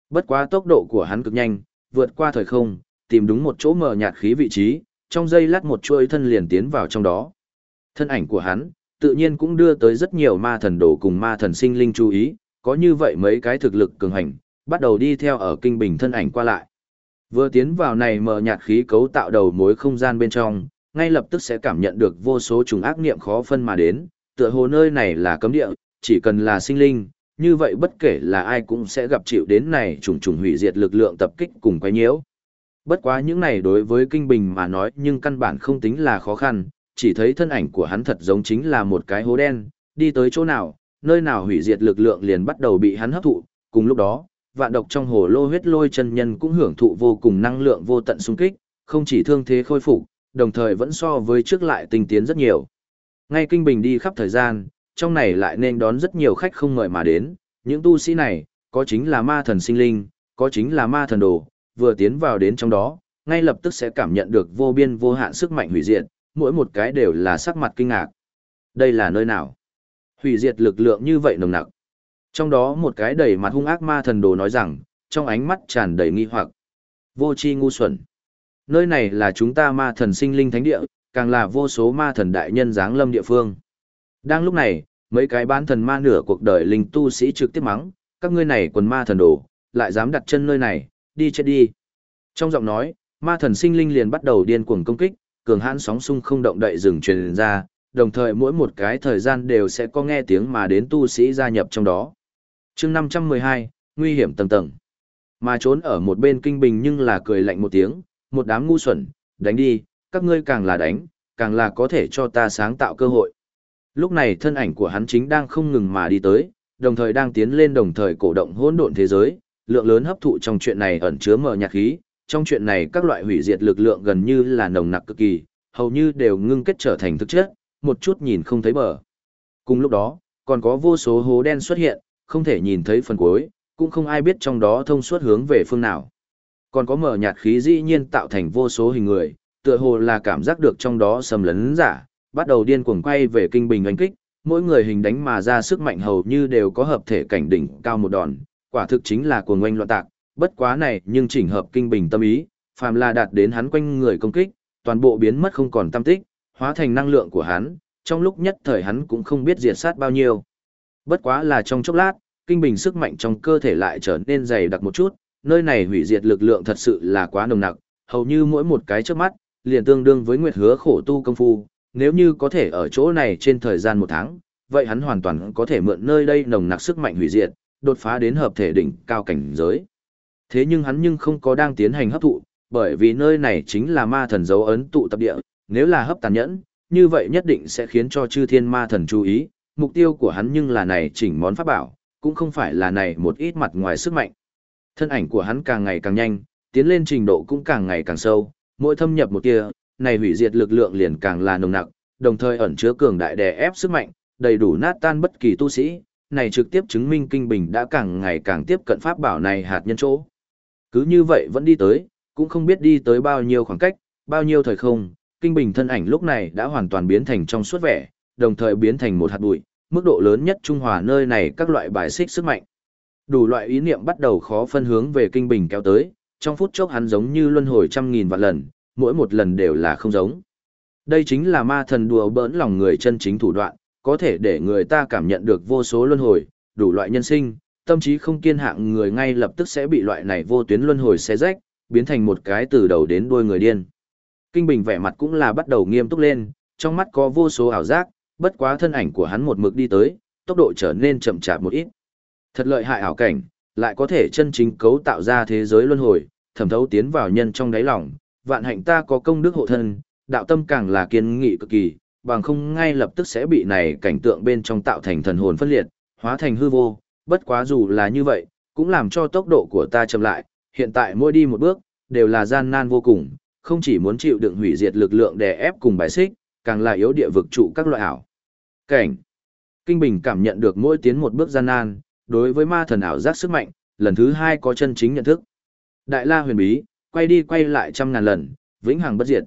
Bất quá tốc độ của hắn cực nhanh, vượt qua thời không, tìm đúng một chỗ mờ nhạt khí vị trí, trong giây lát một chuỗi thân liền tiến vào trong đó. Thân ảnh của hắn, tự nhiên cũng đưa tới rất nhiều ma thần đồ cùng ma thần sinh linh chú ý, có như vậy mấy cái thực lực cường hành, bắt đầu đi theo ở kinh bình thân ảnh qua lại. Vừa tiến vào này mở nhạt khí cấu tạo đầu mối không gian bên trong, ngay lập tức sẽ cảm nhận được vô số trùng ác niệm khó phân mà đến, tựa hồ nơi này là cấm địa, chỉ cần là sinh linh, như vậy bất kể là ai cũng sẽ gặp chịu đến này trùng trùng hủy diệt lực lượng tập kích cùng quấy nhiễu. Bất quá những này đối với kinh bình mà nói nhưng căn bản không tính là khó khăn, chỉ thấy thân ảnh của hắn thật giống chính là một cái hố đen, đi tới chỗ nào, nơi nào hủy diệt lực lượng liền bắt đầu bị hắn hấp thụ, cùng lúc đó, vạn độc trong hồ lô huyết lôi chân nhân cũng hưởng thụ vô cùng năng lượng vô tận xung kích, không chỉ thương thế khôi phục, đồng thời vẫn so với trước lại tinh tiến rất nhiều. Ngay kinh bình đi khắp thời gian, trong này lại nên đón rất nhiều khách không mời mà đến, những tu sĩ này, có chính là ma thần sinh linh, có chính là ma thần đồ, vừa tiến vào đến trong đó, ngay lập tức sẽ cảm nhận được vô biên vô hạn sức mạnh hủy diệt, mỗi một cái đều là sắc mặt kinh ngạc. Đây là nơi nào? Hủy diệt lực lượng như vậy nồng nặc. Trong đó một cái đầy mặt hung ác ma thần đồ nói rằng, trong ánh mắt tràn đầy nghi hoặc. Vô chi ngu xuẩn. Nơi này là chúng ta ma thần sinh linh thánh địa, càng là vô số ma thần đại nhân giáng lâm địa phương. Đang lúc này, mấy cái bán thần ma nửa cuộc đời linh tu sĩ trực tiếp mắng, các ngươi này quần ma thần đồ, lại dám đặt chân nơi này, đi chết đi. Trong giọng nói, ma thần sinh linh liền bắt đầu điên cuồng công kích, cường hãn sóng xung không động đậy rừng truyền ra, đồng thời mỗi một cái thời gian đều sẽ có nghe tiếng mà đến tu sĩ gia nhập trong đó. chương 512, nguy hiểm tầng tầng. Mà trốn ở một bên kinh bình nhưng là cười lạnh một tiếng, một đám ngu xuẩn, đánh đi, các ngươi càng là đánh, càng là có thể cho ta sáng tạo cơ hội. Lúc này thân ảnh của hắn chính đang không ngừng mà đi tới, đồng thời đang tiến lên đồng thời cổ động hỗn độn thế giới, lượng lớn hấp thụ trong chuyện này ẩn chứa mờ nhạt khí, trong chuyện này các loại hủy diệt lực lượng gần như là nồng nặc cực kỳ, hầu như đều ngưng kết trở thành thực chất, một chút nhìn không thấy bờ. Cùng lúc đó, còn có vô số hố đen xuất hiện, không thể nhìn thấy phần cuối, cũng không ai biết trong đó thông suốt hướng về phương nào. Còn có mở nhạt khí dĩ nhiên tạo thành vô số hình người, tựa hồ là cảm giác được trong đó xâm lấn giả, bắt đầu điên cuồng quay về kinh bình đánh kích, mỗi người hình đánh mà ra sức mạnh hầu như đều có hợp thể cảnh đỉnh cao một đòn, quả thực chính là cuồng oanh loạn tạc, bất quá này nhưng chỉnh hợp kinh bình tâm ý, phàm là đạt đến hắn quanh người công kích, toàn bộ biến mất không còn tâm tích, hóa thành năng lượng của hắn, trong lúc nhất thời hắn cũng không biết diệt sát bao nhiêu. Bất quá là trong chốc lát, kinh bình sức mạnh trong cơ thể lại trở nên dày đặc một chút, nơi này hủy diệt lực lượng thật sự là quá nồng nặc, hầu như mỗi một cái trước mắt, liền tương đương với nguyệt hứa khổ tu công phu, nếu như có thể ở chỗ này trên thời gian một tháng, vậy hắn hoàn toàn có thể mượn nơi đây nồng nặc sức mạnh hủy diệt, đột phá đến hợp thể đỉnh cao cảnh giới. Thế nhưng hắn nhưng không có đang tiến hành hấp thụ, bởi vì nơi này chính là ma thần dấu ấn tụ tập địa, nếu là hấp tàn nhẫn, như vậy nhất định sẽ khiến cho chư thiên ma thần chú ý, mục tiêu của hắn nhưng là này chỉnh món pháp bảo, cũng không phải là này một ít mặt ngoài sức mạnh. Thân ảnh của hắn càng ngày càng nhanh, tiến lên trình độ cũng càng ngày càng sâu, mỗi thâm nhập một kia, này hủy diệt lực lượng liền càng là nồng nặc, đồng thời ẩn chứa cường đại đè ép sức mạnh, đầy đủ nát tan bất kỳ tu sĩ, này trực tiếp chứng minh kinh bình đã càng ngày càng tiếp cận pháp bảo này hạt nhân chỗ. Cứ như vậy vẫn đi tới, cũng không biết đi tới bao nhiêu khoảng cách, bao nhiêu thời không, kinh bình thân ảnh lúc này đã hoàn toàn biến thành trong suốt vẻ, đồng thời biến thành một hạt bụi, mức độ lớn nhất trung hòa nơi này các loại bài xích sức mạnh. Đủ loại ý niệm bắt đầu khó phân hướng về kinh bình kéo tới, trong phút chốc hắn giống như luân hồi trăm nghìn vạn lần, mỗi một lần đều là không giống. Đây chính là ma thần đùa bỡn lòng người chân chính thủ đoạn, có thể để người ta cảm nhận được vô số luân hồi, đủ loại nhân sinh, tâm trí không kiên hạng người ngay lập tức sẽ bị loại này vô tuyến luân hồi xé rách, biến thành một cái từ đầu đến đuôi người điên. Kinh Bình vẻ mặt cũng là bắt đầu nghiêm túc lên, trong mắt có vô số ảo giác, bất quá thân ảnh của hắn một mực đi tới, tốc độ trở nên chậm chạp một ít. Thật lợi hại ảo cảnh, lại có thể chân chính cấu tạo ra thế giới luân hồi, thẩm thấu tiến vào nhân trong đáy lòng, vạn hạnh ta có công đức hộ thân, đạo tâm càng là kiên nghị cực kỳ, bằng không ngay lập tức sẽ bị này cảnh tượng bên trong tạo thành thần hồn phân liệt, hóa thành hư vô, bất quá dù là như vậy, cũng làm cho tốc độ của ta chậm lại, hiện tại mỗi đi một bước, đều là gian nan vô cùng, không chỉ muốn chịu đựng hủy diệt lực lượng đè ép cùng bài xích, càng là yếu địa vực trụ các loại ảo. Cảnh. Kinh Bình cảm nhận được mỗi tiến một bước gian nan, đối với ma thần ảo giác sức mạnh, lần thứ hai có chân chính nhận thức. Đại la huyền bí, quay đi quay lại trăm ngàn lần, vĩnh hằng bất diệt.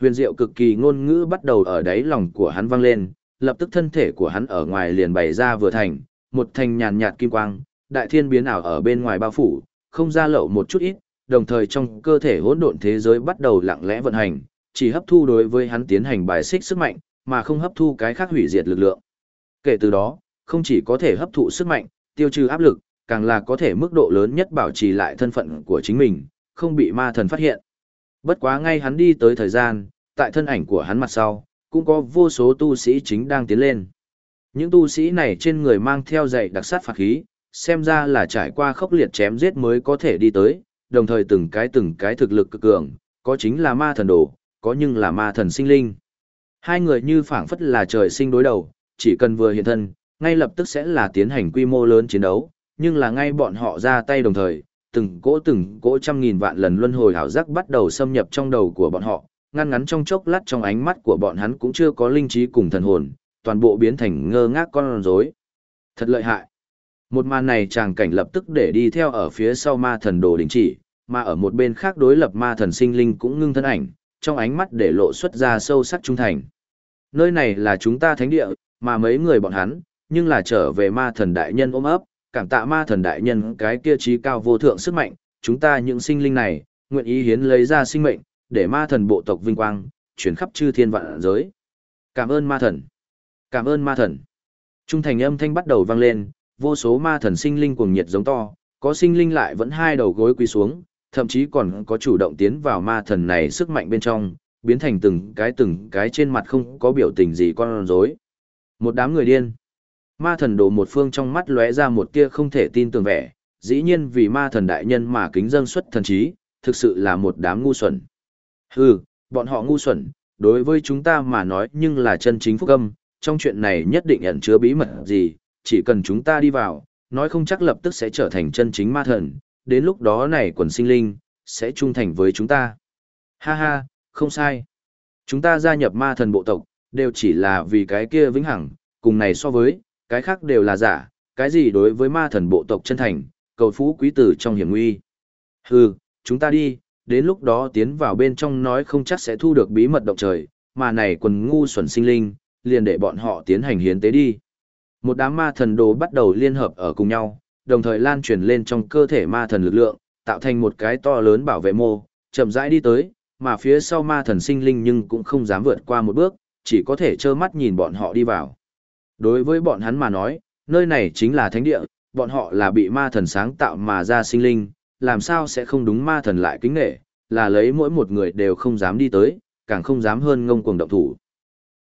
Huyền diệu cực kỳ ngôn ngữ bắt đầu ở đáy lòng của hắn vang lên, lập tức thân thể của hắn ở ngoài liền bày ra vừa thành, một thành nhàn nhạt kim quang, đại thiên biến ảo ở bên ngoài bao phủ, không ra lậu một chút ít, đồng thời trong cơ thể hỗn độn thế giới bắt đầu lặng lẽ vận hành, chỉ hấp thu đối với hắn tiến hành bài xích sức mạnh, mà không hấp thu cái khác hủy diệt lực lượng. Kể từ đó, không chỉ có thể hấp thụ sức mạnh, tiêu trừ áp lực, càng là có thể mức độ lớn nhất bảo trì lại thân phận của chính mình, không bị ma thần phát hiện. Bất quá ngay hắn đi tới thời gian, tại thân ảnh của hắn mặt sau, cũng có vô số tu sĩ chính đang tiến lên. Những tu sĩ này trên người mang theo dạy đặc sát phạt khí, xem ra là trải qua khốc liệt chém giết mới có thể đi tới, đồng thời từng cái từng cái thực lực cực cường, có chính là ma thần đồ, có nhưng là ma thần sinh linh. Hai người như phảng phất là trời sinh đối đầu, chỉ cần vừa hiện thân, ngay lập tức sẽ là tiến hành quy mô lớn chiến đấu, nhưng là ngay bọn họ ra tay đồng thời, từng cỗ từng cỗ trăm nghìn vạn lần luân hồi hảo giác bắt đầu xâm nhập trong đầu của bọn họ, ngăn ngắn trong chốc lát trong ánh mắt của bọn hắn cũng chưa có linh trí cùng thần hồn, toàn bộ biến thành ngơ ngác con rối. Thật lợi hại. Một màn này chàng cảnh lập tức để đi theo ở phía sau ma thần đồ đình chỉ, mà ở một bên khác đối lập ma thần sinh linh cũng ngưng thân ảnh, trong ánh mắt để lộ xuất ra sâu sắc trung thành. Nơi này là chúng ta thánh địa, mà mấy người bọn hắn, nhưng là trở về ma thần đại nhân ôm ấp, cảm tạ ma thần đại nhân cái kia trí cao vô thượng sức mạnh, chúng ta những sinh linh này, nguyện ý hiến lấy ra sinh mệnh, để ma thần bộ tộc vinh quang, chuyển khắp chư thiên vạn giới. Cảm ơn ma thần. Cảm ơn ma thần. Trung thành âm thanh bắt đầu vang lên, vô số ma thần sinh linh cuồng nhiệt giống to, có sinh linh lại vẫn hai đầu gối quỳ xuống, thậm chí còn có chủ động tiến vào ma thần này sức mạnh bên trong, biến thành từng cái từng cái trên mặt không có biểu tình gì con rối. Một đám người điên. Ma thần đổ một phương trong mắt lóe ra một tia không thể tin tưởng vẻ, dĩ nhiên vì ma thần đại nhân mà kính dân xuất thần trí, thực sự là một đám ngu xuẩn. Hừ, bọn họ ngu xuẩn, đối với chúng ta mà nói nhưng là chân chính phúc âm, trong chuyện này nhất định ẩn chứa bí mật gì, chỉ cần chúng ta đi vào, nói không chắc lập tức sẽ trở thành chân chính ma thần, đến lúc đó này quần sinh linh, sẽ trung thành với chúng ta. Ha ha, không sai. Chúng ta gia nhập ma thần bộ tộc, đều chỉ là vì cái kia vĩnh hằng, cùng này so với, cái khác đều là giả, cái gì đối với ma thần bộ tộc chân thành, cầu phú quý tử trong hiểm nguy. Hừ, chúng ta đi, đến lúc đó tiến vào bên trong nói không chắc sẽ thu được bí mật động trời, mà này quần ngu xuẩn sinh linh, liền để bọn họ tiến hành hiến tế đi. Một đám ma thần đồ bắt đầu liên hợp ở cùng nhau, đồng thời lan truyền lên trong cơ thể ma thần lực lượng, tạo thành một cái to lớn bảo vệ mô, chậm rãi đi tới, mà phía sau ma thần sinh linh nhưng cũng không dám vượt qua một bước, chỉ có thể trơ mắt nhìn bọn họ đi vào. Đối với bọn hắn mà nói, nơi này chính là thánh địa, bọn họ là bị ma thần sáng tạo mà ra sinh linh, làm sao sẽ không đúng ma thần lại kính nghệ, là lấy mỗi một người đều không dám đi tới, càng không dám hơn ngông cuồng động thủ.